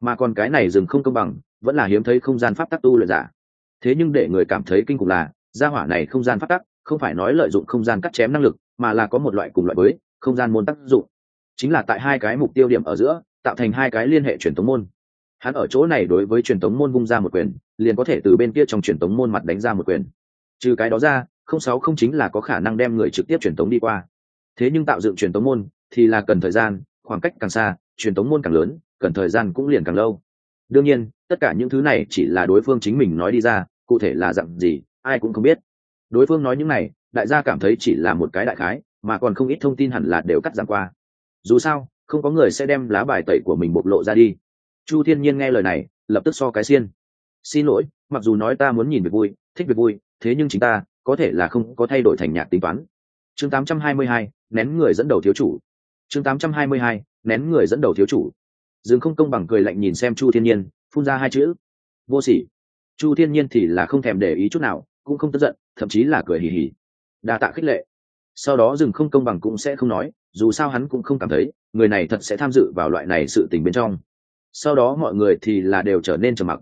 Mà còn cái này dừng không công bằng, vẫn là hiếm thấy không gian pháp tắc tu lợi giả thế nhưng để người cảm thấy kinh khủng là, gia hỏa này không gian phát tắc, không phải nói lợi dụng không gian cắt chém năng lực, mà là có một loại cùng loại với, không gian môn tác dụng. Chính là tại hai cái mục tiêu điểm ở giữa, tạo thành hai cái liên hệ truyền thống môn. Hắn ở chỗ này đối với truyền thống môn vung ra một quyền, liền có thể từ bên kia trong truyền thống môn mặt đánh ra một quyền. Trừ cái đó ra, không sáu không chính là có khả năng đem người trực tiếp truyền thống đi qua. Thế nhưng tạo dựng truyền thống môn, thì là cần thời gian, khoảng cách càng xa, truyền thống môn càng lớn, cần thời gian cũng liền càng lâu. Đương nhiên, tất cả những thứ này chỉ là đối phương chính mình nói đi ra cụ thể là dặn gì ai cũng không biết. Đối phương nói những này đại gia cảm thấy chỉ là một cái đại khái mà còn không ít thông tin hẳn là đều cắt giảm qua. Dù sao không có người sẽ đem lá bài tẩy của mình bộc lộ ra đi. Chu thiên nhiên nghe lời này lập tức so cái xiên. Xin lỗi mặc dù nói ta muốn nhìn việc vui thích việc vui thế nhưng chính ta có thể là không có thay đổi thành nhạc tính toán. Chương 822, nén người dẫn đầu thiếu chủ. Chương 822, nén người dẫn đầu thiếu chủ. Dương không công bằng cười lạnh nhìn xem chu thiên nhiên phun ra hai chữ. Vô sỉ chu thiên nhiên thì là không thèm để ý chút nào, cũng không tức giận, thậm chí là cười hì hì. Đa tạ khích lệ. Sau đó dừng không công bằng cũng sẽ không nói, dù sao hắn cũng không cảm thấy, người này thật sẽ tham dự vào loại này sự tình bên trong. Sau đó mọi người thì là đều trở nên trầm mặc.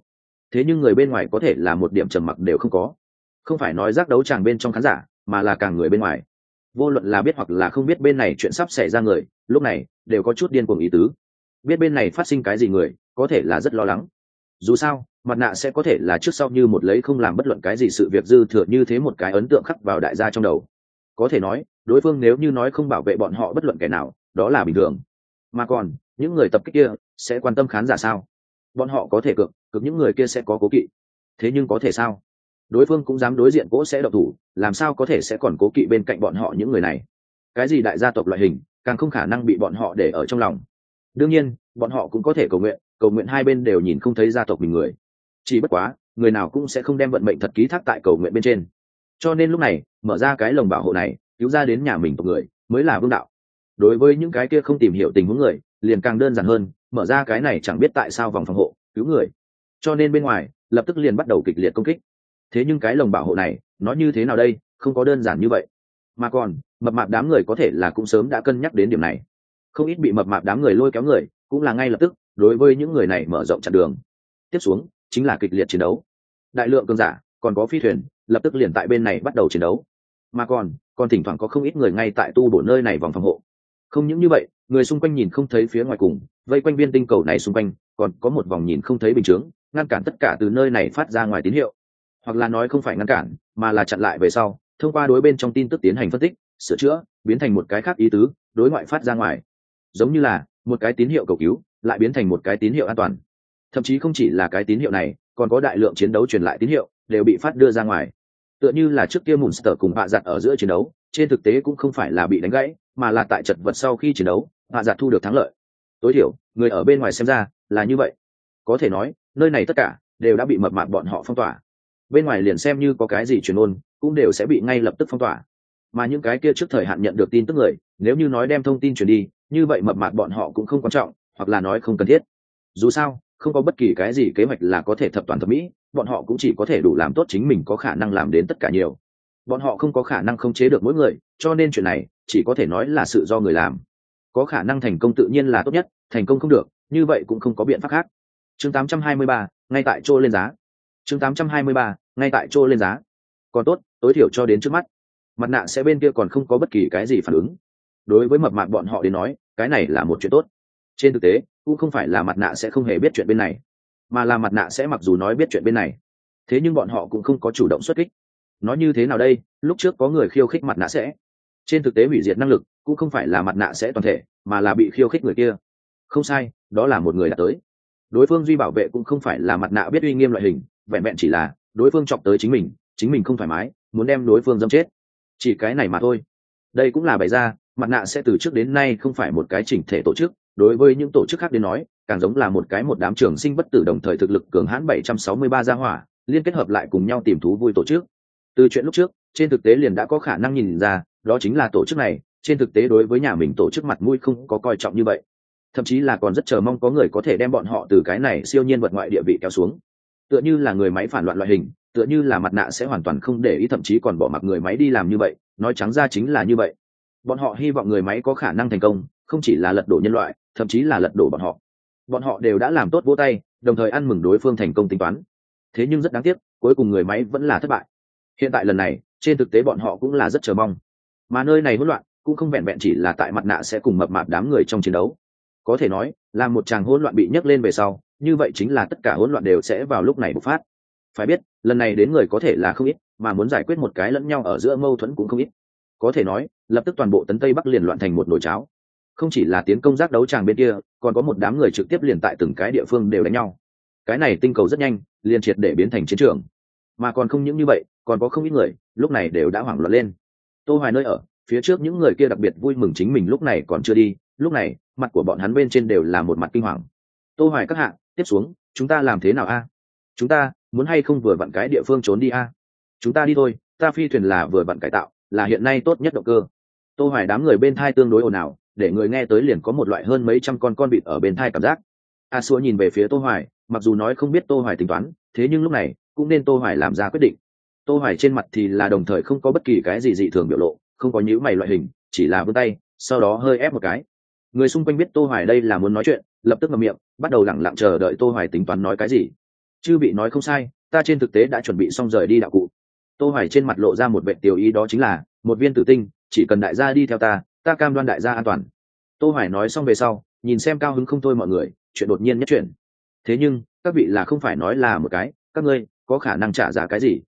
Thế nhưng người bên ngoài có thể là một điểm trầm mặc đều không có. Không phải nói giác đấu tràng bên trong khán giả, mà là cả người bên ngoài. Vô luận là biết hoặc là không biết bên này chuyện sắp xảy ra người, lúc này đều có chút điên cuồng ý tứ. Biết bên này phát sinh cái gì người, có thể là rất lo lắng dù sao, mặt nạ sẽ có thể là trước sau như một lấy không làm bất luận cái gì sự việc dư thừa như thế một cái ấn tượng khắc vào đại gia trong đầu. Có thể nói, đối phương nếu như nói không bảo vệ bọn họ bất luận kẻ nào, đó là bình thường. Mà còn, những người tập kích kia sẽ quan tâm khán giả sao? Bọn họ có thể cực cực những người kia sẽ có cố kỵ. Thế nhưng có thể sao? Đối phương cũng dám đối diện cỗ sẽ độc thủ, làm sao có thể sẽ còn cố kỵ bên cạnh bọn họ những người này? Cái gì đại gia tộc loại hình, càng không khả năng bị bọn họ để ở trong lòng. Đương nhiên, bọn họ cũng có thể cầu nguyện cầu nguyện hai bên đều nhìn không thấy gia tộc mình người. Chỉ bất quá, người nào cũng sẽ không đem vận mệnh thật ký thác tại cầu nguyện bên trên. Cho nên lúc này, mở ra cái lồng bảo hộ này, cứu ra đến nhà mình tộc người, mới là vương đạo. Đối với những cái kia không tìm hiểu tình huống người, liền càng đơn giản hơn, mở ra cái này chẳng biết tại sao vòng phòng hộ, cứu người. Cho nên bên ngoài, lập tức liền bắt đầu kịch liệt công kích. Thế nhưng cái lồng bảo hộ này, nó như thế nào đây, không có đơn giản như vậy. Mà còn, mập mạp đám người có thể là cũng sớm đã cân nhắc đến điểm này. Không ít bị mập mạp đám người lôi kéo người, cũng là ngay lập tức đối với những người này mở rộng chặn đường. Tiếp xuống, chính là kịch liệt chiến đấu. Đại lượng cường giả, còn có phi thuyền, lập tức liền tại bên này bắt đầu chiến đấu. Mà còn còn thỉnh thoảng có không ít người ngay tại tu bổ nơi này vòng phòng hộ. Không những như vậy, người xung quanh nhìn không thấy phía ngoài cùng, vây quanh viên tinh cầu này xung quanh, còn có một vòng nhìn không thấy bình chướng, ngăn cản tất cả từ nơi này phát ra ngoài tín hiệu. Hoặc là nói không phải ngăn cản, mà là chặn lại về sau, thông qua đối bên trong tin tức tiến hành phân tích, sửa chữa, biến thành một cái khác ý tứ, đối ngoại phát ra ngoài. Giống như là, một cái tín hiệu cầu cứu lại biến thành một cái tín hiệu an toàn. Thậm chí không chỉ là cái tín hiệu này, còn có đại lượng chiến đấu truyền lại tín hiệu, đều bị phát đưa ra ngoài. Tựa như là trước kia mùn sở cùng bạ giặt ở giữa chiến đấu, trên thực tế cũng không phải là bị đánh gãy, mà là tại chật vật sau khi chiến đấu, hạ giặt thu được thắng lợi. Tối thiểu, người ở bên ngoài xem ra là như vậy. Có thể nói, nơi này tất cả đều đã bị mập mạp bọn họ phong tỏa. Bên ngoài liền xem như có cái gì truyền ôn, cũng đều sẽ bị ngay lập tức phong tỏa. Mà những cái kia trước thời hạn nhận được tin tức người, nếu như nói đem thông tin truyền đi, như vậy mập mạp bọn họ cũng không quan trọng hoặc là nói không cần thiết. Dù sao không có bất kỳ cái gì kế hoạch là có thể thập toàn thập mỹ bọn họ cũng chỉ có thể đủ làm tốt chính mình có khả năng làm đến tất cả nhiều. Bọn họ không có khả năng khống chế được mỗi người cho nên chuyện này chỉ có thể nói là sự do người làm. Có khả năng thành công tự nhiên là tốt nhất thành công không được như vậy cũng không có biện pháp khác. Chương 823, ngay tại chỗ lên giá. Chương 823, ngay tại chỗ lên giá. Còn tốt tối thiểu cho đến trước mắt. Mặt nạ sẽ bên kia còn không có bất kỳ cái gì phản ứng. Đối với mập mạc bọn họ đến nói cái này là một chuyện tốt trên thực tế, cũng không phải là mặt nạ sẽ không hề biết chuyện bên này, mà là mặt nạ sẽ mặc dù nói biết chuyện bên này, thế nhưng bọn họ cũng không có chủ động xuất kích. Nói như thế nào đây? Lúc trước có người khiêu khích mặt nạ sẽ. Trên thực tế hủy diệt năng lực cũng không phải là mặt nạ sẽ toàn thể, mà là bị khiêu khích người kia. Không sai, đó là một người đã tới. Đối phương duy bảo vệ cũng không phải là mặt nạ biết uy nghiêm loại hình, vẹn vẹn chỉ là đối phương chọc tới chính mình chính mình không thoải mái, muốn đem đối phương dâm chết. Chỉ cái này mà thôi. Đây cũng là bày ra, mặt nạ sẽ từ trước đến nay không phải một cái chỉnh thể tổ chức đối với những tổ chức khác đến nói, càng giống là một cái một đám trường sinh bất tử đồng thời thực lực cường hãn 763 gia hỏa, liên kết hợp lại cùng nhau tìm thú vui tổ chức. Từ chuyện lúc trước, trên thực tế liền đã có khả năng nhìn ra, đó chính là tổ chức này, trên thực tế đối với nhà mình tổ chức mặt mũi không có coi trọng như vậy. Thậm chí là còn rất chờ mong có người có thể đem bọn họ từ cái này siêu nhiên vật ngoại địa vị kéo xuống. Tựa như là người máy phản loạn loại hình, tựa như là mặt nạ sẽ hoàn toàn không để ý, thậm chí còn bỏ mặc người máy đi làm như vậy, nói trắng ra chính là như vậy. Bọn họ hy vọng người máy có khả năng thành công, không chỉ là lật đổ nhân loại thậm chí là lật đổ bọn họ. Bọn họ đều đã làm tốt vỗ tay, đồng thời ăn mừng đối phương thành công tính toán. Thế nhưng rất đáng tiếc, cuối cùng người máy vẫn là thất bại. Hiện tại lần này, trên thực tế bọn họ cũng là rất chờ mong. Mà nơi này hỗn loạn, cũng không vẹn vẹn chỉ là tại mặt nạ sẽ cùng mập mạp đám người trong chiến đấu. Có thể nói, là một tràng hỗn loạn bị nhấc lên về sau, như vậy chính là tất cả hỗn loạn đều sẽ vào lúc này bộc phát. Phải biết, lần này đến người có thể là không ít, mà muốn giải quyết một cái lẫn nhau ở giữa mâu thuẫn cũng không ít. Có thể nói, lập tức toàn bộ tấn tây bắc liền loạn thành một nồi cháo không chỉ là tiến công giác đấu tràng bên kia, còn có một đám người trực tiếp liền tại từng cái địa phương đều đánh nhau. Cái này tinh cầu rất nhanh, liền triệt để biến thành chiến trường. Mà còn không những như vậy, còn có không ít người, lúc này đều đã hoảng loạn lên. Tô hoài nơi ở, phía trước những người kia đặc biệt vui mừng chính mình lúc này còn chưa đi, lúc này, mặt của bọn hắn bên trên đều là một mặt kinh hoàng. Tô hoài các hạ, tiếp xuống, chúng ta làm thế nào a? Chúng ta, muốn hay không vừa vặn cái địa phương trốn đi a? Chúng ta đi thôi, ta phi thuyền là vừa vặn cải tạo, là hiện nay tốt nhất động cơ. Tô hoài đám người bên thai tương đối ồn ào để người nghe tới liền có một loại hơn mấy trăm con con vịt ở bên thai cảm giác. A xua nhìn về phía tô hoài, mặc dù nói không biết tô hoài tính toán, thế nhưng lúc này, cũng nên tô hoài làm ra quyết định. Tô hoài trên mặt thì là đồng thời không có bất kỳ cái gì dị thường biểu lộ, không có nhíu mày loại hình, chỉ là vươn tay, sau đó hơi ép một cái. Người xung quanh biết tô hoài đây là muốn nói chuyện, lập tức ngậm miệng, bắt đầu lặng lặng chờ đợi tô hoài tính toán nói cái gì. Chư bị nói không sai, ta trên thực tế đã chuẩn bị xong rời đi đạo cụ. Tô hoài trên mặt lộ ra một vẻ tiểu ý đó chính là, một viên tử tinh, chỉ cần đại gia đi theo ta ta cam đoan đại gia an toàn. Tô hoài nói xong về sau, nhìn xem cao hứng không thôi mọi người, chuyện đột nhiên nhất chuyện thế nhưng, các vị là không phải nói là một cái, các ngươi, có khả năng trả giá cái gì?